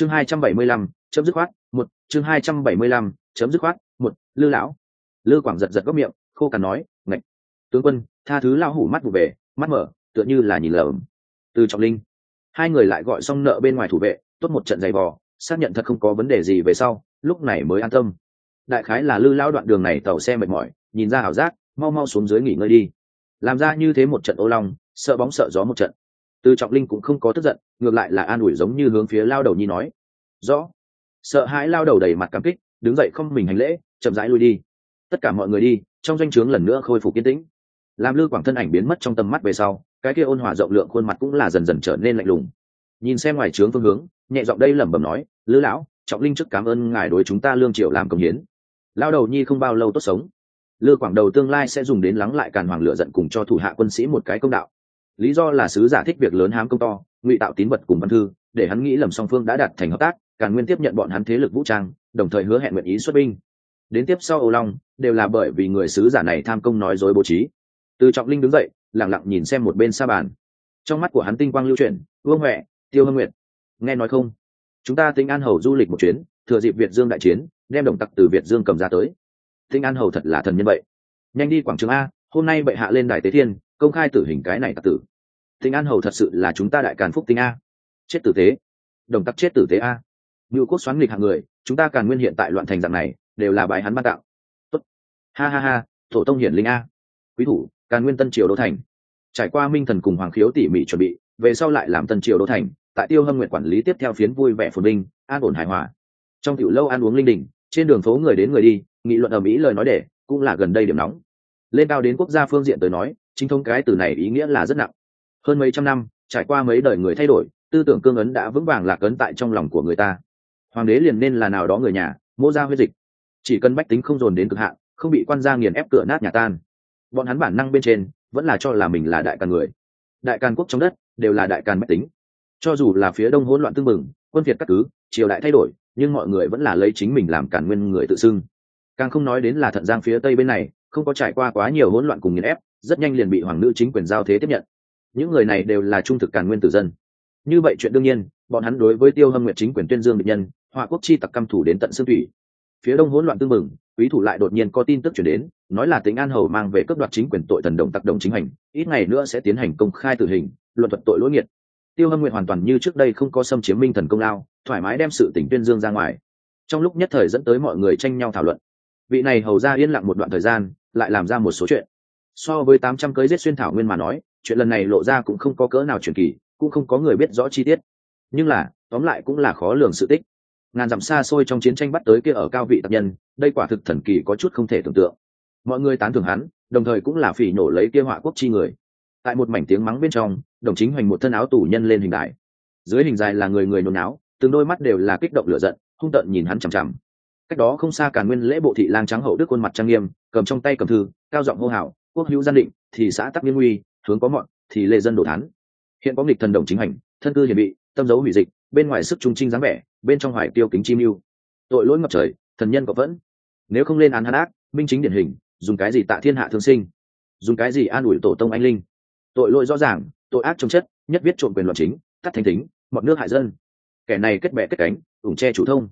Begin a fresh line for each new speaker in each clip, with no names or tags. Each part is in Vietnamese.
chương hai trăm bảy mươi lăm, chấm dứt khoát, một, chương hai trăm bảy mươi lăm, chấm dứt khoát, một, lư lão. Lư quảng giật giật góc miệng, khô cằn nói, ngạch, tướng quân, tha thứ lão hủ mắt vụ về, mắt mở, tựa như là nhìn lờ từ trọng linh, hai người lại gọi xong nợ bên ngoài thủ vệ, tốt một trận giày vò, xác nhận thật không có vấn đề gì về sau, lúc này mới an tâm. Đại khái là lư lão đoạn đường này tàu xe mệt mỏi, nhìn ra ảo giác, mau mau xuống dưới nghỉ ngơi đi. Làm ra như thế một trận ô long, sợ bóng sợ gió một trận từ trọng linh cũng không có tức giận, ngược lại là an ủi giống như hướng phía lao đầu nhi nói. Rõ. Sợ hãi lao đầu đầy mặt cảm kích, đứng dậy không mình hành lễ, chậm rãi lui đi. Tất cả mọi người đi, trong doanh trướng lần nữa khôi phục kiên tĩnh. Làm lư quảng thân ảnh biến mất trong tầm mắt về sau, cái kia ôn hòa rộng lượng khuôn mặt cũng là dần dần trở nên lạnh lùng. Nhìn xem ngoài trướng phương hướng, nhẹ giọng đây lẩm bẩm nói, lư lão, trọng linh trước cảm ơn ngài đối chúng ta lương triệu làm công hiến. Lao đầu nhi không bao lâu tốt sống. Lư quảng đầu tương lai sẽ dùng đến lắng lại càn hoàng lựa giận cùng cho thủ hạ quân sĩ một cái công đạo lý do là sứ giả thích việc lớn hám công to, ngụy tạo tín vật cùng văn thư, để hắn nghĩ lầm song phương đã đạt thành hợp tác, càn nguyên tiếp nhận bọn hắn thế lực vũ trang, đồng thời hứa hẹn nguyện ý xuất binh. Đến tiếp sau âu long, đều là bởi vì người sứ giả này tham công nói dối bố trí. Từ trọng linh đứng dậy lẳng lặng nhìn xem một bên xa bàn. Trong mắt của hắn tinh quang lưu chuyển, vương huệ, tiêu hương nguyệt. Nghe nói không? Chúng ta tính an hầu du lịch một chuyến, thừa dịp việt dương đại chiến, đem đồng tặc từ việt dương cầm ra tới. Tinh an hầu thật là thần nhân vậy. Nhanh đi quảng trường a, hôm nay bệ hạ lên đài tế thiên công khai tử hình cái này tặc tử. Tinh an hầu thật sự là chúng ta đại càn phúc tinh a. Chết tử tế. Đồng tắc chết tử tế a. Ngự quốc xoắn nghịch hạng người, chúng ta càn nguyên hiện tại loạn thành dạng này, đều là bài hắn ban tạo. Tốt. Ha ha ha, thổ tông hiển linh a. Quý thủ, càn nguyên tân triều đô thành. Trải qua minh thần cùng hoàng khiếu tỉ mỉ chuẩn bị, về sau lại làm tân triều đô thành, tại tiêu hâm nguyện quản lý tiếp theo phiến vui vẻ phồn linh an ổn hài hòa. Trong tiểu lâu ăn uống linh đình, trên đường phố người đến người đi, nghị luận ở mỹ lời nói để, cũng là gần đây điểm nóng lên cao đến quốc gia phương diện tới nói, chính thống cái từ này ý nghĩa là rất nặng. Hơn mấy trăm năm, trải qua mấy đời người thay đổi, tư tưởng cương ấn đã vững vàng lạc ấn tại trong lòng của người ta. Hoàng đế liền nên là nào đó người nhà, mô ra huyết dịch. Chỉ cần bách tính không dồn đến cực hạn, không bị quan gia nghiền ép cửa nát nhà tan. Bọn hắn bản năng bên trên, vẫn là cho là mình là đại càn người. Đại càn quốc trong đất, đều là đại càn bách tính. Cho dù là phía đông hỗn loạn tương mừng quân việt các cứ, triều đại thay đổi, nhưng mọi người vẫn là lấy chính mình làm càn nguyên người tự xưng. Càng không nói đến là thận giang phía tây bên này không có trải qua quá nhiều hỗn loạn cùng nghiền ép, rất nhanh liền bị hoàng nữ chính quyền giao thế tiếp nhận. Những người này đều là trung thực càn nguyên tử dân. Như vậy chuyện đương nhiên, bọn hắn đối với tiêu hâm nguyện chính quyền tuyên dương bệnh nhân, họa quốc chi tặc căm thủ đến tận xương thủy. Phía đông hỗn loạn tương mừng, quý thủ lại đột nhiên có tin tức chuyển đến, nói là tính an hầu mang về cấp đoạt chính quyền tội thần động tặc đồng chính hành, ít ngày nữa sẽ tiến hành công khai tử hình, luận thuật tội lỗi nghiệt. Tiêu hâm nguyện hoàn toàn như trước đây không có xâm chiếm minh thần công lao, thoải mái đem sự tỉnh tuyên dương ra ngoài. Trong lúc nhất thời dẫn tới mọi người tranh nhau thảo luận. Vị này hầu ra yên lặng một đoạn thời gian lại làm ra một số chuyện. So với tám trăm cưới giết xuyên thảo nguyên mà nói, chuyện lần này lộ ra cũng không có cỡ nào truyền kỳ, cũng không có người biết rõ chi tiết. Nhưng là, tóm lại cũng là khó lường sự tích. Ngàn dặm xa xôi trong chiến tranh bắt tới kia ở cao vị tập nhân, đây quả thực thần kỳ có chút không thể tưởng tượng. Mọi người tán thưởng hắn, đồng thời cũng là phỉ nổ lấy kia họa quốc chi người. Tại một mảnh tiếng mắng bên trong, đồng chính hoành một thân áo tù nhân lên hình đại dưới hình dài là người người nôn áo từng đôi mắt đều là kích động lửa giận, hung tợn nhìn hắn chằm chằm cách đó không xa cả nguyên lễ bộ thị lang trắng hậu đức khuôn mặt trang nghiêm, cầm trong tay cầm thư, cao giọng hô hào, quốc hữu gian định, thì xã tắc liên nguy hướng có mọn, thì lệ dân đổ thán. Hiện có nghịch thần đồng chính hành, thân cư hiển bị, tâm dấu hủy dịch, bên ngoài sức trung trinh dáng vẻ, bên trong hoài tiêu kính chim mưu. Tội lỗi ngập trời, thần nhân có vẫn. Nếu không lên án hắn ác, minh chính điển hình, dùng cái gì tạ thiên hạ thương sinh? Dùng cái gì an ủi tổ tông anh linh? Tội lỗi rõ ràng, tội ác trong chất, nhất viết trộm quyền luật chính, tắt thanh tính, mọt nước hại dân. Kẻ này kết bè kết cánh, ủng che chủ thông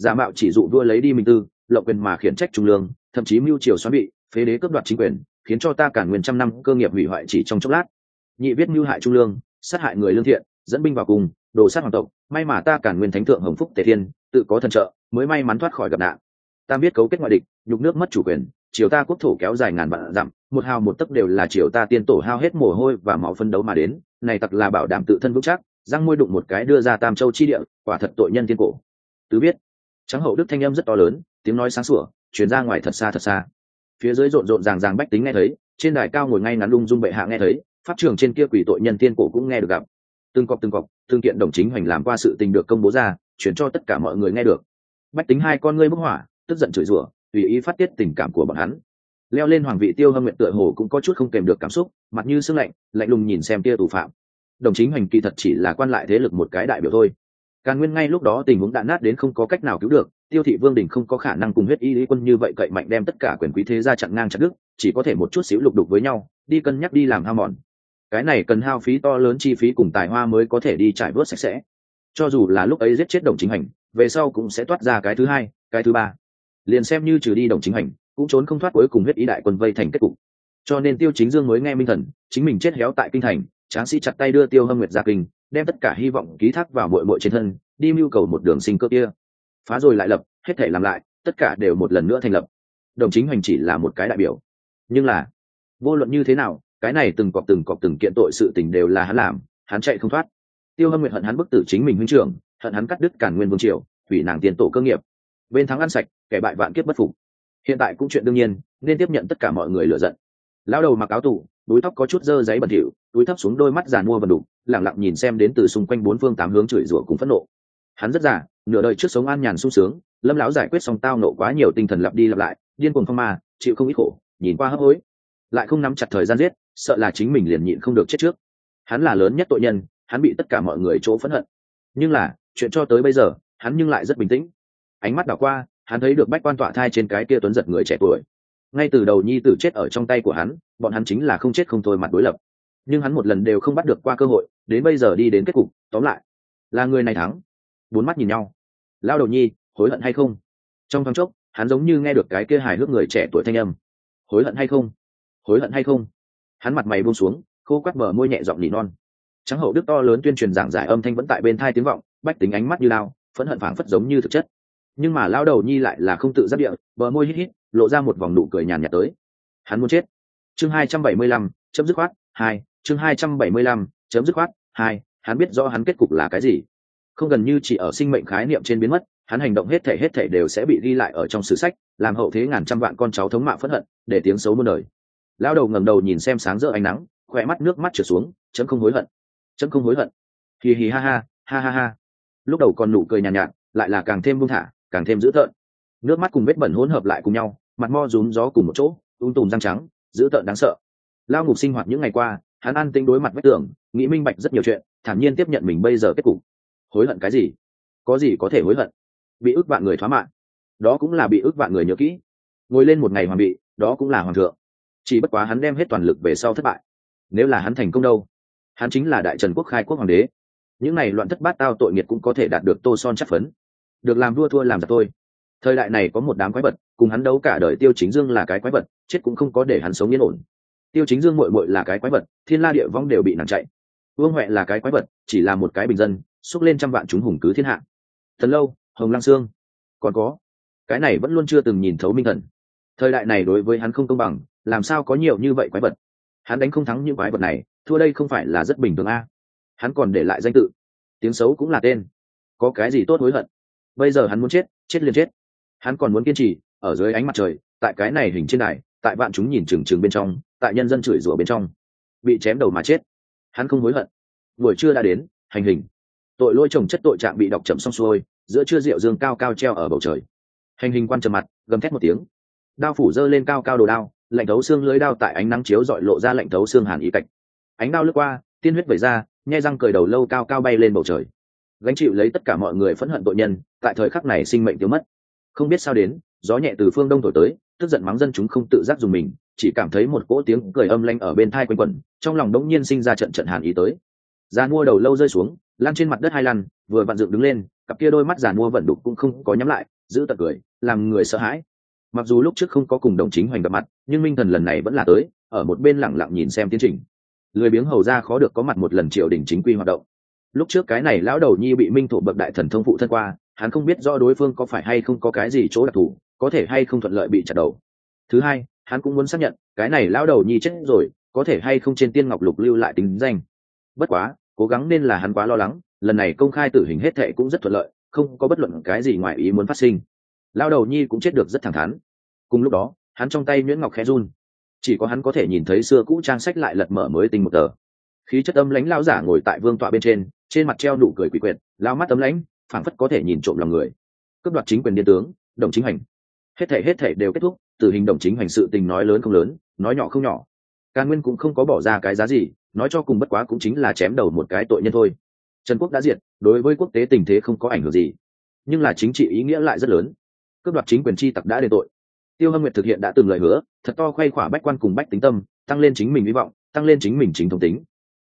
giả mạo chỉ dụ vua lấy đi mình tư, lộng quyền mà khiển trách trung lương, thậm chí mưu triều xoắn bị, phế đế cướp đoạt chính quyền, khiến cho ta cản nguyên trăm năm cơ nghiệp hủy hoại chỉ trong chốc lát. Nhị viết mưu hại trung lương, sát hại người lương thiện, dẫn binh vào cùng đồ sát hoàng tộc, may mà ta cản nguyên thánh thượng hồng phúc tề thiên, tự có thần trợ, mới may mắn thoát khỏi gặp nạn. Ta biết cấu kết ngoại địch, nhục nước mất chủ quyền, triều ta quốc thổ kéo dài ngàn vạn dặm, một hào một tấc đều là triều ta tiên tổ hao hết mồ hôi và máu phân đấu mà đến, này tặc là bảo đảm tự thân vững chắc, răng môi đụng một cái đưa ra tam châu chi địa, quả thật tội nhân tiên cổ. Tứ biết trắng hậu đức thanh âm rất to lớn, tiếng nói sáng sủa chuyển ra ngoài thật xa thật xa. Phía dưới rộn rộn ràng ràng bách tính nghe thấy, trên đài cao ngồi ngay ngắn lung dung bệ hạ nghe thấy, pháp trường trên kia quỷ tội nhân tiên cổ cũng nghe được gặp. Từng cọc từng cọc, thương kiện đồng chính hoành làm qua sự tình được công bố ra, chuyển cho tất cả mọi người nghe được. Bách tính hai con ngươi bức hỏa, tức giận chửi rủa, tùy ý phát tiết tình cảm của bọn hắn. Leo lên hoàng vị tiêu hâm nguyện tựa hồ cũng có chút không kèm được cảm xúc, mặt như sưng lạnh lạnh lùng nhìn xem kia tù phạm. Đồng chính hoành kỳ thật chỉ là quan lại thế lực một cái đại biểu thôi càn nguyên ngay lúc đó tình huống đạn nát đến không có cách nào cứu được, tiêu thị vương đình không có khả năng cùng huyết y lý quân như vậy cậy mạnh đem tất cả quyền quý thế ra chặn ngang chặn đức chỉ có thể một chút xíu lục đục với nhau, đi cân nhắc đi làm hao mòn. Cái này cần hao phí to lớn chi phí cùng tài hoa mới có thể đi trải bớt sạch sẽ. Cho dù là lúc ấy giết chết đồng chính hành, về sau cũng sẽ toát ra cái thứ hai, cái thứ ba. Liền xem như trừ đi đồng chính hành, cũng trốn không thoát cuối cùng huyết ý đại quân vây thành kết cục. Cho nên tiêu chính dương mới nghe minh thần, chính mình chết héo tại kinh thành, tráng sĩ chặt tay đưa tiêu hâm nguyệt ra kinh đem tất cả hy vọng ký thác vào mội mội trên thân, đi mưu cầu một đường sinh cơ kia. Phá rồi lại lập, hết thể làm lại, tất cả đều một lần nữa thành lập. Đồng chính hành chỉ là một cái đại biểu. Nhưng là, vô luận như thế nào, cái này từng cọp từng cọp từng kiện tội sự tình đều là hắn làm, hắn chạy không thoát. Tiêu hâm nguyệt hận hắn bức tử chính mình huynh trưởng, hận hắn cắt đứt cản nguyên vương triều, hủy nàng tiền tổ cơ nghiệp. Bên thắng ăn sạch, kẻ bại vạn kiếp bất phục. Hiện tại cũng chuyện đương nhiên, nên tiếp nhận tất cả mọi người lựa giận. Lao đầu mặc áo tủ túi tóc có chút dơ giấy bẩn thỉu, túi thấp xuống đôi mắt giàn mua và đục lẳng lặng nhìn xem đến từ xung quanh bốn phương tám hướng chửi rủa cùng phẫn nộ. Hắn rất già, nửa đời trước sống an nhàn sung sướng, lâm lão giải quyết xong tao nộ quá nhiều tinh thần lặp đi lặp lại, điên cuồng phong ma, chịu không ít khổ, nhìn qua hấp hối. Lại không nắm chặt thời gian giết, sợ là chính mình liền nhịn không được chết trước. Hắn là lớn nhất tội nhân, hắn bị tất cả mọi người chỗ phẫn hận. Nhưng là, chuyện cho tới bây giờ, hắn nhưng lại rất bình tĩnh. Ánh mắt đảo qua, hắn thấy được bách quan tọa thai trên cái kia tuấn giật người trẻ tuổi. Ngay từ đầu nhi tử chết ở trong tay của hắn, bọn hắn chính là không chết không thôi mặt đối lập nhưng hắn một lần đều không bắt được qua cơ hội, đến bây giờ đi đến kết cục, tóm lại, là người này thắng. Bốn mắt nhìn nhau. Lao đầu nhi, hối hận hay không? Trong thoáng chốc, hắn giống như nghe được cái kia hài hước người trẻ tuổi thanh âm. Hối hận hay không? Hối hận hay không? Hắn mặt mày buông xuống, khô quắt mở môi nhẹ giọng nỉ non. Trắng hậu đức to lớn tuyên truyền giảng giải âm thanh vẫn tại bên thai tiếng vọng, bách tính ánh mắt như lao, phẫn hận phảng phất giống như thực chất. Nhưng mà lao đầu nhi lại là không tự giác địa, bờ môi hít hít, lộ ra một vòng nụ cười nhàn nhạt tới. Hắn muốn chết. Chương hai trăm bảy mươi lăm, chấm dứt khoát, hai chương hai trăm bảy mươi lăm chấm dứt khoát hai hắn biết rõ hắn kết cục là cái gì. Không gần như chỉ ở sinh mệnh khái niệm trên biến mất hắn hành động hết thể hết thể đều sẽ bị ghi lại ở trong sử sách làm hậu thế ngàn trăm vạn con cháu thống mạ phẫn hận để tiếng xấu muôn đời. Lao đầu ngẩng đầu nhìn xem sáng rỡ ánh nắng khỏe mắt nước mắt trở xuống chấm không hối hận. Chấm không hối hận. Hì hì ha ha ha ha ha. Lúc đầu còn nụ cười nhàn nhạt, nhạt lại là càng thêm buông thả càng thêm dữ tợn. Nước mắt cùng vết bẩn hỗn hợp lại cùng nhau mặt mo rúm gió cùng một chỗ ung tùm răng trắng dữ tợn đáng sợ. Lao ngục sinh hoạt những ngày qua hắn an tinh đối mặt vách tường, nghĩ minh bạch rất nhiều chuyện, thản nhiên tiếp nhận mình bây giờ kết cục. Hối hận cái gì? Có gì có thể hối hận? Bị ức vạn người thoá mạng đó cũng là bị ức vạn người nhớ kỹ. Ngồi lên một ngày hoàng bị, đó cũng là hoàng thượng. Chỉ bất quá hắn đem hết toàn lực về sau thất bại. Nếu là hắn thành công đâu? Hắn chính là đại trần quốc khai quốc hoàng đế. Những này loạn thất bát tao tội nghiệt cũng có thể đạt được tô son chắc phấn. Được làm vua thua làm giặc tôi thời đại này có một đám quái vật, cùng hắn đấu cả đời tiêu chính dương là cái quái vật, chết cũng không có để hắn sống yên ổn tiêu chính dương mội mội là cái quái vật, thiên la địa vong đều bị nàng chạy. Vương huệ là cái quái vật, chỉ là một cái bình dân, xúc lên trăm vạn chúng hùng cứ thiên hạ. Thần lâu, hồng lăng sương, còn có. Cái này vẫn luôn chưa từng nhìn thấu minh thần. Thời đại này đối với hắn không công bằng, làm sao có nhiều như vậy quái vật? Hắn đánh không thắng những quái vật này, thua đây không phải là rất bình thường a. Hắn còn để lại danh tự. Tiếng xấu cũng là tên. Có cái gì tốt hối hận? Bây giờ hắn muốn chết chết liền chết. Hắn còn muốn kiên trì, ở dưới ánh mặt trời, tại cái này hình trên này tại bạn chúng nhìn trừng trừng bên trong tại nhân dân chửi rủa bên trong. Bị chém đầu mà chết. Hắn không hối hận. Buổi trưa đã đến, hành hình. Tội lỗi trồng chất tội trạng bị đọc chậm xong xuôi, giữa trưa rượu dương cao cao treo ở bầu trời. Hành hình quan trầm mặt, gầm thét một tiếng. Đao phủ dơ lên cao cao đồ đao, lạnh thấu xương lưới đao tại ánh nắng chiếu dọi lộ ra lạnh thấu xương hàn ý cạch. Ánh đao lướt qua, tiên huyết vẩy ra nhai răng cười đầu lâu cao cao bay lên bầu trời. Gánh chịu lấy tất cả mọi người phẫn hận tội nhân, tại thời khắc này sinh mệnh tiêu mất. Không biết sao đến, gió nhẹ từ phương đông thổi tới, tức giận mắng dân chúng không tự giác dùng mình chỉ cảm thấy một cỗ tiếng cười âm lanh ở bên thai quanh quẩn, trong lòng đống nhiên sinh ra trận trận hàn ý tới. Già mua đầu lâu rơi xuống lan trên mặt đất hai lăn, vừa vặn dựng đứng lên, cặp kia đôi mắt già mua vận đục cũng không có nhắm lại, giữ tật cười, làm người sợ hãi. Mặc dù lúc trước không có cùng đồng chính hoành gặp mặt, nhưng minh thần lần này vẫn là tới, ở một bên lẳng lặng nhìn xem tiến trình. Lười biếng hầu ra khó được có mặt một lần triều đình chính quy hoạt động. Lúc trước cái này lão đầu nhi bị minh thổ bậc đại thần thông phụ thân qua, hắn không biết do đối phương có phải hay không có cái gì chỗ đặc thù, có thể hay không thuận lợi bị chặt đầu thứ hai, hắn cũng muốn xác nhận, cái này lão đầu nhi chết rồi, có thể hay không trên tiên ngọc lục lưu lại tính danh. Bất quá, cố gắng nên là hắn quá lo lắng, lần này công khai tử hình hết thệ cũng rất thuận lợi, không có bất luận cái gì ngoài ý muốn phát sinh. Lao đầu nhi cũng chết được rất thẳng thắn. Cùng lúc đó, hắn trong tay nhuyễn ngọc khẽ run. Chỉ có hắn có thể nhìn thấy xưa cũ trang sách lại lật mở mới tinh một tờ. Khí chất âm lãnh lao giả ngồi tại vương tọa bên trên trên mặt treo nụ cười quỷ quyệt lao mắt tấm lãnh, phảng phất có thể nhìn trộm lòng người. Cướp đoạt chính quyền điện tướng, đồng chính hành hết thể hết thể đều kết thúc, tử hình đồng chính hành sự tình nói lớn không lớn, nói nhỏ không nhỏ. Ca nguyên cũng không có bỏ ra cái giá gì, nói cho cùng bất quá cũng chính là chém đầu một cái tội nhân thôi. Trần quốc đã diệt, đối với quốc tế tình thế không có ảnh hưởng gì. Nhưng là chính trị ý nghĩa lại rất lớn. Cướp đoạt chính quyền tri tặc đã đền tội. Tiêu hâm nguyệt thực hiện đã từng lời hứa, thật to khoay khỏa bách quan cùng bách tính tâm, tăng lên chính mình hy vọng, tăng lên chính mình chính thống tính.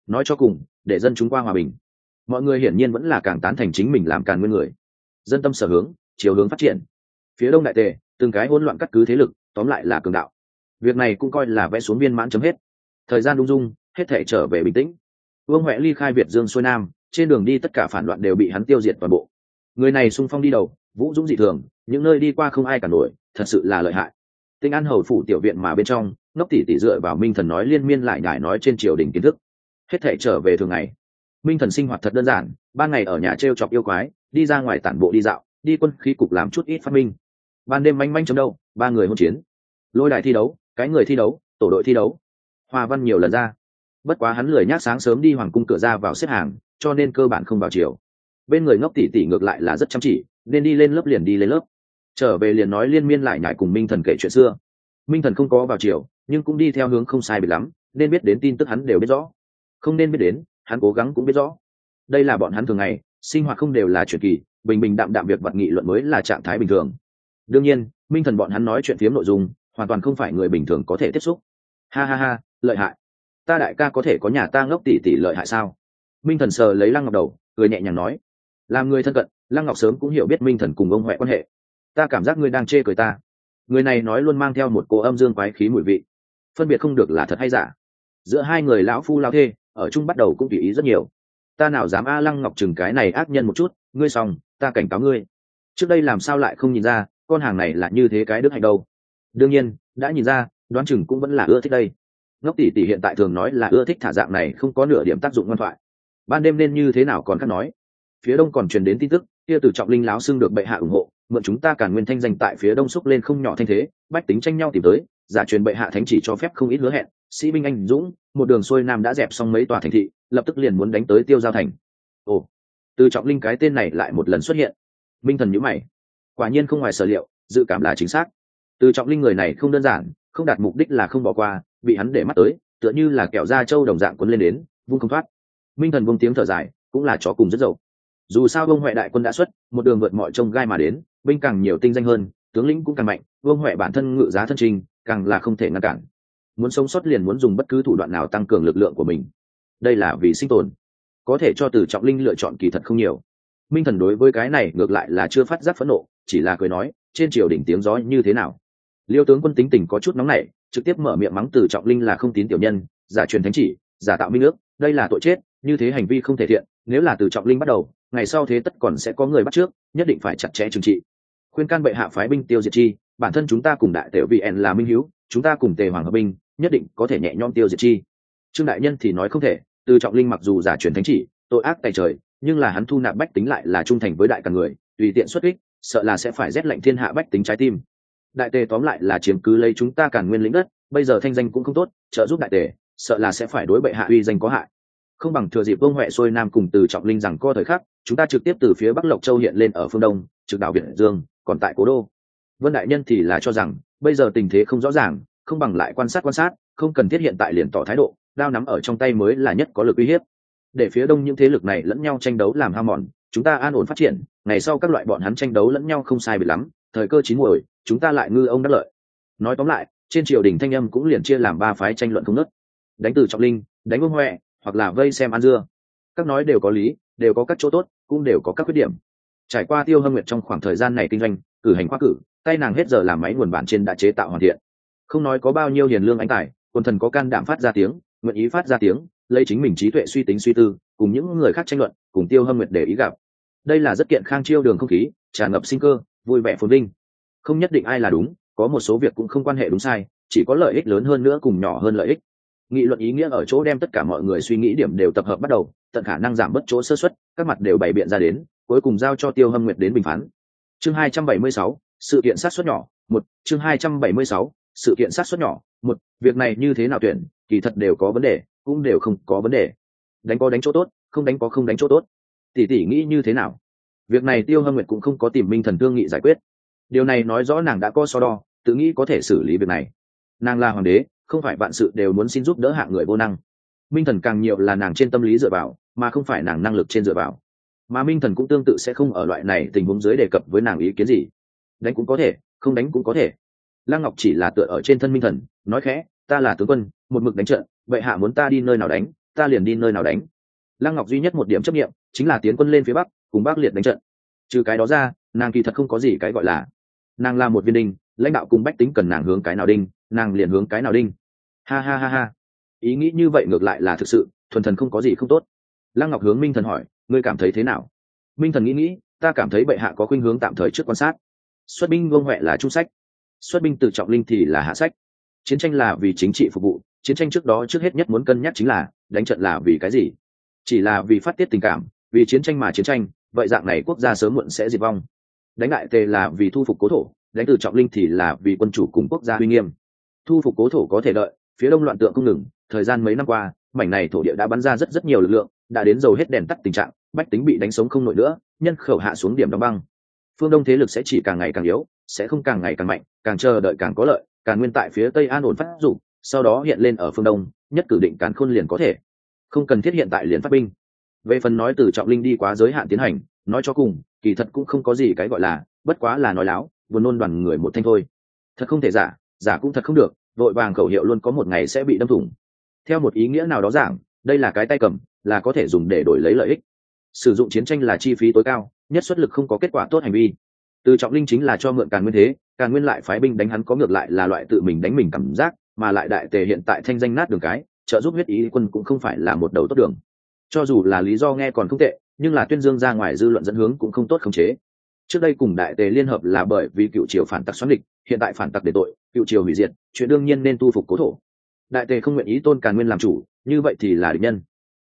Nói cho cùng, để dân chúng qua hòa bình. Mọi người hiển nhiên vẫn là càng tán thành chính mình làm càng nguyên người. Dân tâm sở hướng, chiều hướng phát triển. Phía đông đại tề từng cái hỗn loạn cắt cứ thế lực, tóm lại là cường đạo. Việc này cũng coi là vẽ xuống viên mãn chấm hết. Thời gian đung dung, hết thể trở về bình tĩnh. Vương huệ ly khai việt dương xuôi nam, trên đường đi tất cả phản loạn đều bị hắn tiêu diệt toàn bộ. Người này sung phong đi đầu, vũ dũng dị thường, những nơi đi qua không ai cả nổi, thật sự là lợi hại. Tinh an hầu phủ tiểu viện mà bên trong, ngốc tỷ tỷ dựa vào minh thần nói liên miên lại nhải nói trên triều đình kiến thức. Hết thể trở về thường ngày. Minh thần sinh hoạt thật đơn giản, ban ngày ở nhà t r e o chọc yêu quái, đi ra ngoài tản bộ đi dạo, đi quân khí cục làm chút ít phát minh ban đêm manh manh chấm đâu, ba người hôn chiến. Lôi đài thi đấu, cái người thi đấu, tổ đội thi đấu. Hoa văn nhiều lần ra. Bất quá hắn lười nhác sáng sớm đi hoàng cung cửa ra vào xếp hàng, cho nên cơ bản không vào chiều. Bên người ngốc tỷ tỷ ngược lại là rất chăm chỉ, nên đi lên lớp liền đi lên lớp. Trở về liền nói liên miên lại nhải cùng minh thần kể chuyện xưa. Minh thần không có vào chiều, nhưng cũng đi theo hướng không sai bị lắm, nên biết đến tin tức hắn đều biết rõ. Không nên biết đến, hắn cố gắng cũng biết rõ. Đây là bọn hắn thường ngày, sinh hoạt không đều là chuyện kỳ, bình bình đạm đạm việc vật nghị luận mới là trạng thái bình thường đương nhiên, minh thần bọn hắn nói chuyện phiếm nội dung, hoàn toàn không phải người bình thường có thể tiếp xúc. Ha ha ha, lợi hại. Ta đại ca có thể có nhà ta ngốc tỷ tỷ lợi hại sao? Minh thần sờ lấy lăng ngọc đầu, cười nhẹ nhàng nói. Làm người thân cận, lăng ngọc sớm cũng hiểu biết minh thần cùng ông huệ quan hệ. Ta cảm giác ngươi đang chê cười ta. Người này nói luôn mang theo một cô âm dương quái khí mùi vị. Phân biệt không được là thật hay giả. Giữa hai người lão phu lao thê, ở chung bắt đầu cũng tùy ý rất nhiều. Ta nào dám a lăng ngọc chừng cái này ác nhân một chút, ngươi xong, ta cảnh cáo ngươi. Trước đây làm sao lại không nhìn ra con hàng này là như thế cái đức hạnh đâu. Đương nhiên, đã nhìn ra, đoán chừng cũng vẫn là ưa thích đây. Ngốc tỷ tỷ hiện tại thường nói là ưa thích thả dạng này không có nửa điểm tác dụng ngoan thoại. Ban đêm nên như thế nào còn khác nói. Phía đông còn truyền đến tin tức, kia từ trọng linh láo xưng được bệ hạ ủng hộ, mượn chúng ta càn nguyên thanh danh tại phía đông xúc lên không nhỏ thanh thế, bách tính tranh nhau tìm tới, giả truyền bệ hạ thánh chỉ cho phép không ít hứa hẹn. Sĩ binh anh dũng, một đường xuôi nam đã dẹp xong mấy tòa thành thị, lập tức liền muốn đánh tới tiêu giao thành. Ồ, từ trọng linh cái tên này lại một lần xuất hiện. Minh thần nhữ mày quả nhiên không ngoài sở liệu, dự cảm là chính xác. Từ trọng linh người này không đơn giản, không đạt mục đích là không bỏ qua, bị hắn để mắt tới, tựa như là kẹo da trâu đồng dạng quấn lên đến, vung không thoát. Minh thần vung tiếng thở dài, cũng là chó cùng rất dậu dù sao vương huệ đại quân đã xuất, một đường vượt mọi trông gai mà đến, binh càng nhiều tinh danh hơn, tướng lĩnh cũng càng mạnh, vương huệ bản thân ngự giá thân trình, càng là không thể ngăn cản. Muốn sống sót liền muốn dùng bất cứ thủ đoạn nào tăng cường lực lượng của mình. Đây là vì sinh tồn. Có thể cho từ trọng linh lựa chọn kỳ thật không nhiều minh thần đối với cái này ngược lại là chưa phát giác phẫn nộ, chỉ là cười nói, trên triều đỉnh tiếng gió như thế nào? Liêu tướng quân tính tình có chút nóng nảy, trực tiếp mở miệng mắng từ trọng linh là không tín tiểu nhân, giả truyền thánh chỉ, giả tạo minh ước, đây là tội chết, như thế hành vi không thể thiện, nếu là từ trọng linh bắt đầu, ngày sau thế tất còn sẽ có người bắt trước, nhất định phải chặt chẽ trừng trị. Khuyên can bệ hạ phái binh tiêu diệt chi, bản thân chúng ta cùng đại tiểu vị là minh hiếu chúng ta cùng tề hoàng hợp binh, nhất định có thể nhẹ nhõm tiêu diệt chi. Trương đại nhân thì nói không thể, từ trọng linh mặc dù giả truyền thánh chỉ, tội ác tài trời nhưng là hắn thu nạp bách tính lại là trung thành với đại cả người, tùy tiện xuất kích, sợ là sẽ phải rét lạnh thiên hạ bách tính trái tim. Đại tề tóm lại là chiếm cứ lấy chúng ta càn nguyên lĩnh đất, bây giờ thanh danh cũng không tốt, trợ giúp đại tề, sợ là sẽ phải đối bệ hạ uy danh có hại. Không bằng thừa dịp vương huệ xuôi nam cùng từ trọng linh rằng co thời khắc, chúng ta trực tiếp từ phía bắc lộc châu hiện lên ở phương đông, trực đảo biển dương, còn tại cố đô. Vân đại nhân thì là cho rằng, bây giờ tình thế không rõ ràng, không bằng lại quan sát quan sát, không cần thiết hiện tại liền tỏ thái độ, đao nắm ở trong tay mới là nhất có lực uy hiếp để phía đông những thế lực này lẫn nhau tranh đấu làm ham mòn, chúng ta an ổn phát triển, ngày sau các loại bọn hắn tranh đấu lẫn nhau không sai biệt lắm, thời cơ chín muồi, chúng ta lại ngư ông đắc lợi. Nói tóm lại, trên triều đình thanh âm cũng liền chia làm ba phái tranh luận không nớt đánh từ trọng linh, đánh vương huệ, hoặc là vây xem ăn dưa. Các nói đều có lý, đều có các chỗ tốt, cũng đều có các khuyết điểm. Trải qua tiêu hâm nguyệt trong khoảng thời gian này kinh doanh, cử hành khoa cử, tay nàng hết giờ làm máy nguồn bản trên đã chế tạo hoàn thiện. Không nói có bao nhiêu hiền lương ánh tài, quần thần có can đảm phát ra tiếng, nguyện ý phát ra tiếng lấy chính mình trí tuệ suy tính suy tư cùng những người khác tranh luận cùng tiêu hâm nguyệt để ý gặp. Đây là rất kiện khang chiêu đường không khí tràn ngập sinh cơ vui vẻ phồn vinh. Không nhất định ai là đúng có một số việc cũng không quan hệ đúng sai chỉ có lợi ích lớn hơn nữa cùng nhỏ hơn lợi ích. Nghị luận ý nghĩa ở chỗ đem tất cả mọi người suy nghĩ điểm đều tập hợp bắt đầu tận khả năng giảm bớt chỗ sơ xuất các mặt đều bày biện ra đến cuối cùng giao cho tiêu hâm nguyệt đến bình phán. Chương 276, sự kiện sát xuất nhỏ một. Chương 276, sự kiện sát xuất nhỏ một. Việc này như thế nào tuyển kỳ thật đều có vấn đề cũng đều không có vấn đề. Đánh có đánh chỗ tốt, không đánh có không đánh chỗ tốt. Tỷ tỷ nghĩ như thế nào? Việc này tiêu hâm nguyệt cũng không có tìm minh thần thương nghị giải quyết. Điều này nói rõ nàng đã có so đo, tự nghĩ có thể xử lý việc này. Nàng là hoàng đế, không phải vạn sự đều muốn xin giúp đỡ hạng người vô năng. Minh thần càng nhiều là nàng trên tâm lý dựa vào, mà không phải nàng năng lực trên dựa vào. Mà minh thần cũng tương tự sẽ không ở loại này tình huống dưới đề cập với nàng ý kiến gì. Đánh cũng có thể, không đánh cũng có thể. Lăng ngọc chỉ là tựa ở trên thân minh thần, nói khẽ, ta là tướng quân, một mực đánh trận vậy hạ muốn ta đi nơi nào đánh, ta liền đi nơi nào đánh. Lăng ngọc duy nhất một điểm chấp nghiệm chính là tiến quân lên phía bắc, cùng bắc liệt đánh trận. Trừ cái đó ra, nàng kỳ thật không có gì cái gọi là. Nàng là một viên đinh, lãnh đạo cùng bách tính cần nàng hướng cái nào đinh, nàng liền hướng cái nào đinh. Ha ha ha ha. Ý nghĩ như vậy ngược lại là thực sự, thuần thần không có gì không tốt. Lăng ngọc hướng minh thần hỏi, ngươi cảm thấy thế nào? Minh thần nghĩ nghĩ, ta cảm thấy bệ hạ có khuynh hướng tạm thời trước quan sát. Xuất binh vương huệ là trung sách. Xuất binh từ trọng linh thì là hạ sách. Chiến tranh là vì chính trị phục vụ chiến tranh trước đó trước hết nhất muốn cân nhắc chính là đánh trận là vì cái gì? Chỉ là vì phát tiết tình cảm, vì chiến tranh mà chiến tranh, vậy dạng này quốc gia sớm muộn sẽ diệt vong. Đánh đại tề là vì thu phục cố thổ, đánh từ trọng linh thì là vì quân chủ cùng quốc gia uy nghiêm. Thu phục cố thổ có thể đợi, phía đông loạn tượng không ngừng, thời gian mấy năm qua, mảnh này thổ địa đã bắn ra rất rất nhiều lực lượng, đã đến dầu hết đèn tắt tình trạng, bách tính bị đánh sống không nổi nữa, nhân khẩu hạ xuống điểm đóng băng. Phương đông thế lực sẽ chỉ càng ngày càng yếu, sẽ không càng ngày càng mạnh, càng chờ đợi càng có lợi, càng nguyên tại phía tây an ổn phát dụng sau đó hiện lên ở phương đông, nhất cử định cán khôn liền có thể. Không cần thiết hiện tại liền phát binh. Về phần nói từ trọng linh đi quá giới hạn tiến hành, nói cho cùng, kỳ thật cũng không có gì cái gọi là, bất quá là nói láo, buồn nôn đoàn người một thanh thôi. Thật không thể giả giả cũng thật không được, vội vàng khẩu hiệu luôn có một ngày sẽ bị đâm thủng. Theo một ý nghĩa nào đó giảng, đây là cái tay cầm, là có thể dùng để đổi lấy lợi ích. Sử dụng chiến tranh là chi phí tối cao, nhất xuất lực không có kết quả tốt hành vi. Từ trọng linh chính là cho mượn càn nguyên thế, càn nguyên lại phái binh đánh hắn có ngược lại là loại tự mình đánh mình cảm giác mà lại đại tề hiện tại thanh danh nát đường cái, trợ giúp huyết ý quân cũng không phải là một đầu tốt đường. Cho dù là lý do nghe còn không tệ, nhưng là tuyên dương ra ngoài dư luận dẫn hướng cũng không tốt khống chế. Trước đây cùng đại tề liên hợp là bởi vì cựu triều phản tặc xoắn địch hiện tại phản tặc để tội, cựu triều hủy diệt, chuyện đương nhiên nên tu phục cố thổ. Đại tề không nguyện ý tôn càn nguyên làm chủ, như vậy thì là địch nhân.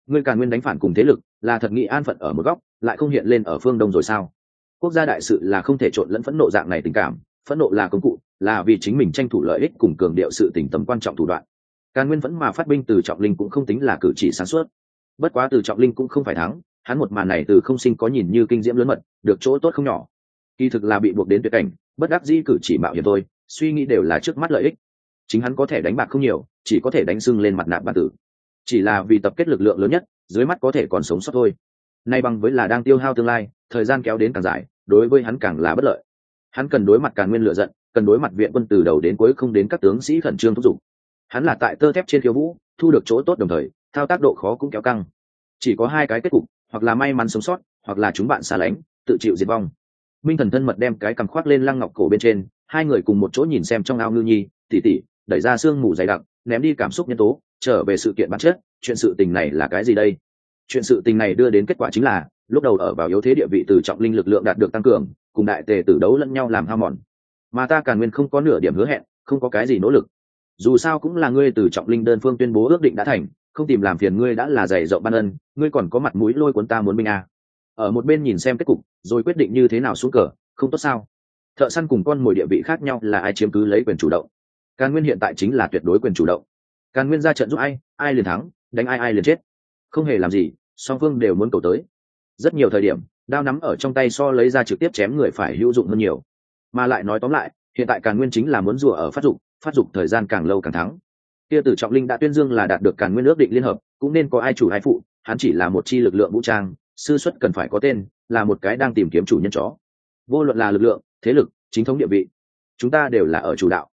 Người càn nguyên đánh phản cùng thế lực, là thật nghị an phận ở một góc, lại không hiện lên ở phương đông rồi sao? Quốc gia đại sự là không thể trộn lẫn phẫn nộ dạng này tình cảm, phẫn nộ là công cụ là vì chính mình tranh thủ lợi ích cùng cường điệu sự tình tầm quan trọng thủ đoạn. Càn nguyên vẫn mà phát binh từ trọng linh cũng không tính là cử chỉ sáng suốt. Bất quá từ trọng linh cũng không phải thắng, hắn một màn này từ không sinh có nhìn như kinh diễm lớn mật, được chỗ tốt không nhỏ. Kỳ thực là bị buộc đến tuyệt cảnh, bất đắc dĩ cử chỉ mạo hiểm thôi, suy nghĩ đều là trước mắt lợi ích. Chính hắn có thể đánh bạc không nhiều, chỉ có thể đánh sưng lên mặt nạ bản tử. Chỉ là vì tập kết lực lượng lớn nhất, dưới mắt có thể còn sống sót thôi. Nay bằng với là đang tiêu hao tương lai, thời gian kéo đến càng dài, đối với hắn càng là bất lợi. Hắn cần đối mặt càng nguyên lựa giận cần đối mặt viện quân từ đầu đến cuối không đến các tướng sĩ khẩn trương thúc giục. Hắn là tại tơ thép trên khiêu vũ, thu được chỗ tốt đồng thời, thao tác độ khó cũng kéo căng. Chỉ có hai cái kết cục, hoặc là may mắn sống sót, hoặc là chúng bạn xa lánh, tự chịu diệt vong. Minh thần thân mật đem cái cằm khoác lên lăng ngọc cổ bên trên, hai người cùng một chỗ nhìn xem trong ao ngư nhi, tỉ tỉ, đẩy ra sương mù dày đặc, ném đi cảm xúc nhân tố, trở về sự kiện bản chất, chuyện sự tình này là cái gì đây? Chuyện sự tình này đưa đến kết quả chính là, lúc đầu ở vào yếu thế địa vị từ trọng linh lực lượng đạt được tăng cường, cùng đại tề tử đấu lẫn nhau làm hao mòn mà ta Càn nguyên không có nửa điểm hứa hẹn, không có cái gì nỗ lực. Dù sao cũng là ngươi từ trọng linh đơn phương tuyên bố ước định đã thành, không tìm làm phiền ngươi đã là dày rộng ban ân, ngươi còn có mặt mũi lôi cuốn ta muốn binh à. ở một bên nhìn xem kết cục, rồi quyết định như thế nào xuống cờ, không tốt sao? Thợ săn cùng con mồi địa vị khác nhau là ai chiếm cứ lấy quyền chủ động? Càn nguyên hiện tại chính là tuyệt đối quyền chủ động. Càn nguyên ra trận giúp ai ai liền thắng, đánh ai ai liền chết. Không hề làm gì, song phương đều muốn cầu tới. Rất nhiều thời điểm, đao nắm ở trong tay so lấy ra trực tiếp chém người phải hữu dụng hơn nhiều mà lại nói tóm lại hiện tại càn nguyên chính là muốn rùa ở phát dục, phát dục thời gian càng lâu càng thắng. Kia tử trọng linh đã tuyên dương là đạt được càn nguyên ước định liên hợp cũng nên có ai chủ ai phụ hắn chỉ là một chi lực lượng vũ trang sư xuất cần phải có tên là một cái đang tìm kiếm chủ nhân chó. Vô luận là lực lượng thế lực chính thống địa vị chúng ta đều là ở chủ đạo.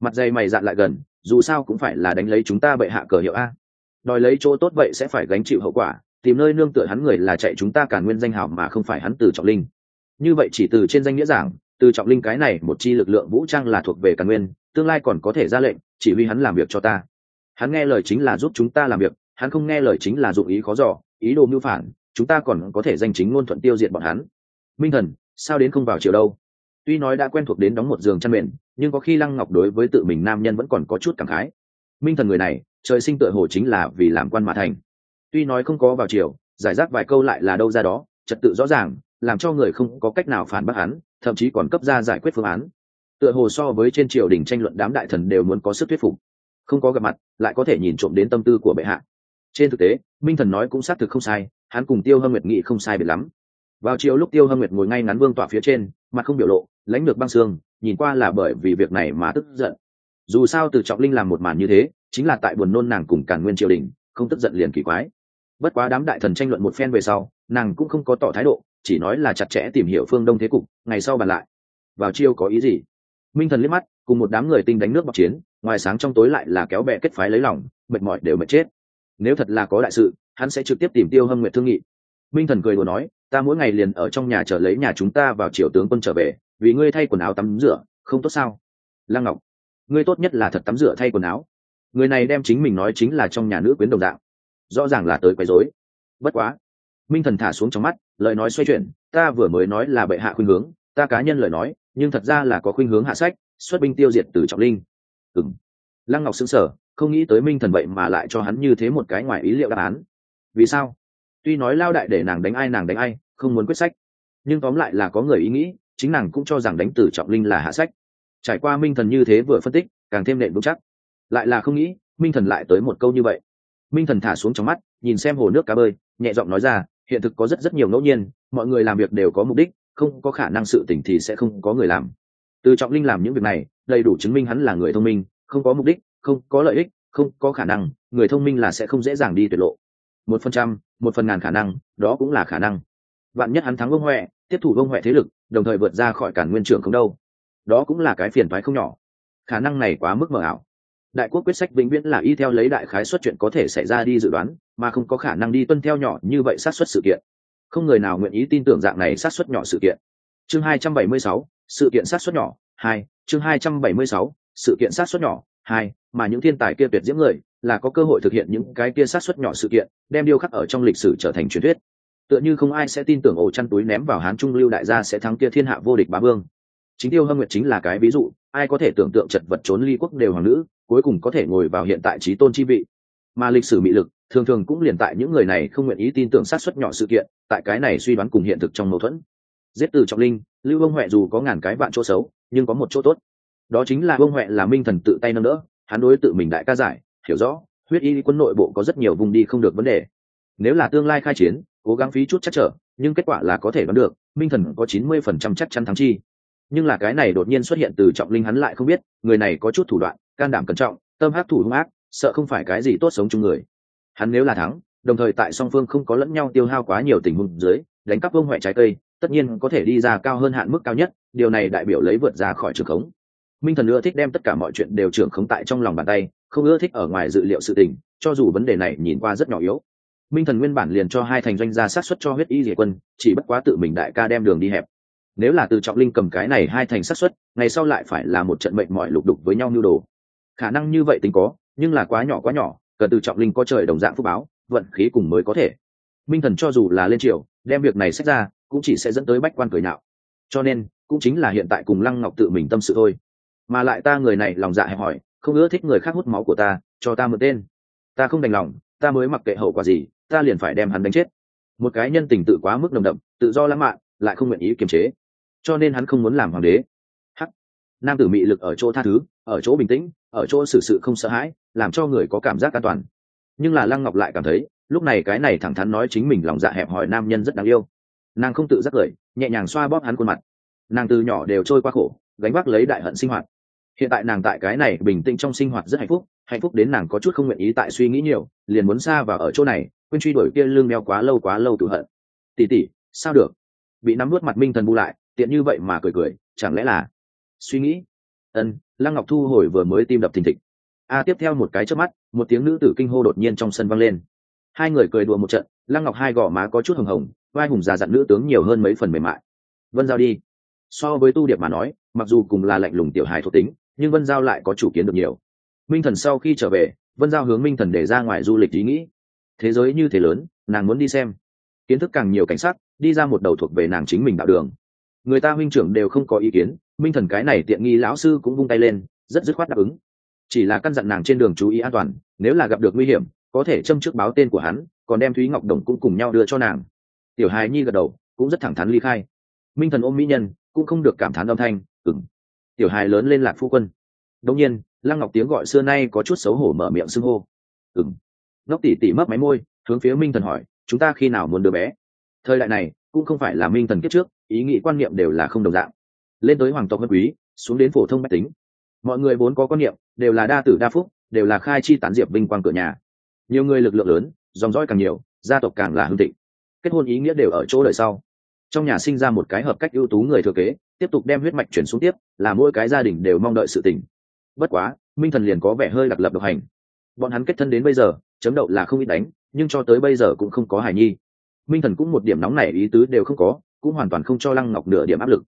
Mặt dày mày dạn lại gần dù sao cũng phải là đánh lấy chúng ta bệ hạ cờ hiệu a. Đòi lấy chỗ tốt vậy sẽ phải gánh chịu hậu quả tìm nơi nương tựa hắn người là chạy chúng ta càn nguyên danh hào mà không phải hắn từ trọng linh. Như vậy chỉ từ trên danh nghĩa giảng từ trọng linh cái này, một chi lực lượng vũ trang là thuộc về càn nguyên, tương lai còn có thể ra lệnh, chỉ huy hắn làm việc cho ta. Hắn nghe lời chính là giúp chúng ta làm việc, hắn không nghe lời chính là dụng ý khó dò, ý đồ mưu phản, chúng ta còn có thể danh chính ngôn thuận tiêu diệt bọn hắn. Minh thần, sao đến không vào chiều đâu? Tuy nói đã quen thuộc đến đóng một giường chăn mền, nhưng có khi lăng ngọc đối với tự mình nam nhân vẫn còn có chút cảm khái. Minh thần người này, trời sinh tựa hồ chính là vì làm quan mà thành. Tuy nói không có vào chiều giải rác vài câu lại là đâu ra đó, trật tự rõ ràng, làm cho người không có cách nào phản bác hắn thậm chí còn cấp ra giải quyết phương án. Tựa hồ so với trên triều đình tranh luận đám đại thần đều muốn có sức thuyết phục. Không có gặp mặt, lại có thể nhìn trộm đến tâm tư của bệ hạ. Trên thực tế, minh thần nói cũng xác thực không sai, hắn cùng tiêu hâm nguyệt nghị không sai biệt lắm. Vào chiều lúc tiêu hâm nguyệt ngồi ngay ngắn vương tỏa phía trên, mặt không biểu lộ lãnh được băng xương, nhìn qua là bởi vì việc này mà tức giận. Dù sao từ trọng linh làm một màn như thế, chính là tại buồn nôn nàng cùng càn nguyên triều đình, không tức giận liền kỳ quái. Bất quá đám đại thần tranh luận một phen về sau, nàng cũng không có tỏ thái độ chỉ nói là chặt chẽ tìm hiểu phương đông thế cục, ngày sau bàn lại. Vào chiêu có ý gì? Minh thần liếc mắt, cùng một đám người tinh đánh nước bọc chiến, ngoài sáng trong tối lại là kéo bè kết phái lấy lòng, mệt mỏi đều mệt chết. Nếu thật là có đại sự, hắn sẽ trực tiếp tìm tiêu hâm nguyệt thương nghị. Minh thần cười đùa nói, ta mỗi ngày liền ở trong nhà chờ lấy nhà chúng ta vào triều tướng quân trở về, vì ngươi thay quần áo tắm rửa, không tốt sao? Lăng ngọc, ngươi tốt nhất là thật tắm rửa thay quần áo. Người này đem chính mình nói chính là trong nhà nữ quyến đồng dạng. Rõ ràng là tới quấy rối. Bất quá. Minh thần thả xuống trong mắt lời nói xoay chuyển, ta vừa mới nói là bệ hạ khuynh hướng, ta cá nhân lời nói, nhưng thật ra là có khuynh hướng hạ sách, xuất binh tiêu diệt từ trọng linh. Ừng lăng ngọc xứng sở không nghĩ tới minh thần vậy mà lại cho hắn như thế một cái ngoài ý liệu đáp án. Vì sao? Tuy nói lao đại để nàng đánh ai nàng đánh ai, không muốn quyết sách. Nhưng tóm lại là có người ý nghĩ, chính nàng cũng cho rằng đánh từ trọng linh là hạ sách. Trải qua minh thần như thế vừa phân tích, càng thêm nện vững chắc. Lại là không nghĩ, minh thần lại tới một câu như vậy. Minh thần thả xuống trong mắt, nhìn xem hồ nước cá bơi, nhẹ giọng nói ra hiện thực có rất rất nhiều ngẫu nhiên, mọi người làm việc đều có mục đích, không có khả năng sự tỉnh thì sẽ không có người làm. Từ trọng linh làm những việc này, đầy đủ chứng minh hắn là người thông minh, không có mục đích, không có lợi ích, không có khả năng, người thông minh là sẽ không dễ dàng đi tuyệt lộ. Một phần trăm, một phần ngàn khả năng, đó cũng là khả năng. Bạn nhất hắn thắng vương huệ, tiếp thủ vương huệ thế lực, đồng thời vượt ra khỏi cản nguyên trưởng không đâu. Đó cũng là cái phiền toái không nhỏ. Khả năng này quá mức mờ ảo đại quốc quyết sách vĩnh viễn là y theo lấy đại khái xuất chuyện có thể xảy ra đi dự đoán mà không có khả năng đi tuân theo nhỏ như vậy sát xuất sự kiện. Không người nào nguyện ý tin tưởng dạng này sát xuất nhỏ sự kiện. Chương 276, sự kiện sát xuất nhỏ hai chương 276, sự kiện sát xuất nhỏ hai mà những thiên tài kia tuyệt diễm người là có cơ hội thực hiện những cái kia sát xuất nhỏ sự kiện đem điêu khắc ở trong lịch sử trở thành truyền thuyết. Tựa như không ai sẽ tin tưởng ổ chăn túi ném vào hán trung lưu đại gia sẽ thắng kia thiên hạ vô địch bá vương chính tiêu hâm nguyệt chính là cái ví dụ, ai có thể tưởng tượng chật vật trốn ly quốc đều hoàng nữ, cuối cùng có thể ngồi vào hiện tại trí tôn chi vị. Mà lịch sử mị lực, thường thường cũng liền tại những người này không nguyện ý tin tưởng sát xuất nhỏ sự kiện, tại cái này suy đoán cùng hiện thực trong mâu thuẫn. Giết từ trọng linh, lưu ông huệ dù có ngàn cái vạn chỗ xấu, nhưng có một chỗ tốt. Đó chính là ông huệ là minh thần tự tay nâng đỡ, hắn đối tự mình đại ca giải, hiểu rõ, huyết y quân nội bộ có rất nhiều vùng đi không được vấn đề. Nếu là tương lai khai chiến, cố gắng phí chút chắc trở, nhưng kết quả là có thể đoán được, minh thần có chín mươi phần trăm chắc chắn thắng chi nhưng là cái này đột nhiên xuất hiện từ trọng linh hắn lại không biết, người này có chút thủ đoạn, can đảm cẩn trọng, tâm hắc thủ hung ác, sợ không phải cái gì tốt sống chung người. Hắn nếu là thắng, đồng thời tại song phương không có lẫn nhau tiêu hao quá nhiều tình huống dưới, đánh cắp vương huệ trái cây, tất nhiên có thể đi ra cao hơn hạn mức cao nhất, điều này đại biểu lấy vượt ra khỏi trường khống. Minh thần ưa thích đem tất cả mọi chuyện đều trưởng khống tại trong lòng bàn tay, không ưa thích ở ngoài dự liệu sự tình, cho dù vấn đề này nhìn qua rất nhỏ yếu. Minh thần nguyên bản liền cho hai thành doanh gia sát xuất cho huyết y diệt quân, chỉ bất quá tự mình đại ca đem đường đi hẹp nếu là từ trọng linh cầm cái này hai thành sát xuất ngày sau lại phải là một trận mệnh mọi lục đục với nhau như đồ. Khả năng như vậy tính có, nhưng là quá nhỏ quá nhỏ cần từ trọng linh có trời đồng dạng phúc báo, vận khí cùng mới có thể. Minh thần cho dù là lên triều, đem việc này xét ra, cũng chỉ sẽ dẫn tới bách quan cười nạo. Cho nên, cũng chính là hiện tại cùng lăng ngọc tự mình tâm sự thôi. Mà lại ta người này lòng dạ hẹp hỏi không ưa thích người khác hút máu của ta, cho ta mượn tên. Ta không đành lòng, ta mới mặc kệ hậu quả gì, ta liền phải đem hắn đánh chết. Một cái nhân tình tự quá mức nồng đậm, tự do lãng mạn, lại không nguyện ý kiềm chế cho nên hắn không muốn làm hoàng đế. Hắc. Nam tử mị lực ở chỗ tha thứ, ở chỗ bình tĩnh, ở chỗ xử sự không sợ hãi, làm cho người có cảm giác an toàn. Nhưng là lăng ngọc lại cảm thấy, lúc này cái này thẳng thắn nói chính mình lòng dạ hẹp hòi nam nhân rất đáng yêu. Nàng không tự giác cười, nhẹ nhàng xoa bóp hắn khuôn mặt. Nàng từ nhỏ đều trôi qua khổ, gánh vác lấy đại hận sinh hoạt. Hiện tại nàng tại cái này bình tĩnh trong sinh hoạt rất hạnh phúc hạnh phúc đến nàng có chút không nguyện ý tại suy nghĩ nhiều, liền muốn xa vào ở chỗ này, quên truy đuổi kia lương đeo quá lâu quá lâu tự hận. Tỉ tỉ sao được? Bị nắm nuốt mặt minh thần bu lại tiện như vậy mà cười cười, chẳng lẽ là suy nghĩ? Ân, lăng ngọc thu hồi vừa mới tim đập thình thịch. A, tiếp theo một cái trước mắt, một tiếng nữ tử kinh hô đột nhiên trong sân vang lên. Hai người cười đùa một trận, lăng ngọc hai gò má có chút hồng hồng, vai hùng già dặn nữ tướng nhiều hơn mấy phần mềm mại. Vân giao đi. So với tu điệp mà nói, mặc dù cùng là lạnh lùng tiểu hài thuộc tính, nhưng vân giao lại có chủ kiến được nhiều. Minh thần sau khi trở về, vân giao hướng minh thần để ra ngoài du lịch ý nghĩ. Thế giới như thế lớn, nàng muốn đi xem. Kiến thức càng nhiều cảnh sát đi ra một đầu thuộc về nàng chính mình đạo đường người ta huynh trưởng đều không có ý kiến, minh thần cái này tiện nghi lão sư cũng vung tay lên, rất dứt khoát đáp ứng. Chỉ là căn dặn nàng trên đường chú ý an toàn, nếu là gặp được nguy hiểm, có thể châm trước báo tên của hắn, còn đem thúy ngọc đồng cũng cùng nhau đưa cho nàng. Tiểu hài nhi gật đầu, cũng rất thẳng thắn ly khai. Minh thần ôm mỹ nhân, cũng không được cảm thán âm thanh ừng tiểu hài lớn lên lạc phu quân. Đông nhiên, lăng ngọc tiếng gọi xưa nay có chút xấu hổ mở miệng xưng hô. Ừng ngóc tỉ tỉ mấp máy môi, hướng phía minh thần hỏi, chúng ta khi nào muốn đưa bé? Thời đại này cũng không phải là minh thần kết trước, ý nghĩ quan niệm đều là không đồng dạng. Lên tới hoàng tộc vân quý, xuống đến phổ thông bách tính. Mọi người vốn có quan niệm, đều là đa tử đa phúc, đều là khai chi tán diệp vinh quang cửa nhà. Nhiều người lực lượng lớn, dòng dõi càng nhiều, gia tộc càng là hưng thịnh. Kết hôn ý nghĩa đều ở chỗ đời sau. Trong nhà sinh ra một cái hợp cách ưu tú người thừa kế, tiếp tục đem huyết mạch chuyển xuống tiếp, là mỗi cái gia đình đều mong đợi sự tình. Bất quá, minh thần liền có vẻ hơi đặc lập độc hành. Bọn hắn kết thân đến bây giờ, chấm đậu là không ít đánh, nhưng cho tới bây giờ cũng không có hài nhi minh thần cũng một điểm nóng này ý tứ đều không có, cũng hoàn toàn không cho lăng ngọc nửa điểm áp lực.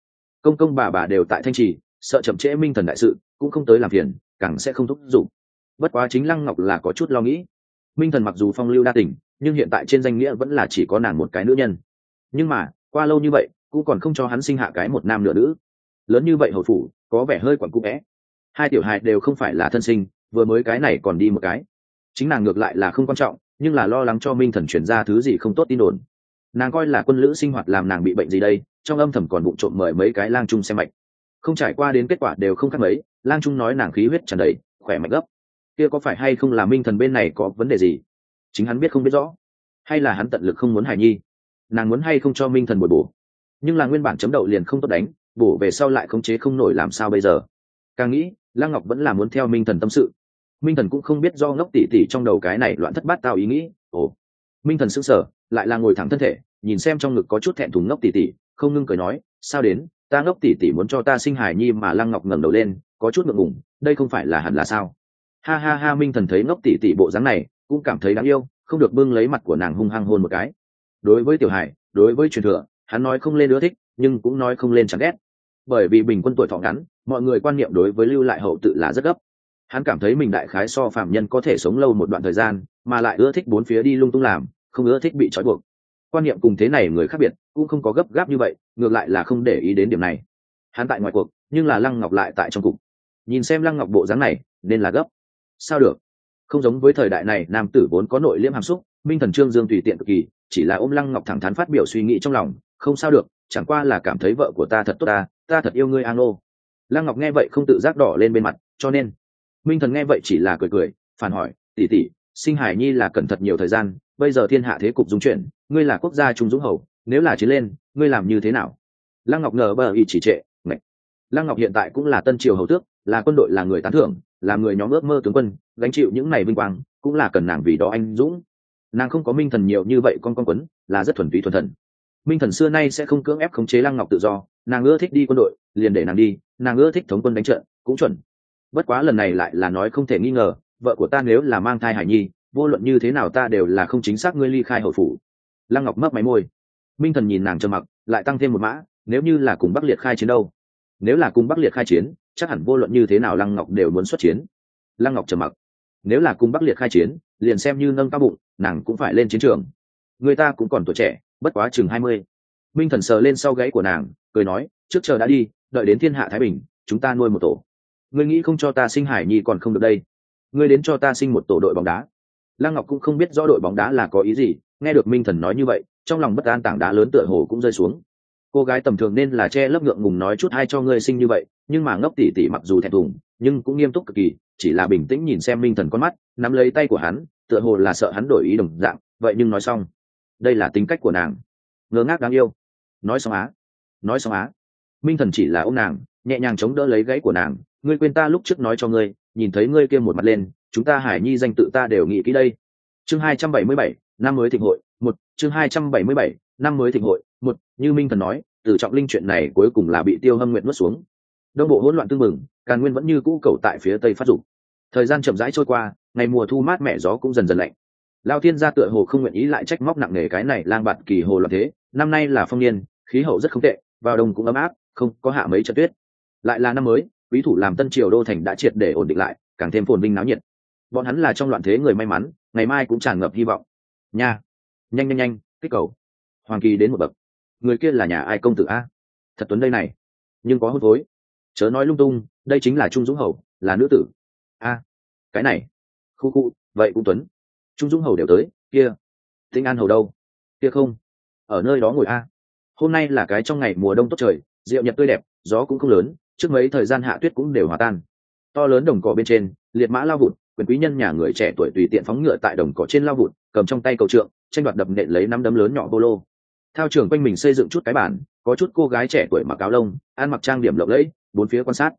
Công công bà bà đều tại thanh trì, sợ chậm trễ minh thần đại sự, cũng không tới làm phiền, càng sẽ không thúc giục. Bất quá chính lăng ngọc là có chút lo nghĩ. Minh thần mặc dù phong lưu đa tình, nhưng hiện tại trên danh nghĩa vẫn là chỉ có nàng một cái nữ nhân. Nhưng mà, qua lâu như vậy, cũng còn không cho hắn sinh hạ cái một nam nửa nữ. Lớn như vậy hậu phủ, có vẻ hơi quẩn cũ vẽ hai tiểu hài đều không phải là thân sinh, vừa mới cái này còn đi một cái. Chính nàng ngược lại là không quan trọng nhưng là lo lắng cho minh thần chuyển ra thứ gì không tốt tin đồn. Nàng coi là quân lữ sinh hoạt làm nàng bị bệnh gì đây, trong âm thầm còn bụng trộm mời mấy cái lang trung xem mạch. Không trải qua đến kết quả đều không khác mấy, lang trung nói nàng khí huyết tràn đầy, khỏe mạnh gấp. Kia có phải hay không là minh thần bên này có vấn đề gì? Chính hắn biết không biết rõ. Hay là hắn tận lực không muốn hài nhi? Nàng muốn hay không cho minh thần bồi bổ? Nhưng là nguyên bản chấm đậu liền không tốt đánh, bổ về sau lại khống chế không nổi làm sao bây giờ? Càng nghĩ, lăng ngọc vẫn là muốn theo minh thần tâm sự minh thần cũng không biết do ngốc tỉ tỉ trong đầu cái này loạn thất bát tao ý nghĩ. Ồ, minh thần sững sờ, lại là ngồi thẳng thân thể, nhìn xem trong ngực có chút thẹn thùng ngốc tỉ tỉ, không ngưng cười nói, sao đến? Ta ngốc tỉ tỉ muốn cho ta sinh hài nhi mà lăng ngọc ngẩng đầu lên, có chút ngượng ngùng, đây không phải là hẳn là sao? Ha ha ha, minh thần thấy ngốc tỉ tỉ bộ dáng này, cũng cảm thấy đáng yêu, không được bưng lấy mặt của nàng hung hăng hôn một cái. Đối với tiểu hải, đối với truyền thừa, hắn nói không lên ưa thích, nhưng cũng nói không lên chán ghét. Bởi vì bình quân tuổi thọ ngắn, mọi người quan niệm đối với lưu lại hậu tự là rất gấp hắn cảm thấy mình đại khái so phạm nhân có thể sống lâu một đoạn thời gian, mà lại ưa thích bốn phía đi lung tung làm, không ưa thích bị trói buộc. Quan niệm cùng thế này người khác biệt, cũng không có gấp gáp như vậy, ngược lại là không để ý đến điểm này. Hắn tại ngoài cuộc, nhưng là lăng ngọc lại tại trong cục. Nhìn xem lăng ngọc bộ dáng này, nên là gấp. Sao được? Không giống với thời đại này, nam tử vốn có nội liễm hàm xúc, minh thần trương dương tùy tiện cực kỳ, chỉ là ôm lăng ngọc thẳng thắn phát biểu suy nghĩ trong lòng, không sao được, chẳng qua là cảm thấy vợ của ta thật tốt ta ta thật yêu ngươi an ô. Lăng ngọc nghe vậy không tự giác đỏ lên bên mặt, cho nên minh thần nghe vậy chỉ là cười cười, phản hỏi tỉ tỉ sinh hải nhi là cẩn thận nhiều thời gian, bây giờ thiên hạ thế cục dung chuyển, ngươi là quốc gia trung dũng hầu, nếu là chiến lên, ngươi làm như thế nào? Lăng ngọc ngờ bờ ý chỉ trệ, ngạch. Lăng ngọc hiện tại cũng là tân triều hầu tước, là quân đội là người tán thưởng, là người nhóm ước mơ tướng quân, gánh chịu những ngày vinh quang, cũng là cần nàng vì đó anh dũng. Nàng không có minh thần nhiều như vậy con con quấn, là rất thuần túy thuần thần. Minh thần xưa nay sẽ không cưỡng ép khống chế lăng ngọc tự do, nàng ưa thích đi quân đội, liền để nàng đi, nàng ưa thích thống quân đánh trận, cũng chuẩn bất quá lần này lại là nói không thể nghi ngờ, vợ của ta nếu là mang thai hải nhi, vô luận như thế nào ta đều là không chính xác ngươi ly khai hậu phủ. Lăng ngọc mấp máy môi. Minh thần nhìn nàng trầm mặc, lại tăng thêm một mã, nếu như là cùng bắc liệt khai chiến đâu? Nếu là cùng bắc liệt khai chiến, chắc hẳn vô luận như thế nào lăng ngọc đều muốn xuất chiến. Lăng ngọc trầm mặc. Nếu là cùng bắc liệt khai chiến, liền xem như nâng cao bụng, nàng cũng phải lên chiến trường. Người ta cũng còn tuổi trẻ, bất quá chừng hai mươi. Minh thần sờ lên sau gáy của nàng, cười nói, trước chờ đã đi, đợi đến thiên hạ thái bình, chúng ta nuôi một tổ ngươi nghĩ không cho ta sinh hải nhi còn không được đây. Ngươi đến cho ta sinh một tổ đội bóng đá. Lăng ngọc cũng không biết rõ đội bóng đá là có ý gì, nghe được minh thần nói như vậy, trong lòng bất an tảng đá lớn tựa hồ cũng rơi xuống. Cô gái tầm thường nên là che lấp ngượng ngùng nói chút hay cho ngươi sinh như vậy, nhưng mà ngốc tỉ tỉ mặc dù thẹn thùng, nhưng cũng nghiêm túc cực kỳ, chỉ là bình tĩnh nhìn xem minh thần con mắt, nắm lấy tay của hắn, tựa hồ là sợ hắn đổi ý đồng dạng, vậy nhưng nói xong. Đây là tính cách của nàng. Ngơ ngác đáng yêu. Nói xong á. Nói xong á. Minh thần chỉ là ô nàng, nhẹ nhàng chống đỡ lấy gãy của nàng ngươi quên ta lúc trước nói cho ngươi, nhìn thấy ngươi kia một mặt lên, chúng ta hải nhi danh tự ta đều nghĩ kỹ đây. Chương hai trăm bảy mươi bảy, năm mới thịnh hội, một, chương hai trăm bảy mươi bảy, năm mới thịnh hội, một, như minh thần nói, từ trọng linh chuyện này cuối cùng là bị tiêu hâm nguyện nuốt xuống. Đông bộ hỗn loạn tương mừng càn nguyên vẫn như cũ cầu tại phía tây phát dục. Thời gian chậm rãi trôi qua, ngày mùa thu mát mẻ gió cũng dần dần lạnh. Lao thiên gia tựa hồ không nguyện ý lại trách móc nặng nề cái này lang bạt kỳ hồ loạn thế, năm nay là phong niên, khí hậu rất không tệ, vào đông cũng ấm áp, không có hạ mấy trận tuyết. Lại là năm mới quý thủ làm tân triều đô thành đã triệt để ổn định lại, càng thêm phồn vinh náo nhiệt. Bọn hắn là trong loạn thế người may mắn, ngày mai cũng tràn ngập hy vọng. Nha! Nhanh nhanh nhanh, kích cầu. Hoàng kỳ đến một bậc. Người kia là nhà ai công tử a? Thật tuấn đây này. Nhưng có hôn phối chớ nói lung tung, đây chính là trung dũng hầu, là nữ tử. A! Cái này. Khu khu, vậy cũng tuấn. Trung dũng hầu đều tới, kia. Tinh an hầu đâu? Kia không. Ở nơi đó ngồi a. Hôm nay là cái trong ngày mùa đông tốt trời, rượu nhật tươi đẹp, gió cũng không lớn trước mấy thời gian hạ tuyết cũng đều hòa tan. To lớn đồng cỏ bên trên, liệt mã lao vụt, quyền quý nhân nhà người trẻ tuổi tùy tiện phóng ngựa tại đồng cỏ trên lao vụt, cầm trong tay cầu trượng, tranh đoạt đập nện lấy năm đấm lớn nhỏ bô lô thao trường quanh mình xây dựng chút cái bản, có chút cô gái trẻ tuổi mặc áo lông, ăn mặc trang điểm lộng lẫy, bốn phía quan sát.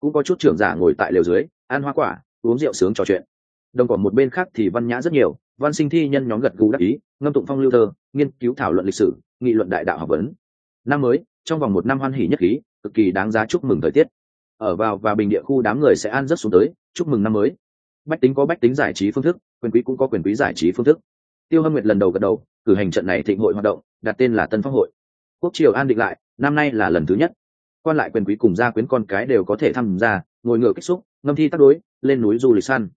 Cũng có chút trưởng giả ngồi tại lều dưới, ăn hoa quả, uống rượu sướng trò chuyện. Đồng cỏ một bên khác thì văn nhã rất nhiều, văn sinh thi nhân nhóm gật gù đắc ý, ngâm tụng phong lưu thơ, nghiên cứu thảo luận lịch sử, nghị luận đại đạo học vấn. Năm mới, trong vòng một năm hoan hỉ nhất khí cực kỳ đáng giá chúc mừng thời tiết. Ở vào và bình địa khu đám người sẽ an rất xuống tới, chúc mừng năm mới. Bách tính có bách tính giải trí phương thức, quyền quý cũng có quyền quý giải trí phương thức. Tiêu hâm nguyệt lần đầu gật đầu, cử hành trận này thịnh hội hoạt động, đặt tên là tân phong hội. Quốc triều an định lại, năm nay là lần thứ nhất. Quan lại quyền quý cùng gia quyến con cái đều có thể tham gia, ngồi ngựa kích xúc, ngâm thi tác đối, lên núi du lịch săn.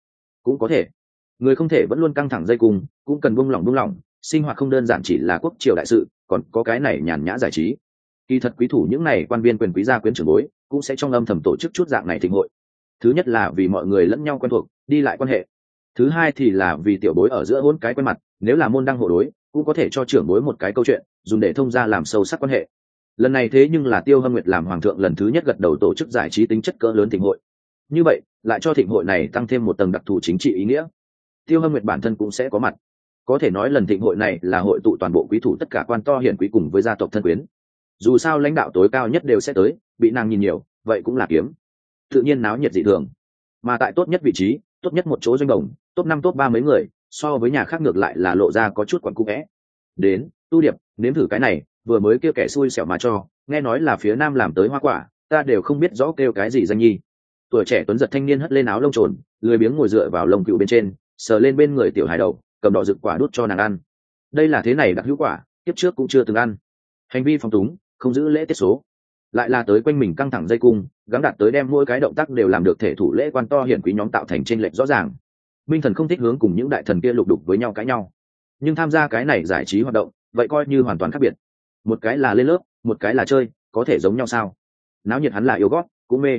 Cũng có thể. Người không thể vẫn luôn căng thẳng dây cùng, cũng cần buông lỏng buông lỏng, sinh hoạt không đơn giản chỉ là quốc triều đại sự, còn có cái này nhàn nhã giải trí kỳ thật quý thủ những này quan viên quyền quý gia quyến trưởng bối, cũng sẽ trong âm thầm tổ chức chút dạng này thịnh hội. Thứ nhất là vì mọi người lẫn nhau quen thuộc, đi lại quan hệ. Thứ hai thì là vì tiểu bối ở giữa hôn cái quen mặt, nếu là môn đăng hộ đối, cũng có thể cho trưởng bối một cái câu chuyện, dùng để thông ra làm sâu sắc quan hệ. Lần này thế nhưng là tiêu hâm nguyệt làm hoàng thượng lần thứ nhất gật đầu tổ chức giải trí tính chất cỡ lớn thịnh hội. Như vậy, lại cho thịnh hội này tăng thêm một tầng đặc thù chính trị ý nghĩa. Tiêu hâm nguyệt bản thân cũng sẽ có mặt. Có thể nói lần thịnh hội này là hội tụ toàn bộ quý thủ tất cả quan to hiển quý cùng với gia tộc thân quyến dù sao lãnh đạo tối cao nhất đều sẽ tới, bị nàng nhìn nhiều, vậy cũng là kiếm. Tự nhiên náo nhiệt dị thường. Mà tại tốt nhất vị trí, tốt nhất một chỗ doanh đồng, top năm, top ba mấy người, so với nhà khác ngược lại là lộ ra có chút quặn cũ vẽ. Đến, tu điệp, nếm thử cái này, vừa mới kêu kẻ xui xẻo mà cho, nghe nói là phía nam làm tới hoa quả, ta đều không biết rõ kêu cái gì danh nhi. Tuổi trẻ tuấn giật thanh niên hất lên áo lông trồn, lười biếng ngồi dựa vào lông cựu bên trên, sờ lên bên người tiểu hài đầu, cầm đỏ rực quả đút cho nàng ăn. Đây là thế này đặc hữu quả tiếp trước cũng chưa từng ăn. Hành vi phong túng không giữ lễ tiết số. Lại là tới quanh mình căng thẳng dây cung, gắng đạt tới đem mỗi cái động tác đều làm được thể thủ lễ quan to hiển quý nhóm tạo thành t r ê n lệch rõ ràng. Minh thần không thích hướng cùng những đại thần kia lục đục với nhau cãi nhau. Nhưng tham gia cái này giải trí hoạt động, vậy coi như hoàn toàn khác biệt. Một cái là lên lớp, một cái là chơi, có thể giống nhau sao? Náo nhiệt hắn là yêu gót, cũng mê.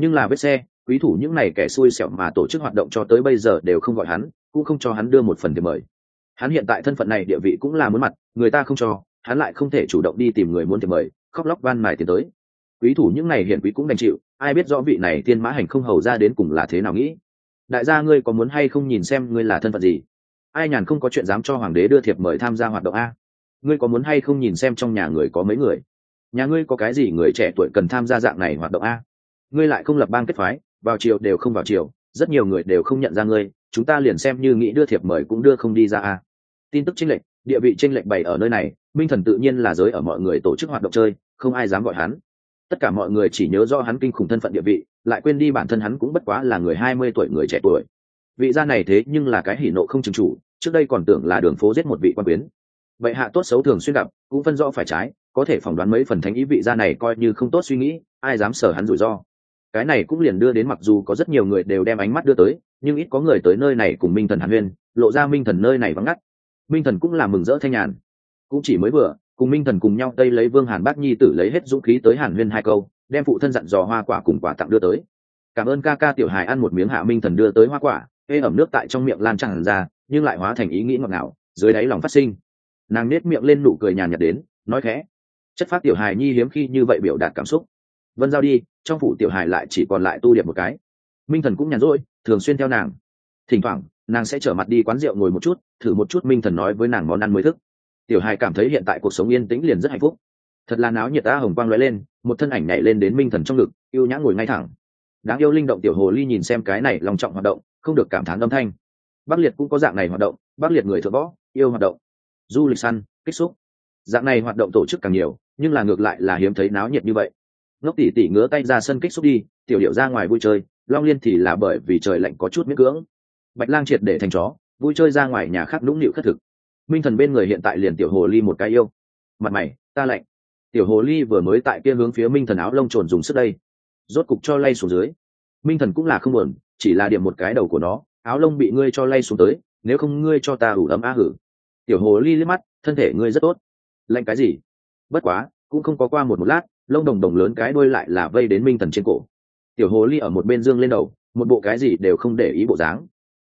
Nhưng là vết xe, quý thủ những này kẻ xui xẻo mà tổ chức hoạt động cho tới bây giờ đều không gọi hắn, cũng không cho hắn đưa một phần tiền mời. Hắn hiện tại thân phận này địa vị cũng là muốn mặt, người ta không cho hắn lại không thể chủ động đi tìm người muốn thiệp mời, khóc lóc van mài tiến tới. Quý thủ những này hiển quý cũng đành chịu, ai biết rõ vị này tiên mã hành không hầu ra đến cùng là thế nào nghĩ. Đại gia ngươi có muốn hay không nhìn xem ngươi là thân phận gì? Ai nhàn không có chuyện dám cho hoàng đế đưa thiệp mời tham gia hoạt động a? Ngươi có muốn hay không nhìn xem trong nhà người có mấy người? Nhà ngươi có cái gì người trẻ tuổi cần tham gia dạng này hoạt động a? Ngươi lại không lập bang kết phái, vào chiều đều không vào chiều rất nhiều người đều không nhận ra ngươi, chúng ta liền xem như nghĩ đưa thiệp mời cũng đưa không đi ra a. Tin tức chênh lệch, địa vị chênh lệch bày ở nơi này minh thần tự nhiên là giới ở mọi người tổ chức hoạt động chơi, không ai dám gọi hắn. Tất cả mọi người chỉ nhớ do hắn kinh khủng thân phận địa vị, lại quên đi bản thân hắn cũng bất quá là người hai mươi tuổi người trẻ tuổi. Vị gia này thế nhưng là cái hỉ nộ không chừng chủ, trước đây còn tưởng là đường phố giết một vị quan quyến vậy hạ tốt xấu thường xuyên gặp, cũng phân rõ phải trái, có thể phỏng đoán mấy phần thánh ý vị gia này coi như không tốt suy nghĩ, ai dám sở hắn rủi ro. Cái này cũng liền đưa đến mặc dù có rất nhiều người đều đem ánh mắt đưa tới, nhưng ít có người tới nơi này cùng minh thần hàn huyên, lộ ra minh thần nơi này vắng ngắt. Minh thần cũng là mừng rỡ thanh nhàn cũng chỉ mới vừa, cùng minh thần cùng nhau tây lấy vương hàn bác nhi tử lấy hết dũng khí tới hàn huyên hai câu, đem phụ thân dặn dò hoa quả cùng quả tặng đưa tới. Cảm ơn ca ca tiểu hài ăn một miếng hạ minh thần đưa tới hoa quả, ê ẩm nước tại trong miệng lan tràn ra, nhưng lại hóa thành ý nghĩ ngọt ngào, dưới đáy lòng phát sinh. Nàng nết miệng lên nụ cười nhàn nhạt đến, nói khẽ, chất phát tiểu hài nhi hiếm khi như vậy biểu đạt cảm xúc. Vân giao đi, trong phủ tiểu hài lại chỉ còn lại tu điệp một cái. Minh thần cũng nhàn rỗi, thường xuyên theo nàng. Thỉnh thoảng, nàng sẽ trở mặt đi quán rượu ngồi một chút, thử một chút minh thần nói với nàng món ăn mới thức tiểu hài cảm thấy hiện tại cuộc sống yên tĩnh liền rất hạnh phúc. Thật là náo nhiệt ta hồng quang lóe lên, một thân ảnh nhảy lên đến minh thần trong ngực, yêu nhã ngồi ngay thẳng. Đáng yêu linh động tiểu hồ ly nhìn xem cái này lòng trọng hoạt động, không được cảm thán âm thanh. Bắc liệt cũng có dạng này hoạt động, bắc liệt người thợ võ, yêu hoạt động. Du lịch săn, kích xúc. Dạng này hoạt động tổ chức càng nhiều, nhưng là ngược lại là hiếm thấy náo nhiệt như vậy. Ngốc tỷ tỷ ngứa tay ra sân kích xúc đi, tiểu điệu ra ngoài vui chơi, long liên thì là bởi vì trời lạnh có chút miễn cưỡng. Bạch lang triệt để thành chó, vui chơi ra ngoài nhà khác nũng nịu khất thực minh thần bên người hiện tại liền tiểu hồ ly một cái yêu. Mặt mày, ta lạnh. Tiểu hồ ly vừa mới tại kia hướng phía minh thần áo lông trồn dùng sức đây. Rốt cục cho lay xuống dưới. Minh thần cũng là không buồn, chỉ là điểm một cái đầu của nó, áo lông bị ngươi cho lay xuống tới, nếu không ngươi cho ta ủ ấm á hử. Tiểu hồ ly liếc mắt, thân thể ngươi rất tốt. Lạnh cái gì? Bất quá, cũng không có qua một một lát, lông đồng đồng lớn cái đôi lại là vây đến minh thần trên cổ. Tiểu hồ ly ở một bên dương lên đầu, một bộ cái gì đều không để ý bộ dáng.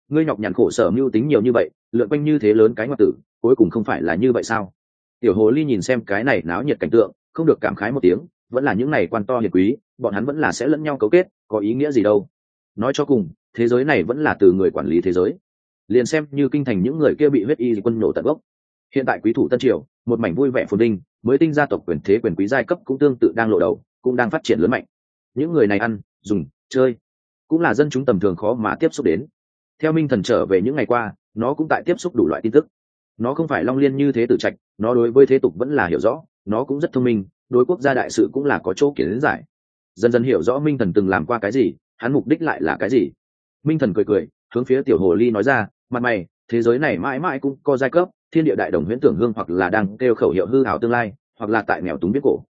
Ngươi nhọc nhằn khổ sở mưu tính nhiều như vậy, lượn quanh như thế lớn cái ngoại tử cuối cùng không phải là như vậy sao? Tiểu hồ ly nhìn xem cái này náo nhiệt cảnh tượng, không được cảm khái một tiếng, vẫn là những này quan to hiệt quý, bọn hắn vẫn là sẽ lẫn nhau cấu kết, có ý nghĩa gì đâu? Nói cho cùng, thế giới này vẫn là từ người quản lý thế giới. Liền xem như kinh thành những người kia bị huyết y quân nổ tận gốc. Hiện tại quý thủ tân triều, một mảnh vui vẻ phồn vinh, mới tinh gia tộc quyền thế quyền quý giai cấp cũng tương tự đang lộ đầu, cũng đang phát triển lớn mạnh. Những người này ăn, dùng, chơi, cũng là dân chúng tầm thường khó mà tiếp xúc đến. Theo minh thần trở về những ngày qua, nó cũng tại tiếp xúc đủ loại tin tức nó không phải long liên như thế tử trạch, nó đối với thế tục vẫn là hiểu rõ, nó cũng rất thông minh, đối quốc gia đại sự cũng là có chỗ kiến giải. Dần dần hiểu rõ minh thần từng làm qua cái gì, hắn mục đích lại là cái gì. Minh thần cười cười, hướng phía tiểu hồ ly nói ra, mặt mày, thế giới này mãi mãi cũng có giai cấp, thiên địa đại đồng huyễn tưởng hương hoặc là đang kêu khẩu hiệu hư hảo tương lai, hoặc là tại nghèo túng biết cổ.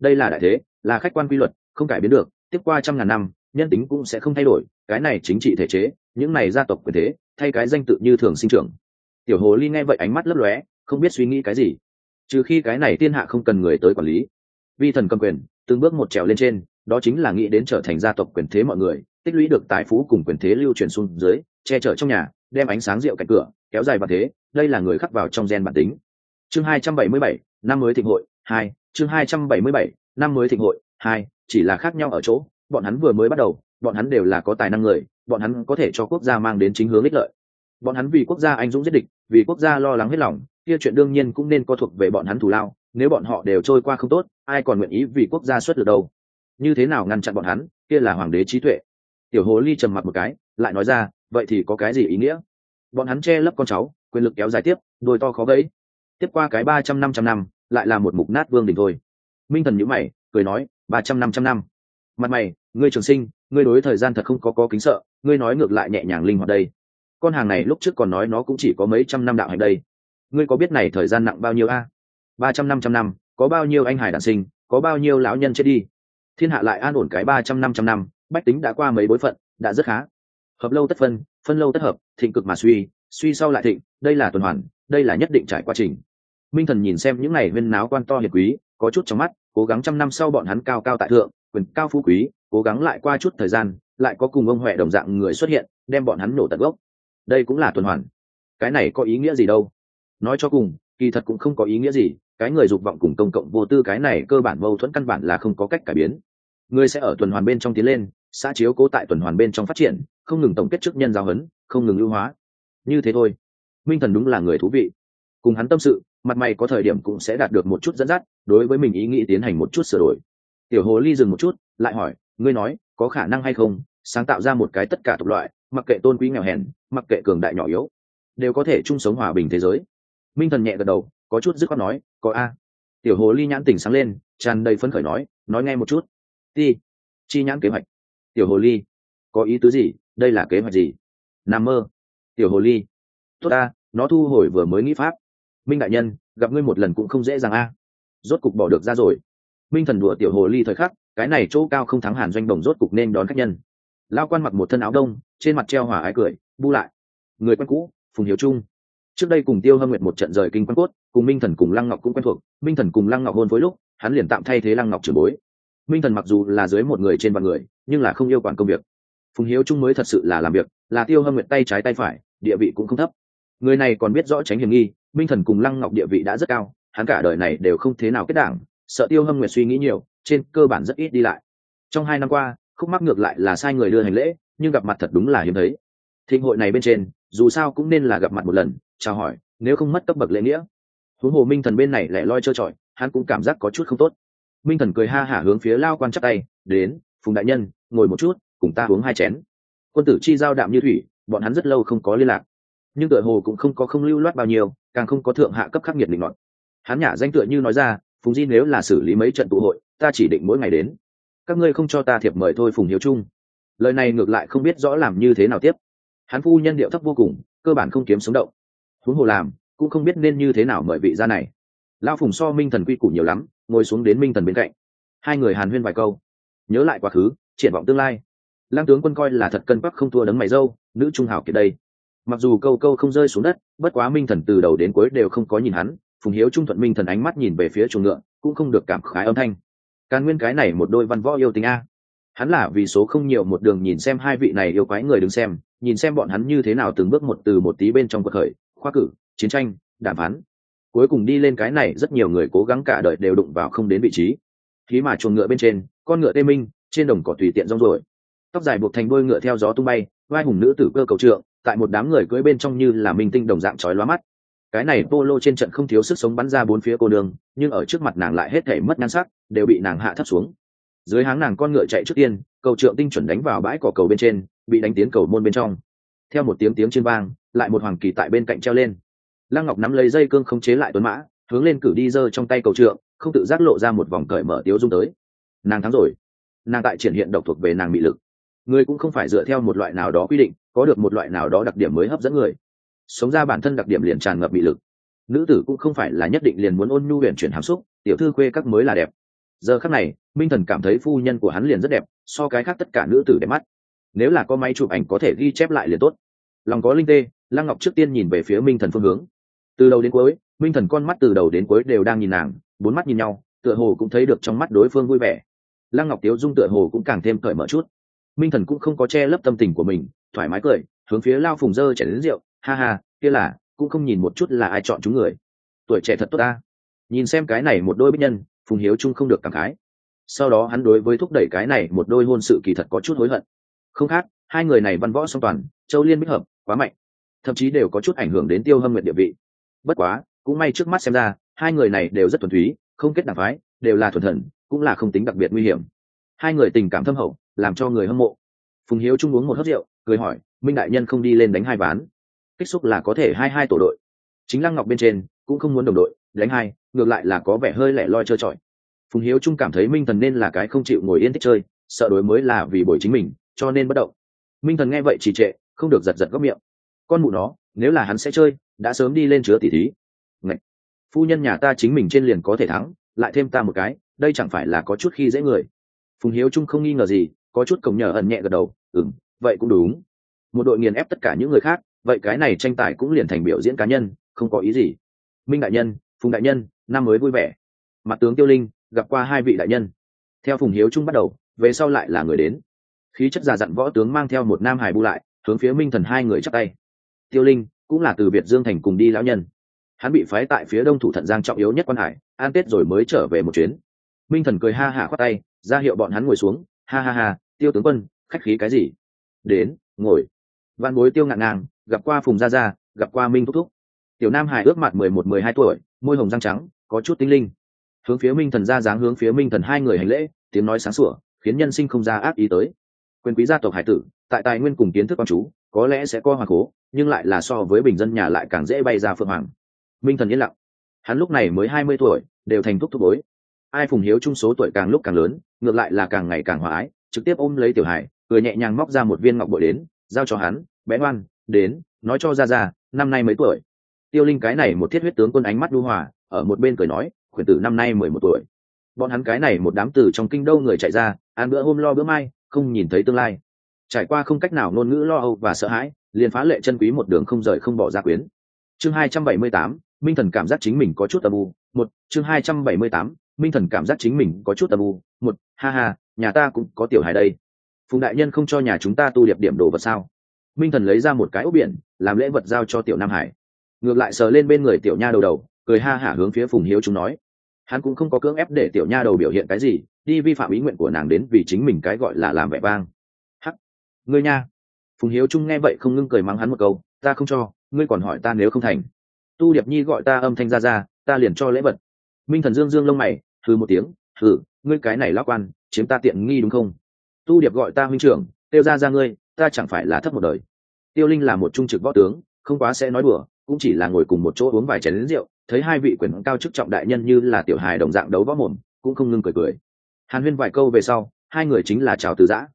Đây là đại thế, là khách quan quy luật, không cải biến được, tiếp qua trăm ngàn năm, nhân tính cũng sẽ không thay đổi, cái này chính trị thể chế, những này gia tộc quyền thế, thay cái danh tự như thường sinh trưởng tiểu hồ ly nghe vậy ánh mắt lấp lóe, không biết suy nghĩ cái gì. Trừ khi cái này thiên hạ không cần người tới quản lý. Vi thần cầm quyền, từng bước một trèo lên trên, đó chính là nghĩ đến trở thành gia tộc quyền thế mọi người, tích lũy được tài phú cùng quyền thế lưu truyền xuống dưới, che chở trong nhà, đem ánh sáng rượu cạnh cửa, kéo dài và thế, đây là người khắc vào trong gen bản tính. Chương hai trăm bảy mươi bảy, năm mới thịnh hội, hai, chương hai trăm bảy mươi bảy, năm mới thịnh hội, hai, chỉ là khác nhau ở chỗ, bọn hắn vừa mới bắt đầu, bọn hắn đều là có tài năng người, bọn hắn có thể cho quốc gia mang đến chính hướng ích lợi bọn hắn vì quốc gia anh dũng giết địch, vì quốc gia lo lắng hết lòng, kia chuyện đương nhiên cũng nên có thuộc về bọn hắn thù lao, nếu bọn họ đều trôi qua không tốt, ai còn nguyện ý vì quốc gia xuất được đâu? Như thế nào ngăn chặn bọn hắn, kia là hoàng đế trí tuệ. Tiểu hồ ly trầm mặt một cái, lại nói ra, vậy thì có cái gì ý nghĩa? Bọn hắn che lấp con cháu, quyền lực kéo dài tiếp, đôi to khó gãy. Tiếp qua cái ba trăm năm trăm năm, lại là một mục nát vương đình thôi. Minh thần nhữ mày, cười nói, ba trăm năm trăm năm. Mặt mày, ngươi trường sinh, ngươi đối thời gian thật không có có kính sợ, ngươi nói ngược lại nhẹ nhàng linh hoạt đây con hàng này lúc trước còn nói nó cũng chỉ có mấy trăm năm đạo hành đây. Ngươi có biết này thời gian nặng bao nhiêu a? Ba trăm năm trăm năm, có bao nhiêu anh hải đản sinh, có bao nhiêu lão nhân chết đi? Thiên hạ lại an ổn cái ba trăm năm trăm năm, bách tính đã qua mấy bối phận, đã rất khá. Hợp lâu tất phân phân lâu tất hợp, thịnh cực mà suy suy sau lại thịnh, đây là tuần hoàn, đây là nhất định trải quá trình. Minh thần nhìn xem những ngày huyên náo quan to hiệt quý, có chút trong mắt, cố gắng trăm năm sau bọn hắn cao cao tại thượng, quyền cao phú quý, cố gắng lại qua chút thời gian, lại có cùng ông huệ đồng dạng người xuất hiện, đem bọn hắn nổ tận gốc đây cũng là tuần hoàn. Cái này có ý nghĩa gì đâu? Nói cho cùng kỳ thật cũng không có ý nghĩa gì cái người dục vọng cùng công cộng vô tư cái này cơ bản mâu thuẫn căn bản là không có cách cải biến. Người sẽ ở tuần hoàn bên trong tiến lên xã chiếu cố tại tuần hoàn bên trong phát triển không ngừng tổng kết chức nhân giao hấn, không ngừng ưu hóa. Như thế thôi. Minh thần đúng là người thú vị. Cùng hắn tâm sự mặt mày có thời điểm cũng sẽ đạt được một chút dẫn dắt đối với mình ý nghĩ tiến hành một chút sửa đổi. Tiểu hồ ly dừng một chút lại hỏi ngươi nói có khả năng hay không sáng tạo ra một cái tất cả thuộc loại mặc kệ tôn quý nghèo hèn, mặc kệ cường đại nhỏ yếu, đều có thể chung sống hòa bình thế giới. Minh thần nhẹ gật đầu, có chút dứt khoát nói, có a. Tiểu hồ ly nhãn tỉnh sáng lên, tràn đầy phấn khởi nói nói nghe một chút. Ti, chi nhãn kế hoạch. Tiểu hồ ly, có ý tứ gì? Đây là kế hoạch gì? N mơ. Tiểu hồ ly, tốt a nó thu hồi vừa mới nghĩ pháp. Minh đại nhân, gặp ngươi một lần cũng không dễ dàng a. Rốt cục bỏ được ra rồi. Minh thần đùa tiểu hồ ly thời khắc, cái này chỗ cao không thắng hàn doanh đồng rốt cục nên đón khách nhân lao quan mặc một thân áo đông, trên mặt treo hỏa ái cười, bu lại. Người quen cũ, phùng hiếu trung. Trước đây cùng tiêu hâm nguyệt một trận rời kinh quan cốt, cùng minh thần cùng lăng ngọc cũng quen thuộc. Minh thần cùng lăng ngọc hôn với lúc, hắn liền tạm thay thế lăng ngọc trưởng bối. Minh thần mặc dù là dưới một người trên vạn người, nhưng là không yêu quản công việc. Phùng hiếu trung mới thật sự là làm việc, là tiêu hâm nguyệt tay trái tay phải, địa vị cũng không thấp. Người này còn biết rõ tránh hiểm nghi, minh thần cùng lăng ngọc địa vị đã rất cao, hắn cả đời này đều không thế nào kết đảng, sợ tiêu hâm nguyệt suy nghĩ nhiều, trên cơ bản rất ít đi lại. Trong hai năm qua khúc mắc ngược lại là sai người đưa hành lễ, nhưng gặp mặt thật đúng là hiếm thấy. Thịnh hội này bên trên, dù sao cũng nên là gặp mặt một lần, chào hỏi, nếu không mất cấp bậc lễ nghĩa. Huống hồ minh thần bên này lại loi trơ trọi, hắn cũng cảm giác có chút không tốt. Minh thần cười ha hả hướng phía lao quan chắc tay, đến, phùng đại nhân, ngồi một chút, cùng ta uống hai chén. Quân tử chi giao đạm như thủy, bọn hắn rất lâu không có liên lạc. Nhưng tựa hồ cũng không có không lưu loát bao nhiêu, càng không có thượng hạ cấp khắc nghiệt định luận. Hắn nhả danh tựa như nói ra, phùng di nếu là xử lý mấy trận tụ hội, ta chỉ định mỗi ngày đến các ngươi không cho ta thiệp mời thôi phùng hiếu trung. Lời này ngược lại không biết rõ làm như thế nào tiếp. Hắn phu nhân điệu thấp vô cùng, cơ bản không kiếm sống động. Huống hồ làm, cũng không biết nên như thế nào mời vị ra này. Lao phùng so minh thần quy củ nhiều lắm, ngồi xuống đến minh thần bên cạnh. Hai người hàn huyên vài câu. Nhớ lại quá khứ, triển vọng tương lai. Lang tướng quân coi là thật cân bắc không thua đấng mày dâu, nữ trung hảo kiệt đây. Mặc dù câu câu không rơi xuống đất, bất quá minh thần từ đầu đến cuối đều không có nhìn hắn. Phùng hiếu trung thuận minh thần ánh mắt nhìn về phía chuồng ngựa, cũng không được cảm khái âm thanh càn nguyên cái này một đôi văn võ yêu tình a. Hắn là vì số không nhiều một đường nhìn xem hai vị này yêu quái người đứng xem, nhìn xem bọn hắn như thế nào từng bước một từ một tí bên trong cuộc khởi, khoa cử, chiến tranh, đàm phán. Cuối cùng đi lên cái này, rất nhiều người cố gắng cả đời đều đụng vào không đến vị trí. Khí mà chuồng ngựa bên trên, con ngựa tê minh, trên đồng cỏ tùy tiện rong rồi tóc dài buộc thành đôi ngựa theo gió tung bay, vai hùng nữ tử cơ cầu trượng, tại một đám người cưỡi bên trong như là minh tinh đồng dạng chói lóa mắt. Cái này polo trên trận không thiếu sức sống bắn ra bốn phía cô đường, nhưng ở trước mặt nàng lại hết thể mất nhan sắc đều bị nàng hạ thấp xuống. Dưới háng nàng con ngựa chạy trước tiên, cầu trượng tinh chuẩn đánh vào bãi cỏ cầu bên trên, bị đánh tiến cầu môn bên trong. Theo một tiếng tiếng trên vang, lại một hoàng kỳ tại bên cạnh treo lên. Lăng ngọc nắm lấy dây cương không chế lại tuấn mã, hướng lên cử đi giơ trong tay cầu trượng, không tự giác lộ ra một vòng cởi mở tiếu dung tới. Nàng thắng rồi. Nàng tại triển hiện độc thuộc về nàng mị lực. Người cũng không phải dựa theo một loại nào đó quy định, có được một loại nào đó đặc điểm mới hấp dẫn người. Sống ra bản thân đặc điểm liền tràn ngập mị lực. Nữ tử cũng không phải là nhất định liền muốn ôn nhu huyền chuyển hàm xúc, tiểu thư khuê các mới là đẹp giờ khắc này, minh thần cảm thấy phu nhân của hắn liền rất đẹp, so cái khác tất cả nữ tử đẹp mắt. Nếu là có máy chụp ảnh có thể ghi chép lại liền tốt. Lòng có linh tê, lăng ngọc trước tiên nhìn về phía minh thần phương hướng. Từ đầu đến cuối, minh thần con mắt từ đầu đến cuối đều đang nhìn nàng, bốn mắt nhìn nhau, tựa hồ cũng thấy được trong mắt đối phương vui vẻ. Lăng ngọc tiếu dung tựa hồ cũng càng thêm cởi mở chút. Minh thần cũng không có che lấp tâm tình của mình, thoải mái cười, hướng phía lao phùng dơ chảy đến rượu. Ha ha, kia là, cũng không nhìn một chút là ai chọn chúng người. Tuổi trẻ thật tốt ta. Nhìn xem cái này một đôi bích nhân phùng hiếu trung không được cảm khái. Sau đó hắn đối với thúc đẩy cái này một đôi hôn sự kỳ thật có chút hối hận. Không khác, hai người này văn võ song toàn, châu liên bích hợp, quá mạnh. Thậm chí đều có chút ảnh hưởng đến tiêu hâm nguyện địa vị. Bất quá, cũng may trước mắt xem ra, hai người này đều rất thuần túy, không kết đảng phái, đều là thuần thần, cũng là không tính đặc biệt nguy hiểm. Hai người tình cảm thâm hậu, làm cho người hâm mộ. Phùng hiếu trung uống một hớt rượu, cười hỏi, minh đại nhân không đi lên đánh hai ván? Kích xúc là có thể hai hai tổ đội. Chính lăng ngọc bên trên, cũng không muốn đồng đội đánh hai ngược lại là có vẻ hơi lẻ loi trơ trọi. Phùng hiếu trung cảm thấy minh thần nên là cái không chịu ngồi yên thích chơi sợ đối mới là vì buổi chính mình cho nên bất động. Minh thần nghe vậy trì trệ không được giật giật góc miệng. Con mụ nó nếu là hắn sẽ chơi đã sớm đi lên chứa tỉ thí. Ngậy! phu nhân nhà ta chính mình trên liền có thể thắng lại thêm ta một cái đây chẳng phải là có chút khi dễ người. Phùng hiếu trung không nghi ngờ gì có chút cổng nhờ ẩn nhẹ gật đầu Ừm, vậy cũng đúng. Một đội nghiền ép tất cả những người khác vậy cái này tranh tài cũng liền thành biểu diễn cá nhân không có ý gì. Minh đại nhân phùng đại nhân, năm mới vui vẻ. Mặt tướng tiêu linh, gặp qua hai vị đại nhân. Theo phùng hiếu trung bắt đầu, về sau lại là người đến. Khí chất già dặn võ tướng mang theo một nam hải bu lại, hướng phía minh thần hai người chắc tay. Tiêu linh, cũng là từ việt dương thành cùng đi lão nhân. Hắn bị phái tại phía đông thủ thận giang trọng yếu nhất quan hải, an tết rồi mới trở về một chuyến. Minh thần cười ha hả khoát tay, ra hiệu bọn hắn ngồi xuống. Ha ha ha, tiêu tướng quân, khách khí cái gì? Đến, ngồi. Văn bối tiêu ngạn ngang, gặp qua phùng gia gia, gặp qua minh thúc thúc tiểu nam hải ước mặt mười một, mười hai tuổi, môi hồng răng trắng, có chút tinh linh. Hướng phía minh thần ra dáng hướng phía minh thần hai người hành lễ, tiếng nói sáng sủa, khiến nhân sinh không ra ác ý tới. Quyền quý gia tộc hải tử, tại tài nguyên cùng kiến thức con chú, có lẽ sẽ co hoàng cố, nhưng lại là so với bình dân nhà lại càng dễ bay ra phượng hoàng. Minh thần yên lặng. Hắn lúc này mới hai mươi tuổi, đều thành thúc thúc bối. Ai phùng hiếu chung số tuổi càng lúc càng lớn, ngược lại là càng ngày càng hòa ái, trực tiếp ôm lấy tiểu hải, cười nhẹ nhàng móc ra một viên ngọc bội đến, giao cho hắn, bé ngoan, đến, nói cho ra ra năm nay mấy tuổi? Tiêu linh cái này một thiết huyết tướng quân ánh mắt đu hòa, ở một bên cười nói, khuyển tử năm nay mười một tuổi. Bọn hắn cái này một đám tử trong kinh đô người chạy ra, ăn bữa hôm lo bữa mai, không nhìn thấy tương lai. Trải qua không cách nào ngôn ngữ lo âu và sợ hãi, liền phá lệ chân quý một đường không rời không bỏ ra quyến. Chương hai trăm bảy mươi tám, minh thần cảm giác chính mình có chút âm u. Một, chương hai trăm bảy mươi tám, minh thần cảm giác chính mình có chút âm u. Một, ha ha, nhà ta cũng có tiểu hài đây. Phùng đại nhân không cho nhà chúng ta tu điệp điểm đồ vật sao? Minh thần lấy ra một cái ốc biển, làm lễ vật giao cho tiểu nam hải ngược lại sờ lên bên người tiểu nha đầu đầu, cười ha hả hướng phía phùng hiếu chúng nói. Hắn cũng không có cưỡng ép để tiểu nha đầu biểu hiện cái gì, đi vi phạm ý nguyện của nàng đến vì chính mình cái gọi là làm vẻ vang. Hắc! Ngươi nha! Phùng hiếu trung nghe vậy không ngưng cười mắng hắn một câu, ta không cho, ngươi còn hỏi ta nếu không thành. Tu điệp nhi gọi ta âm thanh ra ra, ta liền cho lễ vật. Minh thần dương dương lông mày thử một tiếng thử ngươi cái này lão quan, chiếm ta tiện nghi đúng không? Tu điệp gọi ta huynh trưởng, tiêu ra ra ngươi, ta chẳng phải là thấp một đời. Tiêu linh là một trung trực võ tướng, không quá sẽ nói đùa cũng chỉ là ngồi cùng một chỗ uống vài chén lính rượu, thấy hai vị quyền cao chức trọng đại nhân như là tiểu hài đồng dạng đấu võ mồm, cũng không ngưng cười cười. Hàn huyên vài câu về sau, hai người chính là chào từ giã.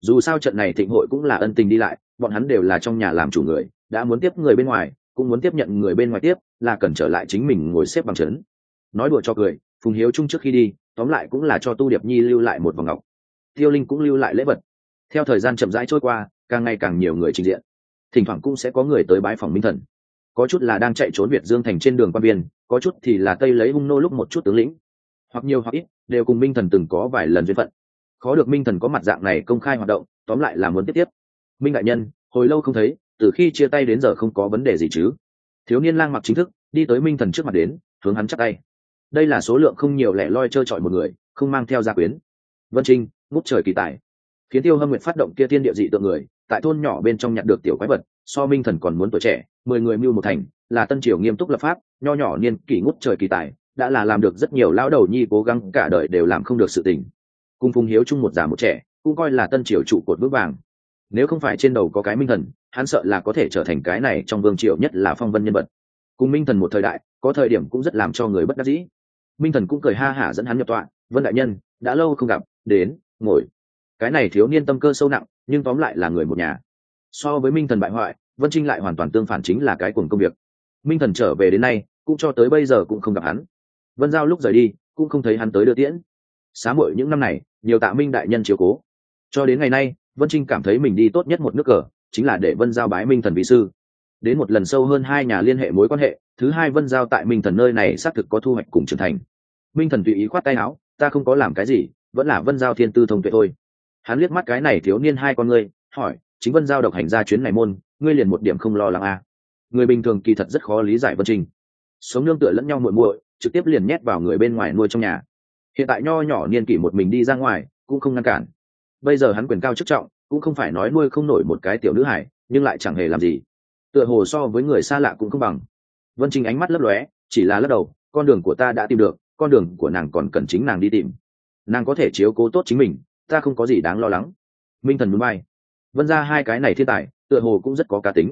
Dù sao trận này thịnh hội cũng là ân tình đi lại, bọn hắn đều là trong nhà làm chủ người, đã muốn tiếp người bên ngoài, cũng muốn tiếp nhận người bên ngoài tiếp, là cần trở lại chính mình ngồi xếp bằng trấn nói đùa cho cười, phùng hiếu chung trước khi đi, tóm lại cũng là cho tu điệp nhi lưu lại một vòng ngọc. Tiêu linh cũng lưu lại lễ vật. Theo thời gian chậm rãi trôi qua, càng ngày càng nhiều người trình diện. Thỉnh thoảng cũng sẽ có người tới bái phòng minh thần có chút là đang chạy trốn việt dương thành trên đường quan viên có chút thì là tây lấy hung nô lúc một chút tướng lĩnh. Hoặc nhiều hoặc ít, đều cùng minh thần từng có vài lần duyên phận. Khó được minh thần có mặt dạng này công khai hoạt động, tóm lại là muốn tiếp tiếp. Minh đại nhân, hồi lâu không thấy, từ khi chia tay đến giờ không có vấn đề gì chứ? Thiếu niên lang mặc chính thức, đi tới minh thần trước mặt đến, hướng hắn chắc tay. Đây là số lượng không nhiều lẻ loi trơ trọi một người, không mang theo gia quyến. Vân trinh ngút trời kỳ tài. Khiến tiêu hâm nguyệt phát động kia tiên địa dị tượng người tại thôn nhỏ bên trong nhặt được tiểu quái vật, so minh thần còn muốn tuổi trẻ, mười người mưu một thành, là tân triều nghiêm túc lập pháp, nho nhỏ niên kỷ ngút trời kỳ tài, đã là làm được rất nhiều lão đầu nhi cố gắng cả đời đều làm không được sự tình. Cung phùng hiếu chung một già một trẻ, cũng coi là tân triều trụ cột bước vàng. Nếu không phải trên đầu có cái minh thần, hắn sợ là có thể trở thành cái này trong vương triều nhất là phong vân nhân vật. Cùng minh thần một thời đại, có thời điểm cũng rất làm cho người bất đắc dĩ. Minh thần cũng cười ha hả dẫn hắn nhập tọa, vân đại nhân, đã lâu không gặp, đến, ngồi cái này thiếu niên tâm cơ sâu nặng, nhưng tóm lại là người một nhà. So với minh thần bại hoại, vân trinh lại hoàn toàn tương phản chính là cái cuồng công việc. Minh thần trở về đến nay, cũng cho tới bây giờ cũng không gặp hắn. Vân giao lúc rời đi, cũng không thấy hắn tới đưa tiễn. Xá muội những năm này, nhiều tạ minh đại nhân chiếu cố. Cho đến ngày nay, vân trinh cảm thấy mình đi tốt nhất một nước cờ, chính là để vân giao bái minh thần vị sư. Đến một lần sâu hơn hai nhà liên hệ mối quan hệ, thứ hai vân giao tại minh thần nơi này xác thực có thu hoạch cùng trưởng thành. Minh thần tùy ý khoát tay áo, ta không có làm cái gì, vẫn là vân giao thiên tư thông tuệ thôi hắn liếc mắt cái này thiếu niên hai con ngươi, hỏi, chính vân giao độc hành ra chuyến này môn, ngươi liền một điểm không lo lắng à. người bình thường kỳ thật rất khó lý giải vân trình. Sống nương tựa lẫn nhau muội muội, trực tiếp liền nhét vào người bên ngoài nuôi trong nhà. Hiện tại nho nhỏ niên kỷ một mình đi ra ngoài, cũng không ngăn cản. Bây giờ hắn quyền cao chức trọng, cũng không phải nói nuôi không nổi một cái tiểu nữ hải nhưng lại chẳng hề làm gì. Tựa hồ so với người xa lạ cũng không bằng. Vân trình ánh mắt lấp lóe, chỉ là lắc đầu, con đường của ta đã tìm được, con đường của nàng còn cần chính nàng đi tìm. Nàng có thể chiếu cố tốt chính mình ta không có gì đáng lo lắng. Minh thần muốn bay. Vân ra hai cái này thiên tài, tựa hồ cũng rất có cá tính.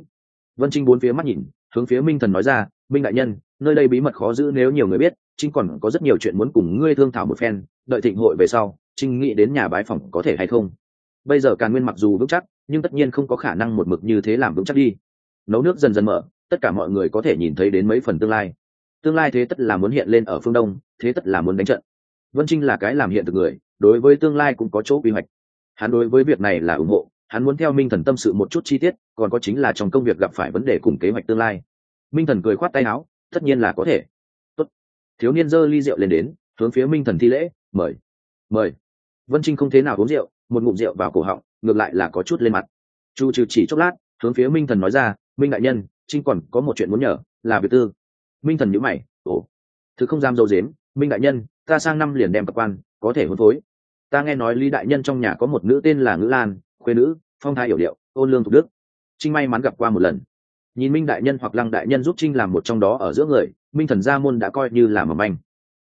Vân trinh bốn phía mắt nhìn, hướng phía minh thần nói ra, minh đại nhân, nơi đây bí mật khó giữ nếu nhiều người biết trinh còn có rất nhiều chuyện muốn cùng ngươi thương thảo một phen, đợi thịnh hội về sau trinh nghĩ đến nhà bái phòng có thể hay không? Bây giờ càn nguyên mặc dù vững chắc, nhưng tất nhiên không có khả năng một mực như thế làm vững chắc đi. Nấu nước dần dần mở, tất cả mọi người có thể nhìn thấy đến mấy phần tương lai. Tương lai thế tất là muốn hiện lên ở phương đông, thế tất là muốn đánh trận. Vân trinh là cái làm hiện thực người đối với tương lai cũng có chỗ quy hoạch. Hắn đối với việc này là ủng hộ, hắn muốn theo minh thần tâm sự một chút chi tiết, còn có chính là trong công việc gặp phải vấn đề cùng kế hoạch tương lai. Minh thần cười khoát tay áo, tất nhiên là có thể. Tốt. thiếu niên giơ ly rượu lên đến, hướng phía minh thần thi lễ, mời. Mời. Vân trinh không thế nào uống rượu, một ngụm rượu vào cổ họng, ngược lại là có chút lên mặt. Chu trừ chỉ chốc lát, hướng phía minh thần nói ra, minh đại nhân, trinh còn có một chuyện muốn nhờ, là việc tư. Minh thần nhữ mày, ồ. Thứ không dám dâu dếm, minh đại nhân, ta sang năm liền đem tập quan có thể hôn phối. Ta nghe nói lý đại nhân trong nhà có một nữ tên là ngữ lan, khuê nữ, phong thai hiểu điệu, ôn lương thục đức. Trinh may mắn gặp qua một lần. Nhìn minh đại nhân hoặc lăng đại nhân giúp trinh làm một trong đó ở giữa người, minh thần gia môn đã coi như là mầm anh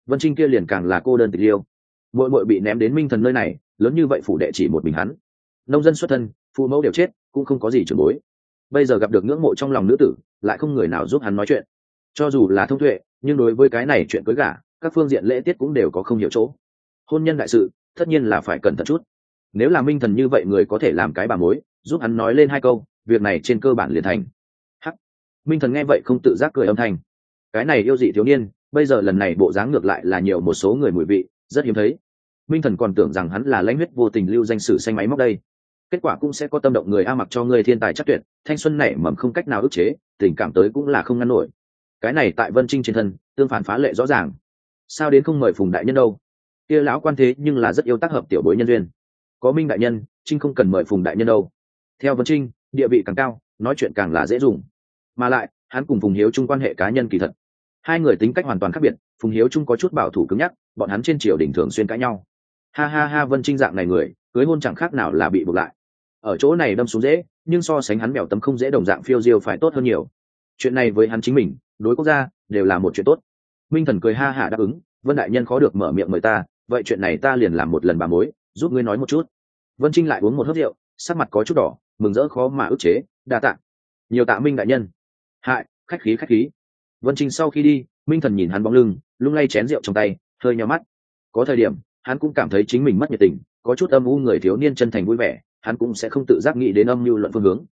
vân trinh kia liền càng là cô đơn tình yêu. mỗi mỗi bị ném đến minh thần nơi này, lớn như vậy phủ đệ chỉ một mình hắn. Nông dân xuất thân, phụ mẫu đều chết, cũng không có gì trường bối. Bây giờ gặp được ngưỡng mộ trong lòng nữ tử, lại không người nào giúp hắn nói chuyện. Cho dù là thông tuệ, nhưng đối với cái này chuyện cưới gả, các phương diện lễ tiết cũng đều có không hiểu chỗ hôn nhân đại sự, tất nhiên là phải cẩn thận chút. Nếu là minh thần như vậy người có thể làm cái bà mối, giúp hắn nói lên hai câu, việc này trên cơ bản liền thành. Hắc. Minh thần nghe vậy không tự giác cười âm thanh. Cái này yêu dị thiếu niên, bây giờ lần này bộ dáng ngược lại là nhiều một số người mùi vị, rất hiếm thấy. Minh thần còn tưởng rằng hắn là lãnh huyết vô tình lưu danh sử xanh máy móc đây. Kết quả cũng sẽ có tâm động người a mặc cho người thiên tài chắc tuyệt, thanh xuân này mầm không cách nào ức chế, tình cảm tới cũng là không ngăn nổi. Cái này tại vân trinh trên thân, tương phản phá lệ rõ ràng. Sao đến không mời phùng đại nhân đâu? Kia lão quan thế nhưng là rất yêu tác hợp tiểu bối nhân duyên. Có minh đại nhân, trinh không cần mời phùng đại nhân đâu. Theo vân trinh, địa vị càng cao, nói chuyện càng là dễ dùng. Mà lại, hắn cùng phùng hiếu chung quan hệ cá nhân kỳ thật. Hai người tính cách hoàn toàn khác biệt, phùng hiếu chung có chút bảo thủ cứng nhắc, bọn hắn trên triều đình thường xuyên cãi nhau. Ha ha ha, vân trinh dạng này người, cưới hôn chẳng khác nào là bị buộc lại. Ở chỗ này đâm xuống dễ, nhưng so sánh hắn mèo tấm không dễ đồng dạng phiêu diêu phải tốt hơn nhiều. Chuyện này với hắn chính mình, đối quốc gia, đều là một chuyện tốt. Minh thần cười ha hả đáp ứng vân đại nhân khó được mở miệng mời ta, vậy chuyện này ta liền làm một lần bà mối, giúp ngươi nói một chút. Vân trinh lại uống một hớp rượu, sắc mặt có chút đỏ, mừng rỡ khó mà ức chế, đa tạ. Nhiều tạ minh đại nhân. Hại, khách khí khách khí. Vân trinh sau khi đi, minh thần nhìn hắn bóng lưng, lung lay chén rượu trong tay, hơi nhau mắt. Có thời điểm, hắn cũng cảm thấy chính mình mất nhiệt tình, có chút âm u người thiếu niên chân thành vui vẻ, hắn cũng sẽ không tự giác nghĩ đến âm mưu luận phương hướng.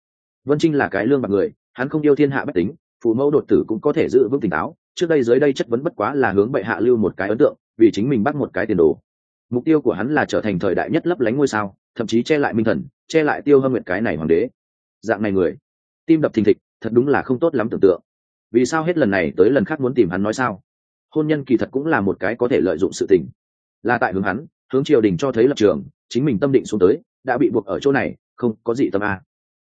Vân trinh là cái lương bạc người, hắn không yêu thiên hạ bất tính phụ mẫu đột tử cũng có thể giữ vững tỉnh táo, trước đây dưới đây chất vấn bất quá là hướng bệ hạ lưu một cái ấn tượng, vì chính mình bắt một cái tiền đồ. Mục tiêu của hắn là trở thành thời đại nhất lấp lánh ngôi sao, thậm chí che lại minh thần, che lại tiêu hâm nguyện cái này hoàng đế. Dạng này người, tim đập thình thịch, thật đúng là không tốt lắm tưởng tượng. Vì sao hết lần này tới lần khác muốn tìm hắn nói sao? Hôn nhân kỳ thật cũng là một cái có thể lợi dụng sự tình. Là tại hướng hắn, hướng triều đình cho thấy lập trường, chính mình tâm định xuống tới, đã bị buộc ở chỗ này, không có gì tâm a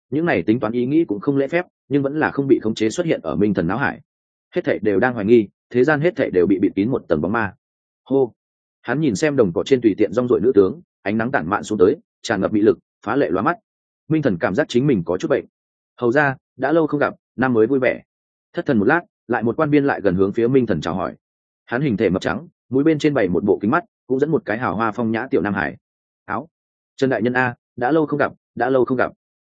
những này tính toán ý nghĩ cũng không lễ phép, nhưng vẫn là không bị khống chế xuất hiện ở minh thần não hải. Hết thảy đều đang hoài nghi, thế gian hết thảy đều bị bịt kín một tầng bóng ma. Hô! Hắn nhìn xem đồng cỏ trên tùy tiện rong ruổi nữ tướng, ánh nắng tản mạn xuống tới, tràn ngập bị lực, phá lệ loa mắt. Minh thần cảm giác chính mình có chút bệnh. Hầu ra, đã lâu không gặp, năm mới vui vẻ. Thất thần một lát, lại một quan biên lại gần hướng phía minh thần chào hỏi. Hắn hình thể mập trắng, mũi bên trên bày một bộ kính mắt, cũng dẫn một cái hào hoa phong nhã tiểu nam hải. Áo! Trần đại nhân a, đã lâu không gặp, đã lâu không gặp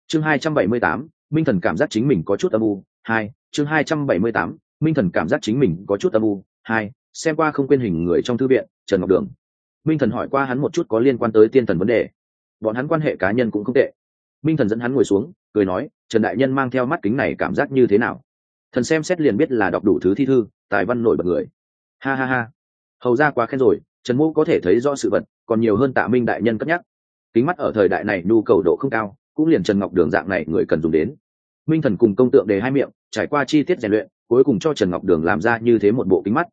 chương hai trăm bảy mươi tám, minh thần cảm giác chính mình có chút âm u. Hai, chương hai trăm bảy mươi tám, minh thần cảm giác chính mình có chút âm u. Hai, xem qua không quên hình người trong thư viện, trần ngọc đường. Minh thần hỏi qua hắn một chút có liên quan tới tiên thần vấn đề. Bọn hắn quan hệ cá nhân cũng không tệ. Minh thần dẫn hắn ngồi xuống, cười nói, trần đại nhân mang theo mắt kính này cảm giác như thế nào? Thần xem xét liền biết là đọc đủ thứ thi thư, tài văn nổi bật người. Ha ha ha. Hầu ra quá khen rồi, trần Mũ có thể thấy rõ sự vật, còn nhiều hơn tạ minh đại nhân cất nhắc. Kính mắt ở thời đại này nhu cầu độ không cao cũng liền trần ngọc đường dạng này người cần dùng đến. Minh thần cùng công tượng đề hai miệng, trải qua chi tiết rèn luyện, cuối cùng cho trần ngọc đường làm ra như thế một bộ kính mắt.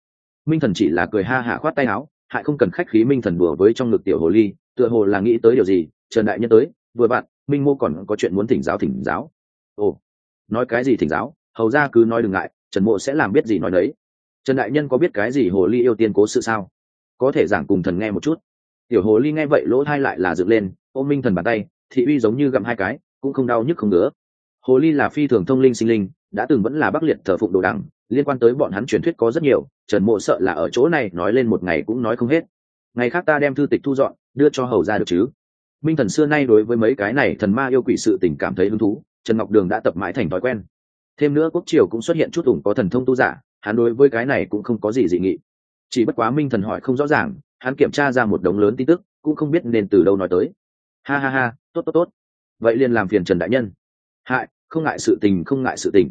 Minh thần chỉ là cười ha hạ khoát tay áo, hại không cần khách khí minh thần đùa với trong ngực tiểu hồ ly, tựa hồ là nghĩ tới điều gì, trần đại nhân tới, vừa bạn, minh mô còn có chuyện muốn thỉnh giáo thỉnh giáo. Ồ, nói cái gì thỉnh giáo, hầu ra cứ nói đừng ngại, trần mộ sẽ làm biết gì nói đấy trần đại nhân có biết cái gì hồ ly yêu tiên cố sự sao? Có thể giảng cùng thần nghe một chút. Tiểu hồ ly nghe vậy lỗ thai lại là dựng lên, ôm minh thần bàn tay thị uy giống như gặm hai cái, cũng không đau nhức không ngứa. Hồ ly là phi thường thông linh sinh linh, đã từng vẫn là bắc liệt thờ phụng đồ đằng liên quan tới bọn hắn truyền thuyết có rất nhiều, trần mộ sợ là ở chỗ này nói lên một ngày cũng nói không hết. Ngày khác ta đem thư tịch thu dọn, đưa cho hầu ra được chứ? Minh thần xưa nay đối với mấy cái này thần ma yêu quỷ sự tình cảm thấy hứng thú, trần ngọc đường đã tập mãi thành thói quen. Thêm nữa quốc triều cũng xuất hiện chút ủng có thần thông tu giả, hắn đối với cái này cũng không có gì dị nghị. Chỉ bất quá minh thần hỏi không rõ ràng, hắn kiểm tra ra một đống lớn tin tức, cũng không biết nên từ đâu nói tới. Ha ha ha tốt tốt tốt. Vậy liền làm phiền trần đại nhân. Hại, không ngại sự tình, không ngại sự tình.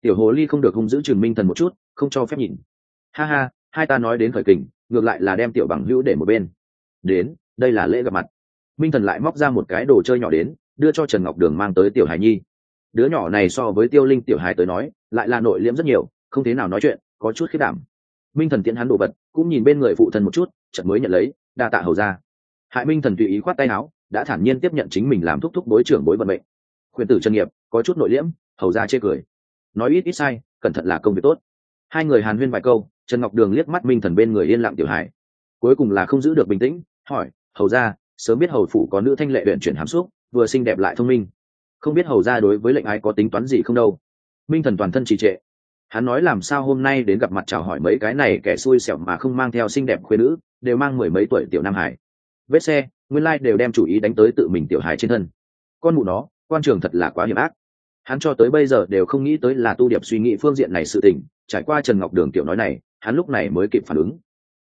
Tiểu hồ ly không được hung giữ trường minh thần một chút, không cho phép nhìn. Ha ha, hai ta nói đến khởi kình, ngược lại là đem tiểu bằng hữu để một bên. Đến, đây là lễ gặp mặt. Minh thần lại móc ra một cái đồ chơi nhỏ đến, đưa cho trần ngọc đường mang tới tiểu hải nhi. Đứa nhỏ này so với tiêu linh tiểu hải tới nói, lại là nội liễm rất nhiều, không thế nào nói chuyện, có chút khiết đảm. Minh thần tiễn hắn đồ vật, cũng nhìn bên người phụ thần một chút, chợt mới nhận lấy, đa tạ hầu ra hại minh thần tùy ý khoát tay áo đã thản nhiên tiếp nhận chính mình làm thúc thúc bối trưởng bối vận mệnh. Khuyên tử chân nghiệp, có chút nội liễm, hầu ra chê cười. Nói ít ít sai, cẩn thận là công việc tốt. Hai người hàn huyên vài câu, trần ngọc đường liếc mắt minh thần bên người yên lặng tiểu hải cuối cùng là không giữ được bình tĩnh, hỏi, hầu ra, sớm biết hầu phủ có nữ thanh lệ huyện chuyển hàm xúc, vừa xinh đẹp lại thông minh. Không biết hầu ra đối với lệnh ai có tính toán gì không đâu? Minh thần toàn thân trì trệ. Hắn nói làm sao hôm nay đến gặp mặt chào hỏi mấy cái này kẻ xui xẻo mà không mang theo xinh đẹp khuyên nữ, đều mang mười mấy tuổi tiểu nam hải. Vết xe nguyên lai đều đem chủ ý đánh tới tự mình tiểu hải trên thân. Con mụ nó, quan trường thật là quá hiểm ác. Hắn cho tới bây giờ đều không nghĩ tới là tu điệp suy nghĩ phương diện này sự tình, trải qua trần ngọc đường tiểu nói này, hắn lúc này mới kịp phản ứng.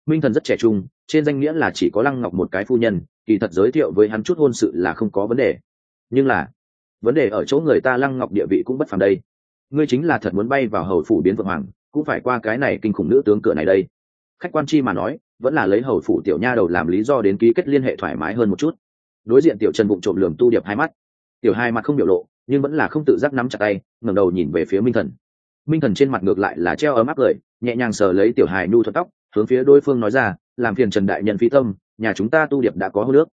Minh thần rất trẻ trung, trên danh nghĩa là chỉ có lăng ngọc một cái phu nhân, kỳ thật giới thiệu với hắn chút hôn sự là không có vấn đề. Nhưng là, vấn đề ở chỗ người ta lăng ngọc địa vị cũng bất phàm đây. Ngươi chính là thật muốn bay vào hầu phủ biến vượng hoàng, cũng phải qua cái này kinh khủng nữ tướng cửa này đây. Khách quan chi mà nói vẫn là lấy hầu phủ tiểu nha đầu làm lý do đến ký kết liên hệ thoải mái hơn một chút. Đối diện tiểu trần bụng trộm lường tu điệp hai mắt. Tiểu hai mặt không biểu lộ, nhưng vẫn là không tự giác nắm chặt tay, ngẩng đầu nhìn về phía minh thần. Minh thần trên mặt ngược lại là treo ấm áp cười, nhẹ nhàng sờ lấy tiểu hài nhu thuật tóc, hướng phía đối phương nói ra, làm phiền trần đại nhân phi tâm, nhà chúng ta tu điệp đã có hô nước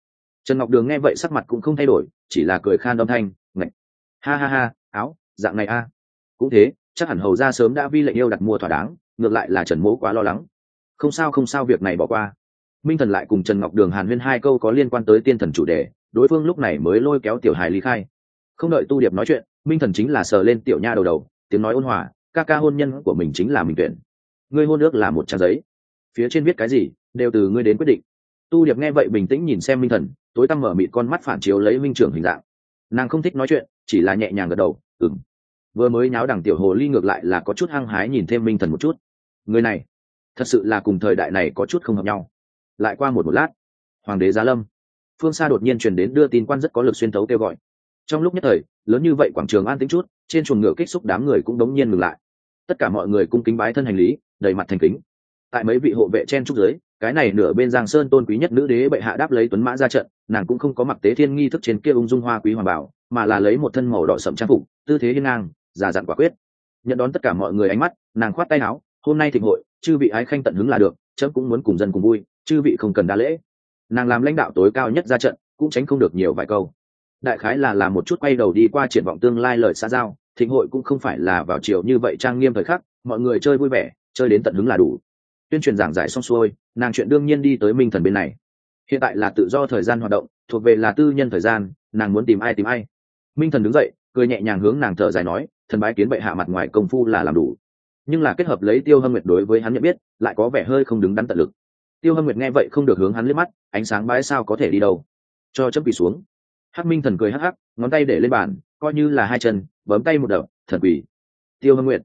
trần ngọc đường nghe vậy sắc mặt cũng không thay đổi, chỉ là cười khan âm thanh, ngạch, ha ha ha, áo, dạng này a. Cũng thế, chắc hẳn hầu ra sớm đã vi lệnh yêu đặt mua thỏa đáng, ngược lại là trần mỗ quá lo lắng không sao không sao, việc này bỏ qua. Minh thần lại cùng trần ngọc đường hàn huyên hai câu có liên quan tới tiên thần chủ đề, đối phương lúc này mới lôi kéo tiểu hài lý khai. Không đợi tu điệp nói chuyện, minh thần chính là sờ lên tiểu nha đầu đầu, tiếng nói ôn hòa, ca ca hôn nhân của mình chính là mình tuyển. Ngươi hôn ước là một trang giấy. Phía trên viết cái gì, đều từ ngươi đến quyết định. Tu điệp nghe vậy bình tĩnh nhìn xem minh thần, tối tăm mở mịt con mắt phản chiếu lấy minh trưởng hình dạng. Nàng không thích nói chuyện, chỉ là nhẹ nhàng gật đầu ừng vừa mới nháo đằng tiểu hồ ly ngược lại là có chút hăng hái nhìn thêm minh thần một chút. Người này thật sự là cùng thời đại này có chút không hợp nhau. Lại qua một một lát, hoàng đế giá lâm, phương xa đột nhiên truyền đến đưa tin quan rất có lực xuyên tấu kêu gọi. Trong lúc nhất thời, lớn như vậy quảng trường an tĩnh chút, trên chuồng ngựa kích xúc đám người cũng đống nhiên ngừng lại. Tất cả mọi người cung kính bái thân hành lý, đầy mặt thành kính. Tại mấy vị hộ vệ chen trúc giới cái này nửa bên giang sơn tôn quý nhất nữ đế bệ hạ đáp lấy tuấn mã ra trận, nàng cũng không có mặc tế thiên nghi thức trên kia ung dung hoa quý hoàng bảo, mà là lấy một thân màu đỏ sậm trang phục, tư thế hiên ngang, già dặn quả quyết. Nhận đón tất cả mọi người ánh mắt, nàng khoát tay áo hôm nay thịnh hội, chư vị ái khanh tận hứng là được, chấm cũng muốn cùng dân cùng vui, chư vị không cần đa lễ. Nàng làm lãnh đạo tối cao nhất ra trận, cũng tránh không được nhiều vài câu. Đại khái là làm một chút quay đầu đi qua triển vọng tương lai lời xa giao, thịnh hội cũng không phải là vào chiều như vậy trang nghiêm thời khắc, mọi người chơi vui vẻ, chơi đến tận hứng là đủ. Tuyên truyền giảng giải xong xuôi, nàng chuyện đương nhiên đi tới minh thần bên này. Hiện tại là tự do thời gian hoạt động, thuộc về là tư nhân thời gian, nàng muốn tìm ai tìm ai. Minh thần đứng dậy, cười nhẹ nhàng hướng nàng thở dài nói, thần bái kiến bệ hạ mặt ngoài công phu là làm đủ nhưng là kết hợp lấy tiêu hâm nguyệt đối với hắn nhận biết, lại có vẻ hơi không đứng đắn tận lực. Tiêu hâm nguyệt nghe vậy không được hướng hắn liếc mắt, ánh sáng bãi sao có thể đi đâu? Cho chấm quỳ xuống. Hắc minh thần cười hắc hắc, ngón tay để lên bàn, coi như là hai chân, bấm tay một đập, thần quỳ. Tiêu hâm nguyệt,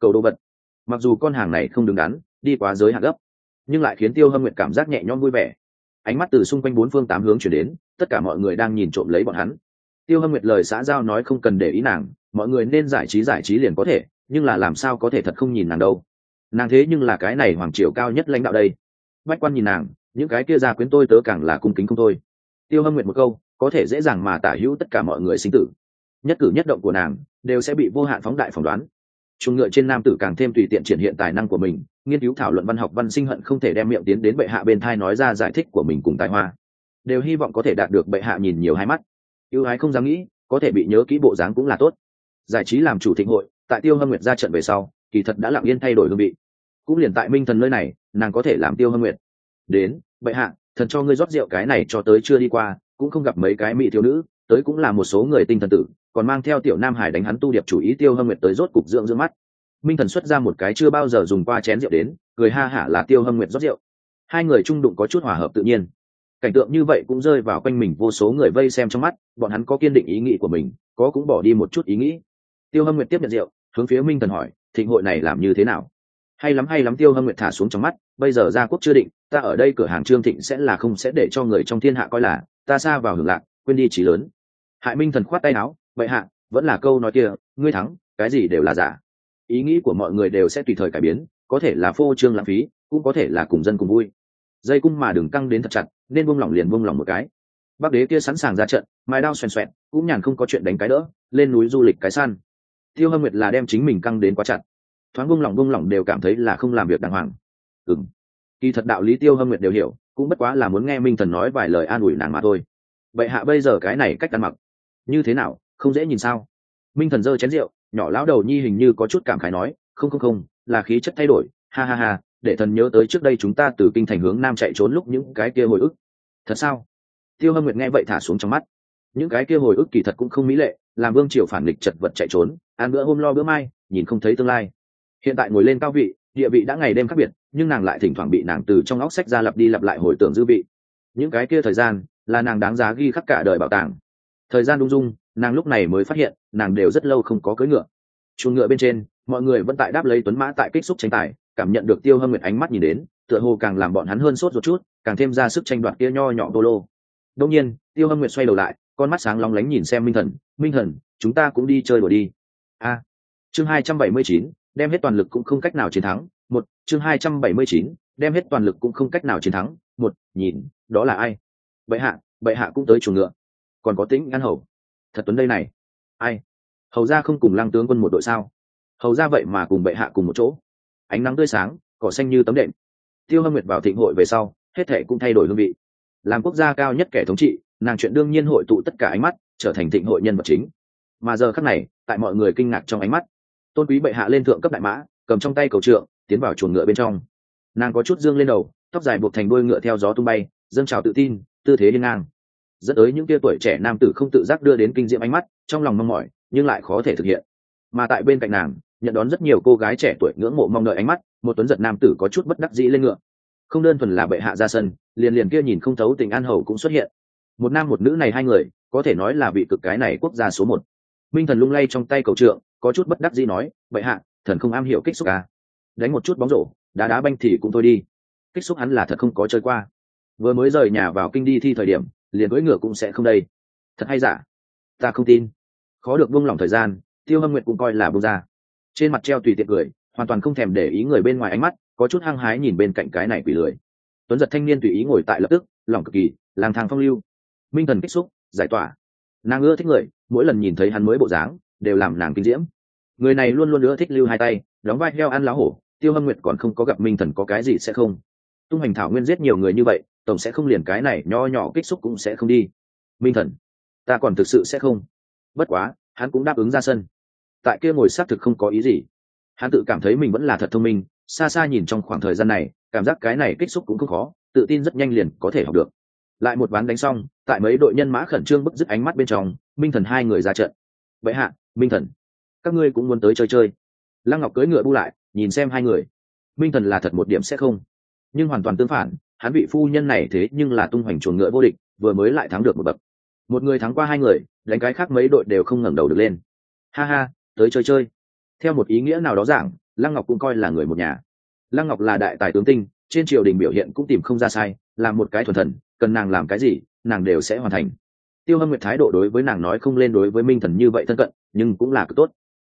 cầu đồ vật. Mặc dù con hàng này không đứng đắn, đi quá giới hạn gấp, nhưng lại khiến tiêu hâm nguyệt cảm giác nhẹ nhõm vui vẻ. Ánh mắt từ xung quanh bốn phương tám hướng chuyển đến, tất cả mọi người đang nhìn trộm lấy bọn hắn. Tiêu hâm nguyệt lời xã giao nói không cần để ý nàng, mọi người nên giải trí giải trí liền có thể nhưng là làm sao có thể thật không nhìn nàng đâu. Nàng thế nhưng là cái này hoàng triều cao nhất lãnh đạo đây. Bách quan nhìn nàng, những cái kia ra quyến tôi tớ càng là cung kính không thôi. Tiêu hâm nguyện một câu, có thể dễ dàng mà tả hữu tất cả mọi người sinh tử. Nhất cử nhất động của nàng, đều sẽ bị vô hạn phóng đại phỏng đoán. Chuồng ngựa trên nam tử càng thêm tùy tiện triển hiện tài năng của mình, nghiên cứu thảo luận văn học văn sinh hận không thể đem miệng tiến đến bệ hạ bên thai nói ra giải thích của mình cùng tài hoa. Đều hy vọng có thể đạt được bệ hạ nhìn nhiều hai mắt. Ưu ái không dám nghĩ, có thể bị nhớ kỹ bộ dáng cũng là tốt. Giải trí làm chủ thịnh hội tại tiêu hâm nguyệt ra trận về sau, kỳ thật đã lặng yên thay đổi hương vị. Cũng liền tại minh thần nơi này, nàng có thể làm tiêu hâm nguyệt. Đến, bệ hạ, thần cho ngươi rót rượu cái này cho tới chưa đi qua, cũng không gặp mấy cái mỹ thiếu nữ, tới cũng là một số người tinh thần tử, còn mang theo tiểu nam hải đánh hắn tu điệp chủ ý tiêu hâm nguyệt tới rốt cục dưỡng dưỡng mắt. Minh thần xuất ra một cái chưa bao giờ dùng qua chén rượu đến, cười ha hả là tiêu hâm nguyệt rót rượu. Hai người trung đụng có chút hòa hợp tự nhiên. Cảnh tượng như vậy cũng rơi vào quanh mình vô số người vây xem trong mắt, bọn hắn có kiên định ý nghĩ của mình, có cũng bỏ đi một chút ý nghĩ tiêu hâm nguyệt tiếp nhận rượu, hướng phía minh thần hỏi, thịnh hội này làm như thế nào? Hay lắm hay lắm, tiêu hâm nguyệt thả xuống trong mắt, bây giờ gia quốc chưa định, ta ở đây cửa hàng trương thịnh sẽ là không sẽ để cho người trong thiên hạ coi là, ta xa vào hưởng lạc, quên đi trí lớn. Hại minh thần khoát tay áo vậy hạ, vẫn là câu nói kia, ngươi thắng, cái gì đều là giả. Ý nghĩ của mọi người đều sẽ tùy thời cải biến, có thể là phô trương lãng phí, cũng có thể là cùng dân cùng vui. Dây cung mà đừng căng đến thật chặt, nên buông lỏng liền buông lỏng một cái. Bắc đế kia sẵn sàng ra trận mài đao xoèn xoẹn, cũng nhàn không có chuyện đánh cái đỡ, lên núi du lịch cái săn tiêu hâm nguyệt là đem chính mình căng đến quá chặt. Thoáng buông lỏng buông lỏng đều cảm thấy là không làm việc đàng hoàng. Ừng kỳ thật đạo lý tiêu hâm nguyệt đều hiểu, cũng bất quá là muốn nghe minh thần nói vài lời an ủi nàng mà thôi. Vậy hạ bây giờ cái này cách ăn mặc, như thế nào, không dễ nhìn sao? Minh thần giơ chén rượu, nhỏ lão đầu nhi hình như có chút cảm khái nói, không không không, là khí chất thay đổi, ha ha ha, để thần nhớ tới trước đây chúng ta từ kinh thành hướng nam chạy trốn lúc những cái kia hồi ức. Thật sao? Tiêu hâm nguyệt nghe vậy thả xuống trong mắt những cái kia hồi ức kỳ thật cũng không mỹ lệ, làm vương triều phản nghịch chật vật chạy trốn, ăn bữa hôm lo bữa mai, nhìn không thấy tương lai. Hiện tại ngồi lên cao vị, địa vị đã ngày đêm khác biệt, nhưng nàng lại thỉnh thoảng bị nàng từ trong óc sách ra lặp đi lặp lại hồi tưởng dư vị. Những cái kia thời gian, là nàng đáng giá ghi khắc cả đời bảo tàng. Thời gian đung dung, nàng lúc này mới phát hiện, nàng đều rất lâu không có cưỡi ngựa. Chuồng ngựa bên trên, mọi người vẫn tại đáp lấy tuấn mã tại kích xúc tranh tài, cảm nhận được tiêu hâm nguyệt ánh mắt nhìn đến, tựa hồ càng làm bọn hắn hơn sốt ruột chút, càng thêm ra sức tranh đoạt kia nho nhỏ tô lô đông nhiên, tiêu hâm nguyệt xoay đầu lại con mắt sáng long lánh nhìn xem minh thần. Minh thần, chúng ta cũng đi chơi đùa đi. A. Chương hai trăm bảy mươi chín, đem hết toàn lực cũng không cách nào chiến thắng. Một, chương hai trăm bảy mươi chín, đem hết toàn lực cũng không cách nào chiến thắng. Một, nhìn, đó là ai? Bệ hạ bệ hạ cũng tới chuồng ngựa. Còn có tính ngăn hầu. Thật tuấn đây này. Ai? Hầu ra không cùng lăng tướng quân một đội sao? Hầu ra vậy mà cùng bệ hạ cùng một chỗ. Ánh nắng tươi sáng, cỏ xanh như tấm đệm. Tiêu hâm nguyệt vào thịnh hội về sau, hết thể cũng thay đổi hương vị. Làm quốc gia cao nhất kẻ thống trị nàng chuyện đương nhiên hội tụ tất cả ánh mắt, trở thành thịnh hội nhân vật chính. Mà giờ khắc này, tại mọi người kinh ngạc trong ánh mắt, tôn quý bệ hạ lên thượng cấp đại mã, cầm trong tay cầu trượng, tiến vào chuồng ngựa bên trong. Nàng có chút dương lên đầu, tóc dài buộc thành đuôi ngựa theo gió tung bay, dâng trào tự tin, tư thế đi ngang. Dẫn tới những tia tuổi trẻ nam tử không tự giác đưa đến kinh diễm ánh mắt, trong lòng mong mỏi, nhưng lại khó thể thực hiện. Mà tại bên cạnh nàng, nhận đón rất nhiều cô gái trẻ tuổi ngưỡng mộ mong đợi ánh mắt, một tuấn giật nam tử có chút bất đắc dĩ lên ngựa. Không đơn thuần là bệ hạ ra sân, liền liền kia nhìn không thấu tình an hầu cũng xuất hiện một nam một nữ này hai người, có thể nói là vị cực cái này quốc gia số một. Minh thần lung lay trong tay cầu trượng, có chút bất đắc dĩ nói, bệ hạ, thần không am hiểu kích xúc à. đánh một chút bóng rổ, đá đá banh thì cũng thôi đi. Kích xúc hắn là thật không có chơi qua. Vừa mới rời nhà vào kinh đi thi thời điểm, liền với ngựa cũng sẽ không đây. Thật hay giả? Ta không tin. Khó được buông lỏng thời gian, tiêu hâm nguyện cũng coi là buông ra. Trên mặt treo tùy tiện cười, hoàn toàn không thèm để ý người bên ngoài ánh mắt, có chút hăng hái nhìn bên cạnh cái này quỷ lười. Tuấn giật thanh niên tùy ý ngồi tại lập tức, lòng cực kỳ lang thang phong lưu minh thần kích xúc, giải tỏa. Nàng ưa thích người, mỗi lần nhìn thấy hắn mới bộ dáng, đều làm nàng kinh diễm. Người này luôn luôn ưa thích lưu hai tay, đóng vai heo ăn lá hổ, tiêu hâm nguyệt còn không có gặp minh thần có cái gì sẽ không. Tung hành thảo nguyên giết nhiều người như vậy, tổng sẽ không liền cái này nho nhỏ kích xúc cũng sẽ không đi. Minh thần, ta còn thực sự sẽ không. Bất quá, hắn cũng đáp ứng ra sân. Tại kia ngồi xác thực không có ý gì. Hắn tự cảm thấy mình vẫn là thật thông minh, xa xa nhìn trong khoảng thời gian này, cảm giác cái này kích xúc cũng không khó, tự tin rất nhanh liền có thể học được lại một ván đánh xong, tại mấy đội nhân mã khẩn trương bức dứt ánh mắt bên trong, minh thần hai người ra trận. Vậy hạ, minh thần, các ngươi cũng muốn tới chơi chơi. Lăng ngọc cưỡi ngựa bu lại, nhìn xem hai người. Minh thần là thật một điểm sẽ không, nhưng hoàn toàn tương phản, hắn vị phu nhân này thế nhưng là tung hoành chuồng ngựa vô địch, vừa mới lại thắng được một bậc. Một người thắng qua hai người, đánh cái khác mấy đội đều không ngẩng đầu được lên. Ha ha, tới chơi chơi. Theo một ý nghĩa nào đó giảng, lăng ngọc cũng coi là người một nhà. Lăng ngọc là đại tài tướng tinh trên triều đình biểu hiện cũng tìm không ra sai, làm một cái thuần thần, cần nàng làm cái gì, nàng đều sẽ hoàn thành. Tiêu hâm nguyệt thái độ đối với nàng nói không lên đối với minh thần như vậy thân cận, nhưng cũng là cực tốt.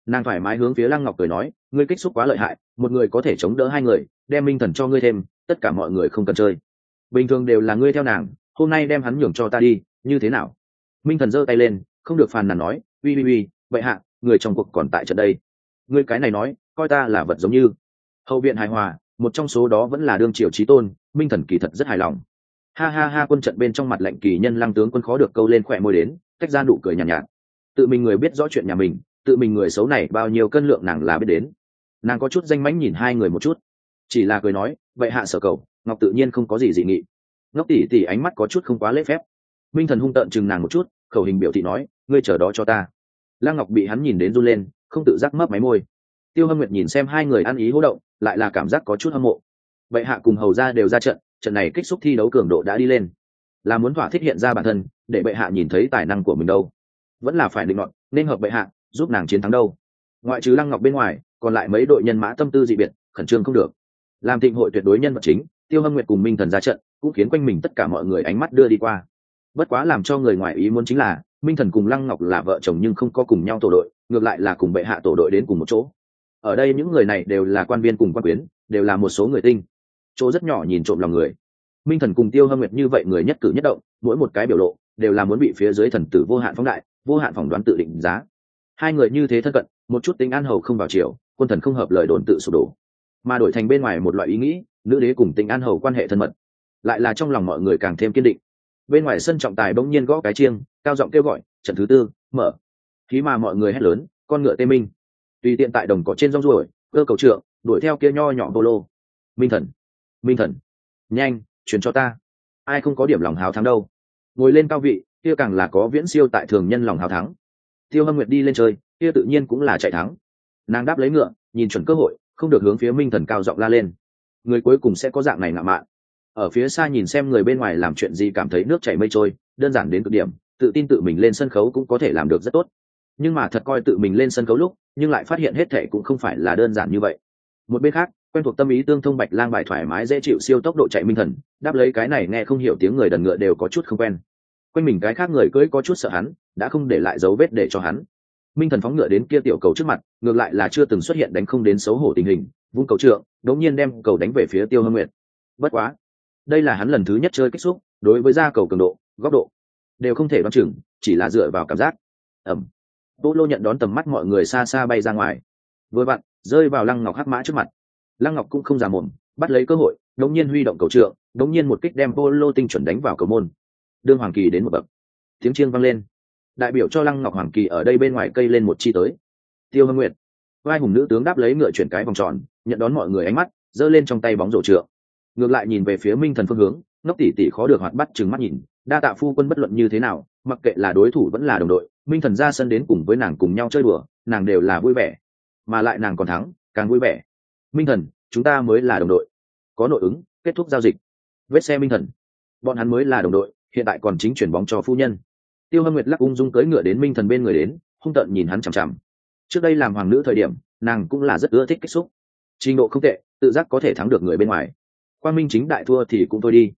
Nàng thoải mái hướng phía lăng ngọc cười nói, ngươi kích xúc quá lợi hại, một người có thể chống đỡ hai người, đem minh thần cho ngươi thêm, tất cả mọi người không cần chơi. Bình thường đều là ngươi theo nàng, hôm nay đem hắn nhường cho ta đi, như thế nào? Minh thần giơ tay lên, không được phàn nàn nói, uy uy uy, vậy hạ, người trong cuộc còn tại trận đây. Ngươi cái này nói, coi ta là vật giống như. Hậu viện hài hòa một trong số đó vẫn là đương triều trí tôn minh thần kỳ thật rất hài lòng. Ha ha ha quân trận bên trong mặt lệnh kỳ nhân lăng tướng quân khó được câu lên khỏe môi đến cách ra nụ cười nhàn nhạt, nhạt. Tự mình người biết rõ chuyện nhà mình tự mình người xấu này bao nhiêu cân lượng nàng là biết đến. Nàng có chút danh mãnh nhìn hai người một chút. Chỉ là cười nói vậy hạ sở cầu ngọc tự nhiên không có gì dị nghị. Ngọc tỷ tỷ ánh mắt có chút không quá lễ phép. Minh thần hung tợn chừng nàng một chút khẩu hình biểu thị nói ngươi chờ đó cho ta. Lăng ngọc bị hắn nhìn đến run lên không tự giác mấp máy môi. Tiêu hâm nguyệt nhìn xem hai người ăn ý hỗ động lại là cảm giác có chút hâm mộ. Vậy hạ cùng hầu ra đều ra trận trận này kích xúc thi đấu cường độ đã đi lên. Là muốn thỏa thích hiện ra bản thân, để bệ hạ nhìn thấy tài năng của mình đâu. Vẫn là phải định luận nên hợp bệ hạ, giúp nàng chiến thắng đâu. Ngoại trừ lăng ngọc bên ngoài, còn lại mấy đội nhân mã tâm tư dị biệt, khẩn trương không được. Làm thịnh hội tuyệt đối nhân vật chính, tiêu hâm nguyệt cùng minh thần ra trận, cũng khiến quanh mình tất cả mọi người ánh mắt đưa đi qua. Bất quá làm cho người ngoài ý muốn chính là, minh thần cùng lăng ngọc là vợ chồng nhưng không có cùng nhau tổ đội, ngược lại là cùng bệ hạ tổ đội đến cùng một chỗ ở đây những người này đều là quan viên cùng quan quyến, đều là một số người tinh. Chỗ rất nhỏ nhìn trộm lòng người. Minh thần cùng tiêu hâm nguyệt như vậy người nhất cử nhất động, mỗi một cái biểu lộ đều là muốn bị phía dưới thần tử vô hạn phóng đại, vô hạn phỏng đoán tự định giá. Hai người như thế thân cận, một chút tính an hầu không vào chiều quân thần không hợp lời đồn tự sụp đổ. Mà đổi thành bên ngoài một loại ý nghĩ, nữ đế cùng tính an hầu quan hệ thân mật, lại là trong lòng mọi người càng thêm kiên định. Bên ngoài sân trọng tài bỗng nhiên gõ cái chiêng, cao giọng kêu gọi, trận thứ tư, mở. Khí mà mọi người hét lớn, con ngựa tê minh tùy tiện tại đồng cỏ trên rong ruổi, cơ cầu trượng, đuổi theo kia nho nhỏ bô lô minh thần minh thần, nhanh, chuyển cho ta. Ai không có điểm lòng hào thắng đâu. Ngồi lên cao vị, kia càng là có viễn siêu tại thường nhân lòng hào thắng. Tiêu hâm nguyệt đi lên chơi, kia tự nhiên cũng là chạy thắng. Nàng đáp lấy ngựa, nhìn chuẩn cơ hội, không được hướng phía minh thần cao giọng la lên. Người cuối cùng sẽ có dạng này ngạo mạn. Ở phía xa nhìn xem người bên ngoài làm chuyện gì cảm thấy nước chảy mây trôi, đơn giản đến cực điểm, tự tin tự mình lên sân khấu cũng có thể làm được rất tốt nhưng mà thật coi tự mình lên sân khấu lúc, nhưng lại phát hiện hết thể cũng không phải là đơn giản như vậy. Một bên khác, quen thuộc tâm ý tương thông bạch lang bài thoải mái dễ chịu siêu tốc độ chạy minh thần, đáp lấy cái này nghe không hiểu tiếng người đần ngựa đều có chút không quen. Quanh mình cái khác người cưỡi có chút sợ hắn, đã không để lại dấu vết để cho hắn. Minh thần phóng ngựa đến kia tiểu cầu trước mặt, ngược lại là chưa từng xuất hiện đánh không đến xấu hổ tình hình, vung cầu trượng, đống nhiên đem cầu đánh về phía tiêu hâm nguyệt. Bất quá, đây là hắn lần thứ nhất chơi kích xúc, đối với da cầu cường độ, góc độ, đều không thể đoán chừng, chỉ là dựa vào cảm giác. Ẩm bô lô nhận đón tầm mắt mọi người xa xa bay ra ngoài. Vừa vặn, rơi vào lăng ngọc hắc mã trước mặt. Lăng ngọc cũng không già mồm, bắt lấy cơ hội, đống nhiên huy động cầu trượng, đống nhiên một kích đem bô lô tinh chuẩn đánh vào cầu môn. Đương hoàng kỳ đến một bậc. Tiếng chiêng vang lên. Đại biểu cho lăng ngọc hoàng kỳ ở đây bên ngoài cây lên một chi tới. Tiêu hâm nguyệt. Vai hùng nữ tướng đáp lấy ngựa chuyển cái vòng tròn, nhận đón mọi người ánh mắt, giơ lên trong tay bóng rổ trượng. Ngược lại nhìn về phía minh thần phương hướng, ngốc tỷ tỷ khó được hoạt bắt chừng mắt nhìn, đa tạ phu quân bất luận như thế nào mặc kệ là đối thủ vẫn là đồng đội, minh thần ra sân đến cùng với nàng cùng nhau chơi đùa, nàng đều là vui vẻ. Mà lại nàng còn thắng, càng vui vẻ. Minh thần, chúng ta mới là đồng đội. Có nội ứng, kết thúc giao dịch. Vết xe minh thần. Bọn hắn mới là đồng đội, hiện tại còn chính chuyển bóng cho phu nhân. Tiêu hâm nguyệt lắc ung dung cưỡi ngựa đến minh thần bên người đến, hung tợn nhìn hắn chằm chằm. Trước đây làm hoàng nữ thời điểm, nàng cũng là rất ưa thích kích xúc. Trình độ không tệ, tự giác có thể thắng được người bên ngoài. Quan minh chính đại thua thì cũng thôi đi.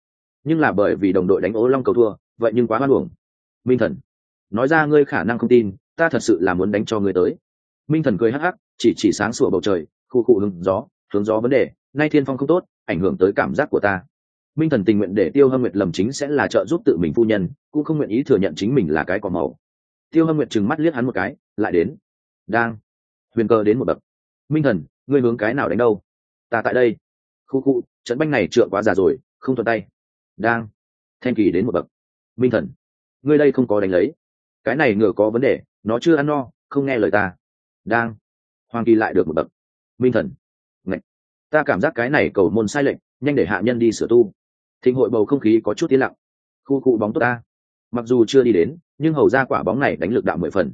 Nhưng là bởi vì đồng đội đánh ố long cầu thua, vậy nhưng quá hoan hưởng minh thần. Nói ra ngươi khả năng không tin, ta thật sự là muốn đánh cho ngươi tới. Minh thần cười hắc hắc, chỉ chỉ sáng sủa bầu trời, khu cụ hứng gió, hướng gió vấn đề, nay thiên phong không tốt, ảnh hưởng tới cảm giác của ta. Minh thần tình nguyện để tiêu hâm nguyệt lầm chính sẽ là trợ giúp tự mình phu nhân, cũng không nguyện ý thừa nhận chính mình là cái cỏ màu. Tiêu hâm nguyệt trừng mắt liếc hắn một cái, lại đến. Đang. Huyền cơ đến một bậc. Minh thần, ngươi hướng cái nào đánh đâu? Ta tại đây. Khu khu, trận banh này trượng quá già rồi, không thuận tay. Đang. Thanh kỳ đến một bậc. Minh thần ngươi đây không có đánh lấy. Cái này ngựa có vấn đề nó chưa ăn no không nghe lời ta. Đang. Hoàng kỳ lại được một bậc. Minh thần. Ngậy. ta cảm giác cái này cầu môn sai lệch, nhanh để hạ nhân đi sửa tu. Thịnh hội bầu không khí có chút tiến lặng. Khu cụ bóng tốt ta. Mặc dù chưa đi đến nhưng hầu ra quả bóng này đánh lực đạo mười phần.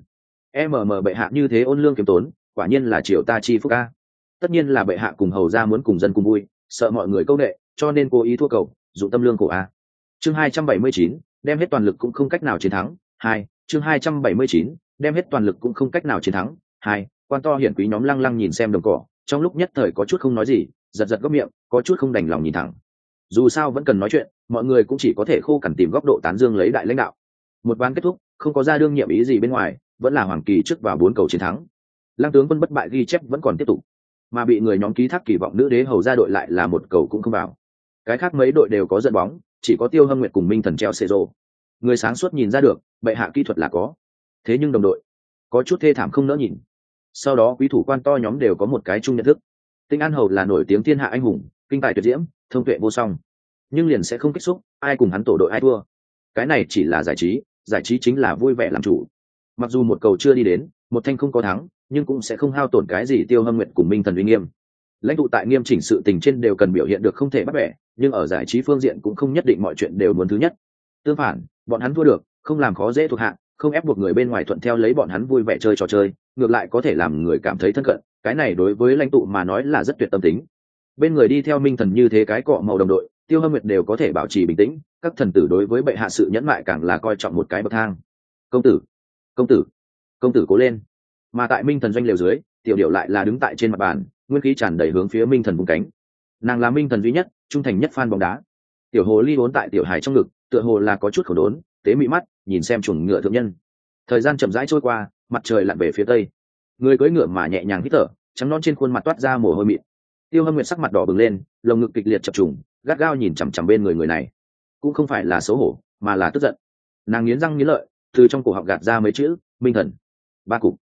Mm bệ hạ như thế ôn lương kiếm tốn quả nhiên là triều ta chi phúc ca tất nhiên là bệ hạ cùng hầu ra muốn cùng dân cùng vui sợ mọi người câu nệ cho nên cố ý thua cầu dụng tâm lương cổ a. Chương hai trăm bảy mươi chín đem hết toàn lực cũng không cách nào chiến thắng. Hai, chương hai trăm bảy mươi chín, đem hết toàn lực cũng không cách nào chiến thắng. Hai, quan to hiển quý nhóm lăng lăng nhìn xem đồng cỏ, trong lúc nhất thời có chút không nói gì, giật giật góc miệng, có chút không đành lòng nhìn thẳng. Dù sao vẫn cần nói chuyện, mọi người cũng chỉ có thể khô cằn tìm góc độ tán dương lấy đại lãnh đạo. Một ván kết thúc, không có ra đương nhiệm ý gì bên ngoài, vẫn là hoàng kỳ trước vào bốn cầu chiến thắng. Lăng tướng quân bất bại ghi chép vẫn còn tiếp tục. Mà bị người nhóm ký thác kỳ vọng nữ đế hầu ra đội lại là một cầu cũng không vào. Cái khác mấy đội đều có dẫn bóng chỉ có tiêu hâm nguyệt cùng minh thần treo xê rô. Người sáng suốt nhìn ra được, bệ hạ kỹ thuật là có. Thế nhưng đồng đội, có chút thê thảm không nỡ nhìn. Sau đó quý thủ quan to nhóm đều có một cái chung nhận thức. Tinh an hầu là nổi tiếng thiên hạ anh hùng, kinh tài tuyệt diễm, thông tuệ vô song. Nhưng liền sẽ không kích xúc, ai cùng hắn tổ đội ai thua. Cái này chỉ là giải trí giải trí chính là vui vẻ làm chủ. Mặc dù một cầu chưa đi đến, một thanh không có thắng, nhưng cũng sẽ không hao tổn cái gì tiêu hâm nguyện cùng minh thần uy nghiêm. Lãnh tụ tại nghiêm chỉnh sự tình trên đều cần biểu hiện được không thể bắt bẻ nhưng ở giải trí phương diện cũng không nhất định mọi chuyện đều muốn thứ nhất. Tương phản, bọn hắn thua được, không làm khó dễ thuộc hạ, không ép buộc người bên ngoài thuận theo lấy bọn hắn vui vẻ chơi trò chơi, ngược lại có thể làm người cảm thấy thân cận, cái này đối với lãnh tụ mà nói là rất tuyệt tâm tính. Bên người đi theo minh thần như thế cái cọ màu đồng đội, tiêu hâm nguyệt đều có thể bảo trì bình tĩnh, các thần tử đối với bệ hạ sự nhẫn mại càng là coi trọng một cái bậc thang. Công tử công tử công tử cố lên. Mà tại minh thần doanh liều dưới, tiểu điệu lại là đứng tại trên mặt bàn, nguyên khí tràn đầy hướng phía minh thần vùng cánh. Nàng là minh thần duy nhất trung thành nhất fan bóng đá. Tiểu hồ ly vốn tại tiểu hải trong ngực, tựa hồ là có chút khổ đốn, tế mị mắt, nhìn xem chuồng ngựa thượng nhân. Thời gian chậm rãi trôi qua, mặt trời lặn về phía tây. Người cưỡi ngựa mà nhẹ nhàng hít thở, trắng non trên khuôn mặt toát ra mồ hôi mịn. Tiêu hâm nguyệt sắc mặt đỏ bừng lên, lồng ngực kịch liệt chập trùng, gắt gao nhìn chằm chằm bên người người này. Cũng không phải là xấu hổ, mà là tức giận. Nàng nghiến răng nghiến lợi, từ trong cổ họng gạt ra mấy chữ, minh thần, ba cục.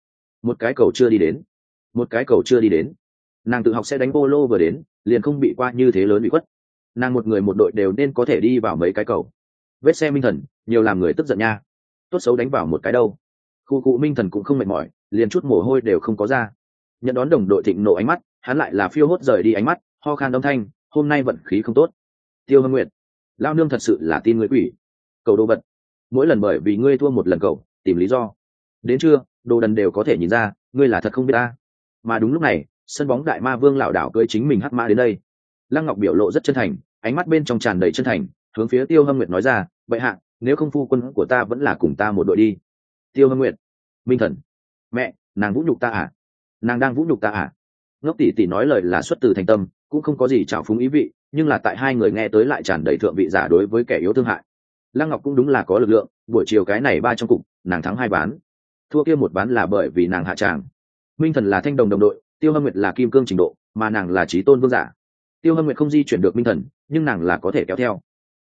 Một cái cầu chưa đi đến. Một cái cầu chưa đi đến. Nàng tự học sẽ đánh polo vừa đến, liền không bị qua như thế lớn bị khuất nàng một người một đội đều nên có thể đi vào mấy cái cầu. Vết xe minh thần, nhiều làm người tức giận nha. Tốt xấu đánh vào một cái đâu. Khu cụ minh thần cũng không mệt mỏi, liền chút mồ hôi đều không có ra. Nhận đón đồng đội thịnh nộ ánh mắt, hắn lại là phiêu hốt rời đi ánh mắt, ho khan âm thanh, hôm nay vận khí không tốt. Tiêu hâm nguyệt, lao nương thật sự là tin người quỷ. Cầu đồ vật. Mỗi lần bởi vì ngươi thua một lần cầu, tìm lý do. Đến trưa, đồ đần đều có thể nhìn ra, ngươi là thật không biết ta. Mà đúng lúc này, sân bóng đại ma vương lảo đảo cưới chính mình hắc mã đến đây lăng ngọc biểu lộ rất chân thành, ánh mắt bên trong tràn đầy chân thành, hướng phía tiêu hâm nguyệt nói ra vậy hạ, nếu không phu quân của ta vẫn là cùng ta một đội đi. Tiêu hâm nguyệt, minh thần, mẹ, nàng vũ nhục ta à? Nàng đang vũ nhục ta à? Ngốc tỷ tỷ nói lời là xuất từ thành tâm, cũng không có gì trào phúng ý vị, nhưng là tại hai người nghe tới lại tràn đầy thượng vị giả đối với kẻ yếu thương hại. Lăng ngọc cũng đúng là có lực lượng, buổi chiều cái này ba trong cục, nàng thắng hai bán thua kia một bán là bởi vì nàng hạ tràng. Minh thần là thanh đồng đồng đội, tiêu hâm nguyệt là kim cương trình độ, mà nàng là trí tôn vương giả tiêu hâm nguyệt không di chuyển được minh thần, nhưng nàng là có thể kéo theo.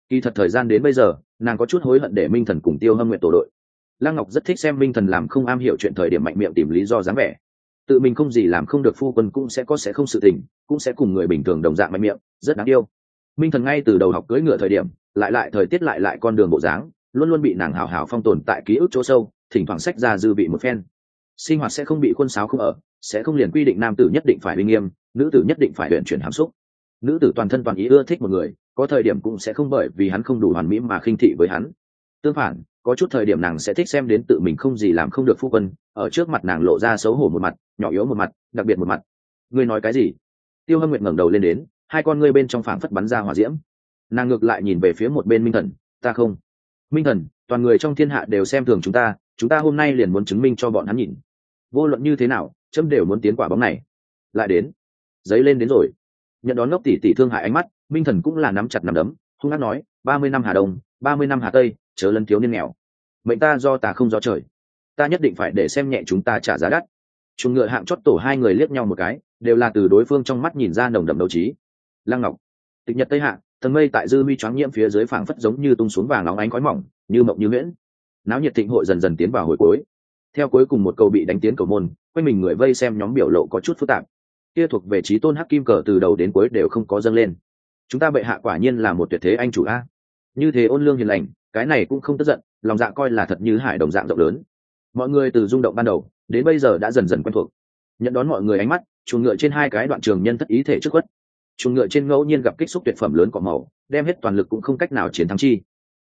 Kỳ thật thời gian đến bây giờ, nàng có chút hối hận để minh thần cùng tiêu hâm nguyệt tổ đội. Lăng ngọc rất thích xem minh thần làm không am hiểu chuyện thời điểm mạnh miệng tìm lý do dáng vẻ. Tự mình không gì làm không được phu quân cũng sẽ có sẽ không sự tình, cũng sẽ cùng người bình thường đồng dạng mạnh miệng, rất đáng yêu. Minh thần ngay từ đầu học cưỡi ngựa thời điểm, lại lại thời tiết lại lại con đường bộ dáng, luôn luôn bị nàng hào hào phong tồn tại ký ức chỗ sâu, thỉnh thoảng sách ra dư vị một phen. Sinh hoạt sẽ không bị khuôn sáo không ở, sẽ không liền quy định nam tử nhất định phải uy nghiêm, nữ tử nhất định phải luyện chuyển hàm xúc nữ tử toàn thân toàn ý ưa thích một người, có thời điểm cũng sẽ không bởi vì hắn không đủ hoàn mỹ mà khinh thị với hắn. Tương phản, có chút thời điểm nàng sẽ thích xem đến tự mình không gì làm không được phu quân, ở trước mặt nàng lộ ra xấu hổ một mặt, nhỏ yếu một mặt, đặc biệt một mặt. Ngươi nói cái gì? Tiêu hâm nguyệt ngẩng đầu lên đến, hai con ngươi bên trong phảng phất bắn ra hỏa diễm. Nàng ngược lại nhìn về phía một bên minh thần, ta không. Minh thần, toàn người trong thiên hạ đều xem thường chúng ta chúng ta hôm nay liền muốn chứng minh cho bọn hắn nhìn. Vô luận như thế nào trâm đều muốn tiến quả bóng này. Lại đến. Giấy lên đến rồi nhận đón ngốc tỷ tỷ thương hại ánh mắt, minh thần cũng là nắm chặt nắm đấm, hung hát nói, ba mươi năm hà đông, ba mươi năm hà tây, chớ lân thiếu niên nghèo. Mệnh ta do ta không do trời. Ta nhất định phải để xem nhẹ chúng ta trả giá đắt. Chuồng ngựa hạng chót tổ hai người liếc nhau một cái, đều là từ đối phương trong mắt nhìn ra nồng đậm đấu trí. Lăng ngọc, tịch nhật tây hạ, thần mây tại dư mi choáng nhiễm phía dưới phảng phất giống như tung xuống vàng óng ánh khói mỏng, như mộng như nguyễn náo nhiệt thịnh hội dần dần tiến vào hồi cuối. Theo cuối cùng một câu bị đánh tiến cầu môn, quanh mình người vây xem nhóm biểu lộ có chút phức tạp kia thuộc về trí tôn hắc kim cờ từ đầu đến cuối đều không có dâng lên. Chúng ta bệ hạ quả nhiên là một tuyệt thế anh chủ a. Như thế ôn lương hiền lành, cái này cũng không tức giận, lòng dạ coi là thật như hải đồng dạng rộng lớn. Mọi người từ rung động ban đầu, đến bây giờ đã dần dần quen thuộc. Nhận đón mọi người ánh mắt, chuồng ngựa trên hai cái đoạn trường nhân thất ý thể trước quất. Chuồng ngựa trên ngẫu nhiên gặp kích xúc tuyệt phẩm lớn cỏ màu, đem hết toàn lực cũng không cách nào chiến thắng chi.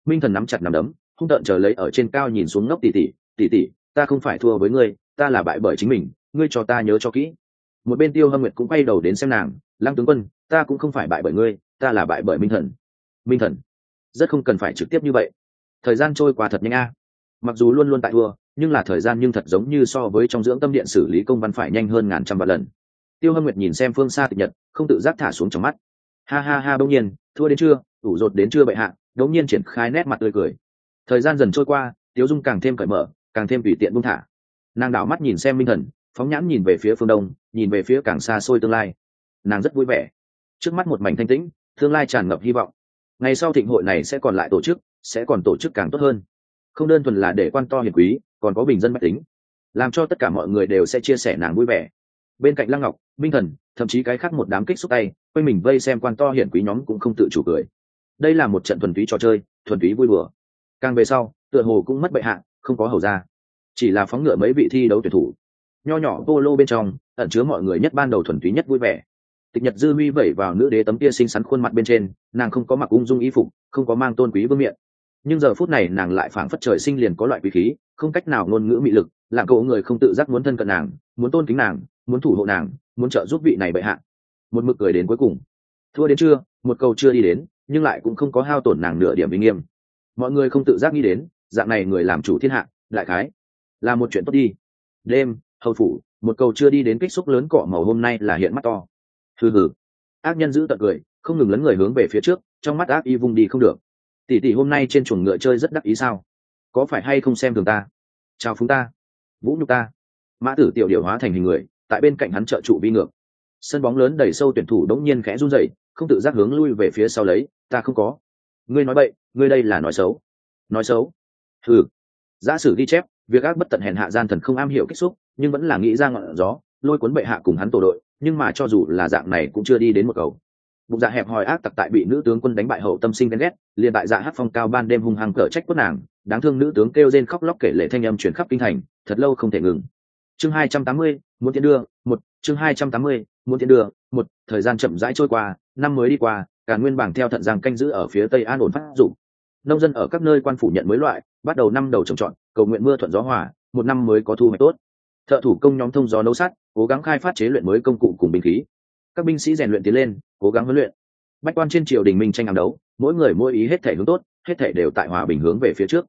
Minh thần nắm chặt nắm đấm, hung tợn chờ lấy ở trên cao nhìn xuống ngốc tỉ tỉ tỉ tỉ ta không phải thua với ngươi, ta là bại bởi chính mình, ngươi cho ta nhớ cho kỹ một bên tiêu hâm nguyệt cũng quay đầu đến xem nàng, lăng tướng quân, ta cũng không phải bại bởi ngươi, ta là bại bởi minh thần. Minh thần? Rất không cần phải trực tiếp như vậy. Thời gian trôi qua thật nhanh a. Mặc dù luôn luôn tại thua, nhưng là thời gian nhưng thật giống như so với trong dưỡng tâm điện xử lý công văn phải nhanh hơn ngàn trăm vạn lần. Tiêu hâm nguyệt nhìn xem phương xa tịch nhật, không tự giác thả xuống trong mắt. Ha ha ha đông nhiên, thua đến chưa? Ủ rột đến chưa bệ hạ? Đống nhiên triển khai nét mặt tươi cười. Thời gian dần trôi qua, tiếu dung càng thêm cởi mở, càng thêm tùy tiện buông thả. Nàng đảo mắt nhìn xem minh thần, phóng nhãn nhìn về phía phương đông nhìn về phía càng xa xôi tương lai. Nàng rất vui vẻ. Trước mắt một mảnh thanh tĩnh, tương lai tràn ngập hy vọng. Ngày sau thịnh hội này sẽ còn lại tổ chức, sẽ còn tổ chức càng tốt hơn. Không đơn thuần là để quan to hiền quý, còn có bình dân mách tính. Làm cho tất cả mọi người đều sẽ chia sẻ nàng vui vẻ. Bên cạnh lăng ngọc, minh thần, thậm chí cái khác một đám kích xúc tay quay mình vây xem quan to hiển quý nhóm cũng không tự chủ cười. Đây là một trận thuần túy trò chơi, thuần túy vui bừa càng về sau, tựa hồ cũng mất bệ hạ, không có hầu ra. Chỉ là phóng ngựa mấy vị thi đấu tuyển thủ. Nho nhỏ polo bên trong ẩn chứa mọi người nhất ban đầu thuần túy nhất vui vẻ. Tịch nhật dư huy vẩy vào nữ đế tấm kia xinh xắn khuôn mặt bên trên, nàng không có mặc ung dung y phục, không có mang tôn quý vương miệng nhưng giờ phút này nàng lại phảng phất trời sinh liền có loại quý khí, không cách nào ngôn ngữ mị lực làm cậu người không tự giác muốn thân cận nàng, muốn tôn kính nàng, muốn thủ hộ nàng, muốn trợ giúp vị này bệ hạ. Một mực cười đến cuối cùng. Thua đến chưa một câu chưa đi đến, nhưng lại cũng không có hao tổn nàng nửa điểm uy nghiêm. Mọi người không tự giác nghĩ đến, dạng này người làm chủ thiên hạ, đại khái, là một chuyện tốt đi. Đêm, hầu phủ một câu chưa đi đến kích xúc lớn cọ màu hôm nay là hiện mắt to. Hừ hừ. Ác nhân giữ tận cười không ngừng lấn người hướng về phía trước trong mắt ác y vung đi không được. Tỷ tỷ hôm nay trên chuồng ngựa chơi rất đắc ý sao? Có phải hay không xem thường ta? Chào phúng ta. Vũ nhục ta. Mã tử tiểu điều hóa thành hình người tại bên cạnh hắn trợ trụ vi ngược. Sân bóng lớn đầy sâu tuyển thủ đống nhiên khẽ run rẩy không tự giác hướng lui về phía sau lấy ta không có. Ngươi nói bậy ngươi đây là nói xấu. Nói xấu? Thử, giả sử ghi chép việc ác bất tận hèn hạ gian thần không am hiểu kích xúc, nhưng vẫn là nghĩ ra ngọn gió, lôi cuốn bệ hạ cùng hắn tổ đội, nhưng mà cho dù là dạng này cũng chưa đi đến một cầu. Bụng dạ hẹp hòi ác tặc tại bị nữ tướng quân đánh bại hậu tâm sinh ghen ghét, liền tại dạ hát phong cao ban đêm hung hăng cở trách quất nàng, đáng thương nữ tướng kêu rên khóc lóc kể lệ thanh âm chuyển khắp kinh thành, thật lâu không thể ngừng. Chương hai trăm tám mươi, muốn tiến đưa, một, chương hai trăm tám mươi, muốn tiến đưa, một, thời gian chậm rãi trôi qua, năm mới đi qua, cả nguyên bảng theo thận giang canh giữ ở phía tây an ổn phát dụng nông dân ở các nơi quan phủ nhận mới loại, bắt đầu năm đầu trồng trọt cầu nguyện mưa thuận gió hòa, một năm mới có thu hoạch tốt. Thợ thủ công nhóm thông gió nấu sắt, cố gắng khai phát chế luyện mới công cụ cùng binh khí. Các binh sĩ rèn luyện tiến lên, cố gắng huấn luyện. Bách quan trên triều đình minh tranh hàng đấu, mỗi người mỗi ý hết thể hướng tốt, hết thể đều tại hòa bình hướng về phía trước.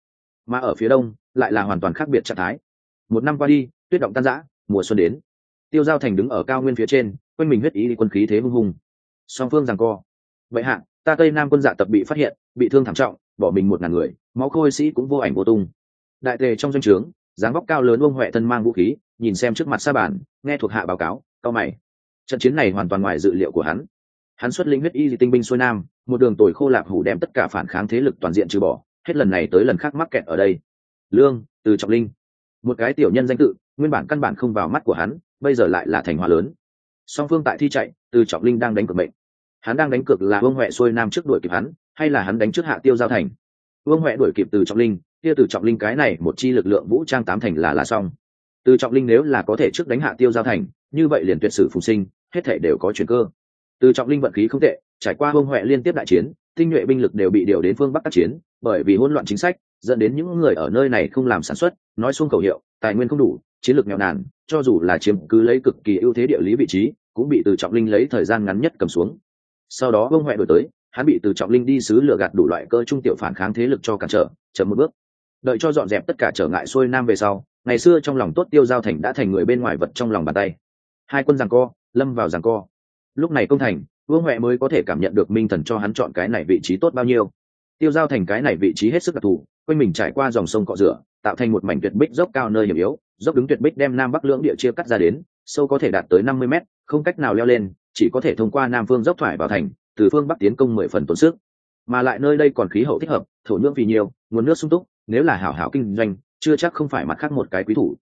Mà ở phía đông, lại là hoàn toàn khác biệt trạng thái. Một năm qua đi, tuyết động tan rã, mùa xuân đến. Tiêu giao thành đứng ở cao nguyên phía trên, quanh mình huyết ý quân khí thế hung hùng. Song phương rằng co. Vậy hạ, ta tây nam quân dạ tập bị phát hiện, bị thương thảm trọng, bỏ mình một ngàn người, máu khôi sĩ cũng vô ảnh vô tung đại tề trong doanh trướng, dáng vóc cao lớn ông huệ thân mang vũ khí, nhìn xem trước mặt sa bản, nghe thuộc hạ báo cáo, cao mày. Trận chiến này hoàn toàn ngoài dự liệu của hắn. Hắn xuất lĩnh huyết y di tinh binh xuôi nam, một đường tồi khô lạp hủ đem tất cả phản kháng thế lực toàn diện trừ bỏ, hết lần này tới lần khác mắc kẹt ở đây. Lương, từ trọng linh. Một cái tiểu nhân danh tự, nguyên bản căn bản không vào mắt của hắn, bây giờ lại là thành hòa lớn. Song phương tại thi chạy, từ trọng linh đang đánh cược mệnh. Hắn đang đánh cược là vương huệ xuôi nam trước đuổi kịp hắn, hay là hắn đánh trước hạ tiêu giao thành? Vương huệ đuổi kịp từ trọng linh kia từ trọng linh cái này một chi lực lượng vũ trang tám thành là là xong. Từ trọng linh nếu là có thể trước đánh hạ tiêu giao thành, như vậy liền tuyệt sử phùng sinh, hết thể đều có chuyển cơ. Từ trọng linh vận khí không tệ, trải qua hông huệ liên tiếp đại chiến, tinh nhuệ binh lực đều bị điều đến phương bắc tác chiến, bởi vì hỗn loạn chính sách, dẫn đến những người ở nơi này không làm sản xuất, nói xuống khẩu hiệu, tài nguyên không đủ, chiến lược nghèo nàn, cho dù là chiếm cứ lấy cực kỳ ưu thế địa lý vị trí, cũng bị từ trọng linh lấy thời gian ngắn nhất cầm xuống. Sau đó hông huệ đổi tới, hắn bị từ trọng linh đi sứ lừa gạt đủ loại cơ trung tiểu phản kháng thế lực cho cản trở, chậm một bước đợi cho dọn dẹp tất cả trở ngại xuôi nam về sau, ngày xưa trong lòng tốt tiêu giao thành đã thành người bên ngoài vật trong lòng bàn tay. Hai quân giằng co, lâm vào giằng co. Lúc này công thành, vương huệ mới có thể cảm nhận được minh thần cho hắn chọn cái này vị trí tốt bao nhiêu. Tiêu giao thành cái này vị trí hết sức đặc thù, quanh mình trải qua dòng sông cọ rửa, tạo thành một mảnh tuyệt bích dốc cao nơi hiểm yếu, dốc đứng tuyệt bích đem nam bắc lưỡng địa chia cắt ra đến, sâu có thể đạt tới năm mươi mét, không cách nào leo lên, chỉ có thể thông qua nam phương dốc thoải vào thành, từ phương bắc tiến công mười phần tốn sức. Mà lại nơi đây còn khí hậu thích hợp, thổ nhưỡng vì nhiều, nguồn nước sung túc nếu là hảo hảo kinh doanh, chưa chắc không phải mặt khác một cái quý thủ.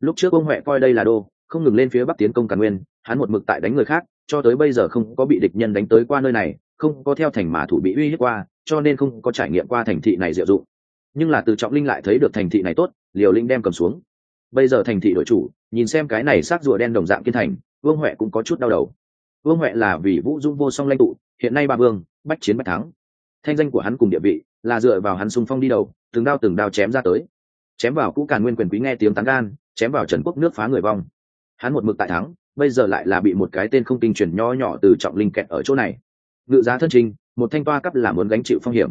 Lúc trước ông huệ coi đây là đô, không ngừng lên phía bắc tiến công càn nguyên, hắn một mực tại đánh người khác, cho tới bây giờ không có bị địch nhân đánh tới qua nơi này, không có theo thành mà thủ bị uy hiếp qua, cho nên không có trải nghiệm qua thành thị này diệu dụng. Nhưng là từ trọng linh lại thấy được thành thị này tốt, liều linh đem cầm xuống. Bây giờ thành thị đội chủ, nhìn xem cái này xác rùa đen đồng dạng kiên thành, vương huệ cũng có chút đau đầu. Vương huệ là vì vũ dung vô song lãnh tụ, hiện nay ba vương, bách chiến bách thắng. Thanh danh của hắn cùng địa vị là dựa vào hắn xung phong đi đầu từng đao từng đao chém ra tới. Chém vào cũ càn nguyên quyền quý nghe tiếng tán gan, chém vào trần quốc nước phá người vong. Hắn một mực tại thắng, bây giờ lại là bị một cái tên không tinh truyền nho nhỏ từ trọng linh kẹt ở chỗ này. Ngự giá thân trình, một thanh toa cấp là muốn gánh chịu phong hiểm.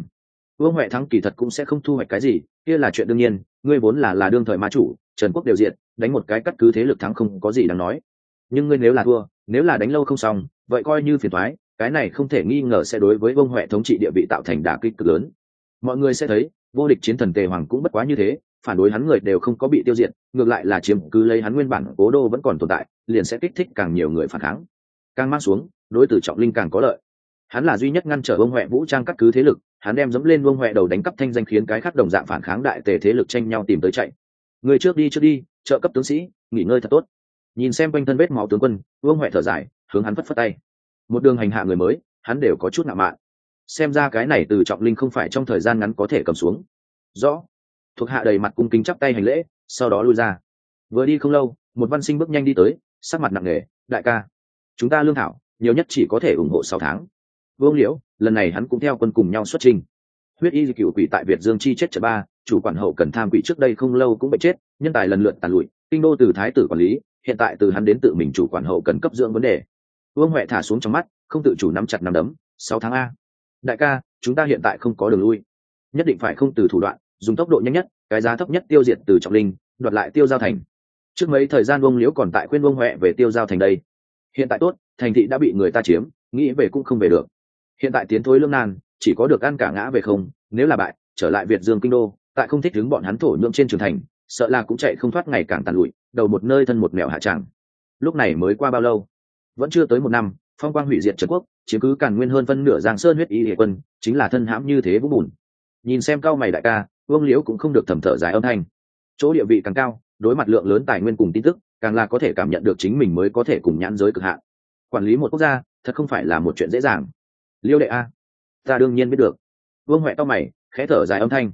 Vương huệ thắng kỳ thật cũng sẽ không thu hoạch cái gì, kia là chuyện đương nhiên, ngươi vốn là là đương thời ma chủ, trần quốc đều diện đánh một cái cắt cứ thế lực thắng không có gì đáng nói. Nhưng ngươi nếu là thua, nếu là đánh lâu không xong, vậy coi như phiền thoái cái này không thể nghi ngờ sẽ đối với vương huệ thống trị địa vị tạo thành đả kích cực lớn. Mọi người sẽ thấy vô địch chiến thần tề hoàng cũng bất quá như thế, phản đối hắn người đều không có bị tiêu diệt, ngược lại là chiếm cứ lấy hắn nguyên bản cố đô vẫn còn tồn tại, liền sẽ kích thích càng nhiều người phản kháng. Càng mang xuống, đối tử trọng linh càng có lợi. Hắn là duy nhất ngăn trở ông huệ vũ trang cắt cứ thế lực, hắn đem dẫm lên ông huệ đầu đánh cắp thanh danh khiến cái khác đồng dạng phản kháng đại tề thế lực tranh nhau tìm tới chạy. Người trước đi trước đi, trợ cấp tướng sĩ, nghỉ ngơi thật tốt. Nhìn xem quanh thân vết máu tướng quân, vương huệ thở dài, hướng hắn phất phất tay. Một đường hành hạ người mới, hắn đều có chút nạo mạn xem ra cái này từ trọng linh không phải trong thời gian ngắn có thể cầm xuống. Rõ. Thuộc hạ đầy mặt cung kính chắp tay hành lễ, sau đó lui ra. Vừa đi không lâu, một văn sinh bước nhanh đi tới, sắc mặt nặng nề, đại ca, chúng ta lương thảo, nhiều nhất chỉ có thể ủng hộ sáu tháng. Vương liễu, lần này hắn cũng theo quân cùng nhau xuất trình. Huyết y cựu quỷ tại việt dương chi chết trận ba, chủ quản hậu cần tham quỷ trước đây không lâu cũng bị chết, nhân tài lần lượt tàn lụi, kinh đô từ thái tử quản lý, hiện tại từ hắn đến tự mình chủ quản hậu cần cấp dưỡng vấn đề. Vương huệ thả xuống trong mắt, không tự chủ nắm chặt nắm đấm, sáu tháng a đại ca, chúng ta hiện tại không có đường lui. Nhất định phải không từ thủ đoạn, dùng tốc độ nhanh nhất, cái giá thấp nhất tiêu diệt từ trọng linh, đoạt lại tiêu giao thành. Trước mấy thời gian vương liễu còn tại khuyên vương huệ về tiêu giao thành đây. Hiện tại tốt, thành thị đã bị người ta chiếm, nghĩ về cũng không về được. Hiện tại tiến thối lương nan, chỉ có được ăn cả ngã về không, nếu là bại, trở lại việt dương kinh đô, tại không thích đứng bọn hắn thổ nhượng trên trường thành, sợ là cũng chạy không thoát ngày càng tàn lụi, đầu một nơi thân một mèo hạ tràng. Lúc này mới qua bao lâu? Vẫn chưa tới một năm phong quang hủy diệt trần quốc, chiếm cứ càn nguyên hơn phân nửa giang sơn huyết y hệ quân, chính là thân hãm như thế vũ bùn. Nhìn xem cao mày đại ca, vương liễu cũng không được thầm thở dài âm thanh. Chỗ địa vị càng cao, đối mặt lượng lớn tài nguyên cùng tin tức, càng là có thể cảm nhận được chính mình mới có thể cùng nhãn giới cực hạn. Quản lý một quốc gia, thật không phải là một chuyện dễ dàng. Liêu đệ a, ta đương nhiên biết được. Vương huệ to mày, khẽ thở dài âm thanh.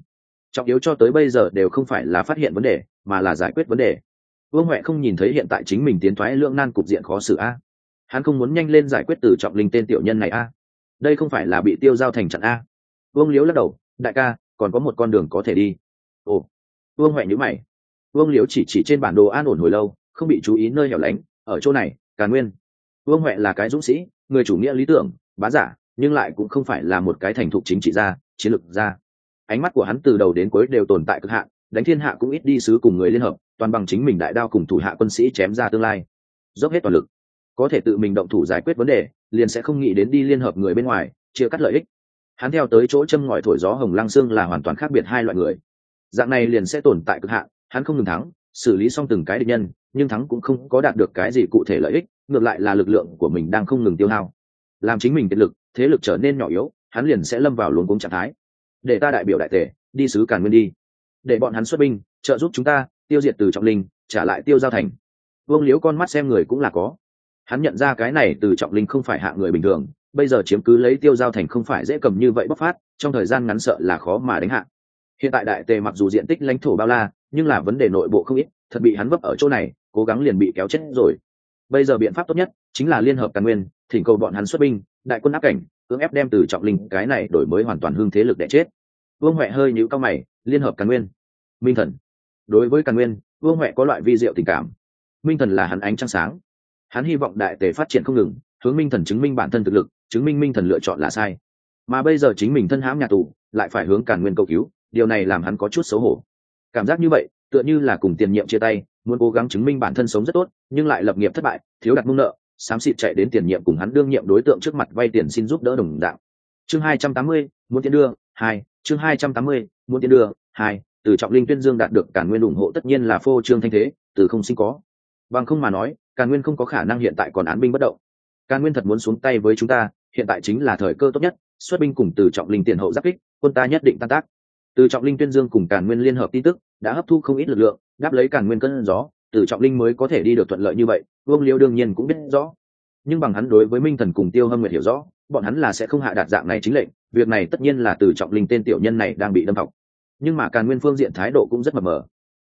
Trọng yếu cho tới bây giờ đều không phải là phát hiện vấn đề, mà là giải quyết vấn đề. Vương huệ không nhìn thấy hiện tại chính mình tiến thoái lưỡng nan cục diện khó xử a hắn không muốn nhanh lên giải quyết từ trọng linh tên tiểu nhân này a. Đây không phải là bị tiêu giao thành trận a. Vương liếu lắc đầu, đại ca, còn có một con đường có thể đi. Ồ. Vương huệ nhữ mày. Vương liếu chỉ chỉ trên bản đồ an ổn hồi lâu, không bị chú ý nơi hẻo lánh, ở chỗ này càn nguyên. Vương huệ là cái dũng sĩ, người chủ nghĩa lý tưởng, bá giả, nhưng lại cũng không phải là một cái thành thục chính trị gia, chiến lược gia. Ánh mắt của hắn từ đầu đến cuối đều tồn tại cực hạn, đánh thiên hạ cũng ít đi sứ cùng người liên hợp, toàn bằng chính mình đại đao cùng thủ hạ quân sĩ chém ra tương lai. Dốc hết toàn lực có thể tự mình động thủ giải quyết vấn đề, liền sẽ không nghĩ đến đi liên hợp người bên ngoài, chia cắt lợi ích. Hắn theo tới chỗ châm ngòi thổi gió hồng lăng xương là hoàn toàn khác biệt hai loại người. Dạng này liền sẽ tồn tại cực hạn, hắn không ngừng thắng, xử lý xong từng cái địch nhân, nhưng thắng cũng không có đạt được cái gì cụ thể lợi ích, ngược lại là lực lượng của mình đang không ngừng tiêu hao. Làm chính mình kiệt lực, thế lực trở nên nhỏ yếu, hắn liền sẽ lâm vào luống cuống trạng thái. Để ta đại biểu đại tể, đi sứ càn nguyên đi. Để bọn hắn xuất binh, trợ giúp chúng ta tiêu diệt từ trọng linh, trả lại tiêu giao thành. Vương liếu con mắt xem người cũng là có hắn nhận ra cái này từ trọng linh không phải hạ người bình thường, bây giờ chiếm cứ lấy tiêu giao thành không phải dễ cầm như vậy bóc phát, trong thời gian ngắn sợ là khó mà đánh hạ. Hiện tại đại tề mặc dù diện tích lãnh thổ bao la, nhưng là vấn đề nội bộ không ít, thật bị hắn vấp ở chỗ này, cố gắng liền bị kéo chết rồi. Bây giờ biện pháp tốt nhất chính là liên hợp càn nguyên, thỉnh cầu bọn hắn xuất binh, đại quân áp cảnh, cưỡng ép đem từ trọng linh cái này đổi mới hoàn toàn hương thế lực để chết. Vương huệ hơi nhíu cao mày, liên hợp càn nguyên. Minh thần. Đối với càn nguyên, vương huệ có loại vi diệu tình cảm. Minh thần là hắn ánh trăng sáng hắn hy vọng đại tề phát triển không ngừng, hướng minh thần chứng minh bản thân thực lực, chứng minh minh thần lựa chọn là sai. Mà bây giờ chính mình thân hãm nhà tù, lại phải hướng càn nguyên cầu cứu, điều này làm hắn có chút xấu hổ. Cảm giác như vậy, tựa như là cùng tiền nhiệm chia tay, muốn cố gắng chứng minh bản thân sống rất tốt, nhưng lại lập nghiệp thất bại, thiếu đặt mông nợ, xám xịt chạy đến tiền nhiệm cùng hắn đương nhiệm đối tượng trước mặt vay tiền xin giúp đỡ đồng đạo chương hai trăm tám mươi, muốn tiến đưa, hai, chương hai trăm tám mươi, muốn tiến đưa, hai, từ trọng linh tuyên dương đạt được cản nguyên ủng hộ tất nhiên là phô trương thanh thế, từ không sinh có. Bằng không mà nói càn nguyên không có khả năng hiện tại còn án binh bất động. Càn nguyên thật muốn xuống tay với chúng ta, hiện tại chính là thời cơ tốt nhất, xuất binh cùng từ trọng linh tiền hậu giáp kích, quân ta nhất định tan tác. Từ trọng linh tuyên dương cùng càn nguyên liên hợp tin tức, đã hấp thu không ít lực lượng, đáp lấy càn nguyên cân gió, từ trọng linh mới có thể đi được thuận lợi như vậy, vương liêu đương nhiên cũng biết rõ. Nhưng bằng hắn đối với minh thần cùng tiêu hâm nguyệt hiểu rõ, bọn hắn là sẽ không hạ đạt dạng này chính lệnh, việc này tất nhiên là từ trọng linh tên tiểu nhân này đang bị đâm học. Nhưng mà càn nguyên phương diện thái độ cũng rất mập mờ.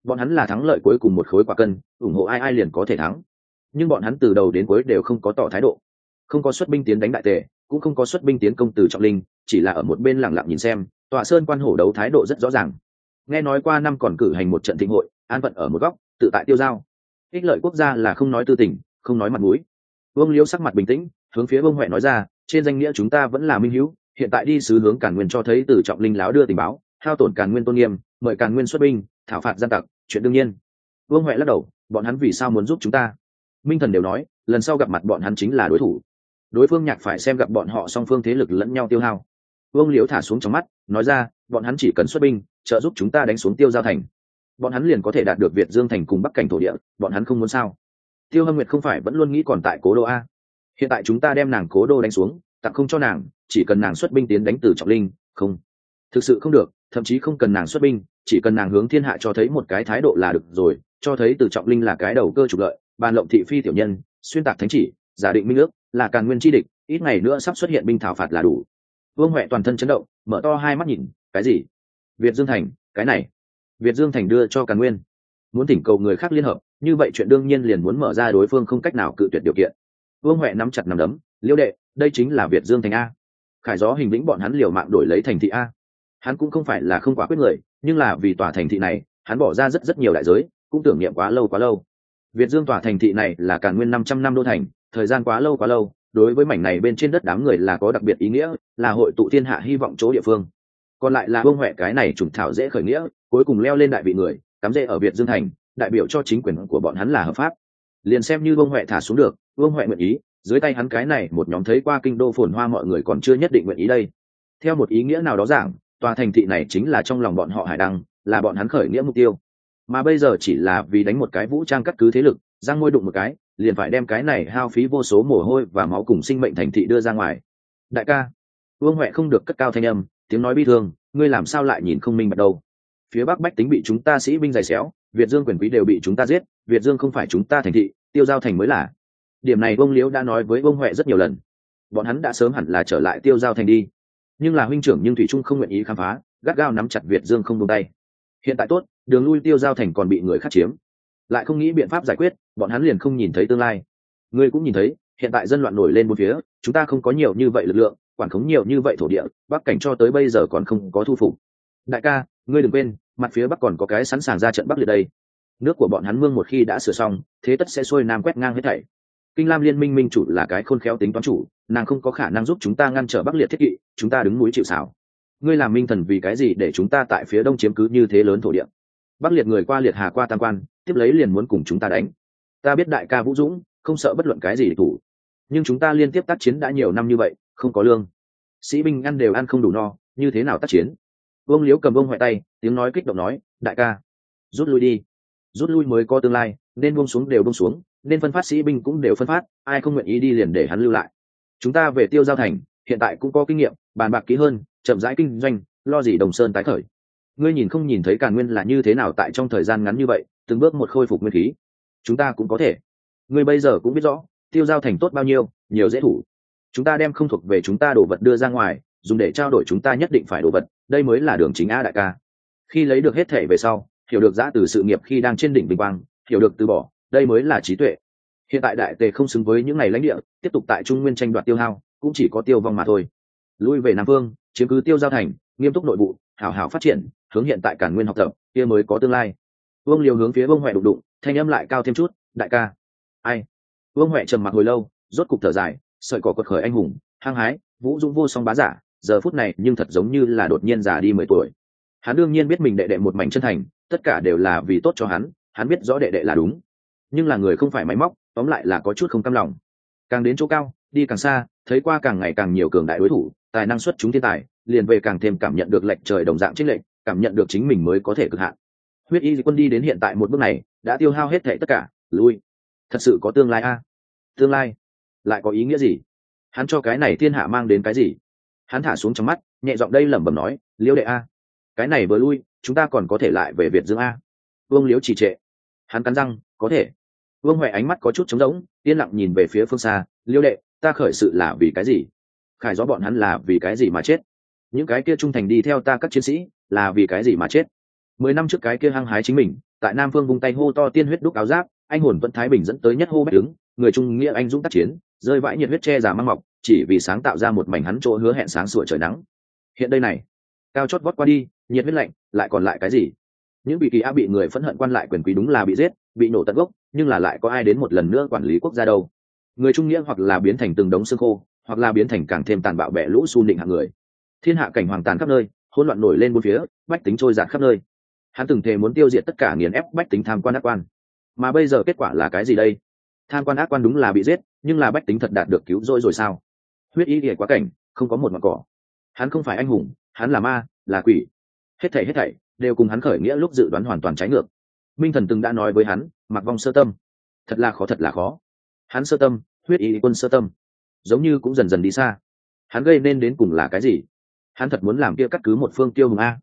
Bọn hắn là thắng lợi cuối cùng một khối quả cân, ủng hộ ai ai liền có thể thắng nhưng bọn hắn từ đầu đến cuối đều không có tỏ thái độ. Không có xuất binh tiến đánh đại tề, cũng không có xuất binh tiến công từ trọng linh, chỉ là ở một bên lẳng lặng nhìn xem tọa sơn quan hổ đấu thái độ rất rõ ràng. Nghe nói qua năm còn cử hành một trận thịnh hội, an vận ở một góc, tự tại tiêu giao. Ích lợi quốc gia là không nói tư tình, không nói mặt mũi. Vương liễu sắc mặt bình tĩnh, hướng phía vương huệ nói ra, trên danh nghĩa chúng ta vẫn là minh hữu, hiện tại đi sứ hướng Càn nguyên cho thấy từ trọng linh láo đưa tình báo, hao tổn Càn nguyên tôn nghiêm, mời Càn nguyên xuất binh, thảo phạt gian tặc, chuyện đương nhiên. Vương huệ lắc đầu, bọn hắn vì sao muốn giúp chúng ta? Minh thần đều nói, lần sau gặp mặt bọn hắn chính là đối thủ. Đối phương nhạc phải xem gặp bọn họ song phương thế lực lẫn nhau tiêu hao. Vương liễu thả xuống trong mắt, nói ra, bọn hắn chỉ cần xuất binh, trợ giúp chúng ta đánh xuống tiêu giao thành. Bọn hắn liền có thể đạt được việt dương thành cùng bắc cảnh thổ địa, bọn hắn không muốn sao? Tiêu hâm nguyệt không phải vẫn luôn nghĩ còn tại cố đô a. Hiện tại chúng ta đem nàng cố đô đánh xuống, tặng không cho nàng, chỉ cần nàng xuất binh tiến đánh từ trọng linh, không. Thực sự không được, thậm chí không cần nàng xuất binh, chỉ cần nàng hướng thiên hạ cho thấy một cái thái độ là được rồi, cho thấy từ trọng linh là cái đầu cơ trục lợi bàn lộng thị phi tiểu nhân, xuyên tạc thánh chỉ, giả định minh ước, là càn nguyên chi địch, ít ngày nữa sắp xuất hiện binh thảo phạt là đủ. Vương huệ toàn thân chấn động, mở to hai mắt nhìn, cái gì? Việt dương thành, cái này. Việt dương thành đưa cho càn nguyên. Muốn thỉnh cầu người khác liên hợp, như vậy chuyện đương nhiên liền muốn mở ra đối phương không cách nào cự tuyệt điều kiện. Vương huệ nắm chặt nắm đấm, liêu đệ, đây chính là việt dương thành a. Khải gió hình lĩnh bọn hắn liều mạng đổi lấy thành thị a. Hắn cũng không phải là không quá quyết người, nhưng là vì tòa thành thị này, hắn bỏ ra rất rất nhiều đại giới, cũng tưởng niệm quá lâu quá lâu việt dương tỏa thành thị này là càn nguyên năm trăm năm đô thành, thời gian quá lâu quá lâu, đối với mảnh này bên trên đất đám người là có đặc biệt ý nghĩa, là hội tụ thiên hạ hy vọng chỗ địa phương. Còn lại là vương huệ cái này trùng thảo dễ khởi nghĩa, cuối cùng leo lên đại vị người, cắm rễ ở việt dương thành, đại biểu cho chính quyền của bọn hắn là hợp pháp. Liền xem như vương huệ thả xuống được, vương huệ nguyện ý, dưới tay hắn cái này một nhóm thấy qua kinh đô phồn hoa mọi người còn chưa nhất định nguyện ý đây. Theo một ý nghĩa nào đó giảng, tòa thành thị này chính là trong lòng bọn họ hải đăng, là bọn hắn khởi nghĩa mục tiêu mà bây giờ chỉ là vì đánh một cái vũ trang cắt cứ thế lực giang môi đụng một cái, liền phải đem cái này hao phí vô số mồ hôi và máu cùng sinh mệnh thành thị đưa ra ngoài. Đại ca, vương huệ không được cất cao thanh âm, tiếng nói bi thương, ngươi làm sao lại nhìn không minh bạch đâu? Phía bắc bách tính bị chúng ta sĩ binh dày xéo, việt dương quyền quý đều bị chúng ta giết, việt dương không phải chúng ta thành thị, tiêu giao thành mới là. Điểm này vương liễu đã nói với vương huệ rất nhiều lần. Bọn hắn đã sớm hẳn là trở lại tiêu giao thành đi. Nhưng là huynh trưởng nhưng thủy trung không nguyện ý khám phá, gắt gao nắm chặt việt dương không buông tay. Hiện tại tốt đường lui tiêu giao thành còn bị người khác chiếm. Lại không nghĩ biện pháp giải quyết, bọn hắn liền không nhìn thấy tương lai. Ngươi cũng nhìn thấy, hiện tại dân loạn nổi lên một phía, chúng ta không có nhiều như vậy lực lượng, quản khống nhiều như vậy thổ địa, bắc cảnh cho tới bây giờ còn không có thu phục. Đại ca, ngươi đừng quên, mặt phía bắc còn có cái sẵn sàng ra trận bắc liệt đây. Nước của bọn hắn mương một khi đã sửa xong, thế tất sẽ xuôi nam quét ngang hết thảy. Kinh lam liên minh minh chủ là cái khôn khéo tính toán chủ, nàng không có khả năng giúp chúng ta ngăn trở bắc liệt thiết kỵ, chúng ta đứng núi chịu xảo ngươi làm minh thần vì cái gì để chúng ta tại phía đông chiếm cứ như thế lớn thổ địa? Bắc liệt người qua liệt hà qua tam quan, tiếp lấy liền muốn cùng chúng ta đánh. Ta biết đại ca vũ dũng, không sợ bất luận cái gì để thủ. Nhưng chúng ta liên tiếp tác chiến đã nhiều năm như vậy, không có lương. Sĩ binh ăn đều ăn không đủ no, như thế nào tác chiến? Vương liếu cầm vương hoại tay, tiếng nói kích động nói, đại ca, rút lui đi. Rút lui mới có tương lai, nên buông xuống đều buông xuống, nên phân phát sĩ binh cũng đều phân phát, ai không nguyện ý đi liền để hắn lưu lại. Chúng ta về tiêu giao thành, hiện tại cũng có kinh nghiệm, bàn bạc kỹ hơn, chậm rãi kinh doanh, lo gì đồng sơn tái khởi ngươi nhìn không nhìn thấy càn nguyên là như thế nào tại trong thời gian ngắn như vậy, từng bước một khôi phục nguyên khí? Chúng ta cũng có thể. Ngươi bây giờ cũng biết rõ, tiêu giao thành tốt bao nhiêu, nhiều dễ thủ. Chúng ta đem không thuộc về chúng ta đồ vật đưa ra ngoài, dùng để trao đổi chúng ta nhất định phải đồ vật, đây mới là đường chính a đại ca. Khi lấy được hết thể về sau, hiểu được giã từ sự nghiệp khi đang trên đỉnh bình quang, hiểu được từ bỏ, đây mới là trí tuệ. Hiện tại đại tề không xứng với những ngày lãnh địa, tiếp tục tại trung nguyên tranh đoạt tiêu hao, cũng chỉ có tiêu vong mà thôi. Lui về nam phương, chiếm cứ tiêu giao thành, nghiêm túc nội vụ, hảo hảo phát triển hướng hiện tại cản nguyên học tập, kia mới có tương lai. Vương liều hướng phía vương huệ đụng đụng, thanh âm lại cao thêm chút, đại ca. Ai? Vương huệ trầm mặc hồi lâu, rốt cục thở dài, sợi cỏ quật khởi anh hùng, hăng hái, vũ dũng vô song bá giả, giờ phút này nhưng thật giống như là đột nhiên già đi mười tuổi. Hắn đương nhiên biết mình đệ đệ một mảnh chân thành, tất cả đều là vì tốt cho hắn hắn biết rõ đệ đệ là đúng. Nhưng là người không phải máy móc, tóm lại là có chút không cam lòng. Càng đến chỗ cao, đi càng xa, thấy qua càng ngày càng nhiều cường đại đối thủ, tài năng xuất chúng thiên tài, liền về càng thêm cảm nhận được lệnh trời đồng dạng trích lệnh cảm nhận được chính mình mới có thể cực hạn. Huyết y quân đi đến hiện tại một bước này, đã tiêu hao hết thệ tất cả, lui. Thật sự có tương lai a. Tương lai? Lại có ý nghĩa gì? Hắn cho cái này thiên hạ mang đến cái gì? Hắn thả xuống trong mắt, nhẹ giọng đây lẩm bẩm nói, liêu đệ a, cái này vừa lui, chúng ta còn có thể lại về việt dương a. Vương liếu trì trệ. Hắn cắn răng, có thể. Vương huệ ánh mắt có chút trống rỗng, yên lặng nhìn về phía phương xa, liêu đệ, ta khởi sự là vì cái gì? Khải gió bọn hắn là vì cái gì mà chết? Những cái kia trung thành đi theo ta các chiến sĩ, là vì cái gì mà chết? Mười năm trước cái kia hăng hái chính mình, tại nam phương vung tay hô to tiên huyết đúc áo giáp, anh hồn vẫn thái bình dẫn tới nhất hô bách đứng người trung nghĩa anh dũng tác chiến, rơi vãi nhiệt huyết che giả mang mọc, chỉ vì sáng tạo ra một mảnh hắn chỗ hứa hẹn sáng sủa trời nắng. Hiện đây này, cao chót vót qua đi, nhiệt huyết lạnh, lại còn lại cái gì? Những vị kỳ a bị người phẫn hận quan lại quyền quý đúng là bị giết, bị nổ tận gốc, nhưng là lại có ai đến một lần nữa quản lý quốc gia đâu? Người trung nghĩa hoặc là biến thành từng đống xương khô, hoặc là biến thành càng thêm tàn bạo bẻ lũ xu nịnh hạng người thiên hạ cảnh hoàng tàn khắp nơi, hỗn loạn nổi lên bốn phía, bách tính trôi giạt khắp nơi. Hắn từng thề muốn tiêu diệt tất cả nghiền ép bách tính tham quan ác quan. Mà bây giờ kết quả là cái gì đây? Tham quan ác quan đúng là bị giết, nhưng là bách tính thật đạt được cứu rỗi rồi sao? Huyết ý địa quá cảnh, không có một mặt cỏ. Hắn không phải anh hùng, hắn là ma, là quỷ. Hết thảy hết thảy đều cùng hắn khởi nghĩa lúc dự đoán hoàn toàn trái ngược. Minh thần từng đã nói với hắn, mặc vong sơ tâm. Thật là khó, thật là khó. Hắn sơ tâm, huyết ý quân sơ tâm. Giống như cũng dần dần đi xa. Hắn gây nên đến cùng là cái gì? Hắn thật muốn làm kia cắt cứ một phương tiêu hùng a.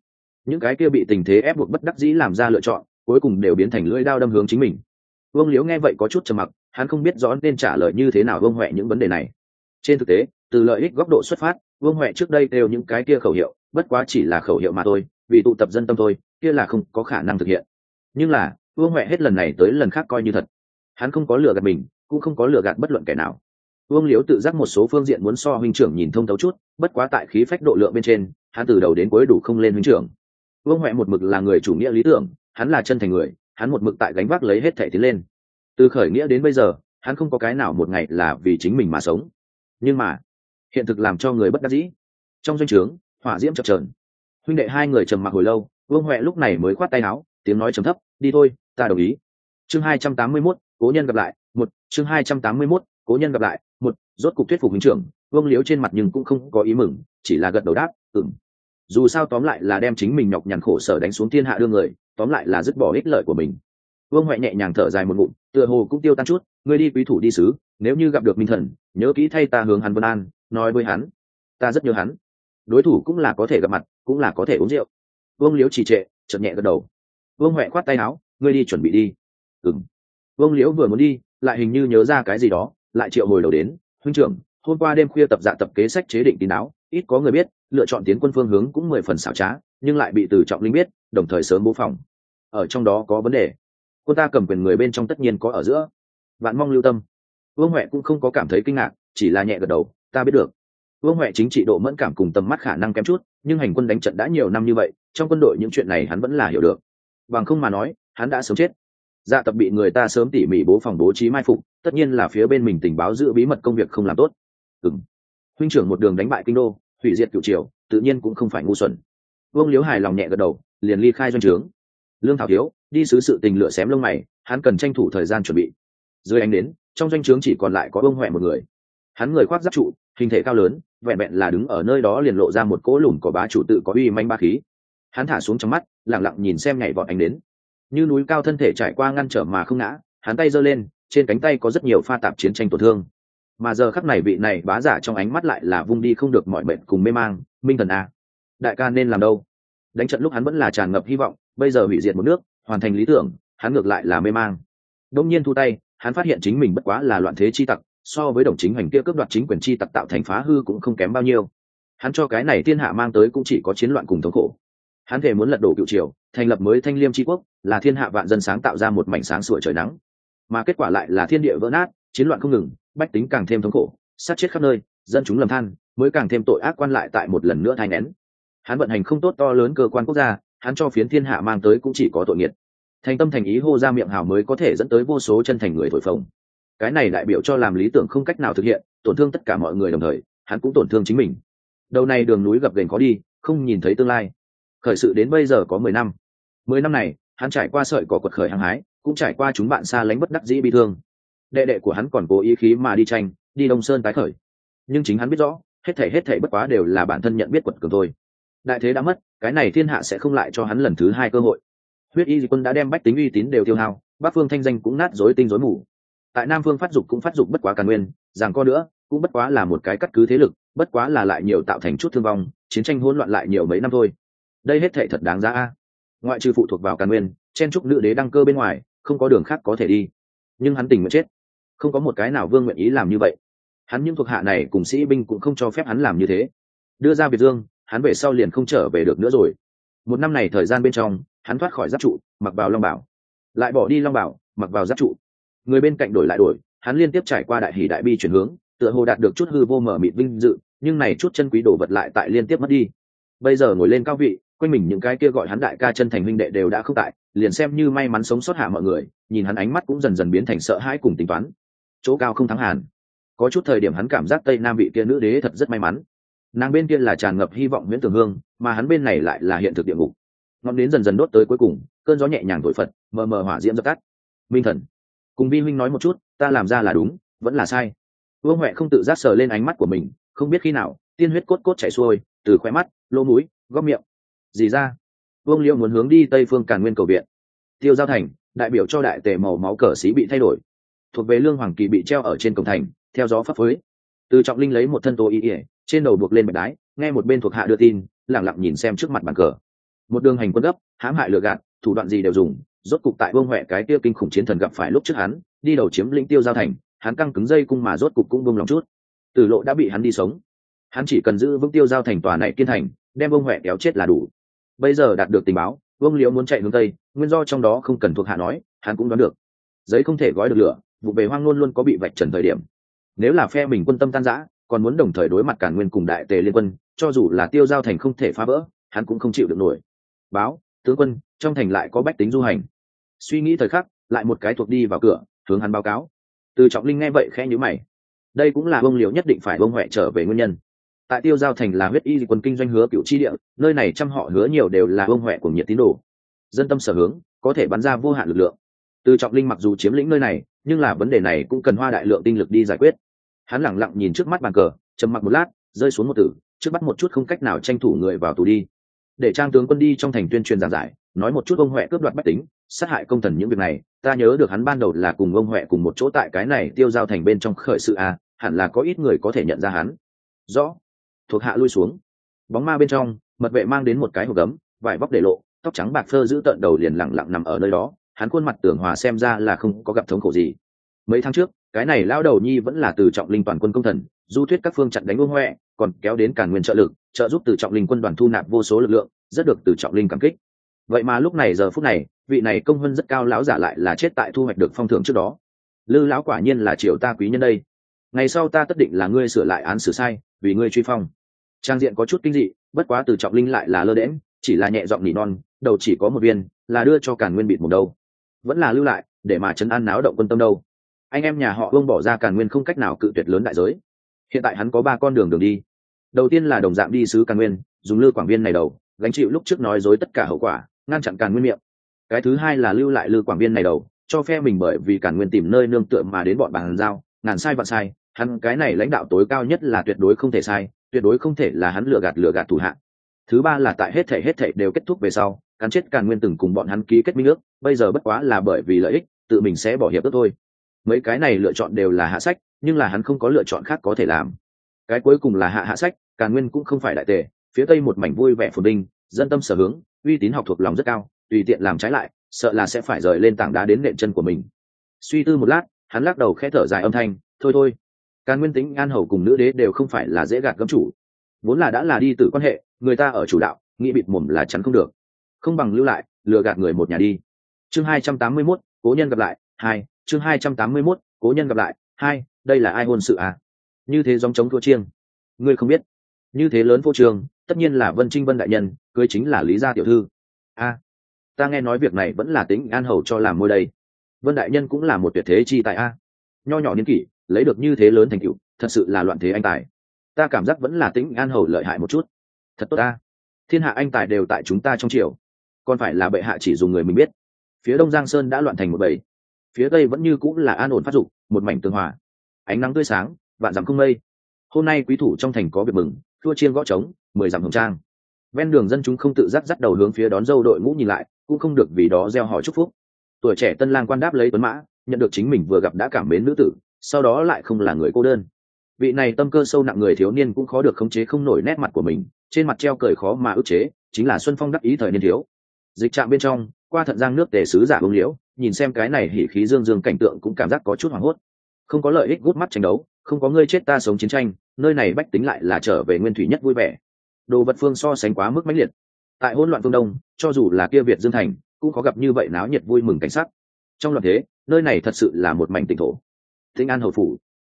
Những cái kia bị tình thế ép buộc bất đắc dĩ làm ra lựa chọn, cuối cùng đều biến thành lưỡi đao đâm hướng chính mình. Vương liễu nghe vậy có chút trầm mặc, hắn không biết rõ nên trả lời như thế nào vương huệ những vấn đề này. Trên thực tế, từ lợi ích góc độ xuất phát, vương huệ trước đây đều những cái kia khẩu hiệu, bất quá chỉ là khẩu hiệu mà thôi, vì tụ tập dân tâm thôi, kia là không có khả năng thực hiện. Nhưng là, vương huệ hết lần này tới lần khác coi như thật. Hắn không có lừa gạt mình, cũng không có lừa gạt bất luận kẻ nào vương liễu tự giác một số phương diện muốn so huynh trưởng nhìn thông thấu chút bất quá tại khí phách độ lượng bên trên hắn từ đầu đến cuối đủ không lên huynh trưởng. Vương huệ một mực là người chủ nghĩa lý tưởng hắn là chân thành người hắn một mực tại gánh vác lấy hết thẻ tiến lên. Từ khởi nghĩa đến bây giờ hắn không có cái nào một ngày là vì chính mình mà sống. Nhưng mà hiện thực làm cho người bất đắc dĩ. Trong doanh trướng hỏa diễm chập trờn huynh đệ hai người trầm mặc hồi lâu vương huệ lúc này mới khoát tay áo tiếng nói trầm thấp đi thôi ta đồng ý. Chương hai trăm tám mươi 281, cố nhân gặp lại một chương hai trăm tám mươi 281, cố nhân gặp lại rốt cục thuyết phục huynh trưởng, vương liếu trên mặt nhưng cũng không có ý mừng, chỉ là gật đầu đáp ừng dù sao tóm lại là đem chính mình nhọc nhằn khổ sở đánh xuống thiên hạ đương người, tóm lại là dứt bỏ ích lợi của mình. Vương huệ nhẹ nhàng thở dài một ngụm, tựa hồ cũng tiêu tan chút, ngươi đi quý thủ đi sứ, nếu như gặp được minh thần, nhớ kỹ thay ta hướng hắn vân an, nói với hắn, ta rất nhớ hắn. Đối thủ cũng là có thể gặp mặt, cũng là có thể uống rượu. Vương liếu trì trệ chậm nhẹ gật đầu. Vương huệ khoát tay áo, ngươi đi chuẩn bị đi. Ừng vương liếu vừa muốn đi, lại hình như nhớ ra cái gì đó, lại triệu hồi đầu đến huynh trưởng, hôm qua đêm khuya tập dạ tập kế sách chế định tín áo ít có người biết, lựa chọn tiến quân phương hướng cũng mười phần xảo trá, nhưng lại bị từ trọng linh biết, đồng thời sớm bố phòng. Ở trong đó có vấn đề. Cô ta cầm quyền người bên trong tất nhiên có ở giữa. Bạn mong lưu tâm. Vương huệ cũng không có cảm thấy kinh ngạc, chỉ là nhẹ gật đầu, ta biết được. Vương huệ chính trị độ mẫn cảm cùng tầm mắt khả năng kém chút, nhưng hành quân đánh trận đã nhiều năm như vậy, trong quân đội những chuyện này hắn vẫn là hiểu được. Bằng không mà nói, hắn đã sớm chết dạ tập bị người ta sớm tỉ mỉ bố phòng bố trí mai phục, tất nhiên là phía bên mình tình báo giữ bí mật công việc không làm tốt. Ừng huynh trưởng một đường đánh bại kinh đô, hủy diệt cựu triều, tự nhiên cũng không phải ngu xuẩn. Vương liếu hài lòng nhẹ gật đầu, liền ly khai doanh trướng. Lương thảo thiếu, đi xứ sự tình lựa xém lông mày, hắn cần tranh thủ thời gian chuẩn bị. Dưới ánh đến trong doanh trướng chỉ còn lại có ông huệ một người. Hắn người khoác giáp trụ, hình thể cao lớn, vẹn vẹn là đứng ở nơi đó liền lộ ra một cỗ lùn của bá chủ tự có uy manh ba khí. Hắn thả xuống trong mắt lẳng lặng nhìn xem ngày vọt ánh đến như núi cao thân thể trải qua ngăn trở mà không ngã, hắn tay giơ lên, trên cánh tay có rất nhiều pha tạp chiến tranh tổn thương. Mà giờ khắc này vị này bá giả trong ánh mắt lại là vung đi không được mọi mệnh cùng mê mang, minh thần a, đại ca nên làm đâu? Đánh trận lúc hắn vẫn là tràn ngập hy vọng, bây giờ hủy diệt một nước, hoàn thành lý tưởng, hắn ngược lại là mê mang. Đông nhiên thu tay, hắn phát hiện chính mình bất quá là loạn thế chi tặc, so với đồng chính hành kia cướp đoạt chính quyền chi tặc tạo thành phá hư cũng không kém bao nhiêu. Hắn cho cái này thiên hạ mang tới cũng chỉ có chiến loạn cùng thống khổ hắn thể muốn lật đổ cựu triều, thành lập mới thanh liêm tri quốc, là thiên hạ vạn dân sáng tạo ra một mảnh sáng sủa trời nắng. Mà kết quả lại là thiên địa vỡ nát, chiến loạn không ngừng, bách tính càng thêm thống khổ, sát chết khắp nơi, dân chúng lầm than, mới càng thêm tội ác quan lại tại một lần nữa thai nén hắn vận hành không tốt to lớn cơ quan quốc gia, hắn cho phiến thiên hạ mang tới cũng chỉ có tội nghiệt. Thành tâm thành ý hô ra miệng hào mới có thể dẫn tới vô số chân thành người thổi phồng. Cái này đại biểu cho làm lý tưởng không cách nào thực hiện, tổn thương tất cả mọi người đồng thời, hắn cũng tổn thương chính mình. Đầu này đường núi gập ghềnh khó đi, không nhìn thấy tương lai khởi sự đến bây giờ có mười năm. Mười năm này, hắn trải qua sợi cỏ quật khởi hăng hái, cũng trải qua chúng bạn xa lánh bất đắc dĩ bị thương. Đệ đệ của hắn còn cố ý khí mà đi tranh, đi đông sơn tái khởi. Nhưng chính hắn biết rõ, hết thể hết thể bất quá đều là bản thân nhận biết quật cường thôi. Đại thế đã mất, cái này thiên hạ sẽ không lại cho hắn lần thứ hai cơ hội. Huyết y quân đã đem bách tính uy tín đều tiêu hao, bắc phương thanh danh cũng nát rối tinh rối mù. Tại nam phương phát dục cũng phát dục bất quá càn nguyên, rằng co nữa, cũng bất quá là một cái cắt cứ thế lực, bất quá là lại nhiều tạo thành chút thương vong, chiến tranh hỗn loạn lại nhiều mấy năm thôi đây hết thệ thật đáng giá a. Ngoại trừ phụ thuộc vào càn nguyên, chen trúc nữ đế đăng cơ bên ngoài, không có đường khác có thể đi. Nhưng hắn tình nguyện chết. Không có một cái nào vương nguyện ý làm như vậy. Hắn những thuộc hạ này cùng sĩ binh cũng không cho phép hắn làm như thế. Đưa ra việt dương, hắn về sau liền không trở về được nữa rồi. Một năm này thời gian bên trong, hắn thoát khỏi giáp trụ, mặc vào long bảo. Lại bỏ đi long bảo, mặc vào giáp trụ. Người bên cạnh đổi lại đổi, hắn liên tiếp trải qua đại hỷ đại bi chuyển hướng, tựa hồ đạt được chút hư vô mở mịt vinh dự, nhưng này chút chân quý đồ vật lại tại liên tiếp mất đi. Bây giờ ngồi lên cao vị quanh mình những cái kia gọi hắn đại ca chân thành huynh đệ đều đã không tại, liền xem như may mắn sống sót hạ mọi người, nhìn hắn ánh mắt cũng dần dần biến thành sợ hãi cùng tính toán. Chỗ cao không thắng hàn. Có chút thời điểm hắn cảm giác tây nam vị kia nữ đế thật rất may mắn. Nàng bên kia là tràn ngập hy vọng nguyễn tường hương, mà hắn bên này lại là hiện thực địa ngục. Ngọn đến dần dần đốt tới cuối cùng, cơn gió nhẹ nhàng thổi phật, mờ mờ hỏa diễm dập tắt. Minh thần, cùng vi huynh nói một chút, ta làm ra là đúng, vẫn là sai. Vương huệ không tự giác sờ lên ánh mắt của mình, không biết khi nào, tiên huyết cốt cốt chảy xuôi, từ khoe mắt, lỗ mũi, góc miệng gì ra. Vương liễu muốn hướng đi tây phương càn nguyên cầu viện. Tiêu giao thành, đại biểu cho đại tề màu máu cờ xí bị thay đổi. Thuộc về lương hoàng kỳ bị treo ở trên cổng thành, theo gió pháp phới từ trọng linh lấy một thân tô y ỉa trên đầu buộc lên bạch đái, nghe một bên thuộc hạ đưa tin lẳng lặng nhìn xem trước mặt bàn cờ. Một đường hành quân gấp, hãm hại lừa gạt, thủ đoạn gì đều dùng, rốt cục tại vương huệ cái tiêu kinh khủng chiến thần gặp phải lúc trước hắn, đi đầu chiếm lĩnh tiêu giao thành, hắn căng cứng dây cung mà rốt cục cũng vương lòng chút. Tử lộ đã bị hắn đi sống. Hắn chỉ cần giữ vững tiêu giao thành tòa này kiên thành, đem vương huệ kéo chết là đủ bây giờ đạt được tình báo, vương liễu muốn chạy hướng tây, nguyên do trong đó không cần thuộc hạ nói, hắn cũng đoán được. Giấy không thể gói được lửa, vụ bề hoang luôn luôn có bị vạch trần thời điểm. Nếu là phe mình quân tâm tan giã còn muốn đồng thời đối mặt cả nguyên cùng đại tề liên quân, cho dù là tiêu giao thành không thể phá vỡ, hắn cũng không chịu được nổi. Báo, tướng quân, trong thành lại có bách tính du hành. Suy nghĩ thời khắc, lại một cái thuộc đi vào cửa, hướng hắn báo cáo. Từ trọng linh nghe vậy khẽ nhíu mày. Đây cũng là bông liễu nhất định phải bông huệ trở về nguyên nhân tại tiêu giao thành là huyết y quân kinh doanh hứa cựu chi địa, nơi này trăm họ hứa nhiều đều là ông huệ của nhiệt tín đồ. Dân tâm sở hướng, có thể bắn ra vô hạn lực lượng. Từ trọng linh mặc dù chiếm lĩnh nơi này, nhưng là vấn đề này cũng cần hoa đại lượng tinh lực đi giải quyết. Hắn lẳng lặng nhìn trước mắt bàn cờ, trầm mặc một lát, rơi xuống một tử, trước bắt một chút không cách nào tranh thủ người vào tù đi. Để trang tướng quân đi trong thành tuyên truyền giảng giải, nói một chút ông huệ cướp đoạt bách tính, sát hại công thần những việc này, ta nhớ được hắn ban đầu là cùng ông huệ cùng một chỗ tại cái này tiêu giao thành bên trong khởi sự a hẳn là có ít người có thể nhận ra hắn. Rõ thuộc hạ lui xuống. Bóng ma bên trong, mật vệ mang đến một cái hộp gấm, vải vóc để lộ, tóc trắng bạc phơ giữ tận đầu liền lặng lặng nằm ở nơi đó, hắn khuôn mặt tưởng hòa xem ra là không có gặp thống khổ gì. Mấy tháng trước, cái này lao đầu nhi vẫn là từ trọng linh toàn quân công thần, du thuyết các phương chặn đánh ông huệ, còn kéo đến cả nguyên trợ lực, trợ giúp từ trọng linh quân đoàn thu nạp vô số lực lượng, rất được từ trọng linh cảm kích. Vậy mà lúc này giờ phút này, vị này công hơn rất cao lão giả lại là chết tại thu hoạch được phong thưởng trước đó. Lư lão quả nhiên là triều ta quý nhân đây. Ngày sau ta tất định là ngươi sửa lại án xử sai, vì ngươi truy phong trang diện có chút kinh dị, bất quá từ trọng linh lại là lơ đễm chỉ là nhẹ giọng nỉ non, đầu chỉ có một viên, là đưa cho càn nguyên bịt một đâu vẫn là lưu lại, để mà chấn an náo động quân tâm đâu. Anh em nhà họ vương bỏ ra càn nguyên không cách nào cự tuyệt lớn đại giới. Hiện tại hắn có ba con đường đường đi. Đầu tiên là đồng dạng đi sứ càn nguyên, dùng lư quảng viên này đầu, gánh chịu lúc trước nói dối tất cả hậu quả, ngăn chặn càn nguyên miệng. Cái thứ hai là lưu lại lư quảng viên này đầu, cho phe mình bởi vì càn nguyên tìm nơi nương tựa mà đến bọn bàn giao, ngàn sai vạn sai, hắn cái này lãnh đạo tối cao nhất là tuyệt đối không thể sai tuyệt đối không thể là hắn lừa gạt lừa gạt thủ hạ. Thứ ba là tại hết thể hết thể đều kết thúc về sau, cắn chết càn nguyên từng cùng bọn hắn ký kết minh ước, bây giờ bất quá là bởi vì lợi ích, tự mình sẽ bỏ hiệp ước thôi. Mấy cái này lựa chọn đều là hạ sách, nhưng là hắn không có lựa chọn khác có thể làm. Cái cuối cùng là hạ hạ sách, càn nguyên cũng không phải đại tề, phía tây một mảnh vui vẻ phồn binh dân tâm sở hướng, uy tín học thuộc lòng rất cao, tùy tiện làm trái lại, sợ là sẽ phải rời lên tảng đá đến nệm chân của mình. Suy tư một lát, hắn lắc đầu khẽ thở dài âm thanh, thôi thôi càn nguyên tính an hầu cùng nữ đế đều không phải là dễ gạt gấm chủ. Vốn là đã là đi từ quan hệ người ta ở chủ đạo nghĩ bịt mồm là chắn không được. Không bằng lưu lại lừa gạt người một nhà đi. Chương hai trăm tám mươi 281, cố nhân gặp lại hai chương hai trăm tám mươi 281, cố nhân gặp lại hai đây là ai hôn sự à? Như thế dòng chống thua chiêng. Ngươi không biết. Như thế lớn vô trường tất nhiên là vân trinh vân đại nhân cưới chính là lý gia tiểu thư. A ta nghe nói việc này vẫn là tính an hầu cho làm môi đây. Vân đại nhân cũng là một tuyệt thế chi tại a. Nho nhỏ niên kỷ lấy được như thế lớn thành tựu, thật sự là loạn thế anh tài. Ta cảm giác vẫn là tính an hầu lợi hại một chút. Thật tốt ta. Thiên hạ anh tài đều tại chúng ta trong triều. Còn phải là bệ hạ chỉ dùng người mình biết. Phía đông giang sơn đã loạn thành một bầy. Phía tây vẫn như cũng là an ổn phát dục, một mảnh tương hòa. Ánh nắng tươi sáng, vạn dặm không mây. Hôm nay quý thủ trong thành có việc mừng, thua chiên gõ trống, mười dặm hồng trang. Ven đường dân chúng không tự giác dắt đầu hướng phía đón dâu đội ngũ nhìn lại, cũng không được vì đó gieo hỏi chúc phúc. Tuổi trẻ tân lang quan đáp lấy tuấn mã, nhận được chính mình vừa gặp đã cảm mến nữ tử sau đó lại không là người cô đơn. Vị này tâm cơ sâu nặng người thiếu niên cũng khó được khống chế không nổi nét mặt của mình, trên mặt treo cười khó mà ức chế, chính là xuân phong đắc ý thời niên thiếu. Dịch trạm bên trong, qua thận giang nước tề sứ giả bông liễu, nhìn xem cái này hỉ khí dương dương cảnh tượng cũng cảm giác có chút hoảng hốt. Không có lợi ích gút mắt tranh đấu, không có ngươi chết ta sống chiến tranh, nơi này bách tính lại là trở về nguyên thủy nhất vui vẻ. Đồ vật phương so sánh quá mức mãnh liệt. Tại hỗn loạn phương đông, cho dù là kia việt dương thành, cũng có gặp như vậy náo nhiệt vui mừng cảnh sắc. Trong loạn thế, nơi này thật sự là một mảnh tỉnh thổ tinh an hầu phủ.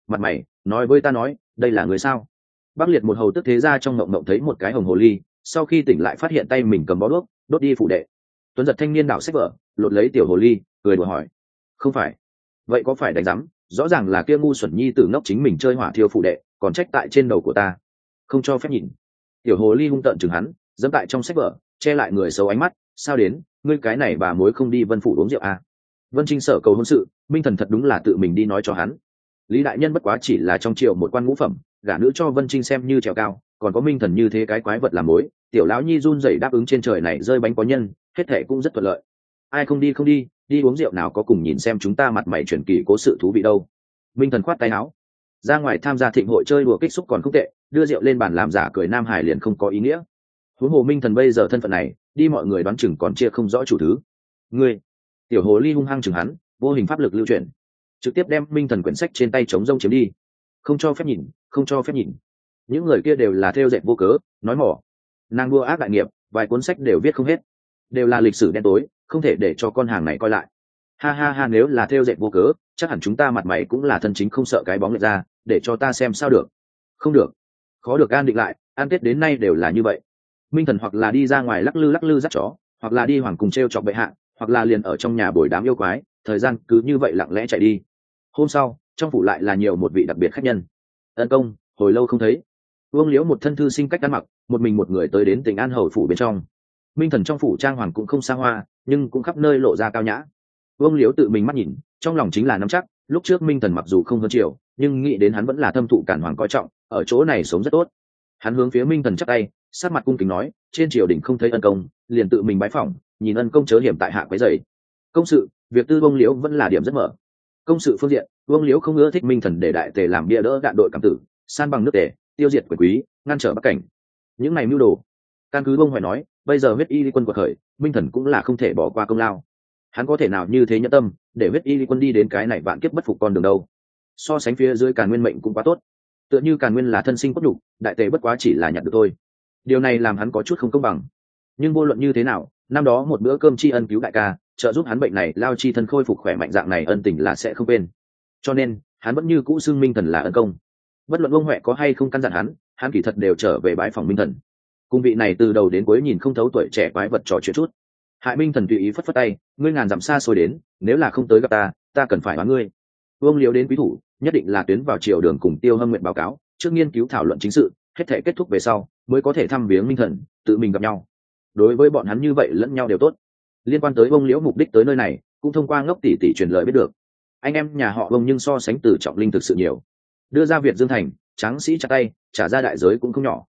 Mặt mày, nói với ta nói, đây là người sao? Bắc liệt một hầu tức thế ra trong mộng mộng thấy một cái hồng hồ ly, sau khi tỉnh lại phát hiện tay mình cầm bó đuốc, đốt đi phụ đệ. Tuấn giật thanh niên đảo sách vở, lột lấy tiểu hồ ly, cười đùa hỏi. Không phải. Vậy có phải đánh rắm rõ ràng là kia ngu xuẩn nhi tử ngốc chính mình chơi hỏa thiêu phụ đệ, còn trách tại trên đầu của ta. Không cho phép nhìn. Tiểu hồ ly hung tợn chừng hắn, dẫm tại trong sách vở, che lại người xấu ánh mắt. Sao đến? Ngươi cái này bà mối không đi vân phủ uống rượu à? Vân trinh sở cầu hôn sự, minh thần thật đúng là tự mình đi nói cho hắn. Lý đại nhân bất quá chỉ là trong triều một quan ngũ phẩm, gả nữ cho vân trinh xem như trèo cao, còn có minh thần như thế cái quái vật làm mối, tiểu lão nhi run rẩy đáp ứng trên trời này rơi bánh có nhân, hết thệ cũng rất thuận lợi. Ai không đi không đi đi uống rượu nào có cùng nhìn xem chúng ta mặt mày truyền kỳ cố sự thú vị đâu. Minh thần khoát tay áo. Ra ngoài tham gia thịnh hội chơi đùa kích xúc còn không tệ, đưa rượu lên bàn làm giả cười nam hải liền không có ý nghĩa. Huống hồ minh thần bây giờ thân phận này, đi mọi người đoán chừng còn chia không rõ chủ thứ. Ngươi tiểu hồ ly hung hăng chừng hắn, vô hình pháp lực lưu chuyển. Trực tiếp đem minh thần quyển sách trên tay chống rông chiếm đi. Không cho phép nhìn, không cho phép nhìn. Những người kia đều là theo dệt vô cớ, nói mỏ. Nàng đua ác đại nghiệp, vài cuốn sách đều viết không hết. Đều là lịch sử đen tối, không thể để cho con hàng này coi lại. Ha ha ha, nếu là theo dệt vô cớ, chắc hẳn chúng ta mặt mày cũng là thân chính không sợ cái bóng lệch ra, để cho ta xem sao được. Không được. Khó được an định lại, an tết đến nay đều là như vậy. Minh thần hoặc là đi ra ngoài lắc lư lắc lư dắt chó, hoặc là đi hoàng cùng t r e o chọc bệ hạ hoặc là liền ở trong nhà bồi đám yêu quái, thời gian cứ như vậy lặng lẽ chạy đi. Hôm sau, trong phủ lại là nhiều một vị đặc biệt khách nhân. Tấn công, hồi lâu không thấy. Vương liễu một thân thư sinh cách ăn mặc, một mình một người tới đến tỉnh an hầu phủ bên trong. Minh thần trong phủ trang hoàng cũng không xa hoa, nhưng cũng khắp nơi lộ ra cao nhã. Vương liễu tự mình mắt nhìn, trong lòng chính là nắm chắc, lúc trước minh thần mặc dù không hơn chiều nhưng nghĩ đến hắn vẫn là thâm thụ cản hoàng coi trọng, ở chỗ này sống rất tốt. Hắn hướng phía minh thần chắc tay sát mặt cung kính nói, trên triều đình không thấy ân công, liền tự mình bái phỏng nhìn ân công chớ hiểm tại hạ quấy dày công sự, việc tư vương liễu vẫn là điểm rất mở. Công sự phương diện, vương liễu không ưa thích minh thần để đại tề làm bia đỡ đạn đội cảm tử, san bằng nước tề, tiêu diệt quyền quý, ngăn trở bắc cảnh. Những này mưu đồ, căn cứ vương hoài nói, bây giờ huyết y quân cuộc khởi, minh thần cũng là không thể bỏ qua công lao. Hắn có thể nào như thế nhẫn tâm, để huyết y quân đi đến cái này vạn kiếp bất phục con đường đâu? So sánh phía dưới càn nguyên mệnh cũng quá tốt. Tựa như càn nguyên là thân sinh cốt nhục, đại tề bất quá chỉ là nhặt được thôi. Điều này làm hắn có chút không công bằng. Nhưng vô luận như thế nào năm đó một bữa cơm tri ân cứu đại ca, trợ giúp hắn bệnh này, lao chi thân khôi phục khỏe mạnh dạng này ân tình là sẽ không quên. Cho nên, hắn vẫn như cũ xưng minh thần là ân công. Bất luận ông huệ có hay không căn dặn hắn hắn kỳ thật đều trở về bãi phòng minh thần. Cung vị này từ đầu đến cuối nhìn không thấu tuổi trẻ quái vật trò chuyện chút. Hại minh thần tùy ý phất phất tay, ngươi ngàn dặm xa xôi đến, nếu là không tới gặp ta ta cần phải đoán ngươi. Vương liếu đến quý thủ, nhất định là tuyến vào triều đường cùng tiêu hâm nguyện báo cáo, trước nghiên cứu thảo luận chính sự, hết thể kết thúc về sau, mới có thể thăm viếng minh thần, tự mình gặp nhau đối với bọn hắn như vậy lẫn nhau đều tốt. Liên quan tới bông liễu mục đích tới nơi này, cũng thông qua ngốc tỷ tỷ truyền lời biết được. Anh em nhà họ bông nhưng so sánh từ trọng linh thực sự nhiều. Đưa ra việt dương thành, tráng sĩ chặt tay, trả ra đại giới cũng không nhỏ.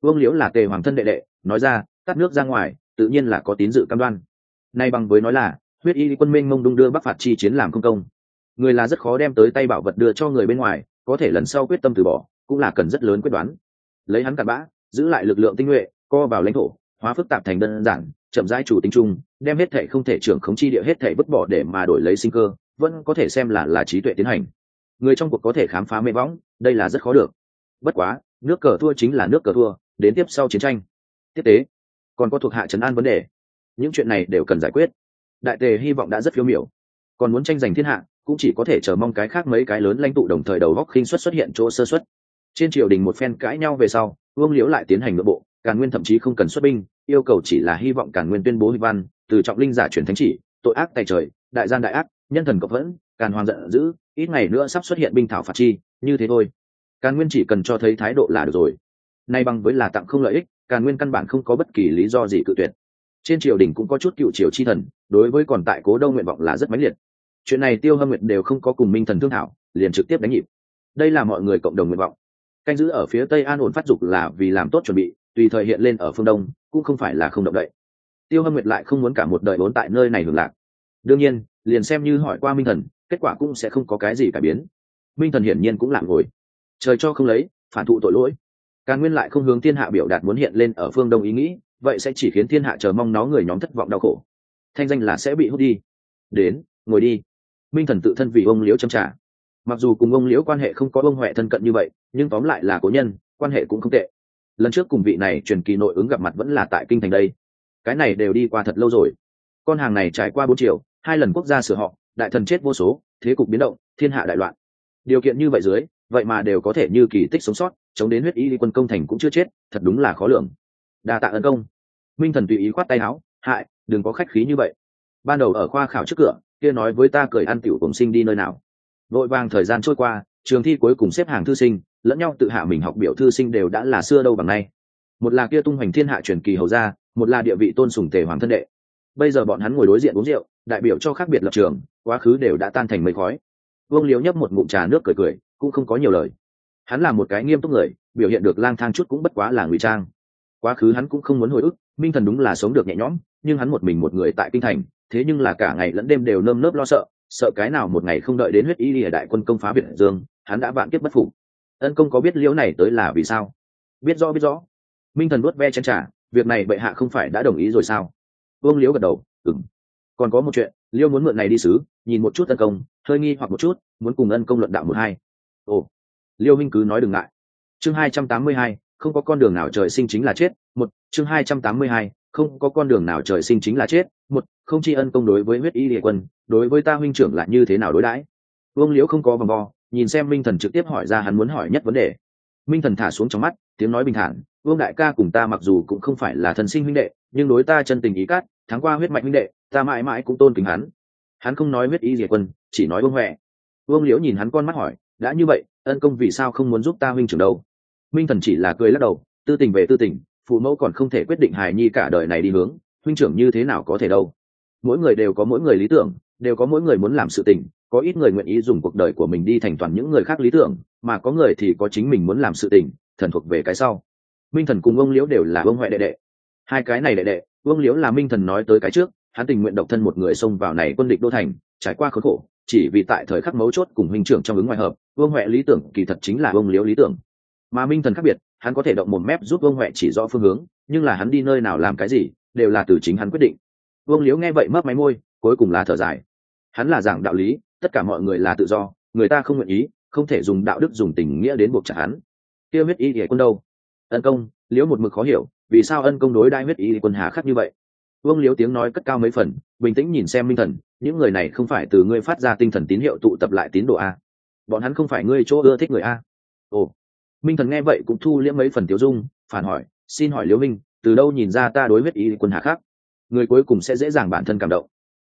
Vương liễu là tề hoàng thân đệ đệ, nói ra, cắt nước ra ngoài, tự nhiên là có tín dự cam đoan. Nay bằng với nói là, huyết y quân minh mông đung đưa bắc phạt chi chiến làm công công. Người là rất khó đem tới tay bảo vật đưa cho người bên ngoài, có thể lần sau quyết tâm từ bỏ, cũng là cần rất lớn quyết đoán. Lấy hắn cặn bã, giữ lại lực lượng tinh nhuệ, co vào lãnh thổ hóa phức tạp thành đơn giản, chậm rãi chủ tính chung, đem hết thể không thể trưởng khống chi địa hết thể vứt bỏ để mà đổi lấy sinh cơ, vẫn có thể xem là là trí tuệ tiến hành. Người trong cuộc có thể khám phá mê võng, đây là rất khó được. Bất quá, nước cờ thua chính là nước cờ thua, đến tiếp sau chiến tranh. Tiếp tế, còn có thuộc hạ trấn an vấn đề. Những chuyện này đều cần giải quyết. Đại tề hy vọng đã rất phiêu miểu. Còn muốn tranh giành thiên hạ, cũng chỉ có thể chờ mong cái khác mấy cái lớn lãnh tụ đồng thời đầu góc khinh xuất xuất hiện chỗ sơ xuất trên triều đình một phen cãi nhau về sau, vương liễu lại tiến hành nội bộ càn nguyên thậm chí không cần xuất binh, yêu cầu chỉ là hy vọng càn nguyên tuyên bố huy văn, từ trọng linh giả chuyển thánh chỉ, tội ác tài trời, đại gian đại ác, nhân thần cộng vẫn, càn hoàng giận dữ, ít ngày nữa sắp xuất hiện binh thảo phạt chi, như thế thôi. Càn nguyên chỉ cần cho thấy thái độ là được rồi. Nay bằng với là tặng không lợi ích, càn nguyên căn bản không có bất kỳ lý do gì cự tuyệt. Trên triều đình cũng có chút cựu triều chi thần, đối với còn tại cố đông nguyện vọng là rất mãnh liệt. Chuyện này tiêu hâm nguyệt đều không có cùng minh thần thương thảo, liền trực tiếp đánh nhịp. Đây là mọi người cộng đồng nguyện vọng. Canh giữ ở phía tây an ổn phát dục là vì làm tốt chuẩn bị tùy thời hiện lên ở phương đông, cũng không phải là không động đậy. Tiêu hâm nguyệt lại không muốn cả một đời bốn tại nơi này hưởng lạc. Đương nhiên, liền xem như hỏi qua minh thần, kết quả cũng sẽ không có cái gì cải biến. Minh thần hiển nhiên cũng lạng ngồi. Trời cho không lấy, phản thụ tội lỗi. Càng nguyên lại không hướng thiên hạ biểu đạt muốn hiện lên ở phương đông ý nghĩ, vậy sẽ chỉ khiến thiên hạ chờ mong nó người nhóm thất vọng đau khổ. Thanh danh là sẽ bị hút đi. Đến, ngồi đi. Minh thần tự thân vì ông liễu châm trả. Mặc dù cùng ông liễu quan hệ không có ông huệ thân cận như vậy, nhưng tóm lại là cố nhân, quan hệ cũng không tệ lần trước cùng vị này truyền kỳ nội ứng gặp mặt vẫn là tại kinh thành đây. Cái này đều đi qua thật lâu rồi. Con hàng này trải qua bốn triệu hai lần quốc gia sửa họ, đại thần chết vô số, thế cục biến động, thiên hạ đại loạn. Điều kiện như vậy dưới, vậy mà đều có thể như kỳ tích sống sót, chống đến huyết y quân công thành cũng chưa chết, thật đúng là khó lường. Đa tạ ấn công. Minh thần tùy ý khoát tay áo, hại, đừng có khách khí như vậy. Ban đầu ở khoa khảo trước cửa, kia nói với ta cười ăn tiểu cùng sinh đi nơi nào. Vội vàng thời gian trôi qua, trường thi cuối cùng xếp hàng thư sinh lẫn nhau tự hạ mình học biểu thư sinh đều đã là xưa đâu bằng nay. Một là kia tung hoành thiên hạ truyền kỳ hầu gia, một là địa vị tôn sùng tề hoàng thân đệ. Bây giờ bọn hắn ngồi đối diện uống rượu, đại biểu cho khác biệt lập trường, quá khứ đều đã tan thành mây khói. Vương liếu nhấp một ngụm trà nước cười cười, cũng không có nhiều lời. Hắn là một cái nghiêm túc người, biểu hiện được lang thang chút cũng bất quá là ngụy trang. Quá khứ hắn cũng không muốn hồi ức, minh thần đúng là sống được nhẹ nhõm, nhưng hắn một mình một người tại kinh thành, thế nhưng là cả ngày lẫn đêm đều nơm nớp lo sợ sợ cái nào một ngày không đợi đến huyết y lìa đại quân công phá việt dương, hắn đã vạn kiếp bất phục ân công có biết liễu này tới là vì sao? Biết rõ biết rõ. Minh thần vuốt ve chen trả việc này bệ hạ không phải đã đồng ý rồi sao? Vương liễu gật đầu ừng còn có một chuyện liêu muốn mượn này đi sứ, nhìn một chút ân công, hơi nghi hoặc một chút, muốn cùng ân công luận đạo một hai. Ồ. Liêu minh cứ nói đừng ngại. Chương hai trăm tám mươi hai, không có con đường nào trời sinh chính là chết. Một, chương hai trăm tám mươi hai, không có con đường nào trời sinh chính là chết. Một, không tri ân công đối với huyết y địa quân, đối với ta huynh trưởng là như thế nào đối đãi? Vương liễu không có vòng vo nhìn xem minh thần trực tiếp hỏi ra hắn muốn hỏi nhất vấn đề. Minh thần thả xuống trong mắt, tiếng nói bình thản, vương đại ca cùng ta mặc dù cũng không phải là thần sinh huynh đệ, nhưng đối ta chân tình ý cát tháng qua huyết mạch huynh đệ, ta mãi mãi cũng tôn kính hắn. Hắn không nói huyết y diệt quân, chỉ nói vương huệ. Vương liễu nhìn hắn con mắt hỏi, đã như vậy, ân công vì sao không muốn giúp ta huynh trưởng đâu? Minh thần chỉ là cười lắc đầu, tư tình về tư tình, phụ mẫu còn không thể quyết định hài nhi cả đời này đi hướng, huynh trưởng như thế nào có thể đâu? Mỗi người đều có mỗi người lý tưởng đều có mỗi người muốn làm sự tình, có ít người nguyện ý dùng cuộc đời của mình đi thành toàn những người khác lý tưởng, mà có người thì có chính mình muốn làm sự tình, thần thuộc về cái sau. Minh thần cùng ông liễu đều là ông huệ đệ đệ. Hai cái này đệ đệ ông liễu là minh thần nói tới cái trước, hắn tình nguyện độc thân một người xông vào này quân địch đô thành, trải qua khốn khổ, chỉ vì tại thời khắc mấu chốt cùng huynh trưởng trong ứng ngoại hợp, vương huệ lý tưởng kỳ thật chính là ông liễu lý tưởng. Mà minh thần khác biệt, hắn có thể động một mép giúp vương huệ chỉ rõ phương hướng, nhưng là hắn đi nơi nào làm cái gì, đều là từ chính hắn quyết định. Vương liễu nghe vậy mấp máy môi cuối cùng là thở dài. Hắn là giảng đạo lý, tất cả mọi người là tự do, người ta không nguyện ý, không thể dùng đạo đức dùng tình nghĩa đến buộc trả hắn. Kia huyết y hệ quân đâu? Ân công, liễu một mực khó hiểu, vì sao ân công đối đai huyết y quân hà khắc như vậy? Vương liễu tiếng nói cất cao mấy phần, bình tĩnh nhìn xem minh thần, những người này không phải từ ngươi phát ra tinh thần tín hiệu tụ tập lại tín đồ a. Bọn hắn không phải ngươi chỗ ưa thích người a. Ồ. Minh thần nghe vậy cũng thu liễm mấy phần tiêu dung, phản hỏi, xin hỏi liễu minh, từ đâu nhìn ra ta đối huyết y quân hà khắc? Người cuối cùng sẽ dễ dàng bản thân cảm động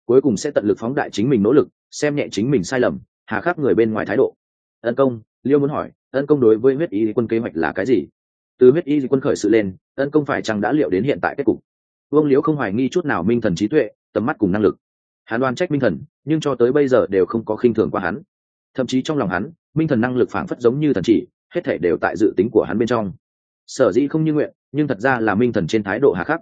cuối cùng sẽ tận lực phóng đại chính mình nỗ lực, xem nhẹ chính mình sai lầm, hà khắc người bên ngoài thái độ. Ân công, liêu muốn hỏi, ân công đối với huyết y quân kế hoạch là cái gì? Từ huyết y quân khởi sự lên, ân công phải chăng đã liệu đến hiện tại kết cục? Vương liễu không hoài nghi chút nào minh thần trí tuệ, tầm mắt cùng năng lực. Hắn đoan trách minh thần, nhưng cho tới bây giờ đều không có khinh thường qua hắn. Thậm chí trong lòng hắn, minh thần năng lực phảng phất giống như thần chỉ, hết thể đều tại dự tính của hắn bên trong. Sở dĩ không như nguyện, nhưng thật ra là minh thần trên thái độ hà khắc.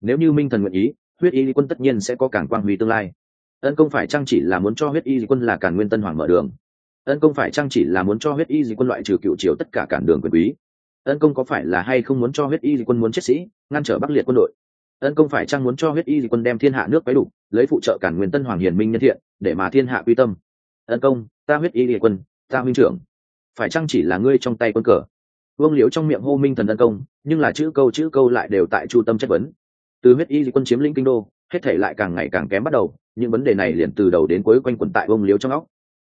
Nếu như minh thần nguyện ý huyết y quân tất nhiên sẽ có cản quang huy tương lai. Ân công phải chăng chỉ là muốn cho huyết y quân là càn nguyên tân hoàng mở đường? Ân công phải chăng chỉ là muốn cho huyết y quân loại trừ cựu triều tất cả cản đường quyền quý? Ân công có phải là hay không muốn cho huyết y quân muốn chết sĩ, ngăn trở bắc liệt quân đội? Ân công phải chăng muốn cho huyết y quân đem thiên hạ nước quấy đủ, lấy phụ trợ cản nguyên tân hoàng hiền minh nhân thiện, để mà thiên hạ quy tâm? Ân công, ta huyết y quân, ta huynh trưởng. Phải chăng chỉ là ngươi trong tay quân cờ? Vương liễu trong miệng hô minh thần ân công, nhưng là chữ câu chữ câu lại đều tại chu tâm chất vấn từ huyết y quân chiếm lĩnh kinh đô, hết thể lại càng ngày càng kém bắt đầu, những vấn đề này liền từ đầu đến cuối quanh quẩn tại vương liếu trong óc.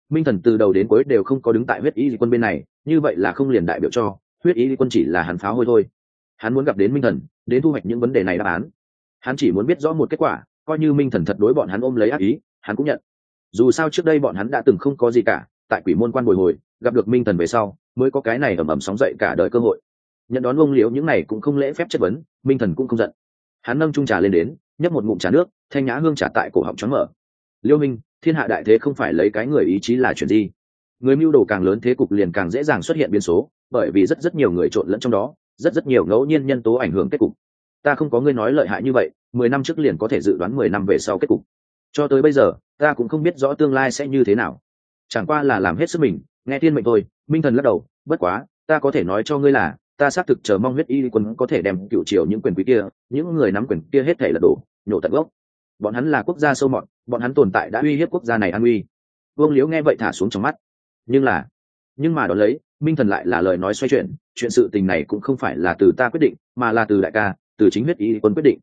Minh thần từ đầu đến cuối đều không có đứng tại huyết y quân bên này, như vậy là không liền đại biểu cho, huyết y quân chỉ là hắn pháo hôi thôi. Hắn muốn gặp đến minh thần, đến thu hoạch những vấn đề này đáp án. Hắn chỉ muốn biết rõ một kết quả, coi như minh thần thật đối bọn hắn ôm lấy ác ý, hắn cũng nhận. Dù sao trước đây bọn hắn đã từng không có gì cả, tại quỷ môn quan bồi hồi, gặp được minh thần về sau, mới có cái này ầm ầm sóng dậy cả đời cơ hội. Nhận đón ông liễu những này cũng không lễ phép chất vấn, minh thần cũng không giận hắn nâng trung trà lên đến, nhấp một ngụm trà nước, thanh nhã hương trà tại cổ họng chóng mở. Liêu minh, thiên hạ đại thế không phải lấy cái người ý chí là chuyện gì? Người mưu đồ càng lớn thế cục liền càng dễ dàng xuất hiện biến số, bởi vì rất rất nhiều người trộn lẫn trong đó, rất rất nhiều ngẫu nhiên nhân tố ảnh hưởng kết cục. Ta không có ngươi nói lợi hại như vậy, mười năm trước liền có thể dự đoán mười năm về sau kết cục. Cho tới bây giờ, ta cũng không biết rõ tương lai sẽ như thế nào. Chẳng qua là làm hết sức mình, nghe thiên mệnh thôi. Minh thần lắc đầu, bất quá, ta có thể nói cho ngươi là ta xác thực chờ mong huyết y quân có thể đem cựu triều những quyền quý kia, những người nắm quyền kia hết thể lật đổ, nhổ tận gốc. Bọn hắn là quốc gia sâu mọt, bọn hắn tồn tại đã uy hiếp quốc gia này an uy. Vương liễu nghe vậy thả xuống trong mắt. Nhưng là, nhưng mà đó lấy, minh thần lại là lời nói xoay chuyển, chuyện sự tình này cũng không phải là từ ta quyết định, mà là từ đại ca, từ chính huyết y quân quyết định.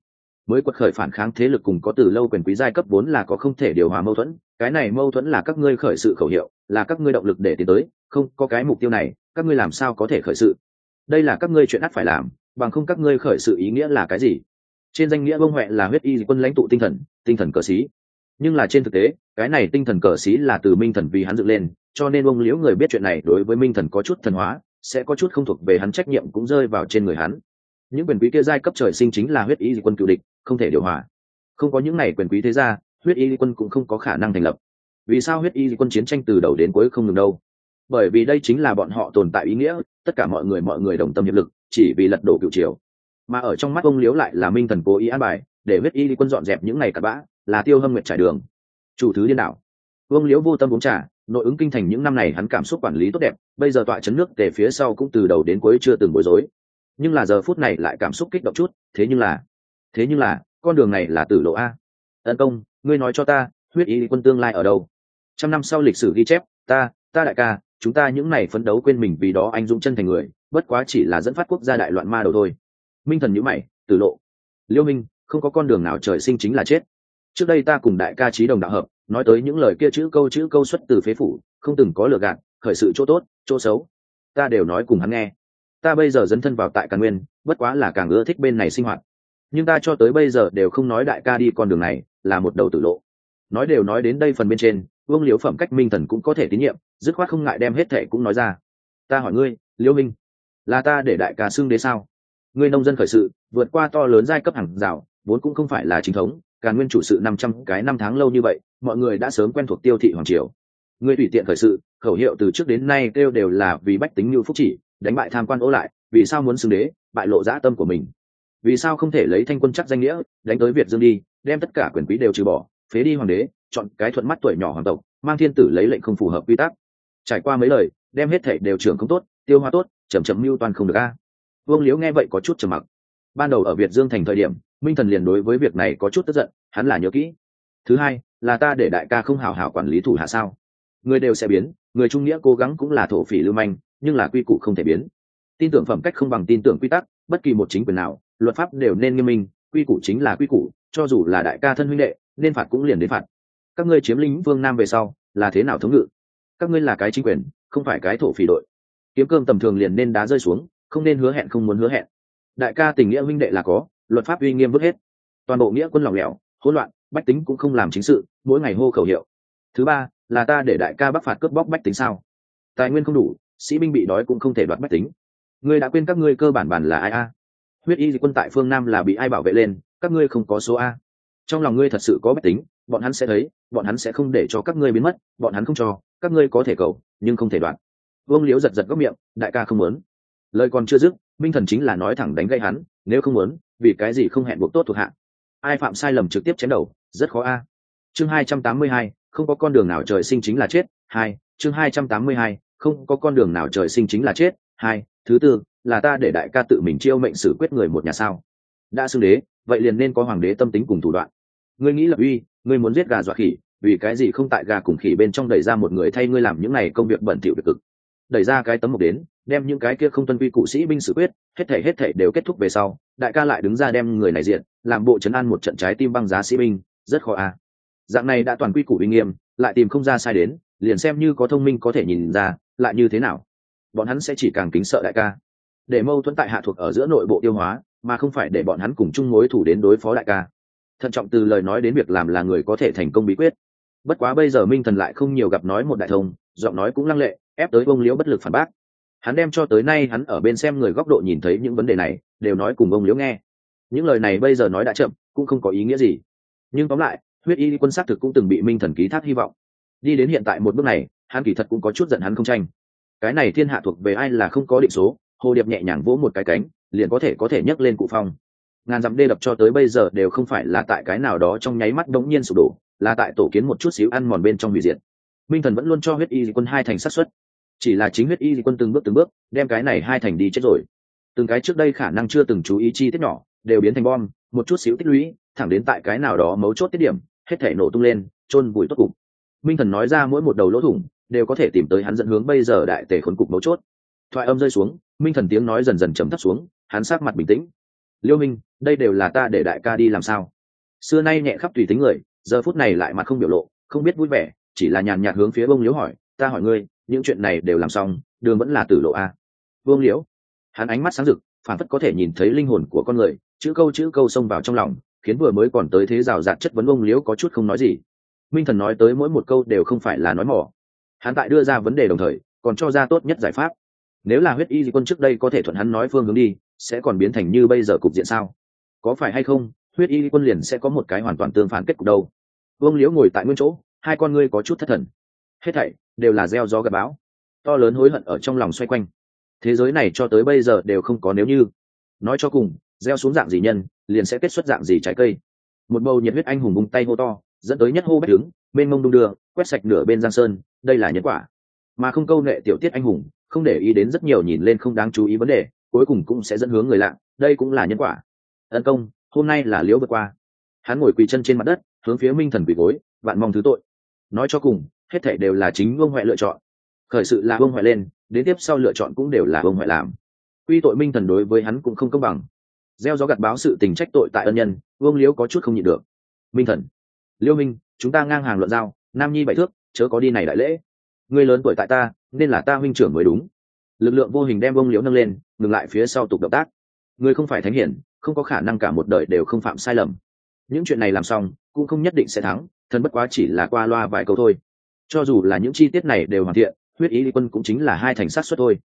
Mới quật khởi phản kháng thế lực cùng có từ lâu quyền quý giai cấp vốn là có không thể điều hòa mâu thuẫn, cái này mâu thuẫn là các ngươi khởi sự khẩu hiệu, là các ngươi động lực để tiến tới, không, có cái mục tiêu này, các ngươi làm sao có thể khởi sự? Đây là các ngươi chuyện ắt phải làm, bằng không các ngươi khởi sự ý nghĩa là cái gì? Trên danh nghĩa bông huệ là huyết y quân lãnh tụ tinh thần tinh thần cờ xí. Nhưng là trên thực tế, cái này tinh thần cờ xí là từ minh thần vì hắn dựng lên, cho nên ông liễu người biết chuyện này đối với minh thần có chút thần hóa, sẽ có chút không thuộc về hắn trách nhiệm cũng rơi vào trên người hắn. Những quyền quý kia giai cấp trời sinh chính là huyết y quân cựu địch, không thể điều hòa. Không có những này quyền quý thế ra huyết y quân cũng không có khả năng thành lập. Vì sao huyết y quân chiến tranh từ đầu đến cuối không ngừng đâu? Bởi vì đây chính là bọn họ tồn tại ý nghĩa tất cả mọi người mọi người đồng tâm hiệp lực, chỉ vì lật đổ cựu triều. Mà ở trong mắt ông liếu lại là minh thần cố ý an bài, để huyết y đi quân dọn dẹp những ngày cặp bã, là tiêu hâm nguyệt trải đường. Chủ thứ điên đảo. Ông liếu vô tâm uống trà, nội ứng kinh thành những năm này hắn cảm xúc quản lý tốt đẹp, bây giờ tọa chấn nước để phía sau cũng từ đầu đến cuối chưa từng bối rối. Nhưng là giờ phút này lại cảm xúc kích động chút, thế nhưng là, thế nhưng là, con đường này là tử lộ a. Ân công, ngươi nói cho ta, huyết y quân tương lai ở đâu? Trăm năm sau lịch sử ghi chép, ta ta đại ca chúng ta những này phấn đấu quên mình vì đó anh dũng chân thành người, bất quá chỉ là dẫn phát quốc gia đại loạn ma đầu thôi. Minh thần nhữ mày, tử lộ. Liêu minh, không có con đường nào trời sinh chính là chết. Trước đây ta cùng đại ca trí đồng đạo hợp, nói tới những lời kia chữ câu chữ câu xuất từ phế phủ, không từng có lừa gạt, khởi sự chỗ tốt, chỗ xấu. Ta đều nói cùng hắn nghe. Ta bây giờ dấn thân vào tại càn nguyên, bất quá là càng ưa thích bên này sinh hoạt. Nhưng ta cho tới bây giờ đều không nói đại ca đi con đường này, là một đầu tử lộ. Nói đều nói đến đây phần bên trên vương liếu phẩm cách minh thần cũng có thể tín nhiệm, dứt khoát không ngại đem hết thệ cũng nói ra. Ta hỏi ngươi, Liễu minh, là ta để đại ca xưng đế sao? Ngươi nông dân khởi sự, vượt qua to lớn giai cấp hàng rào, vốn cũng không phải là chính thống càn nguyên chủ sự năm trăm cái năm tháng lâu như vậy, mọi người đã sớm quen thuộc tiêu thị hoàng triều. Ngươi tùy tiện khởi sự, khẩu hiệu từ trước đến nay kêu đều là vì bách tính như phúc chỉ, đánh bại tham quan ố lại, vì sao muốn xưng đế, bại lộ dã tâm của mình. Vì sao không thể lấy thanh quân chắc danh nghĩa, đánh tới việt dương đi, đem tất cả quyền quý đều trừ bỏ, phế đi hoàng đế chọn cái thuận mắt tuổi nhỏ hoàng tộc, mang thiên tử lấy lệnh không phù hợp quy tắc. Trải qua mấy lời, đem hết thảy đều trưởng không tốt, tiêu hoa tốt, chậm chậm mưu toàn không được a. Vương liễu nghe vậy có chút trầm mặc. Ban đầu ở việt dương thành thời điểm, minh thần liền đối với việc này có chút tức giận, hắn là nhớ kỹ. Thứ hai, là ta để đại ca không hào hào quản lý thủ hạ sao? Người đều sẽ biến, người trung nghĩa cố gắng cũng là thổ phỉ lưu manh, nhưng là quy củ không thể biến. Tin tưởng phẩm cách không bằng tin tưởng quy tắc, bất kỳ một chính quyền nào, luật pháp đều nên nghiêm minh, quy củ chính là quy củ, cho dù là đại ca thân huynh đệ, nên phạt cũng liền đến phạt các ngươi chiếm lĩnh vương nam về sau, là thế nào thống ngự? Các ngươi là cái chính quyền, không phải cái thổ phỉ đội. Kiếm cơm tầm thường liền nên đá rơi xuống, không nên hứa hẹn không muốn hứa hẹn. Đại ca tình nghĩa huynh đệ là có, luật pháp uy nghiêm vứt hết. Toàn bộ nghĩa quân lỏng lẻo, hỗn loạn, bách tính cũng không làm chính sự, mỗi ngày hô khẩu hiệu. Thứ ba, là ta để đại ca bắc phạt cướp bóc bách tính sao? Tài nguyên không đủ, sĩ binh bị đói cũng không thể đoạt bách tính. Ngươi đã quên các ngươi cơ bản bản là ai a? Huyết y quân tại phương nam là bị ai bảo vệ lên, các ngươi không có số a. Trong lòng ngươi thật sự có bách tính bọn hắn sẽ thấy, bọn hắn sẽ không để cho các ngươi biến mất, bọn hắn không cho, các ngươi có thể cầu, nhưng không thể đoạn. vương liếu giật giật góc miệng, đại ca không muốn. Lời còn chưa dứt minh thần chính là nói thẳng đánh gây hắn, nếu không muốn, vì cái gì không hẹn buộc tốt thuộc hạ. Ai phạm sai lầm trực tiếp chém đầu, rất khó a. Chương hai trăm tám mươi hai, không có con đường nào trời sinh chính là chết, hai, chương hai trăm tám mươi hai, không có con đường nào trời sinh chính là chết, hai, thứ tư, là ta để đại ca tự mình chiêu mệnh xử quyết người một nhà sao. Đã xưng đế, vậy liền nên có hoàng đế tâm tính cùng thủ đoạn ngươi nghĩ lập uy, ngươi muốn giết gà dọa khỉ, vì cái gì không tại gà cùng khỉ bên trong đẩy ra một người thay ngươi làm những này công việc bẩn thỉu việc cực? Đẩy ra cái tấm mục đến, đem những cái kia không tuân quy cụ sĩ binh xử quyết, hết thể hết thể đều kết thúc về sau, đại ca lại đứng ra đem người này diện làm bộ chấn an một trận trái tim băng giá sĩ binh, rất khó a dạng này đã toàn quy củ uy nghiêm, lại tìm không ra sai đến, liền xem như có thông minh có thể nhìn ra, lại như thế nào? Bọn hắn sẽ chỉ càng kính sợ đại ca. Để mâu thuẫn tại hạ thuộc ở giữa nội bộ tiêu hóa, mà không phải để bọn hắn cùng chung mối thủ đến đối phó đại ca thận trọng từ lời nói đến việc làm là người có thể thành công bí quyết. Bất quá bây giờ minh thần lại không nhiều gặp nói một đại thông, giọng nói cũng lăng lệ, ép tới bông liễu bất lực phản bác. Hắn đem cho tới nay hắn ở bên xem người góc độ nhìn thấy những vấn đề này, đều nói cùng ông liễu nghe. Những lời này bây giờ nói đã chậm, cũng không có ý nghĩa gì. Nhưng tóm lại, huyết y quân xác thực cũng từng bị minh thần ký thác hy vọng. Đi đến hiện tại một bước này, hắn kỳ thật cũng có chút giận hắn không tranh. Cái này thiên hạ thuộc về ai là không có định số, hồ điệp nhẹ nhàng vỗ một cái cánh, liền có thể có thể nhấc lên cụ phong ngàn dặm đê đập cho tới bây giờ đều không phải là tại cái nào đó trong nháy mắt đống nhiên sụp đổ, là tại tổ kiến một chút xíu ăn mòn bên trong hủy diệt. Minh thần vẫn luôn cho huyết y quân hai thành sát xuất chỉ là chính huyết y quân từng bước từng bước, đem cái này hai thành đi chết rồi. Từng cái trước đây khả năng chưa từng chú ý chi tiết nhỏ, đều biến thành bom, một chút xíu tích lũy, thẳng đến tại cái nào đó mấu chốt tiết điểm, hết thể nổ tung lên, chôn vùi tốt cục. Minh thần nói ra mỗi một đầu lỗ thủng, đều có thể tìm tới hắn dẫn hướng bây giờ đại tề khốn cục mấu chốt. Thoại âm rơi xuống, minh thần tiếng nói dần dần chấm thấp xuống, hắn sát mặt bình tĩnh. Liêu minh đây đều là ta để đại ca đi làm sao? Xưa nay nhẹ khắp tùy tính người, giờ phút này lại mặt không biểu lộ, không biết vui vẻ, chỉ là nhàn nhạt hướng phía bông liễu hỏi, ta hỏi ngươi, những chuyện này đều làm xong, đường vẫn là tử lộ a vương liễu, hắn ánh mắt sáng rực, phản phất có thể nhìn thấy linh hồn của con người, chữ câu chữ câu xông vào trong lòng, khiến vừa mới còn tới thế rào rạt chất vấn bông liễu có chút không nói gì. Minh thần nói tới mỗi một câu đều không phải là nói mỏ. Hắn tại đưa ra vấn đề đồng thời, còn cho ra tốt nhất giải pháp. Nếu là huyết y di quân trước đây có thể thuận hắn nói phương hướng đi, sẽ còn biến thành như bây giờ cục diện sao? Có phải hay không, huyết y quân liền sẽ có một cái hoàn toàn tương phản kết cục đâu. Vương liễu ngồi tại nguyên chỗ, hai con ngươi có chút thất thần. Hết thảy đều là gieo gió gặp bão. To lớn hối hận ở trong lòng xoay quanh. Thế giới này cho tới bây giờ đều không có nếu như. Nói cho cùng, gieo xuống dạng gì nhân, liền sẽ kết xuất dạng gì trái cây. Một bầu nhiệt huyết anh hùng bung tay hô to, dẫn tới nhất hô bách đứng bên mông đung đưa, quét sạch nửa bên giang sơn, đây là nhân quả. Mà không câu nệ tiểu tiết anh hùng, không để ý đến rất nhiều nhìn lên không đáng chú ý vấn đề, cuối cùng cũng sẽ dẫn hướng người lạ, đây cũng là nhân quả ân công, hôm nay là liễu vượt qua. Hắn ngồi quỳ chân trên mặt đất, hướng phía minh thần quỳ gối, vạn mong thứ tội. Nói cho cùng, hết thể đều là chính vương huệ lựa chọn. Khởi sự là vương huệ lên, đến tiếp sau lựa chọn cũng đều là vương huệ làm. Quy tội minh thần đối với hắn cũng không công bằng. Gieo gió gặt báo sự tình trách tội tại ân nhân vương liễu có chút không nhịn được. Minh thần liêu minh, chúng ta ngang hàng luận giao, nam nhi bảy thước, chớ có đi này đại lễ. Người lớn tuổi tại ta, nên là ta huynh trưởng mới đúng. Lực lượng vô hình đem vương liễu nâng lên, ngừng lại phía sau tục động tác. Người không phải thánh hiển không có khả năng cả một đời đều không phạm sai lầm. Những chuyện này làm xong, cũng không nhất định sẽ thắng thần bất quá chỉ là qua loa vài câu thôi. Cho dù là những chi tiết này đều hoàn thiện, huyết ý quân cũng chính là hai thành sát xuất thôi.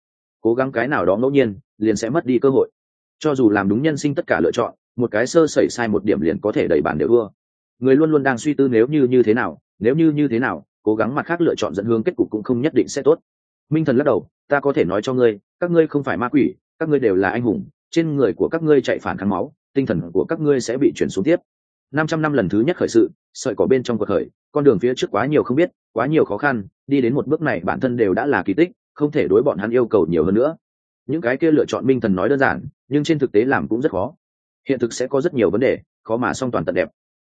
Cố gắng cái nào đó ngẫu nhiên, liền sẽ mất đi cơ hội. Cho dù làm đúng nhân sinh tất cả lựa chọn, một cái sơ sẩy sai một điểm liền có thể đẩy bản đều ưa. Người luôn luôn đang suy tư nếu như như thế nào, nếu như như thế nào, cố gắng mặt khác lựa chọn dẫn hướng kết cục cũng không nhất định sẽ tốt. Minh thần lắc đầu, ta có thể nói cho ngươi, các ngươi không phải ma quỷ, các ngươi đều là anh hùng trên người của các ngươi chạy phản kháng máu, tinh thần của các ngươi sẽ bị chuyển xuống tiếp. Năm trăm năm lần thứ nhất khởi sự, sợi cỏ bên trong cuộc khởi, con đường phía trước quá nhiều không biết, quá nhiều khó khăn, đi đến một bước này bản thân đều đã là kỳ tích, không thể đối bọn hắn yêu cầu nhiều hơn nữa. Những cái kia lựa chọn minh thần nói đơn giản, nhưng trên thực tế làm cũng rất khó. Hiện thực sẽ có rất nhiều vấn đề, khó mà song toàn tận đẹp.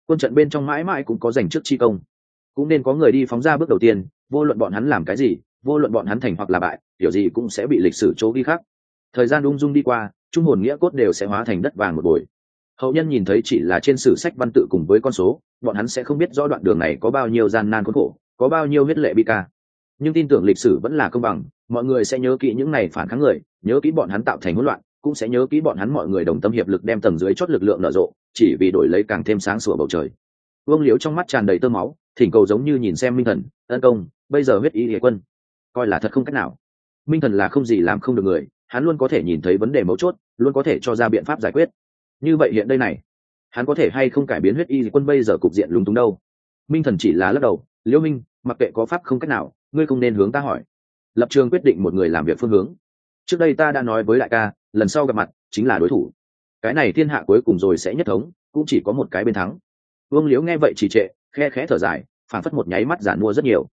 Quân trận bên trong mãi mãi cũng có dành trước chi công. Cũng nên có người đi phóng ra bước đầu tiên, vô luận bọn hắn làm cái gì, vô luận bọn hắn thành hoặc là bại, kiểu gì cũng sẽ bị lịch sử chỗ ghi khắc. thời gian ung dung đi qua trung hồn nghĩa cốt đều sẽ hóa thành đất vàng một buổi hậu nhân nhìn thấy chỉ là trên sử sách văn tự cùng với con số, bọn hắn sẽ không biết rõ đoạn đường này có bao nhiêu gian nan khốn khổ, có bao nhiêu huyết lệ bi ca. Nhưng tin tưởng lịch sử vẫn là công bằng, mọi người sẽ nhớ kỹ những này phản kháng người, nhớ kỹ bọn hắn tạo thành hỗn loạn, cũng sẽ nhớ kỹ bọn hắn mọi người đồng tâm hiệp lực đem tầng dưới chót lực lượng nở rộ, chỉ vì đổi lấy càng thêm sáng sủa bầu trời. Vương liếu trong mắt tràn đầy tơ máu, thỉnh cầu giống như nhìn xem minh thần tấn công, bây giờ huyết ý địa quân, coi là thật không cách nào. Minh thần là không gì làm không được người hắn luôn có thể nhìn thấy vấn đề mấu chốt, luôn có thể cho ra biện pháp giải quyết. Như vậy hiện đây này, hắn có thể hay không cải biến huyết y quân bây giờ cục diện lúng túng đâu? Minh thần chỉ là lắc đầu liễu minh, mặc kệ có pháp không cách nào, ngươi không nên hướng ta hỏi. Lập trường quyết định một người làm việc phương hướng. Trước đây ta đã nói với đại ca, lần sau gặp mặt chính là đối thủ. Cái này thiên hạ cuối cùng rồi sẽ nhất thống, cũng chỉ có một cái bên thắng. Vương liễu nghe vậy chỉ trệ, khe khẽ thở dài, phản phất một nháy mắt giản mua rất nhiều.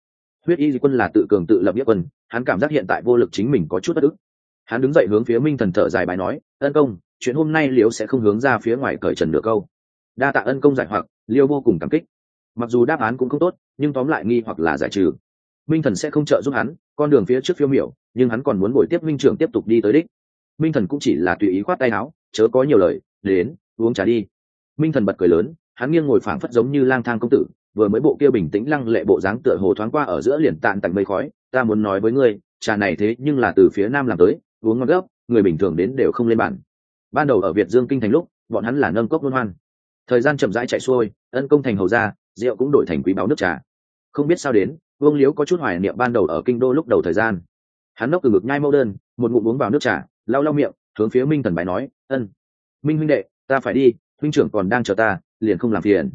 Huyết y quân là tự cường tự lập nghĩa quân, hắn cảm giác hiện tại vô lực chính mình có chút bất ức hắn đứng dậy hướng phía minh thần thở dài bài nói, ân công, chuyện hôm nay liễu sẽ không hướng ra phía ngoài cởi trần được câu. Đa tạ ân công giải hoặc, liêu vô cùng cảm kích. Mặc dù đáp án cũng không tốt, nhưng tóm lại nghi hoặc là giải trừ. Minh thần sẽ không trợ giúp hắn, con đường phía trước phiêu miểu, nhưng hắn còn muốn bồi tiếp minh trưởng tiếp tục đi tới đích. Minh thần cũng chỉ là tùy ý khoát tay áo, chớ có nhiều lời, đến, uống trà đi. Minh thần bật cười lớn, hắn nghiêng ngồi phảng phất giống như lang thang công tử, vừa mới bộ kia bình tĩnh lăng lệ bộ dáng tựa hồ thoáng qua ở giữa liền tàn tành mây khói, ta muốn nói với ngươi, trà này thế nhưng là từ phía nam làm tới uống ngon gốc, người bình thường đến đều không lên bản ban đầu ở việt dương kinh thành lúc bọn hắn là nâng cốc luân hoan. Thời gian chậm rãi chạy xuôi ân công thành hầu ra rượu cũng đổi thành quý báo nước trà. Không biết sao đến vương liếu có chút hoài niệm ban đầu ở kinh đô lúc đầu thời gian. Hắn nốc từ ngực nhai mẫu đơn một ngụm uống vào nước trà lau lau miệng hướng phía minh thần bài nói ân minh huynh đệ ta phải đi huynh trưởng còn đang chờ ta liền không làm phiền.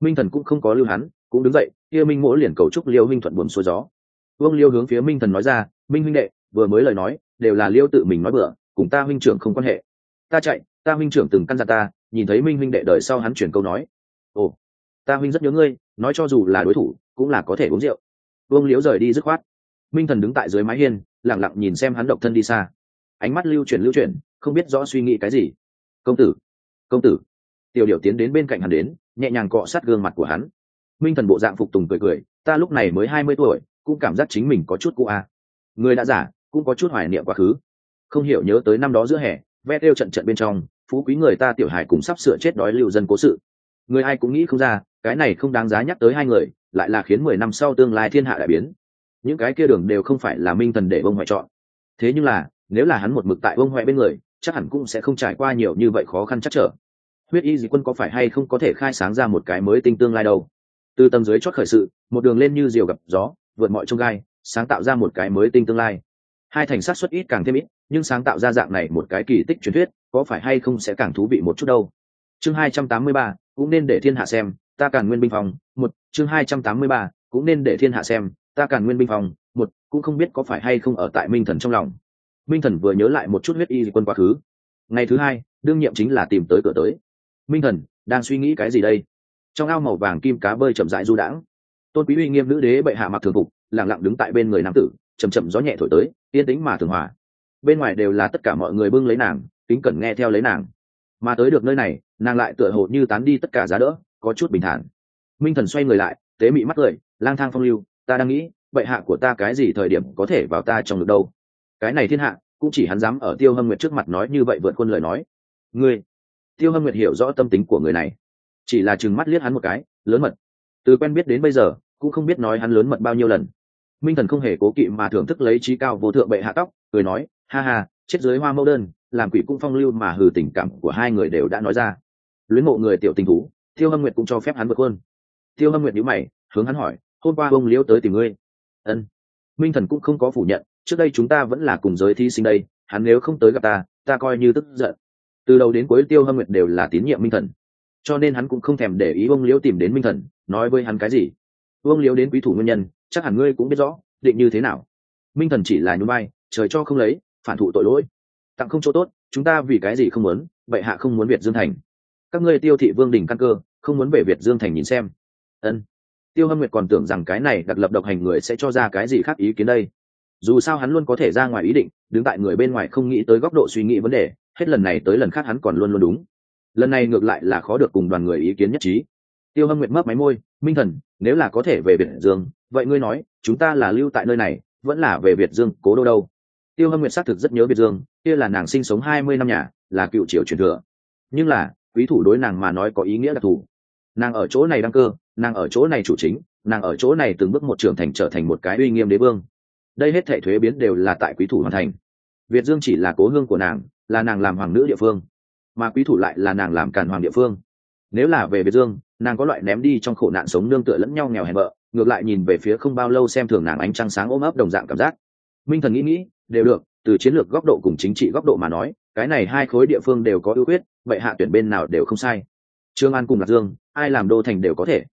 Minh thần cũng không có lưu hắn cũng đứng dậy kia minh mỗi liền cầu chúc liêu huynh thuận buồn xuôi gió. Vương liêu hướng phía minh thần nói ra minh huynh đệ vừa mới lời nói đều là liêu tự mình nói bừa, cùng ta huynh trưởng không quan hệ. Ta chạy, ta huynh trưởng từng căn dặn ta, nhìn thấy minh huynh đệ đời sau hắn chuyển câu nói. Ồ, ta huynh rất nhớ ngươi, nói cho dù là đối thủ, cũng là có thể uống rượu. Vương liễu rời đi dứt khoát. Minh thần đứng tại dưới mái hiên lẳng lặng nhìn xem hắn độc thân đi xa. Ánh mắt lưu chuyển lưu chuyển, không biết rõ suy nghĩ cái gì. Công tử công tử. Tiểu điệu tiến đến bên cạnh hắn đến, nhẹ nhàng cọ sát gương mặt của hắn. Minh thần bộ dạng phục tùng cười cười, ta lúc này mới hai mươi tuổi, cũng cảm giác chính mình có chút cũ a. À. người đã giả cũng có chút hoài niệm quá khứ. Không hiểu nhớ tới năm đó giữa hè, ve đeo trận trận bên trong, phú quý người ta tiểu hải cùng sắp sửa chết đói lưu dân cố sự. Người ai cũng nghĩ không ra, cái này không đáng giá nhắc tới hai người, lại là khiến mười năm sau tương lai thiên hạ đại biến. Những cái kia đường đều không phải là minh thần để bông ngoại chọn. Thế nhưng là, nếu là hắn một mực tại bông ngoại bên người, chắc hẳn cũng sẽ không trải qua nhiều như vậy khó khăn chắc trở. Huyết y dị quân có phải hay không có thể khai sáng ra một cái mới tinh tương lai đâu? Từ tầng dưới chót khởi sự, một đường lên như diều gặp gió, vượt mọi trông gai, sáng tạo ra một cái mới tinh tương lai hai thành sát xuất ít càng thêm ít, nhưng sáng tạo ra dạng này một cái kỳ tích truyền thuyết, có phải hay không sẽ càng thú vị một chút đâu? Chương hai trăm tám mươi ba, cũng nên để thiên hạ xem, ta càn nguyên binh phòng, một, chương hai trăm tám mươi ba, cũng nên để thiên hạ xem, ta càn nguyên binh phòng, một, cũng không biết có phải hay không ở tại minh thần trong lòng. Minh thần vừa nhớ lại một chút huyết y quân quá khứ. Ngày thứ hai, đương nhiệm chính là tìm tới cửa tới. Minh thần, đang suy nghĩ cái gì đây? Trong ao màu vàng kim cá bơi chậm rãi du đãng. Tôn quý uy nghiêm nữ đế bệ hạ mặc thường phục lẳng lặng đứng tại bên người nam tử chầm chậm gió nhẹ thổi tới, yên tĩnh mà thường hòa. Bên ngoài đều là tất cả mọi người bưng lấy nàng, kính cẩn nghe theo lấy nàng. Mà tới được nơi này, nàng lại tựa hồ như tán đi tất cả giá đỡ, có chút bình thản. Minh thần xoay người lại, tế mị mắt cười, lang thang phong lưu, ta đang nghĩ, bệ hạ của ta cái gì thời điểm có thể vào ta trong được đâu? Cái này thiên hạ, cũng chỉ hắn dám ở tiêu hâm nguyệt trước mặt nói như vậy vượt quân lời nói. Ngươi, tiêu hâm nguyệt hiểu rõ tâm tính của người này, chỉ là chừng mắt liếc hắn một cái, lớn mật. Từ quen biết đến bây giờ, cũng không biết nói hắn lớn mật bao nhiêu lần minh thần không hề cố kỵ mà thưởng thức lấy trí cao vô thượng bệ hạ tóc, cười nói, ha ha, chết dưới hoa mẫu đơn, làm quỷ cũng phong lưu mà hừ tình cảm của hai người đều đã nói ra. Luyến mộ người tiểu tình thú, tiêu hâm nguyệt cũng cho phép hắn vượt hơn tiêu hâm nguyệt nhíu mày, hướng hắn hỏi, hôm qua ông liễu tới tìm ngươi? Ân. Minh thần cũng không có phủ nhận, trước đây chúng ta vẫn là cùng giới thi sinh đây, hắn nếu không tới gặp ta ta coi như tức giận. Từ đầu đến cuối tiêu hâm nguyệt đều là tín nhiệm minh thần. Cho nên hắn cũng không thèm để ý ông liễu tìm đến minh thần, nói với hắn cái gì. Ông liễu đến quý thủ nguyên nhân chắc hẳn ngươi cũng biết rõ, định như thế nào. Minh thần chỉ là nhún vai, trời cho không lấy, phản thụ tội lỗi. Tặng không chỗ tốt, chúng ta vì cái gì không muốn, vậy hạ không muốn việt dương thành. Các ngươi tiêu thị vương đình căn cơ, không muốn về việt dương thành nhìn xem. Ân. Tiêu hâm nguyệt còn tưởng rằng cái này đặc lập độc hành người sẽ cho ra cái gì khác ý kiến đây. Dù sao hắn luôn có thể ra ngoài ý định, đứng tại người bên ngoài không nghĩ tới góc độ suy nghĩ vấn đề, hết lần này tới lần khác hắn còn luôn luôn đúng. Lần này ngược lại là khó được cùng đoàn người ý kiến nhất trí. Tiêu hâm nguyệt mấp máy môi, minh thần, nếu là có thể về việt dương vậy ngươi nói, chúng ta là lưu tại nơi này, vẫn là về việt dương, cố đô đâu? Tiêu hâm nguyệt xác thực rất nhớ việt dương, kia là nàng sinh sống hai mươi năm nhà, là cựu triều truyền thừa. Nhưng là, quý thủ đối nàng mà nói có ý nghĩa đặc thù. Nàng ở chỗ này đăng cơ, nàng ở chỗ này chủ chính, nàng ở chỗ này từng bước một trưởng thành trở thành một cái uy nghiêm đế vương. Đây hết thể thuế biến đều là tại quý thủ hoàn thành. Việt dương chỉ là cố hương của nàng, là nàng làm hoàng nữ địa phương. Mà quý thủ lại là nàng làm càn hoàng địa phương. Nếu là về việt dương, nàng có loại ném đi trong khổ nạn sống nương tựa lẫn nhau nghèo hèn vợ ngược lại nhìn về phía không bao lâu xem thường nàng ánh trăng sáng ôm ấp đồng dạng cảm giác. Minh thần nghĩ nghĩ, đều được, từ chiến lược góc độ cùng chính trị góc độ mà nói, cái này hai khối địa phương đều có ưu khuyết, vậy hạ tuyển bên nào đều không sai. Trương an cùng lạc dương, ai làm đô thành đều có thể.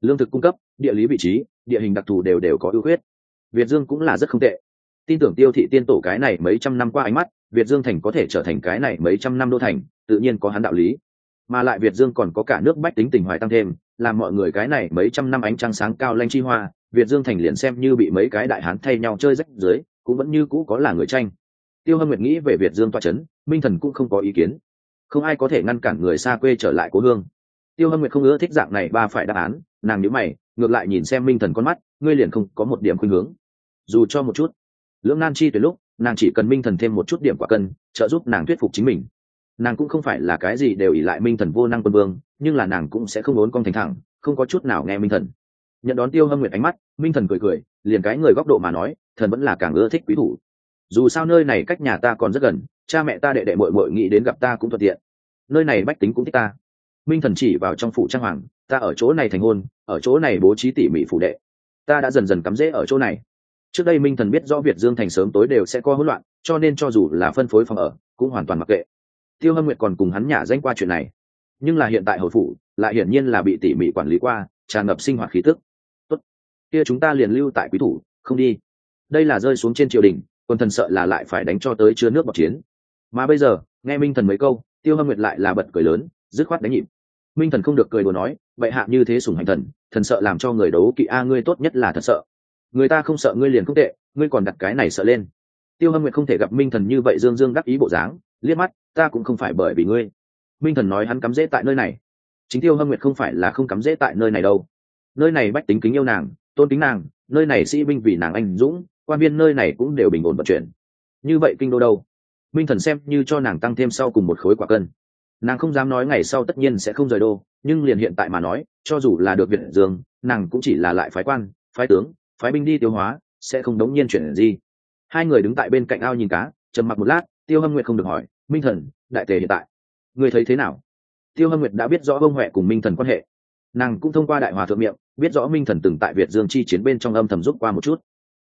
Lương thực cung cấp, địa lý vị trí, địa hình đặc thù đều đều có ưu khuyết. Việt dương cũng là rất không tệ. Tin tưởng tiêu thị tiên tổ cái này mấy trăm năm qua ánh mắt, việt dương thành có thể trở thành cái này mấy trăm năm đô thành, tự nhiên có hắn đạo lý. Mà lại việt dương còn có cả nước bách tính tình hoài tăng thêm làm mọi người cái này mấy trăm năm ánh trăng sáng cao lanh chi hoa, việt dương thành liền xem như bị mấy cái đại hán thay nhau chơi rách dưới, cũng vẫn như cũ có là người tranh. Tiêu hâm nguyệt nghĩ về việt dương toa c h ấ n minh thần cũng không có ý kiến. Không ai có thể ngăn cản người xa quê trở lại cố hương. Tiêu hâm nguyệt không ưa thích dạng này ba phải đáp án, nàng nhớ mày, ngược lại nhìn xem minh thần con mắt, ngươi liền không có một điểm khuynh hướng. Dù cho một chút, lưỡng nan chi từ lúc, nàng chỉ cần minh thần thêm một chút điểm quả cân, trợ giúp nàng thuyết phục chính mình nàng cũng không phải là cái gì đều ỉ lại minh thần vô năng quân vương, nhưng là nàng cũng sẽ không muốn con thành thẳng, không có chút nào nghe minh thần. Nhận đón tiêu hâm nguyệt ánh mắt, minh thần cười cười, liền cái người góc độ mà nói, thần vẫn là càng ưa thích quý thủ. Dù sao nơi này cách nhà ta còn rất gần, cha mẹ ta đệ đệ mội mội nghĩ đến gặp ta cũng thuận tiện. Nơi này bách tính cũng thích ta. Minh thần chỉ vào trong phủ trang hoàng, ta ở chỗ này thành hôn, ở chỗ này bố trí tỉ mỉ phủ đệ. Ta đã dần dần cắm rễ ở chỗ này. Trước đây minh thần biết rõ việt dương thành sớm tối đều sẽ có hỗn loạn, cho nên cho dù là phân phối phòng ở, cũng hoàn toàn mặc kệ tiêu hâm nguyệt còn cùng hắn nhả danh qua chuyện này. Nhưng là hiện tại hồi phủ, lại hiển nhiên là bị tỉ mỉ quản lý qua, tràn ngập sinh hoạt khí tức. Tốt, kia chúng ta liền lưu tại quý thủ, không đi. Đây là rơi xuống trên triều đình, quân thần sợ là lại phải đánh cho tới chưa nước bọc chiến. Mà bây giờ, nghe minh thần mấy câu, tiêu hâm nguyệt lại là bật cười lớn, dứt khoát đánh nhịp. Minh thần không được cười đùa nói vậy hạ như thế sùng hành thần thần sợ làm cho người đấu kỵ a, ngươi tốt nhất là thật sợ. Người ta không sợ, ngươi liền không tệ, ngươi còn đặt cái này sợ lên. Tiêu hâm nguyệt không thể gặp minh thần như vậy dương dương đắc ý bộ dáng, liếc mắt ta cũng không phải bởi vì ngươi. Minh thần nói hắn cắm rễ tại nơi này. Chính tiêu hâm nguyệt không phải là không cắm rễ tại nơi này đâu. Nơi này bách tính kính yêu nàng, tôn kính nàng, nơi này sĩ binh vì nàng anh dũng, quan viên nơi này cũng đều bình ổn vận chuyển. Như vậy kinh đô đâu? Minh thần xem như cho nàng tăng thêm sau cùng một khối quả cân. Nàng không dám nói ngày sau tất nhiên sẽ không rời đô, nhưng liền hiện tại mà nói, cho dù là được việt dương, nàng cũng chỉ là lại phái quan, phái tướng, phái binh đi tiêu hóa, sẽ không đống nhiên chuyển gì. Hai người đứng tại bên cạnh ao nhìn cá, trầm mặc một lát, tiêu hâm nguyệt không được hỏi minh thần, đại tề hiện tại. Người thấy thế nào? Tiêu hâm nguyệt đã biết rõ ông huệ cùng minh thần quan hệ. Nàng cũng thông qua đại hòa thượng miệng, biết rõ minh thần từng tại việt dương chi chiến bên trong âm thầm giúp qua một chút.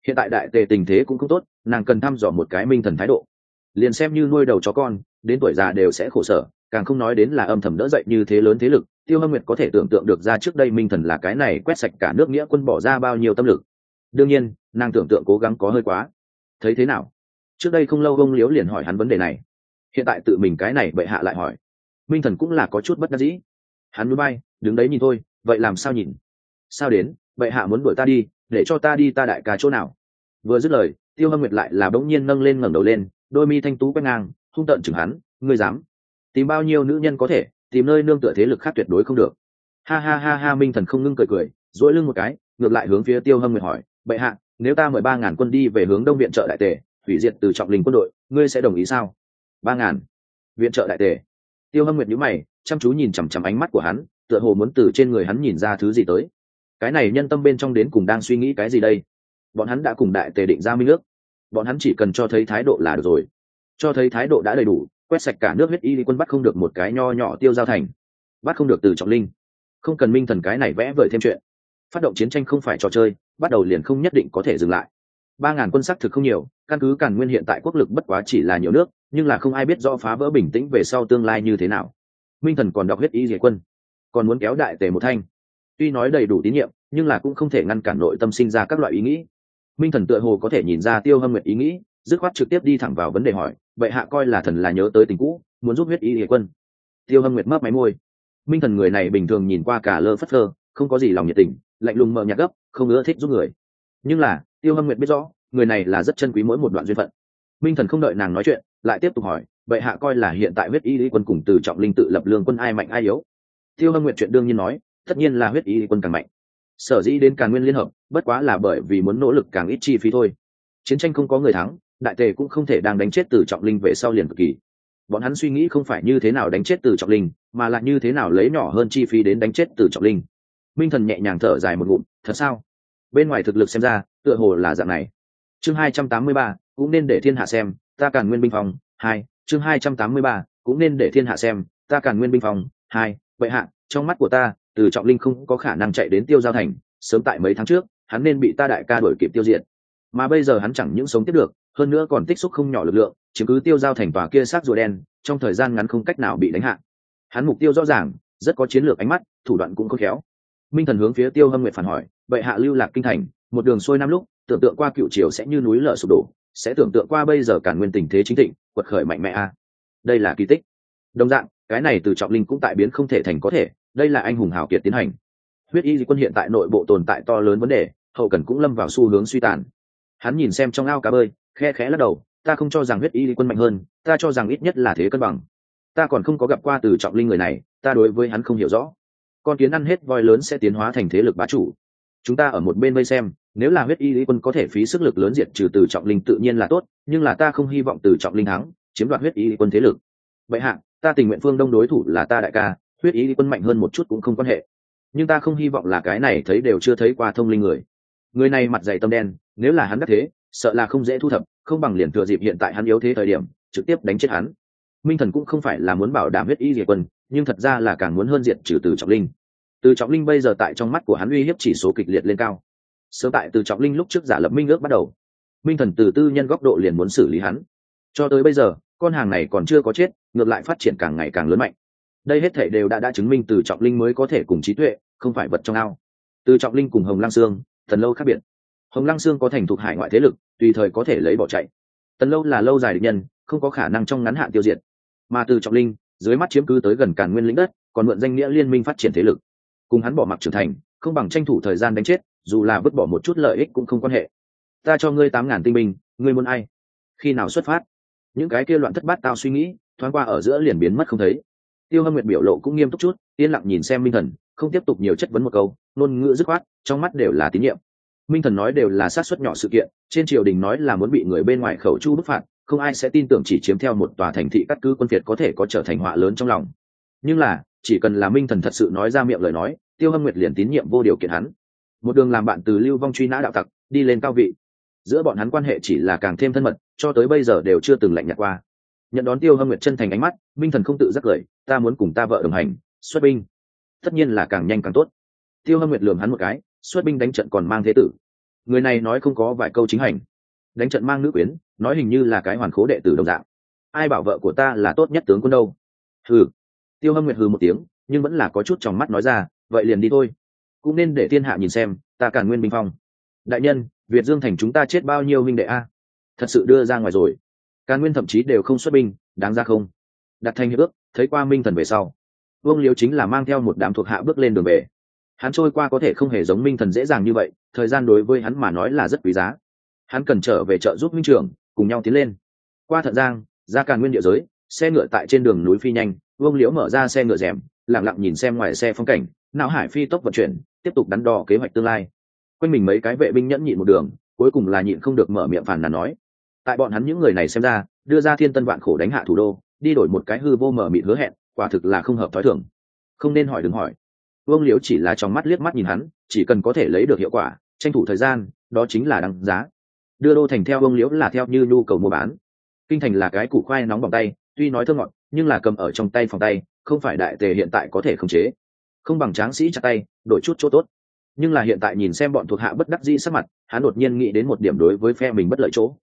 Hiện tại đại tề tình thế cũng không tốt, nàng cần thăm dò một cái minh thần thái độ. Liền xem như nuôi đầu chó con, đến tuổi già đều sẽ khổ sở, càng không nói đến là âm thầm đỡ dậy như thế lớn thế lực, tiêu hâm nguyệt có thể tưởng tượng được ra trước đây minh thần là cái này quét sạch cả nước nghĩa quân bỏ ra bao nhiêu tâm lực. Đương nhiên, nàng tưởng tượng cố gắng có hơi quá. Thấy thế nào? Trước đây không lâu ông liếu liền hỏi hắn vấn đề này hiện tại tự mình cái này bệ hạ lại hỏi. Minh thần cũng là có chút bất đắc dĩ. Hắn núi bay đứng đấy nhìn thôi, vậy làm sao nhìn? Sao đến, bệ hạ muốn đuổi ta đi, để cho ta đi ta đại ca chỗ nào? Vừa dứt lời, tiêu hâm nguyệt lại là bỗng nhiên nâng lên ngẩng đầu lên, đôi mi thanh tú quét ngang, hung tợn chừng hắn, ngươi dám tìm bao nhiêu nữ nhân có thể, tìm nơi nương tựa thế lực khác tuyệt đối không được. Ha ha ha ha, minh thần không ngưng cười cười dỗi lưng một cái, ngược lại hướng phía tiêu hâm nguyệt hỏi, bệ hạ, nếu ta mời ba ngàn quân đi về hướng đông viện trợ đại tề, hủy diệt từ trọng linh quân đội, ngươi sẽ đồng ý sao? Ba ngàn. Viện trợ đại tề. Tiêu hâm nguyệt nhíu mày, chăm chú nhìn chằm chằm ánh mắt của hắn, tựa hồ muốn từ trên người hắn nhìn ra thứ gì tới. Cái này nhân tâm bên trong đến cùng đang suy nghĩ cái gì đây? Bọn hắn đã cùng đại tề định ra minh ước. Bọn hắn chỉ cần cho thấy thái độ là được rồi. Cho thấy thái độ đã đầy đủ, quét sạch cả nước huyết y quân bắt không được một cái nho nhỏ tiêu giao thành. Bắt không được từ trọng linh. Không cần minh thần cái này vẽ vời thêm chuyện. Phát động chiến tranh không phải trò chơi, bắt đầu liền không nhất định có thể dừng lại. Ba ngàn quân sắc thực không nhiều, căn cứ càn nguyên hiện tại quốc lực bất quá chỉ là nhiều nước nhưng là không ai biết rõ phá vỡ bình tĩnh về sau tương lai như thế nào. Minh thần còn đọc huyết y diệt quân, còn muốn kéo đại tề một thanh. Tuy nói đầy đủ tín nhiệm, nhưng là cũng không thể ngăn cản nội tâm sinh ra các loại ý nghĩ. Minh thần tựa hồ có thể nhìn ra tiêu hâm nguyệt ý nghĩ, dứt khoát trực tiếp đi thẳng vào vấn đề hỏi vậy hạ coi là thần là nhớ tới tình cũ, muốn giúp huyết y địa quân? Tiêu hâm nguyệt mấp máy môi. Minh thần người này bình thường nhìn qua cả lơ phất lơ, không có gì lòng nhiệt tình, lạnh lùng mờ nhạt gấp, không ưa thích giúp người. Nhưng là, tiêu hâm nguyệt biết rõ, người này là rất chân quý mỗi một đoạn duyên phận. Minh thần không đợi nàng nói chuyện lại tiếp tục hỏi vậy hạ coi là hiện tại huyết y lý quân cùng từ trọng linh tự lập lương quân ai mạnh ai yếu? Tiêu hâm nguyện chuyện đương nhiên nói, tất nhiên là huyết y lý quân càng mạnh. Sở dĩ đến càng nguyên liên hợp, bất quá là bởi vì muốn nỗ lực càng ít chi phí thôi. Chiến tranh không có người thắng, đại tề cũng không thể đang đánh chết từ trọng linh về sau liền cực kỳ. Bọn hắn suy nghĩ không phải như thế nào đánh chết từ trọng linh, mà là như thế nào lấy nhỏ hơn chi phí đến đánh chết từ trọng linh. Minh thần nhẹ nhàng thở dài một ngụm, thật sao? Bên ngoài thực lực xem ra, tựa hồ là dạng này. Chương hai trăm tám mươi ba, cũng nên để thiên hạ xem ta càn nguyên binh phòng, hai, chương hai trăm tám mươi ba, cũng nên để thiên hạ xem. Ta càn nguyên binh phòng, hai vậy hạ, trong mắt của ta, từ trọng linh không có khả năng chạy đến tiêu giao thành, sớm tại mấy tháng trước, hắn nên bị ta đại ca đuổi kịp tiêu diệt. Mà bây giờ hắn chẳng những sống tiếp được, hơn nữa còn tích xúc không nhỏ lực lượng, chiếm cứ tiêu giao thành tòa kia sát rùa đen, trong thời gian ngắn không cách nào bị đánh hạ. Hắn mục tiêu rõ ràng, rất có chiến lược ánh mắt, thủ đoạn cũng khôn khéo. Minh thần hướng phía tiêu hâm nguyệt phản hỏi vậy hạ lưu lạc kinh thành, một đường xuôi năm lúc, tưởng tượng qua cựu triều sẽ như núi lở sụp đổ sẽ tưởng tượng qua bây giờ cản nguyên tình thế chính thịnh, quật khởi mạnh mẽ a. Đây là kỳ tích. Đồng dạng, cái này từ trọng linh cũng tại biến không thể thành có thể, đây là anh hùng hào kiệt tiến hành. Huyết y quân hiện tại nội bộ tồn tại to lớn vấn đề, hậu cần cũng lâm vào xu hướng suy tàn. Hắn nhìn xem trong ao cá bơi, khe khẽ lắc đầu, ta không cho rằng huyết y quân mạnh hơn, ta cho rằng ít nhất là thế cân bằng. Ta còn không có gặp qua từ trọng linh người này, ta đối với hắn không hiểu rõ. Con kiến ăn hết voi lớn sẽ tiến hóa thành thế lực bá chủ. Chúng ta ở một bên vây xem nếu là huyết y lý quân có thể phí sức lực lớn diệt trừ từ trọng linh tự nhiên là tốt, nhưng là ta không hy vọng từ trọng linh thắng, chiếm đoạt huyết y lý quân thế lực. Vậy hạ, ta tình nguyện phương đông đối thủ là ta đại ca, huyết y lý quân mạnh hơn một chút cũng không quan hệ. Nhưng ta không hy vọng là cái này thấy đều chưa thấy qua thông linh người. Người này mặt dày tâm đen, nếu là hắn đắc thế, sợ là không dễ thu thập, không bằng liền thừa dịp hiện tại hắn yếu thế thời điểm, trực tiếp đánh chết hắn. Minh thần cũng không phải là muốn bảo đảm huyết y diệt quân, nhưng thật ra là càng muốn hơn diệt trừ từ trọng linh. Từ trọng linh bây giờ tại trong mắt của hắn uy hiếp chỉ số kịch liệt lên cao sớm tại từ trọng linh lúc trước giả lập minh ước bắt đầu. Minh thần từ tư nhân góc độ liền muốn xử lý hắn. Cho tới bây giờ, con hàng này còn chưa có chết, ngược lại phát triển càng ngày càng lớn mạnh. Đây hết thể đều đã đã chứng minh từ trọng linh mới có thể cùng trí tuệ, không phải vật trong ao. Từ trọng linh cùng hồng lăng sương, thần lâu khác biệt. Hồng lăng sương có thành thục hải ngoại thế lực, tùy thời có thể lấy bỏ chạy. Tần lâu là lâu dài định nhân, không có khả năng trong ngắn hạn tiêu diệt. Mà từ trọng linh, dưới mắt chiếm cứ tới gần càn nguyên lĩnh đất, còn mượn danh nghĩa liên minh phát triển thế lực. Cùng hắn bỏ mặc trưởng thành, không bằng tranh thủ thời gian đánh chết dù là vứt bỏ một chút lợi ích cũng không quan hệ. Ta cho ngươi tám ngàn tinh binh, ngươi muốn ai? Khi nào xuất phát? Những cái kia loạn thất bát tao suy nghĩ, thoáng qua ở giữa liền biến mất không thấy. Tiêu hâm nguyệt biểu lộ cũng nghiêm túc chút, yên lặng nhìn xem minh thần, không tiếp tục nhiều chất vấn một câu, ngôn ngữ dứt khoát, trong mắt đều là tín nhiệm. Minh thần nói đều là sát xuất nhỏ sự kiện, trên triều đình nói là muốn bị người bên ngoài khẩu chu bức phạt, không ai sẽ tin tưởng chỉ chiếm theo một tòa thành thị cắt cứ quân việt có thể có trở thành họa lớn trong lòng. Nhưng là, chỉ cần là minh thần thật sự nói ra miệng lời nói, tiêu hâm nguyệt liền tín nhiệm vô điều kiện hắn một đường làm bạn từ lưu vong truy nã đạo tặc, đi lên cao vị. Giữa bọn hắn quan hệ chỉ là càng thêm thân mật, cho tới bây giờ đều chưa từng lạnh nhạt qua. Nhận đón tiêu hâm nguyệt chân thành ánh mắt, minh thần không tự giác cười, ta muốn cùng ta vợ đồng hành, xuất binh. Tất nhiên là càng nhanh càng tốt. Tiêu hâm nguyệt lường hắn một cái, xuất binh đánh trận còn mang thế tử. Người này nói không có vài câu chính hành. Đánh trận mang nữ quyến, nói hình như là cái hoàn khố đệ tử đồng dạng. Ai bảo vợ của ta là tốt nhất tướng quân đâu? Hừ. Tiêu hâm nguyệt hừ một tiếng, nhưng vẫn là có chút trong mắt nói ra, vậy liền đi thôi cũng nên để thiên hạ nhìn xem, ta càn nguyên bình phong. Đại nhân, việt dương thành chúng ta chết bao nhiêu minh đệ a? Thật sự đưa ra ngoài rồi. Càn nguyên thậm chí đều không xuất binh, đáng ra không? Đặt thành hiệp ước, thấy qua minh thần về sau. Vương liếu chính là mang theo một đám thuộc hạ bước lên đường về. Hắn trôi qua có thể không hề giống minh thần dễ dàng như vậy, thời gian đối với hắn mà nói là rất quý giá. Hắn cần trở về trợ giúp minh trưởng, cùng nhau tiến lên. Qua thận giang, ra càn nguyên địa giới, xe ngựa tại trên đường núi phi nhanh, vương liễu mở ra xe ngựa rèm lẳng lặng nhìn xem ngoài xe phong cảnh, não hải phi tốc vận chuyển tiếp tục đắn đo kế hoạch tương lai. Quanh mình mấy cái vệ binh nhẫn nhịn một đường, cuối cùng là nhịn không được mở miệng phản là nói. Tại bọn hắn những người này xem ra, đưa ra thiên tân vạn khổ đánh hạ thủ đô, đi đổi một cái hư vô mở mịt hứa hẹn, quả thực là không hợp thói thường. Không nên hỏi đừng hỏi. Vương liễu chỉ là trong mắt liếc mắt nhìn hắn, chỉ cần có thể lấy được hiệu quả, tranh thủ thời gian, đó chính là đăng giá. Đưa đô thành theo vương liễu là theo như nhu cầu mua bán. Kinh thành là cái củ khoai nóng bằng tay, tuy nói thơ ngọt, nhưng là cầm ở trong tay phòng tay, không phải đại tề hiện tại có thể khống chế không bằng tráng sĩ chặt tay, đổi chút chỗ tốt. Nhưng là hiện tại nhìn xem bọn thuộc hạ bất đắc dĩ sắc mặt, hắn đột nhiên nghĩ đến một điểm đối với phe mình bất lợi chỗ.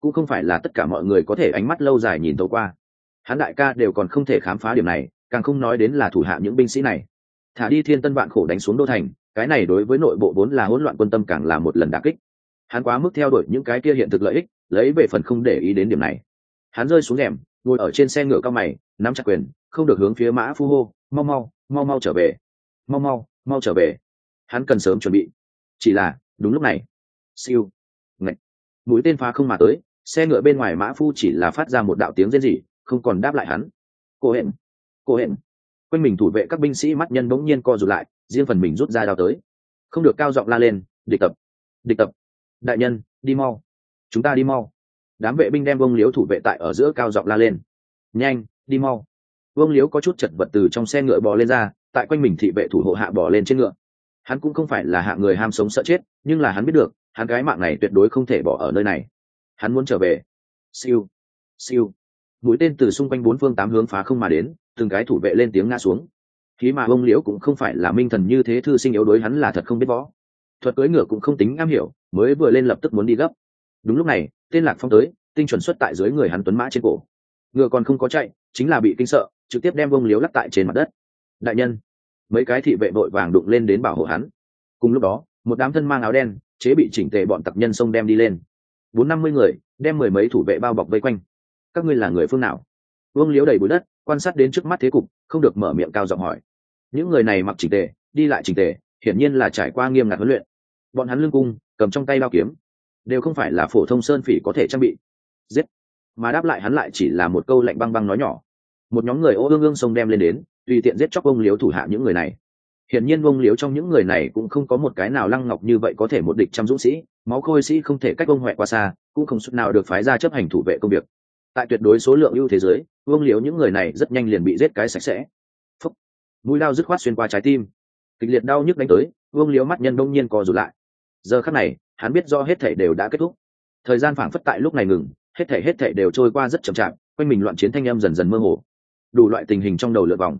Cũng không phải là tất cả mọi người có thể ánh mắt lâu dài nhìn tấu qua. Hắn đại ca đều còn không thể khám phá điểm này, càng không nói đến là thủ hạ những binh sĩ này. Thả đi thiên tân vạn khổ đánh xuống đô thành, cái này đối với nội bộ vốn là hỗn loạn quân tâm càng là một lần đà kích. Hắn quá mức theo đuổi những cái kia hiện thực lợi ích, lấy về phần không để ý đến điểm này. Hắn rơi xuống rèm, ngồi ở trên xe ngựa cao mày, nắm chặt quyền, không được hướng phía mã phu hô, mau mau mau mau trở về mau mau mau trở về. Hắn cần sớm chuẩn bị. Chỉ là, đúng lúc này. Siêu. Ngạch. Mũi tên phá không mà tới, xe ngựa bên ngoài mã phu chỉ là phát ra một đạo tiếng rên rỉ, không còn đáp lại hắn. Cô hẹn. Cô hẹn. Quanh mình thủ vệ các binh sĩ mắt nhân bỗng nhiên co rụt lại, riêng phần mình rút ra đao tới. Không được cao giọng la lên, địch tập. Địch tập. Đại nhân, đi mau. Chúng ta đi mau. Đám vệ binh đem vương liếu thủ vệ tại ở giữa cao giọng la lên, nhanh, đi mau. Vương liếu có chút chật vật từ trong xe ngựa bò lên ra tại quanh mình thị vệ thủ hộ hạ bỏ lên trên ngựa. Hắn cũng không phải là hạ người ham sống sợ chết, nhưng là hắn biết được, hắn gái mạng này tuyệt đối không thể bỏ ở nơi này. Hắn muốn trở về. Siêu. Siêu. Mũi tên từ xung quanh bốn phương tám hướng phá không mà đến, từng cái thủ vệ lên tiếng ngã xuống. Khí mà bông liễu cũng không phải là minh thần như thế thư sinh yếu đối hắn là thật không biết võ. Thuật cưỡi ngựa cũng không tính am hiểu, mới vừa lên lập tức muốn đi gấp. Đúng lúc này, tên lạc phong tới, tinh chuẩn xuất tại dưới người hắn tuấn mã trên cổ. Ngựa còn không có chạy, chính là bị kinh sợ, trực tiếp đem bông liễu lắc tại trên mặt đất đại nhân. Mấy cái thị vệ vội vàng đụng lên đến bảo hộ hắn. Cùng lúc đó, một đám thân mang áo đen, chế bị chỉnh tề bọn tặc nhân xông đem đi lên. Bốn năm mươi người, đem mười mấy thủ vệ bao bọc vây quanh. Các ngươi là người phương nào? Vương liếu đầy bụi đất, quan sát đến trước mắt thế cục, không được mở miệng cao giọng hỏi. Những người này mặc chỉnh tề, đi lại chỉnh tề, hiển nhiên là trải qua nghiêm ngặt huấn luyện. Bọn hắn lưng cung, cầm trong tay bao kiếm. Đều không phải là phổ thông sơn phỉ có thể trang bị. Giết! Mà đáp lại hắn lại chỉ là một câu lạnh băng băng nói nhỏ. Một nhóm người ô ương ương sông đem lên đến tùy tiện giết chóc ông liếu thủ hạ những người này. Hiển nhiên ông liếu trong những người này cũng không có một cái nào lăng ngọc như vậy có thể một địch trăm dũng sĩ, máu khôi sĩ không thể cách ông huệ qua xa, cũng không suất nào được phái ra chấp hành thủ vệ công việc. Tại tuyệt đối số lượng ưu thế giới, ông liếu những người này rất nhanh liền bị giết cái sạch sẽ. Phúc. mũi lao dứt khoát xuyên qua trái tim. Kịch liệt đau nhức đánh tới vương liếu mắt nhân đông nhiên co rụt lại. Giờ khắc này, hắn biết do hết thể đều đã kết thúc. Thời gian phảng phất tại lúc này ngừng, hết thể hết thể đều trôi qua rất chậm chạp, quanh mình loạn chiến thanh âm dần dần mơ hồ. Đủ loại tình hình trong đầu lượt vòng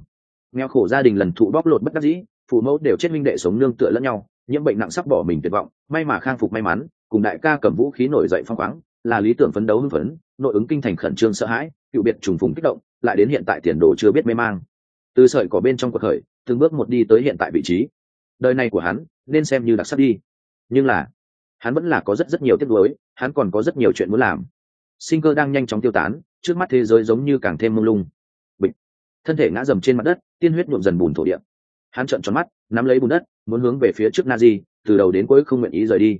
nghèo khổ gia đình lần thụ bóc lột bất đắc dĩ, phụ mẫu đều chết minh đệ sống nương tựa lẫn nhau, nhiễm bệnh nặng sắp bỏ mình tuyệt vọng, may mà khang phục may mắn, cùng đại ca cầm vũ khí nổi dậy phong khoáng, là lý tưởng phấn đấu hưng phấn, nội ứng kinh thành khẩn trương sợ hãi, cựu biệt trùng phùng kích động, lại đến hiện tại tiền đồ chưa biết mê mang. Từ sợi có bên trong cuộc khởi, từng bước một đi tới hiện tại vị trí. Đời này của hắn, nên xem như đặc sắc đi. Nhưng là, hắn vẫn là có rất rất nhiều tiếc nuối, hắn còn có rất nhiều chuyện muốn làm. Sinh cơ đang nhanh chóng tiêu tán, trước mắt thế giới giống như càng thêm mông lung thân thể ngã dầm trên mặt đất tiên huyết nhuộm dần bùn thổ địa. Hắn trợn tròn mắt nắm lấy bùn đất muốn hướng về phía trước na di từ đầu đến cuối không nguyện ý rời đi.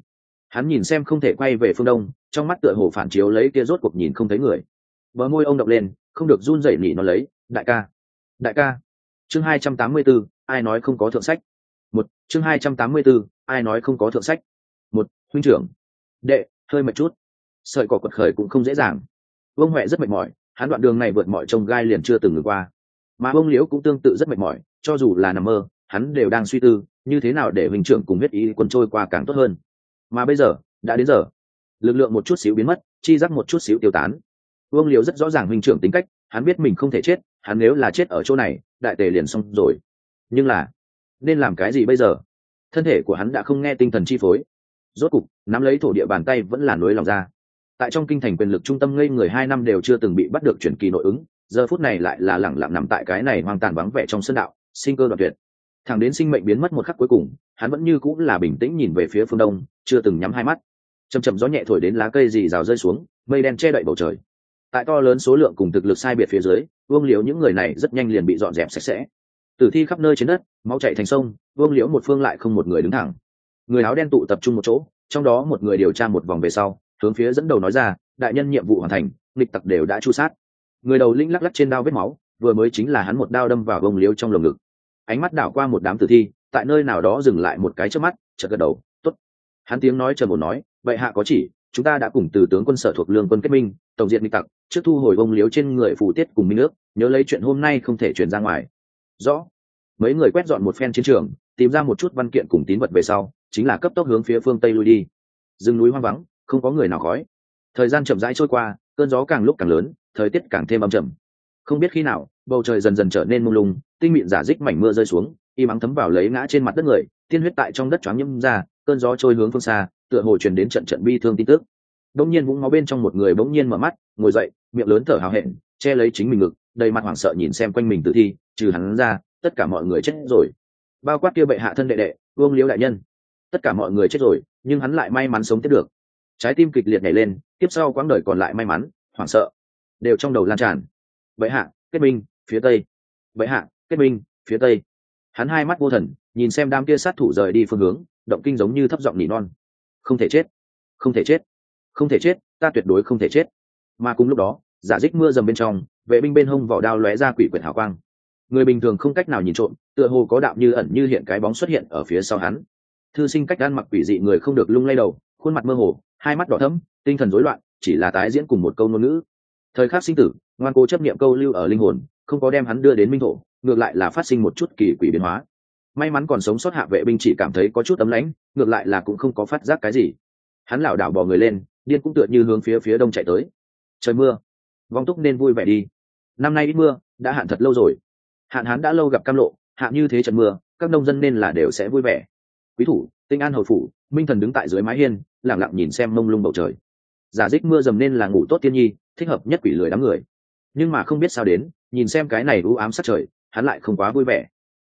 Hắn nhìn xem không thể quay về phương đông trong mắt tựa hồ phản chiếu lấy kia rốt cuộc nhìn không thấy người. Bờ môi ông đập lên không được run rẩy nỉ nó lấy đại ca đại ca. Chương hai trăm tám mươi 284, ai nói không có thượng sách? Một chương hai trăm tám mươi 284, ai nói không có thượng sách? Một huynh trưởng. Đệ hơi mệt chút. Sợi cỏ quật khởi cũng không dễ dàng. Vương huệ rất mệt mỏi hắn đoạn đường này vượt mọi trông gai liền chưa từng ngừng qua mà ông liễu cũng tương tự rất mệt mỏi, cho dù là nằm mơ, hắn đều đang suy tư, như thế nào để huynh trưởng cùng huyết ý quân trôi qua càng tốt hơn. Mà bây giờ, đã đến giờ. Lực lượng một chút xíu biến mất, chi giác một chút xíu tiêu tán. Vương liễu rất rõ ràng huynh trưởng tính cách, hắn biết mình không thể chết, hắn nếu là chết ở chỗ này, đại tề liền xong rồi. Nhưng là, nên làm cái gì bây giờ? Thân thể của hắn đã không nghe tinh thần chi phối. Rốt cục, nắm lấy thổ địa bàn tay vẫn là nối lòng ra. Tại trong kinh thành quyền lực trung tâm ngây người hai năm đều chưa từng bị bắt được chuyển kỳ nội ứng giờ phút này lại là lẳng lặng nằm tại cái này hoang tàn vắng vẻ trong sân đạo, sinh cơ đoạn tuyệt. Thẳng đến sinh mệnh biến mất một khắc cuối cùng, hắn vẫn như cũng là bình tĩnh nhìn về phía phương đông, chưa từng nhắm hai mắt. Chầm chầm gió nhẹ thổi đến lá cây dì rào rơi xuống, mây đen che đậy bầu trời. Tại to lớn số lượng cùng thực lực sai biệt phía dưới, vương liễu những người này rất nhanh liền bị dọn dẹp sạch sẽ. Tử thi khắp nơi trên đất, máu chạy thành sông, vương liễu một phương lại không một người đứng thẳng. Người áo đen tụ tập trung một chỗ, trong đó một người điều tra một vòng về sau, hướng phía dẫn đầu nói ra, đại nhân nhiệm vụ hoàn thành, nghịch tặc đều đã chu sát người đầu linh lắc lắc trên đao vết máu, vừa mới chính là hắn một đao đâm vào bông liếu trong lồng ngực. Ánh mắt đảo qua một đám tử thi, tại nơi nào đó dừng lại một cái trước mắt, chợt gật đầu, tốt. Hắn tiếng nói trầm một nói vậy hạ có chỉ, chúng ta đã cùng từ tướng quân sở thuộc lương quân kết minh, tổng diện nghịch tặc, trước thu hồi bông liếu trên người phủ tiết cùng minh nước nhớ lấy chuyện hôm nay không thể chuyển ra ngoài. Rõ. Mấy người quét dọn một phen chiến trường, tìm ra một chút văn kiện cùng tín vật về sau, chính là cấp tốc hướng phía phương tây lui đi. Rừng núi hoang vắng, không có người nào khói. Thời gian chậm rãi trôi qua, cơn gió càng lúc càng lớn thời tiết càng thêm âm trầm. Không biết khi nào, bầu trời dần dần trở nên mông lung, tinh mịn giả dích mảnh mưa rơi xuống, y mắng thấm vào lấy ngã trên mặt đất người, tiên huyết tại trong đất choáng nhâm ra, cơn gió trôi hướng phương xa, tựa hồ truyền đến trận trận bi thương tin tức. Đông nhiên vũng máu bên trong một người bỗng nhiên mở mắt, ngồi dậy, miệng lớn thở hào hẹn, che lấy chính mình ngực, đầy mặt hoảng sợ nhìn xem quanh mình tử thi, trừ hắn ra, tất cả mọi người chết rồi. Bao quát kia bệ hạ thân đệ đệ, vương liễu đại nhân. Tất cả mọi người chết rồi, nhưng hắn lại may mắn sống tiếp được. Trái tim kịch liệt nhảy lên tiếp sau quãng đời còn lại may mắn, hoảng sợ đều trong đầu lan tràn. Bệ hạ, kết minh phía tây. Bệ hạ, kết minh phía tây. Hắn hai mắt vô thần, nhìn xem đám kia sát thủ rời đi phương hướng, động kinh giống như thấp giọng nỉ non. Không thể chết. Không thể chết. Không thể chết, ta tuyệt đối không thể chết. Mà cùng lúc đó, giả dích mưa dầm bên trong, vệ binh bên hông vỏ đao lóe ra quỷ quyệt hào quang. Người bình thường không cách nào nhìn trộm, tựa hồ có đạo như ẩn như hiện cái bóng xuất hiện ở phía sau hắn. Thư sinh cách ăn mặc quỷ dị người không được lung lay đầu, khuôn mặt mơ hồ, hai mắt đỏ thẫm, tinh thần rối loạn, chỉ là tái diễn cùng một câu ngôn ngữ thời khắc sinh tử, ngoan cố chấp niệm câu lưu ở linh hồn, không có đem hắn đưa đến minh thổ, ngược lại là phát sinh một chút kỳ quỷ biến hóa. May mắn còn sống sót hạ vệ binh chỉ cảm thấy có chút ấm lãnh, ngược lại là cũng không có phát giác cái gì. Hắn lảo đảo bò người lên, điên cũng tựa như hướng phía phía đông chạy tới. Trời mưa. Vong túc nên vui vẻ đi. Năm nay ít mưa, đã hạn thật lâu rồi. Hạn hán đã lâu gặp cam lộ, hạn như thế trận mưa, các nông dân nên là đều sẽ vui vẻ. Quý thủ, tinh an hầu phủ, minh thần đứng tại dưới mái hiên lẳng lặng nhìn xem mông lung bầu trời. Giả dích mưa dầm nên là ngủ tốt tiên nhi thích hợp nhất quỷ lười đám người. Nhưng mà không biết sao đến, nhìn xem cái này u ám sát trời, hắn lại không quá vui vẻ.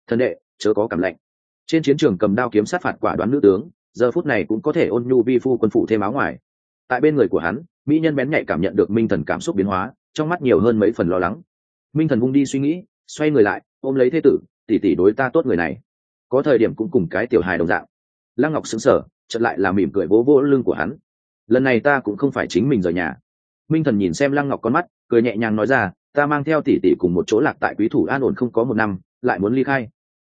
Thân đệ, chớ có cảm lạnh. Trên chiến trường cầm đao kiếm sát phạt quả đoán nữ tướng, giờ phút này cũng có thể ôn nhu vi phu quân phụ thêm áo ngoài. Tại bên người của hắn, mỹ nhân bén nhạy cảm nhận được minh thần cảm xúc biến hóa, trong mắt nhiều hơn mấy phần lo lắng. Minh thần vung đi suy nghĩ, xoay người lại, ôm lấy thế tử tỉ tỉ đối ta tốt người này. Có thời điểm cũng cùng cái tiểu hài đồng dạng. Lăng ngọc xứng sở chợt lại là mỉm cười vỗ vỗ lưng của hắn. Lần này ta cũng không phải chính mình rời nhà minh thần nhìn xem lăng ngọc con mắt, cười nhẹ nhàng nói ra, ta mang theo tỷ tỷ cùng một chỗ lạc tại quý thủ an ổn không có một năm, lại muốn ly khai.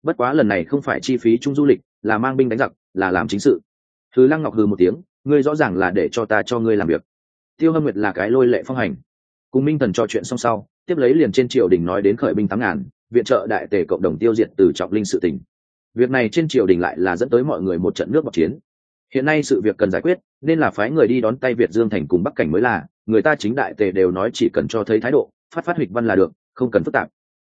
Bất quá lần này không phải chi phí chung du lịch, là mang binh đánh giặc, là làm chính sự. Thứ lăng ngọc hừ một tiếng, ngươi rõ ràng là để cho ta cho ngươi làm việc. Tiêu hâm nguyệt là cái lôi lệ phong hành. Cùng minh thần trò chuyện xong sau, tiếp lấy liền trên triều đình nói đến khởi binh tám ngàn, viện trợ đại tề cộng đồng tiêu diệt từ trọng linh sự tỉnh việc này trên triều đình lại là dẫn tới mọi người một trận nước bọc chiến. Hiện nay sự việc cần giải quyết, nên là phái người đi đón tay việt dương thành cùng bắc cảnh mới là người ta chính đại tề đều nói chỉ cần cho thấy thái độ, phát phát hịch văn là được, không cần phức tạp.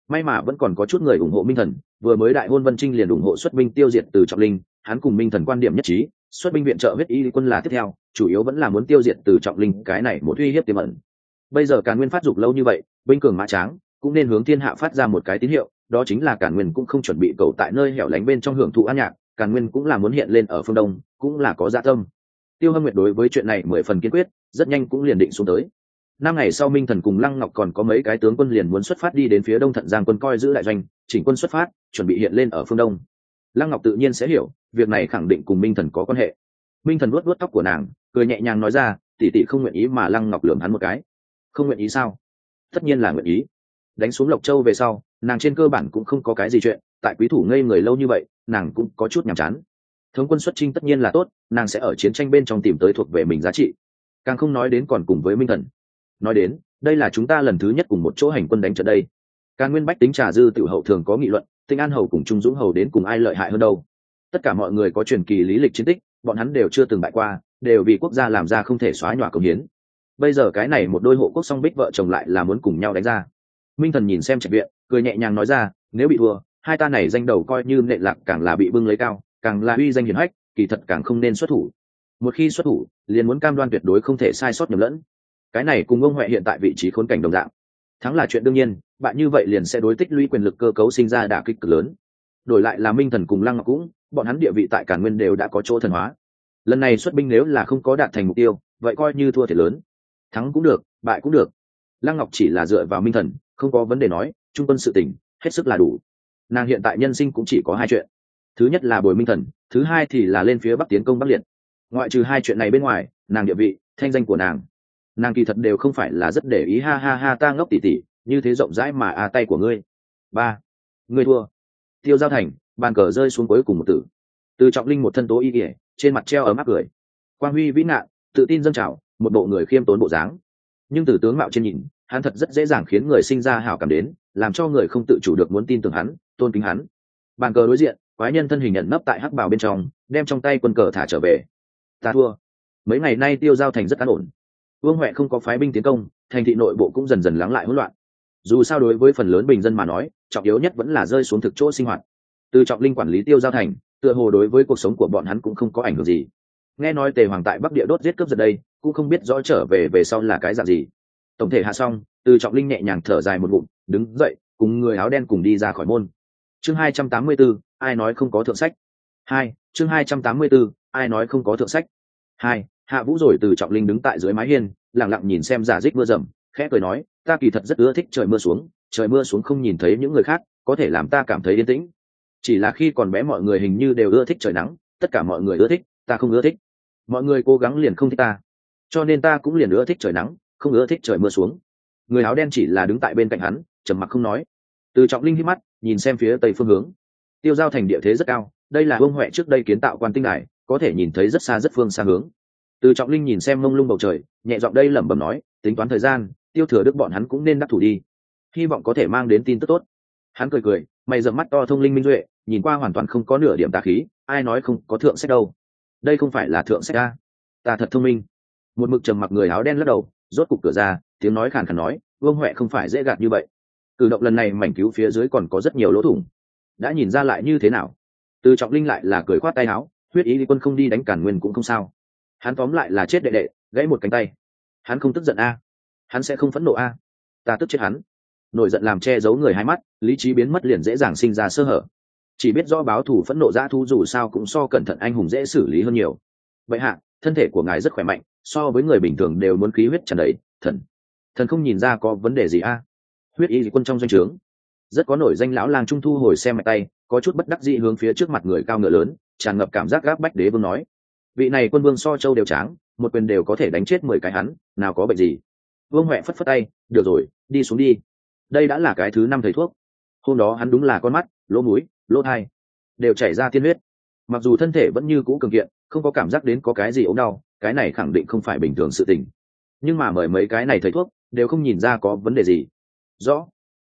May mà vẫn còn có chút người ủng hộ minh thần, vừa mới đại hôn vân trinh liền ủng hộ xuất binh tiêu diệt từ trọng linh, hắn cùng minh thần quan điểm nhất trí, xuất binh viện trợ huyết y quân là tiếp theo, chủ yếu vẫn là muốn tiêu diệt từ trọng linh, cái này một uy hiếp tiềm ẩn. Bây giờ càn nguyên phát dục lâu như vậy, binh cường mã tráng, cũng nên hướng thiên hạ phát ra một cái tín hiệu, đó chính là càn nguyên cũng không chuẩn bị cầu tại nơi hẻo lánh bên trong hưởng thụ an nhạc, càn nguyên cũng là muốn hiện lên ở phương đông, cũng là có dạ tâm tiêu hâm nguyệt đối với chuyện này mười phần kiên quyết, rất nhanh cũng liền định xuống tới. Năm ngày sau minh thần cùng lăng ngọc còn có mấy cái tướng quân liền muốn xuất phát đi đến phía đông thận giang quân coi giữ đại doanh, chỉnh quân xuất phát, chuẩn bị hiện lên ở phương đông. Lăng ngọc tự nhiên sẽ hiểu, việc này khẳng định cùng minh thần có quan hệ. Minh thần luốt luốt tóc của nàng, cười nhẹ nhàng nói ra, tỷ tỷ không nguyện ý mà lăng ngọc lường hắn một cái. Không nguyện ý sao? Tất nhiên là nguyện ý. Đánh xuống lộc châu về sau, nàng trên cơ bản cũng không có cái gì chuyện, tại quý thủ ngây người lâu như vậy, nàng cũng có chút nhàm chán thống quân xuất trinh tất nhiên là tốt, nàng sẽ ở chiến tranh bên trong tìm tới thuộc về mình giá trị. Càng không nói đến còn cùng với minh thần. Nói đến, đây là chúng ta lần thứ nhất cùng một chỗ hành quân đánh trận đây. Càng nguyên bách tính trà dư tự hậu thường có nghị luận, tinh an hầu cùng trung dũng hầu đến cùng ai lợi hại hơn đâu. Tất cả mọi người có truyền kỳ lý lịch chiến tích, bọn hắn đều chưa từng bại qua, đều vì quốc gia làm ra không thể xóa nhòa công hiến. Bây giờ cái này một đôi hộ quốc song bích vợ chồng lại là muốn cùng nhau đánh ra. Minh thần nhìn xem trạch viện, cười nhẹ nhàng nói ra, nếu bị thua, hai ta này danh đầu coi như nệ lạc càng là bị bưng lấy cao càng là uy danh hiển hách, kỳ thật càng không nên xuất thủ. Một khi xuất thủ, liền muốn cam đoan tuyệt đối không thể sai sót nhầm lẫn. Cái này cùng ông huệ hiện tại vị trí khốn cảnh đồng dạng. Thắng là chuyện đương nhiên, bạn như vậy liền sẽ đối tích lũy quyền lực cơ cấu sinh ra đả kích cực lớn. Đổi lại là minh thần cùng lăng ngọc cũng, bọn hắn địa vị tại cản nguyên đều đã có chỗ thần hóa. Lần này xuất binh nếu là không có đạt thành mục tiêu, vậy coi như thua thiệt lớn. Thắng cũng được, bại cũng được. Lăng ngọc chỉ là dựa vào minh thần, không có vấn đề nói, trung quân sự tỉnh hết sức là đủ. Nàng hiện tại nhân sinh cũng chỉ có hai chuyện thứ nhất là bồi minh thần, thứ hai thì là lên phía bắc tiến công bắc liệt. Ngoại trừ hai chuyện này bên ngoài, nàng địa vị, thanh danh của nàng nàng kỳ thật đều không phải là rất để ý. Ha ha ha, ta ngốc tỉ tỉ, như thế rộng rãi mà a tay của ngươi. Ba, ngươi thua. Tiêu giao thành, bàn cờ rơi xuống cuối cùng một tử. Từ trọng linh một thân tố y kỉa trên mặt treo ấm áp cười. Quang huy vĩ nạn tự tin dâng trào, một bộ người khiêm tốn bộ dáng. Nhưng từ tướng mạo trên nhìn, hắn thật rất dễ dàng khiến người sinh ra hảo cảm đến, làm cho người không tự chủ được muốn tin tưởng hắn, tôn kính hắn. Bàn cờ đối diện quái nhân thân hình nhận nấp tại hắc bào bên trong, đem trong tay quân cờ thả trở về. Ta thua. Mấy ngày nay tiêu giao thành rất an ổn. Vương huệ không có phái binh tiến công, thành thị nội bộ cũng dần dần lắng lại hỗn loạn. Dù sao đối với phần lớn bình dân mà nói, trọng yếu nhất vẫn là rơi xuống thực chỗ sinh hoạt. Từ trọng linh quản lý tiêu giao thành, tựa hồ đối với cuộc sống của bọn hắn cũng không có ảnh hưởng gì. Nghe nói tề hoàng tại bắc địa đốt giết cướp giật đây, cũng không biết rõ trở về về sau là cái dạng gì. Tổng thể hạ xong, từ trọng linh nhẹ nhàng thở dài một ngụm, đứng dậy, cùng người áo đen cùng đi ra khỏi môn. Chương hai trăm tám mươi bốn ai nói không có thượng sách? Hai, chương hai trăm tám mươi bốn. ai nói không có thượng sách? Hai, hạ vũ rồi từ trọng linh đứng tại dưới mái hiên, lặng lặng nhìn xem giả dích mưa rầm, khẽ cười nói, ta kỳ thật rất ưa thích trời mưa xuống, trời mưa xuống không nhìn thấy những người khác, có thể làm ta cảm thấy yên tĩnh. Chỉ là khi còn bé mọi người hình như đều ưa thích trời nắng, tất cả mọi người ưa thích, ta không ưa thích. Mọi người cố gắng liền không thích ta. Cho nên ta cũng liền ưa thích trời nắng, không ưa thích trời mưa xuống. Người áo đen chỉ là đứng tại bên cạnh hắn, trầm mặc không nói. Từ trọng linh hít mắt, nhìn xem phía tây phương hướng tiêu giao thành địa thế rất cao, đây là vương huệ trước đây kiến tạo quan tinh đài, có thể nhìn thấy rất xa rất phương xa hướng. Từ trọng linh nhìn xem mông lung bầu trời, nhẹ giọng đây lẩm bẩm nói, tính toán thời gian, tiêu thừa đức bọn hắn cũng nên đắc thủ đi. Hy vọng có thể mang đến tin tức tốt. Hắn cười cười, mày dầm mắt to thông linh minh duệ, nhìn qua hoàn toàn không có nửa điểm tà khí, ai nói không có thượng sách đâu. Đây không phải là thượng sách ta ta thật thông minh. Một mực trầm mặc người áo đen lắc đầu, rốt cục cửa ra, tiếng nói khàn khàn nói, vương huệ không phải dễ gạt như vậy. Cử động lần này mảnh cứu phía dưới còn có rất nhiều lỗ thủng đã nhìn ra lại như thế nào? Từ trọng linh lại là cười khoát tay áo, huyết ý quân không đi đánh cản nguyên cũng không sao. Hắn tóm lại là chết đệ đệ, gãy một cánh tay. Hắn không tức giận a. Hắn sẽ không phẫn nộ a. Ta tức chết hắn. Nổi giận làm che giấu người hai mắt, lý trí biến mất liền dễ dàng sinh ra sơ hở. Chỉ biết do báo thù phẫn nộ dã thu dù sao cũng so cẩn thận anh hùng dễ xử lý hơn nhiều. Vậy hạ, thân thể của ngài rất khỏe mạnh, so với người bình thường đều muốn khí huyết tràn đầy, thần. Thần không nhìn ra có vấn đề gì a. Huyết y quân trong doanh trướng rất có nổi danh lão lang trung thu hồi xem mạch tay, có chút bất đắc dĩ hướng phía trước mặt người cao ngựa lớn, tràn ngập cảm giác gác bách đế vương nói. Vị này quân vương so châu đều tráng, một quyền đều có thể đánh chết mười cái hắn, nào có bệnh gì. Vương huệ phất phất tay, được rồi, đi xuống đi. Đây đã là cái thứ năm thầy thuốc. Hôm đó hắn đúng là con mắt, lỗ mũi, lỗ thai, đều chảy ra tiên huyết. Mặc dù thân thể vẫn như cũ cường kiện, không có cảm giác đến có cái gì ốm đau, cái này khẳng định không phải bình thường sự tình. Nhưng mà mời mấy cái này thầy thuốc, đều không nhìn ra có vấn đề gì. Rõ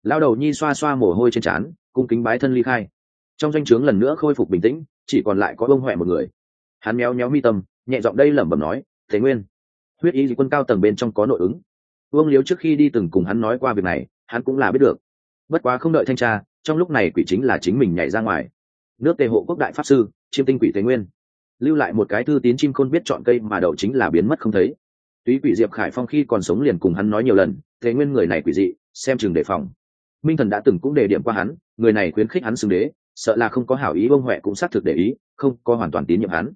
lao đầu nhi xoa xoa mồ hôi trên trán, cung kính bái thân ly khai. Trong danh o trướng lần nữa khôi phục bình tĩnh, chỉ còn lại có bông huệ một người. Hắn méo méo mi tâm, nhẹ giọng đây lẩm bẩm nói, thế nguyên. Huyết y quân cao tầng bên trong có nội ứng. Vương liếu trước khi đi từng cùng hắn nói qua việc này, hắn cũng là biết được. Bất quá không đợi thanh tra, trong lúc này quỷ chính là chính mình nhảy ra ngoài. Nước tề hộ quốc đại pháp sư, chiêm tinh quỷ thế nguyên. Lưu lại một cái thư tín chim khôn biết chọn cây mà đậu chính là biến mất không thấy. Túy quỷ diệp khải phong khi còn sống liền cùng hắn nói nhiều lần, thế nguyên người này quỷ dị, xem chừng đề phòng minh thần đã từng cũng đề điểm qua hắn, người này khuyến khích hắn xưng đế, sợ là không có hảo ý bông huệ cũng xác thực để ý, không có hoàn toàn tín nhiệm hắn.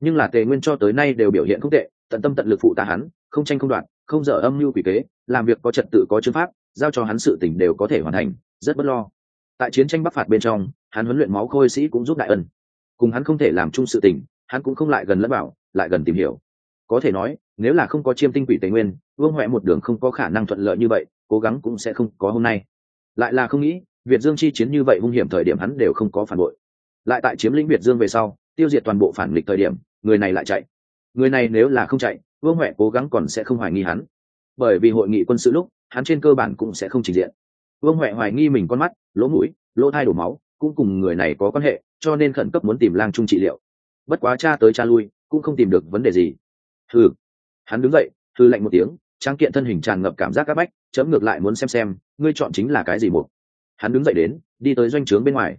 Nhưng là tề nguyên cho tới nay đều biểu hiện không tệ, tận tâm tận lực phụ ta hắn, không tranh không đoạn không dở âm mưu quỷ kế, làm việc có trật tự có chứng pháp, giao cho hắn sự tình đều có thể hoàn thành, rất bất lo. Tại chiến tranh bắc phạt bên trong, hắn huấn luyện máu khôi sĩ cũng giúp đại ân. Cùng hắn không thể làm chung sự tình, hắn cũng không lại gần lẫn bảo lại gần tìm hiểu. Có thể nói, nếu là không có chiêm tinh quỷ tây nguyên, vương huệ một đường không có khả năng thuận lợi như vậy, cố gắng cũng sẽ không có hôm nay lại là không nghĩ, việt dương chi chiến như vậy hung hiểm thời điểm hắn đều không có phản bội. Lại tại chiếm lĩnh việt dương về sau, tiêu diệt toàn bộ phản nghịch thời điểm, người này lại chạy. Người này nếu là không chạy, vương huệ cố gắng còn sẽ không hoài nghi hắn. Bởi vì hội nghị quân sự lúc, hắn trên cơ bản cũng sẽ không trình diện. Vương huệ hoài nghi mình con mắt, lỗ mũi, lỗ thai đổ máu, cũng cùng người này có quan hệ, cho nên khẩn cấp muốn tìm lang trung trị liệu. Bất quá cha tới cha lui, cũng không tìm được vấn đề gì. Thử hắn đứng dậy thư lạnh một tiếng trang kiện thân hình tràn ngập cảm giác c áp bách chấm ngược lại muốn xem xem, ngươi chọn chính là cái gì một. Hắn đứng dậy đến, đi tới doanh trướng bên ngoài.